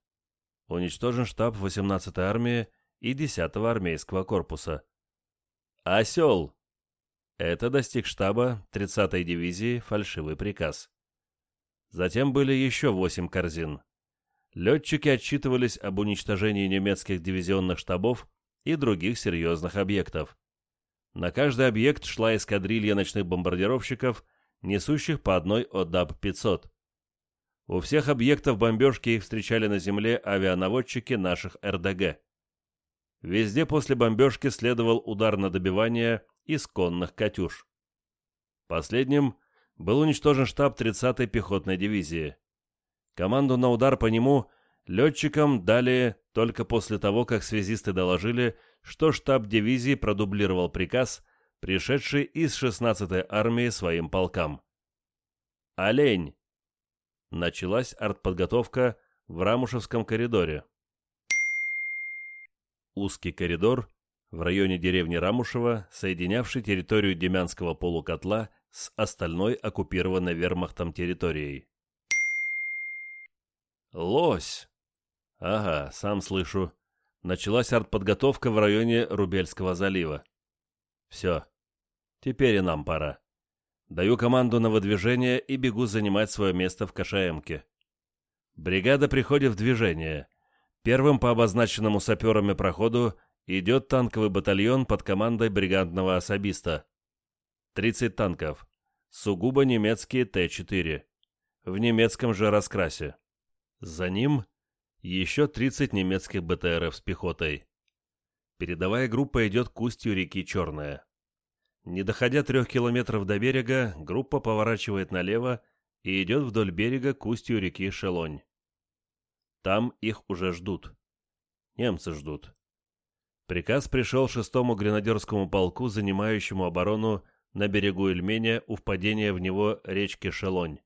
Уничтожен штаб 18-й армии и 10-го армейского корпуса. «Осел!» Это достиг штаба 30-й дивизии фальшивый приказ. Затем были еще восемь корзин. Летчики отчитывались об уничтожении немецких дивизионных штабов и других серьезных объектов. На каждый объект шла эскадрилья ночных бомбардировщиков, несущих по одной ОДАБ-500. У всех объектов бомбежки их встречали на земле авианаводчики наших РДГ. Везде после бомбежки следовал удар на добивание из конных «Катюш». Последним был уничтожен штаб 30-й пехотной дивизии. Команду на удар по нему – Летчикам дали только после того, как связисты доложили, что штаб дивизии продублировал приказ, пришедший из 16-й армии своим полкам. «Олень!» Началась артподготовка в Рамушевском коридоре. Узкий коридор в районе деревни Рамушева, соединявший территорию Демянского полукотла с остальной оккупированной вермахтом территорией. «Лось!» Ага, сам слышу. Началась артподготовка в районе Рубельского залива. Все. Теперь и нам пора. Даю команду на выдвижение и бегу занимать свое место в Кашаемке. Бригада приходит в движение. Первым по обозначенному саперами проходу идет танковый батальон под командой бригадного особиста. 30 танков. Сугубо немецкие Т-4. В немецком же раскрасе. За ним еще 30 немецких БТРов с пехотой. Передовая группа идет к устью реки Черная. Не доходя трех километров до берега, группа поворачивает налево и идет вдоль берега к устью реки Шелонь. Там их уже ждут. Немцы ждут. Приказ пришел шестому гренадерскому полку, занимающему оборону на берегу Эльменя у впадения в него речки Шелонь.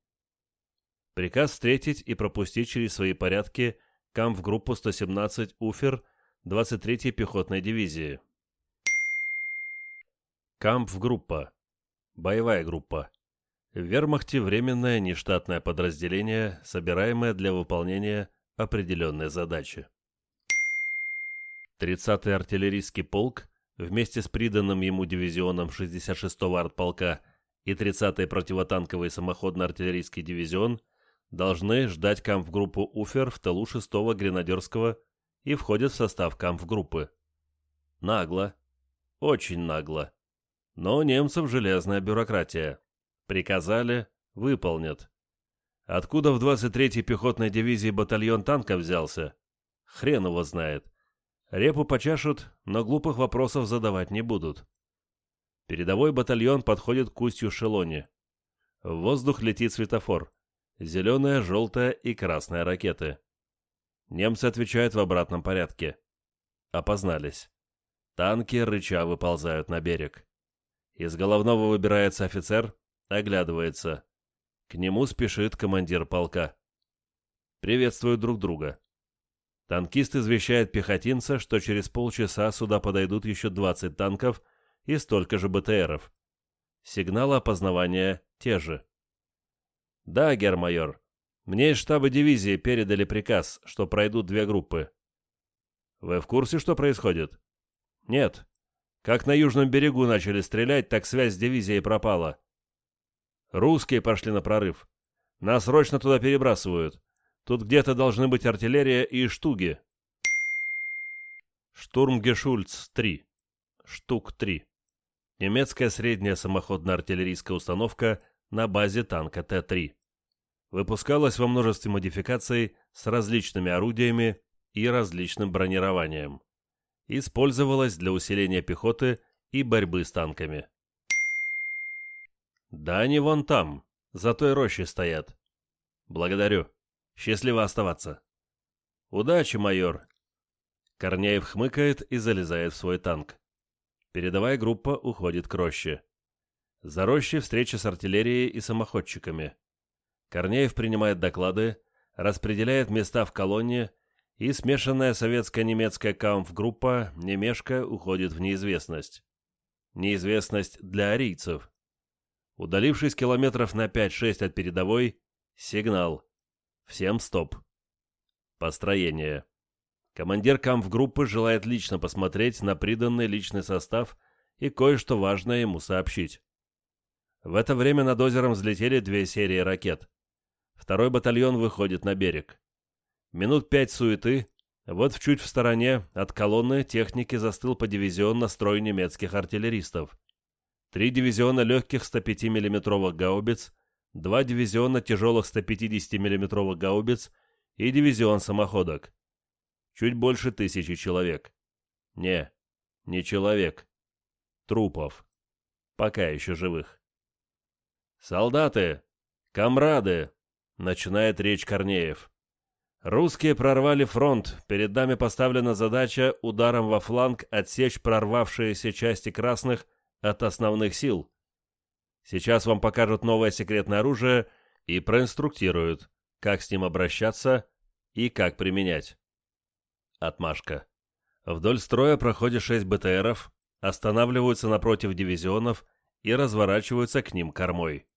Приказ встретить и пропустить через свои порядки камф-группу 117 «Уфер» 23-й пехотной дивизии. Кампф-группа. Боевая группа. В вермахте временное нештатное подразделение, собираемое для выполнения определенной задачи. 30-й артиллерийский полк вместе с приданным ему дивизионом 66-го артполка и 30-й противотанковый самоходно-артиллерийский дивизион – должны ждать кампгруппу «Уфер» в тылу 6-го гренадерского и входят в состав кампгруппы. Нагло. Очень нагло. Но у немцев железная бюрократия. Приказали – выполнят. Откуда в 23-й пехотной дивизии батальон танка взялся? Хрен его знает. Репу почашут, но глупых вопросов задавать не будут. Передовой батальон подходит к устью Шелони. В воздух летит светофор зеленая, желтая и красная ракеты. Немцы отвечают в обратном порядке. Опознались. Танки, рыча, выползают на берег. Из головного выбирается офицер, оглядывается. К нему спешит командир полка. Приветствуют друг друга. Танкист извещает пехотинца, что через полчаса сюда подойдут еще 20 танков и столько же БТРов. Сигналы опознавания те же. Да, гермайор. Мне из штаба дивизии передали приказ, что пройдут две группы. Вы в курсе, что происходит? Нет. Как на южном берегу начали стрелять, так связь с дивизией пропала. Русские пошли на прорыв. Нас срочно туда перебрасывают. Тут где-то должны быть артиллерия и штуги. Штурм Гешульц 3. Штук 3. Немецкая средняя самоходно-артиллерийская установка – на базе танка Т-3. Выпускалась во множестве модификаций с различными орудиями и различным бронированием. Использовалась для усиления пехоты и борьбы с танками. «Да они вон там, за той рощей стоят». «Благодарю. Счастливо оставаться». «Удачи, майор!» Корнеев хмыкает и залезает в свой танк. Передовая группа уходит к роще. За рощей встреча с артиллерией и самоходчиками. Корнеев принимает доклады, распределяет места в колонне, и смешанная советско-немецкая камф-группа немешко уходит в неизвестность. Неизвестность для арийцев. Удалившись километров на 5-6 от передовой, сигнал. Всем стоп. Построение. Командир камф-группы желает лично посмотреть на приданный личный состав и кое-что важное ему сообщить. В это время над озером взлетели две серии ракет. Второй батальон выходит на берег. Минут пять суеты, вот в чуть в стороне от колонны техники застыл по дивизион настрой немецких артиллеристов. Три дивизиона легких 105 миллиметровых гаубиц, два дивизиона тяжелых 150 миллиметровых гаубиц и дивизион самоходок. Чуть больше тысячи человек. Не, не человек. Трупов. Пока еще живых. «Солдаты! Камрады!» — начинает речь Корнеев. «Русские прорвали фронт. Перед нами поставлена задача ударом во фланг отсечь прорвавшиеся части красных от основных сил. Сейчас вам покажут новое секретное оружие и проинструктируют, как с ним обращаться и как применять». Отмашка. Вдоль строя проходят шесть БТРов, останавливаются напротив дивизионов и разворачиваются к ним кормой.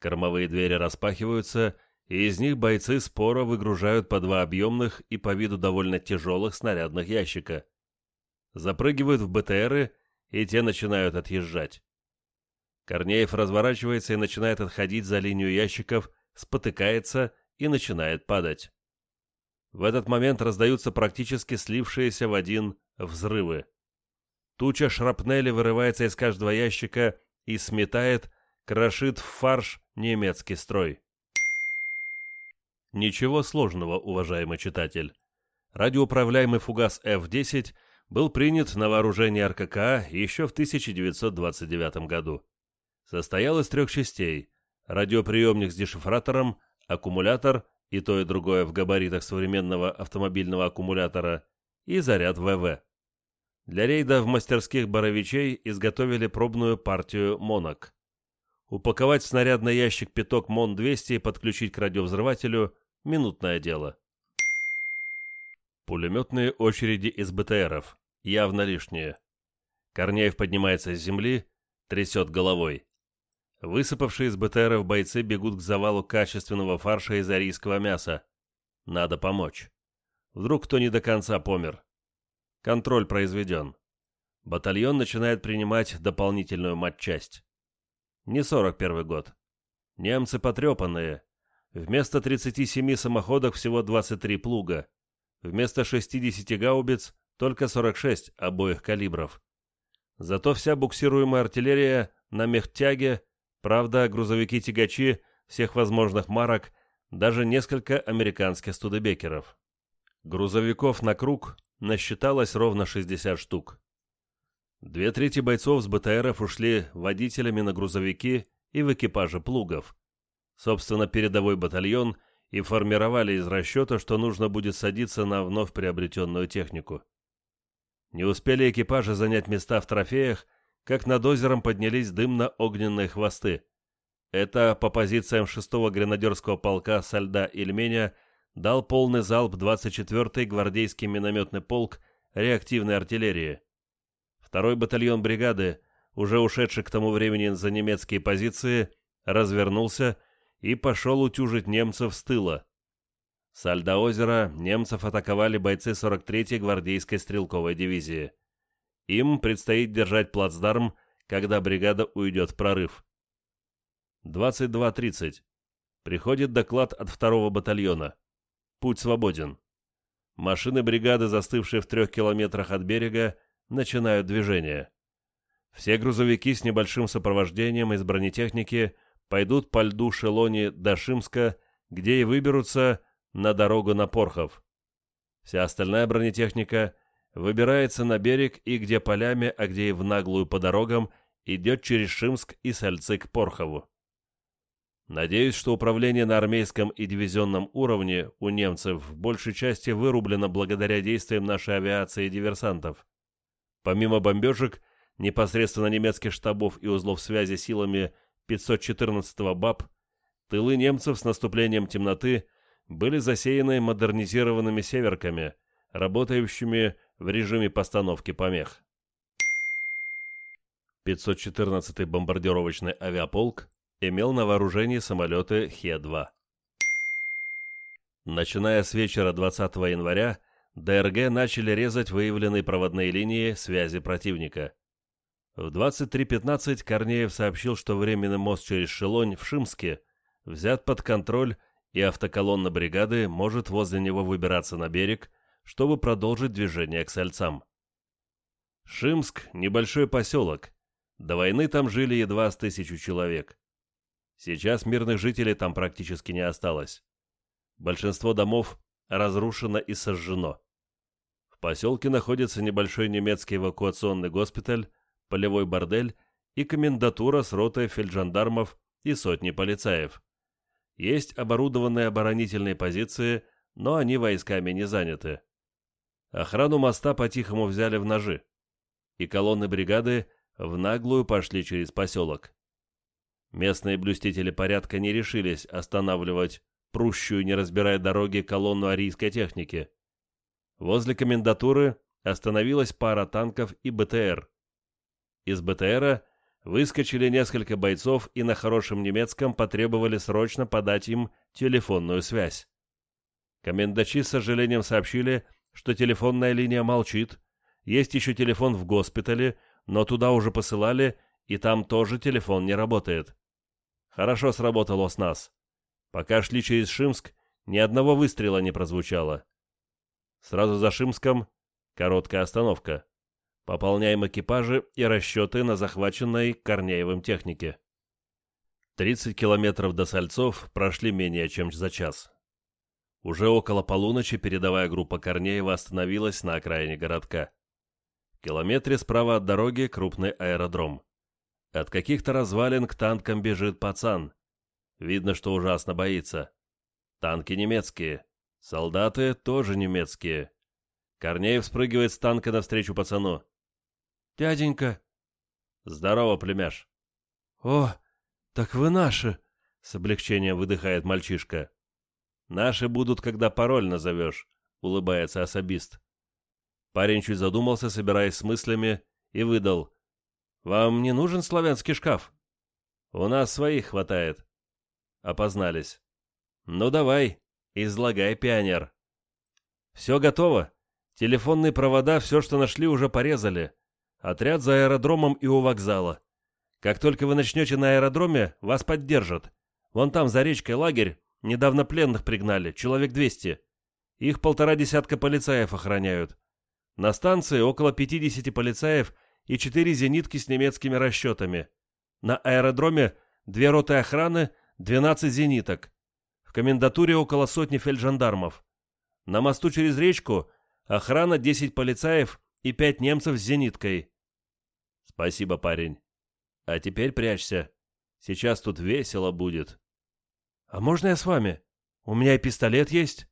Кормовые двери распахиваются, и из них бойцы споро выгружают по два объемных и по виду довольно тяжелых снарядных ящика. Запрыгивают в БТРы, и те начинают отъезжать. Корнеев разворачивается и начинает отходить за линию ящиков, спотыкается и начинает падать. В этот момент раздаются практически слившиеся в один взрывы. Туча шрапнели вырывается из каждого ящика и сметает, крошит в фарш немецкий строй. Ничего сложного, уважаемый читатель. Радиоуправляемый фугас F-10 был принят на вооружение РККА еще в 1929 году. Состоял из трех частей – радиоприемник с дешифратором, аккумулятор и то и другое в габаритах современного автомобильного аккумулятора и заряд ВВ. Для рейда в мастерских Боровичей изготовили пробную партию «Монок». Упаковать снарядный ящик пяток МОН-200 и подключить к радиовзрывателю – минутное дело. Пулеметные очереди из БТРов. Явно лишние. Корнеев поднимается с земли, трясет головой. Высыпавшие из БТРов бойцы бегут к завалу качественного фарша из арийского мяса. Надо помочь. Вдруг кто не до конца помер. Контроль произведен. Батальон начинает принимать дополнительную матчасть. Не 41 год. Немцы потрепанные. Вместо 37 самоходок всего 23 плуга. Вместо 60 гаубиц только 46 обоих калибров. Зато вся буксируемая артиллерия на мехтяге, правда, грузовики-тягачи всех возможных марок, даже несколько американских студебекеров. Грузовиков на круг насчиталось ровно 60 штук. Две трети бойцов с БТРов ушли водителями на грузовики и в экипаже плугов. Собственно, передовой батальон и формировали из расчета, что нужно будет садиться на вновь приобретенную технику. Не успели экипажи занять места в трофеях, как над озером поднялись дымно-огненные хвосты. Это по позициям 6-го гренадерского полка со льда Ильменя – дал полный залп 24-й гвардейский минометный полк реактивной артиллерии. Второй батальон бригады, уже ушедший к тому времени за немецкие позиции, развернулся и пошел утюжить немцев с тыла. С озера немцев атаковали бойцы 43-й гвардейской стрелковой дивизии. Им предстоит держать плацдарм, когда бригада уйдет в прорыв. 22.30. Приходит доклад от второго батальона. Путь свободен. Машины бригады, застывшие в трех километрах от берега, начинают движение. Все грузовики с небольшим сопровождением из бронетехники пойдут по льду Шелони до Шимска, где и выберутся на дорогу на Порхов. Вся остальная бронетехника выбирается на берег и где полями, а где и в наглую по дорогам, идет через Шимск и Сальцы к Порхову. Надеюсь, что управление на армейском и дивизионном уровне у немцев в большей части вырублено благодаря действиям нашей авиации и диверсантов. Помимо бомбежек, непосредственно немецких штабов и узлов связи силами 514-го БАП, тылы немцев с наступлением темноты были засеяны модернизированными «северками», работающими в режиме постановки помех. 514-й бомбардировочный авиаполк имел на вооружении самолеты Хе-2. Начиная с вечера 20 января, ДРГ начали резать выявленные проводные линии связи противника. В 23.15 Корнеев сообщил, что временный мост через Шелонь в Шимске взят под контроль и автоколонна бригады может возле него выбираться на берег, чтобы продолжить движение к Сальцам. Шимск – небольшой поселок. До войны там жили едва с тысячу человек. Сейчас мирных жителей там практически не осталось. Большинство домов разрушено и сожжено. В поселке находится небольшой немецкий эвакуационный госпиталь, полевой бордель и комендатура с ротой фельджандармов и сотни полицаев. Есть оборудованные оборонительные позиции, но они войсками не заняты. Охрану моста по-тихому взяли в ножи, и колонны бригады в наглую пошли через поселок. Местные блюстители порядка не решились останавливать прущую, не разбирая дороги, колонну арийской техники. Возле комендатуры остановилась пара танков и БТР. Из БТРа выскочили несколько бойцов и на хорошем немецком потребовали срочно подать им телефонную связь. Комендачи с сожалением сообщили, что телефонная линия молчит, есть еще телефон в госпитале, но туда уже посылали, и там тоже телефон не работает. Хорошо сработало с нас. Пока шли через Шимск, ни одного выстрела не прозвучало. Сразу за Шимском короткая остановка. Пополняем экипажи и расчеты на захваченной Корнеевым технике. 30 километров до Сальцов прошли менее чем за час. Уже около полуночи передовая группа Корнеева остановилась на окраине городка. В километре справа от дороги крупный аэродром. От каких-то развалин к танкам бежит пацан. Видно, что ужасно боится. Танки немецкие. Солдаты тоже немецкие. Корнеев спрыгивает с танка навстречу пацану. «Дяденька!» «Здорово, племяш!» «О, так вы наши!» — с облегчением выдыхает мальчишка. «Наши будут, когда пароль назовешь», — улыбается особист. Парень чуть задумался, собираясь с мыслями, и выдал. Вам не нужен славянский шкаф? У нас своих хватает. Опознались. Ну давай, излагай, пионер. Все готово. Телефонные провода, все, что нашли, уже порезали. Отряд за аэродромом и у вокзала. Как только вы начнете на аэродроме, вас поддержат. Вон там, за речкой, лагерь. Недавно пленных пригнали, человек 200. Их полтора десятка полицаев охраняют. На станции около 50 полицаев и четыре зенитки с немецкими расчетами. На аэродроме две роты охраны, 12 зениток. В комендатуре около сотни фельджандармов. На мосту через речку охрана 10 полицаев и 5 немцев с зениткой. Спасибо, парень. А теперь прячься. Сейчас тут весело будет. А можно я с вами? У меня и пистолет есть.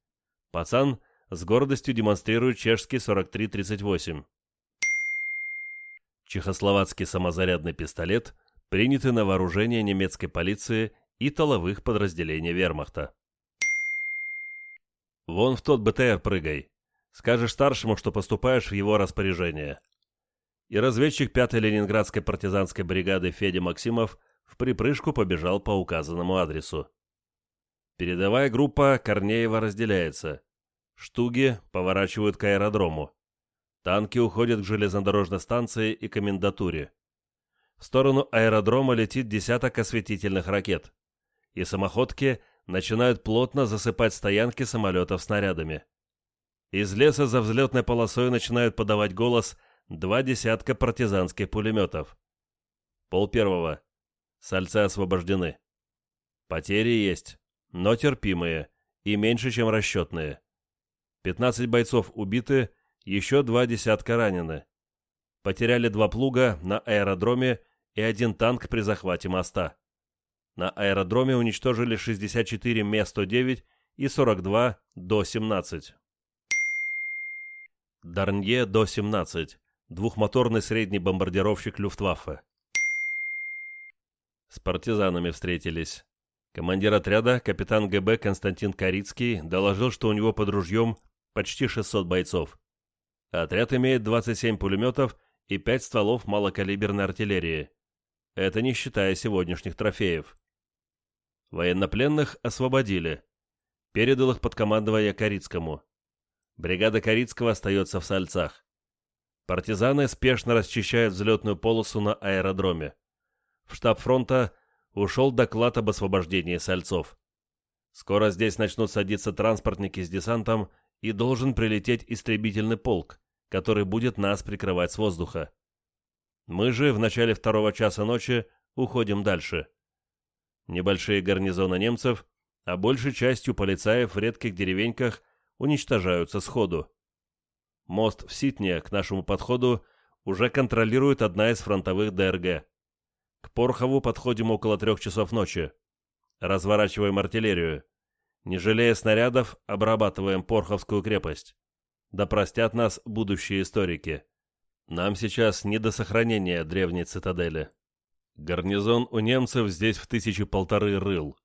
Пацан с гордостью демонстрирует чешский 4338. Чехословацкий самозарядный пистолет приняты на вооружение немецкой полиции и толовых подразделений вермахта. «Вон в тот БТР прыгай. Скажешь старшему, что поступаешь в его распоряжение». И разведчик 5-й ленинградской партизанской бригады Федя Максимов в припрыжку побежал по указанному адресу. Передовая группа Корнеева разделяется. Штуги поворачивают к аэродрому. Танки уходят к железнодорожной станции и комендатуре. В сторону аэродрома летит десяток осветительных ракет. И самоходки начинают плотно засыпать стоянки самолетов снарядами. Из леса за взлетной полосой начинают подавать голос два десятка партизанских пулеметов. Пол первого. Сальцы освобождены. Потери есть, но терпимые и меньше, чем расчетные. 15 бойцов убиты, еще два десятка ранены. Потеряли два плуга на аэродроме и один танк при захвате моста. На аэродроме уничтожили 64 Ме-109 и 42 До-17. Дарнье До-17. Двухмоторный средний бомбардировщик Люфтваффе. С партизанами встретились. Командир отряда, капитан ГБ Константин Корицкий, доложил, что у него под ружьем почти 600 бойцов. Отряд имеет 27 пулеметов и 5 стволов малокалиберной артиллерии. Это не считая сегодняшних трофеев. Военнопленных освободили. Передал их под командование Корицкому. Бригада Корицкого остается в Сальцах. Партизаны спешно расчищают взлетную полосу на аэродроме. В штаб фронта ушел доклад об освобождении Сальцов. Скоро здесь начнут садиться транспортники с десантом и должен прилететь истребительный полк, который будет нас прикрывать с воздуха. Мы же в начале второго часа ночи уходим дальше. Небольшие гарнизоны немцев, а большей частью полицаев в редких деревеньках уничтожаются сходу. Мост в Ситне к нашему подходу уже контролирует одна из фронтовых ДРГ. К Порхову подходим около трех часов ночи. Разворачиваем артиллерию не жалея снарядов, обрабатываем Порховскую крепость. Да простят нас будущие историки. Нам сейчас не до сохранения древней цитадели. Гарнизон у немцев здесь в тысячи полторы рыл.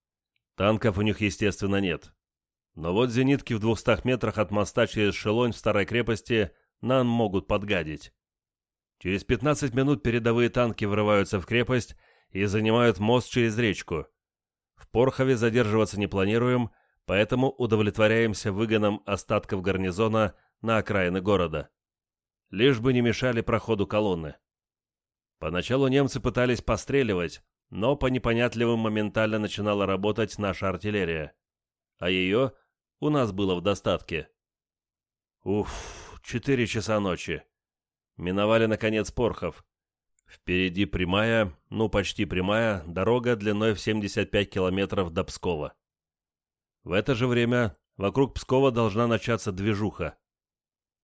Танков у них, естественно, нет. Но вот зенитки в двухстах метрах от моста через Шелонь в старой крепости нам могут подгадить. Через 15 минут передовые танки врываются в крепость и занимают мост через речку. В Порхове задерживаться не планируем – поэтому удовлетворяемся выгоном остатков гарнизона на окраины города. Лишь бы не мешали проходу колонны. Поначалу немцы пытались постреливать, но по непонятливым моментально начинала работать наша артиллерия, а ее у нас было в достатке. Уф, четыре часа ночи. Миновали, наконец, Порхов. Впереди прямая, ну почти прямая, дорога длиной в 75 километров до Пскова. В это же время вокруг Пскова должна начаться движуха.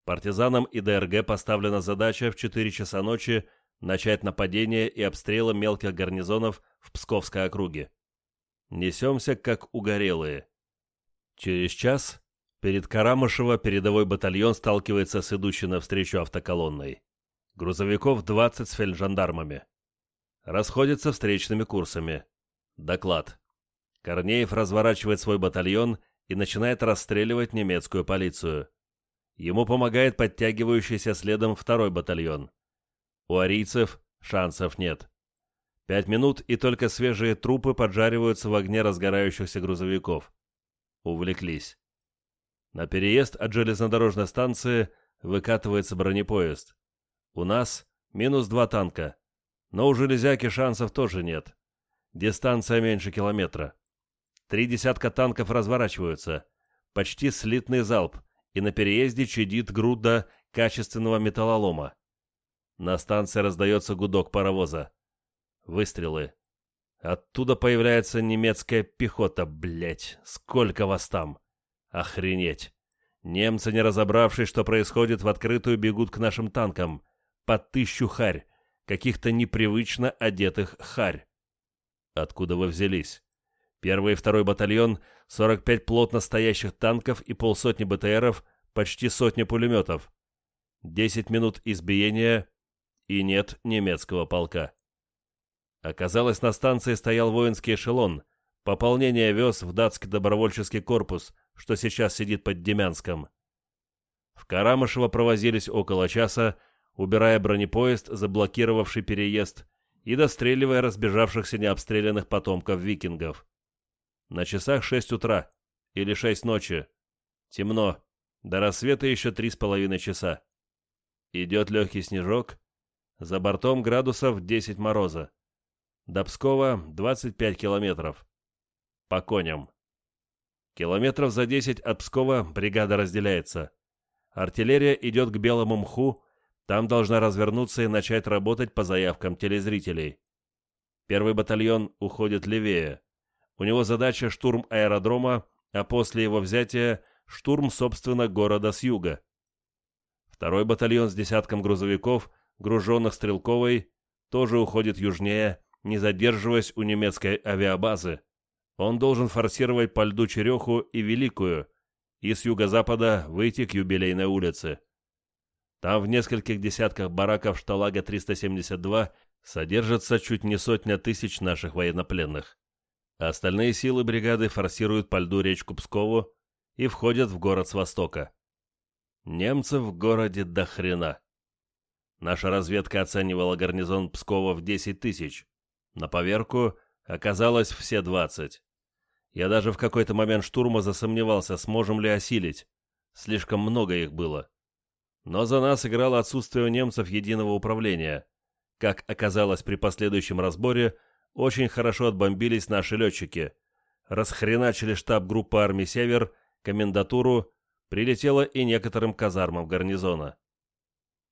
Партизанам и ДРГ поставлена задача в 4 часа ночи начать нападение и обстрелы мелких гарнизонов в Псковской округе. Несемся, как угорелые. Через час перед Карамышево передовой батальон сталкивается с идущей навстречу автоколонной. Грузовиков 20 с фельджандармами. Расходятся встречными курсами. Доклад. Корнеев разворачивает свой батальон и начинает расстреливать немецкую полицию. Ему помогает подтягивающийся следом второй батальон. У арийцев шансов нет. Пять минут, и только свежие трупы поджариваются в огне разгорающихся грузовиков. Увлеклись. На переезд от железнодорожной станции выкатывается бронепоезд. У нас минус два танка. Но у железяки шансов тоже нет. Дистанция меньше километра. Три десятка танков разворачиваются. Почти слитный залп, и на переезде чадит груда качественного металлолома. На станции раздается гудок паровоза. Выстрелы. Оттуда появляется немецкая пехота, блять. Сколько вас там? Охренеть. Немцы, не разобравшись, что происходит, в открытую бегут к нашим танкам. По тысячу харь. Каких-то непривычно одетых харь. Откуда вы взялись? Первый и второй батальон, 45 плотно стоящих танков и полсотни БТРов, почти сотня пулеметов. 10 минут избиения, и нет немецкого полка. Оказалось, на станции стоял воинский эшелон. Пополнение вез в датский добровольческий корпус, что сейчас сидит под Демянском. В Карамышево провозились около часа, убирая бронепоезд, заблокировавший переезд, и достреливая разбежавшихся необстрелянных потомков викингов. На часах шесть утра. Или шесть ночи. Темно. До рассвета еще три с половиной часа. Идет легкий снежок. За бортом градусов 10 мороза. До Пскова 25 километров. По коням. Километров за 10 от Пскова бригада разделяется. Артиллерия идет к Белому мху, там должна развернуться и начать работать по заявкам телезрителей. Первый батальон уходит левее. У него задача штурм аэродрома, а после его взятия штурм, собственно, города с юга. Второй батальон с десятком грузовиков, груженных стрелковой, тоже уходит южнее, не задерживаясь у немецкой авиабазы. Он должен форсировать по льду Череху и Великую и с юго-запада выйти к юбилейной улице. Там в нескольких десятках бараков шталага 372 содержится чуть не сотня тысяч наших военнопленных. Остальные силы бригады форсируют по льду речку Пскову и входят в город с востока. Немцев в городе до хрена. Наша разведка оценивала гарнизон Пскова в 10 тысяч. На поверку оказалось все 20. Я даже в какой-то момент штурма засомневался, сможем ли осилить. Слишком много их было. Но за нас играло отсутствие у немцев единого управления. Как оказалось при последующем разборе – очень хорошо отбомбились наши летчики. Расхреначили штаб группы армии «Север», комендатуру, прилетело и некоторым казармам гарнизона.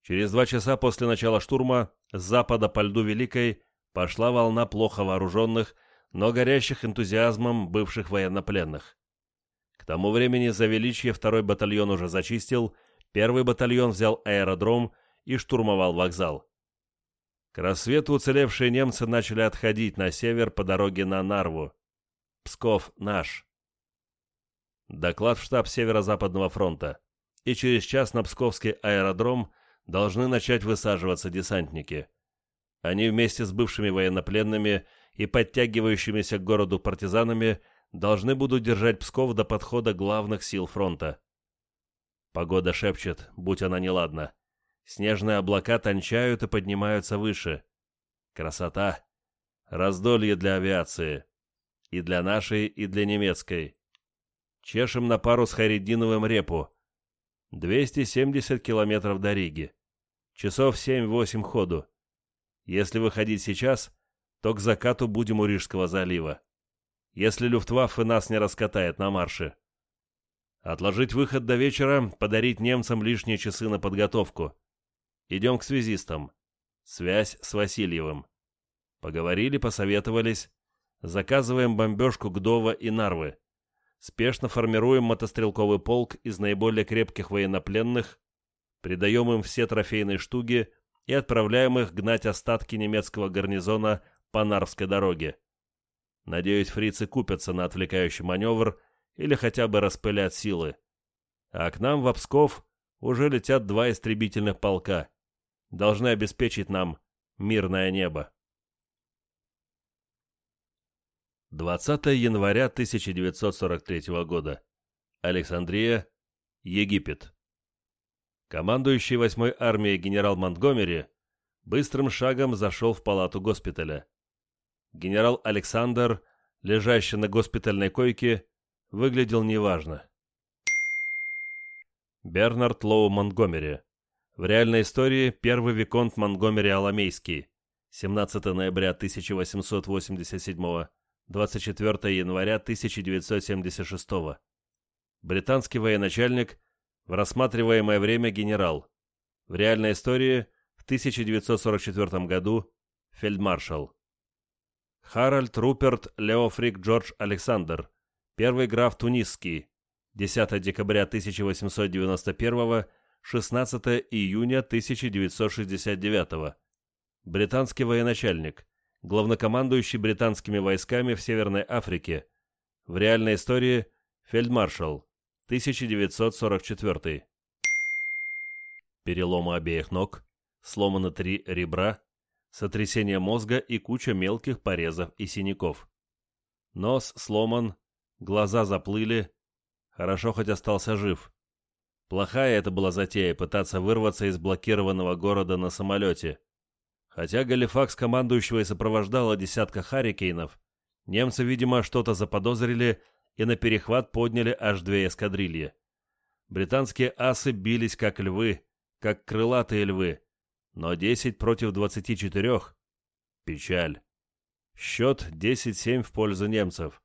Через два часа после начала штурма с запада по льду Великой пошла волна плохо вооруженных, но горящих энтузиазмом бывших военнопленных. К тому времени за величие второй батальон уже зачистил, первый батальон взял аэродром и штурмовал вокзал. К рассвету уцелевшие немцы начали отходить на север по дороге на Нарву. Псков наш. Доклад в штаб Северо-Западного фронта. И через час на Псковский аэродром должны начать высаживаться десантники. Они вместе с бывшими военнопленными и подтягивающимися к городу партизанами должны будут держать Псков до подхода главных сил фронта. Погода шепчет, будь она неладна. Снежные облака тончают и поднимаются выше. Красота. Раздолье для авиации. И для нашей, и для немецкой. Чешем на пару с Харидиновым репу. 270 километров до Риги. Часов 7-8 ходу. Если выходить сейчас, то к закату будем у Рижского залива. Если Люфтваффе нас не раскатает на марше. Отложить выход до вечера, подарить немцам лишние часы на подготовку. Идем к связистам. Связь с Васильевым. Поговорили, посоветовались. Заказываем бомбежку Гдова и Нарвы. Спешно формируем мотострелковый полк из наиболее крепких военнопленных, придаем им все трофейные штуги и отправляем их гнать остатки немецкого гарнизона по Нарвской дороге. Надеюсь, фрицы купятся на отвлекающий маневр или хотя бы распылят силы. А к нам в Псков уже летят два истребительных полка должны обеспечить нам мирное небо. 20 января 1943 года. Александрия, Египет. Командующий 8-й армией генерал Монтгомери быстрым шагом зашел в палату госпиталя. Генерал Александр, лежащий на госпитальной койке, выглядел неважно. Бернард Лоу Монтгомери в реальной истории первый виконт Монгомери Аламейский, 17 ноября 1887, 24 января 1976. Британский военачальник, в рассматриваемое время генерал. В реальной истории в 1944 году фельдмаршал. Харальд Руперт Леофрик Джордж Александр, первый граф Тунисский, 10 декабря 1891 года, 16 июня 1969 британский военачальник, главнокомандующий британскими войсками в Северной Африке, в реальной истории фельдмаршал, 1944. Переломы обеих ног, сломано три ребра, сотрясение мозга и куча мелких порезов и синяков. Нос сломан, глаза заплыли, хорошо хоть остался жив. Плохая это была затея пытаться вырваться из блокированного города на самолете. Хотя Галифакс командующего и сопровождала десятка харрикейнов, немцы, видимо, что-то заподозрили и на перехват подняли аж две эскадрильи. Британские асы бились как львы, как крылатые львы, но 10 против 24 – печаль. Счет 10-7 в пользу немцев.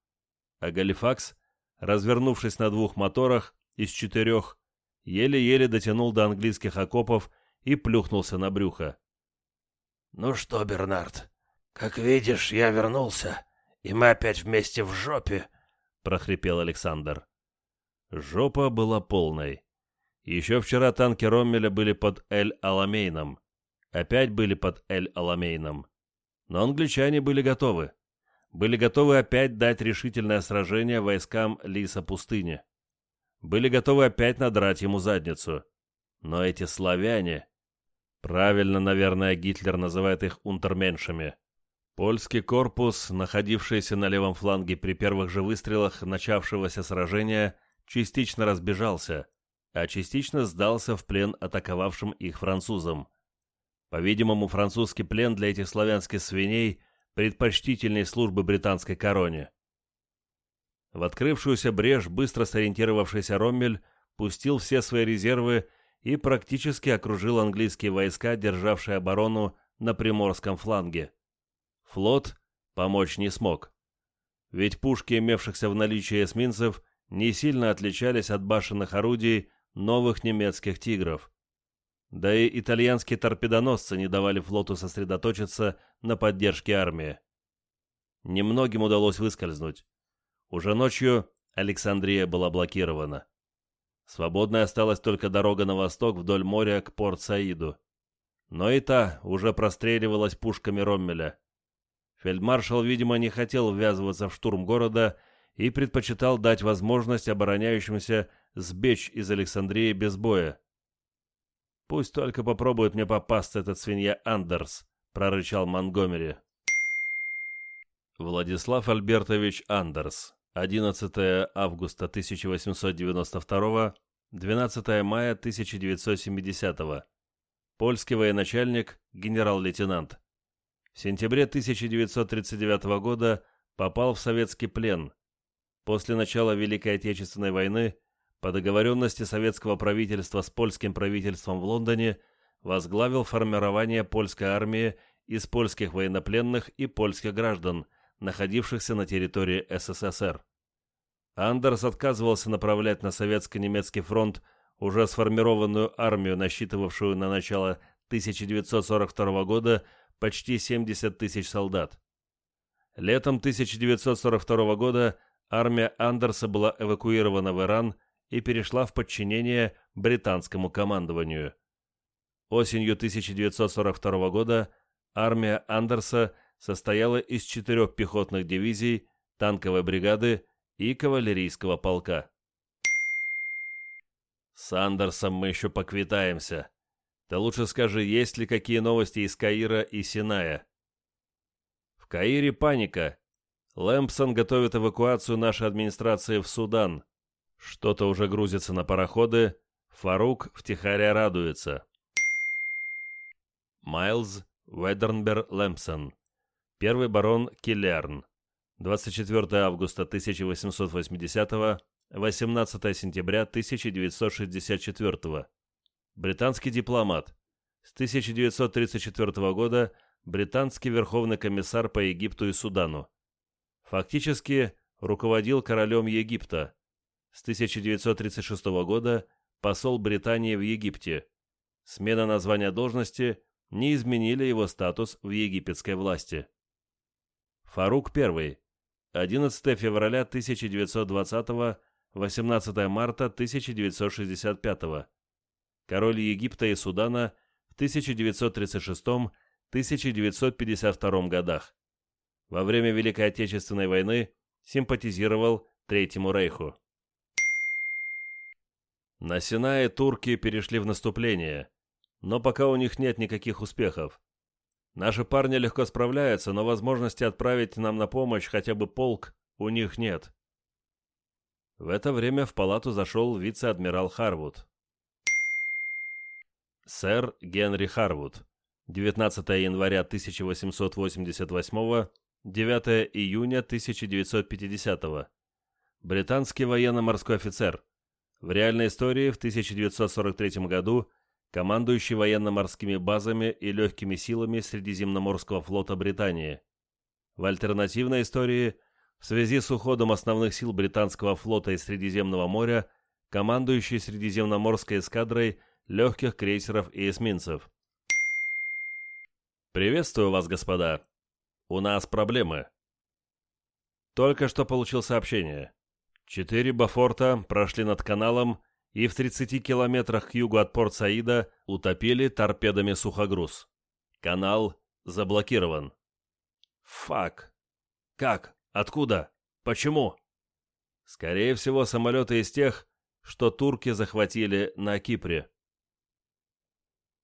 А Галифакс, развернувшись на двух моторах из четырех, еле-еле дотянул до английских окопов и плюхнулся на брюхо. «Ну что, Бернард, как видишь, я вернулся, и мы опять вместе в жопе», — прохрипел Александр. Жопа была полной. Еще вчера танки Роммеля были под Эль-Аламейном. Опять были под Эль-Аламейном. Но англичане были готовы. Были готовы опять дать решительное сражение войскам Лиса пустыни были готовы опять надрать ему задницу. Но эти славяне... Правильно, наверное, Гитлер называет их унтерменшами. Польский корпус, находившийся на левом фланге при первых же выстрелах начавшегося сражения, частично разбежался, а частично сдался в плен атаковавшим их французам. По-видимому, французский плен для этих славянских свиней предпочтительней службы британской короне. В открывшуюся брешь быстро сориентировавшийся Роммель пустил все свои резервы и практически окружил английские войска, державшие оборону на приморском фланге. Флот помочь не смог. Ведь пушки, имевшихся в наличии эсминцев, не сильно отличались от башенных орудий новых немецких «Тигров». Да и итальянские торпедоносцы не давали флоту сосредоточиться на поддержке армии. Немногим удалось выскользнуть. Уже ночью Александрия была блокирована. Свободной осталась только дорога на восток вдоль моря к Порт-Саиду. Но и та уже простреливалась пушками Роммеля. Фельдмаршал, видимо, не хотел ввязываться в штурм города и предпочитал дать возможность обороняющимся сбечь из Александрии без боя. «Пусть только попробует мне попасть этот свинья Андерс», — прорычал Монгомери. Владислав Альбертович Андерс, 11 августа 1892, 12 мая 1970, польский военачальник, генерал-лейтенант. В сентябре 1939 года попал в советский плен. После начала Великой Отечественной войны по договоренности советского правительства с польским правительством в Лондоне возглавил формирование польской армии из польских военнопленных и польских граждан – находившихся на территории СССР. Андерс отказывался направлять на Советско-немецкий фронт уже сформированную армию, насчитывавшую на начало 1942 года почти 70 тысяч солдат. Летом 1942 года армия Андерса была эвакуирована в Иран и перешла в подчинение британскому командованию. Осенью 1942 года армия Андерса – состояла из четырех пехотных дивизий, танковой бригады и кавалерийского полка. «С Андерсом мы еще поквитаемся. Ты лучше скажи, есть ли какие новости из Каира и Синая?» «В Каире паника. Лэмпсон готовит эвакуацию нашей администрации в Судан. Что-то уже грузится на пароходы. Фарук втихаря радуется». Майлз Ведернбер Лэмпсон Первый барон Киллерн. 24 августа 1880, 18 сентября 1964. Британский дипломат. С 1934 года британский верховный комиссар по Египту и Судану. Фактически руководил королем Египта. С 1936 года посол Британии в Египте. Смена названия должности не изменили его статус в египетской власти. Фарук I, 11 февраля 1920, 18 марта 1965, король Египта и Судана в 1936-1952 годах. Во время Великой Отечественной войны симпатизировал Третьему Рейху. На Синае турки перешли в наступление, но пока у них нет никаких успехов. Наши парни легко справляются, но возможности отправить нам на помощь хотя бы полк у них нет. В это время в палату зашел вице-адмирал Харвуд. Сэр Генри Харвуд. 19 января 1888, 9 июня 1950. Британский военно-морской офицер. В реальной истории в 1943 году – командующий военно-морскими базами и легкими силами Средиземноморского флота Британии. В альтернативной истории, в связи с уходом основных сил британского флота из Средиземного моря, командующий Средиземноморской эскадрой легких крейсеров и эсминцев. «Приветствую вас, господа. У нас проблемы». Только что получил сообщение. Четыре Бафорта прошли над каналом и в 30 километрах к югу от порт Саида утопили торпедами сухогруз. Канал заблокирован. Фак. Как? Откуда? Почему? Скорее всего, самолеты из тех, что турки захватили на Кипре.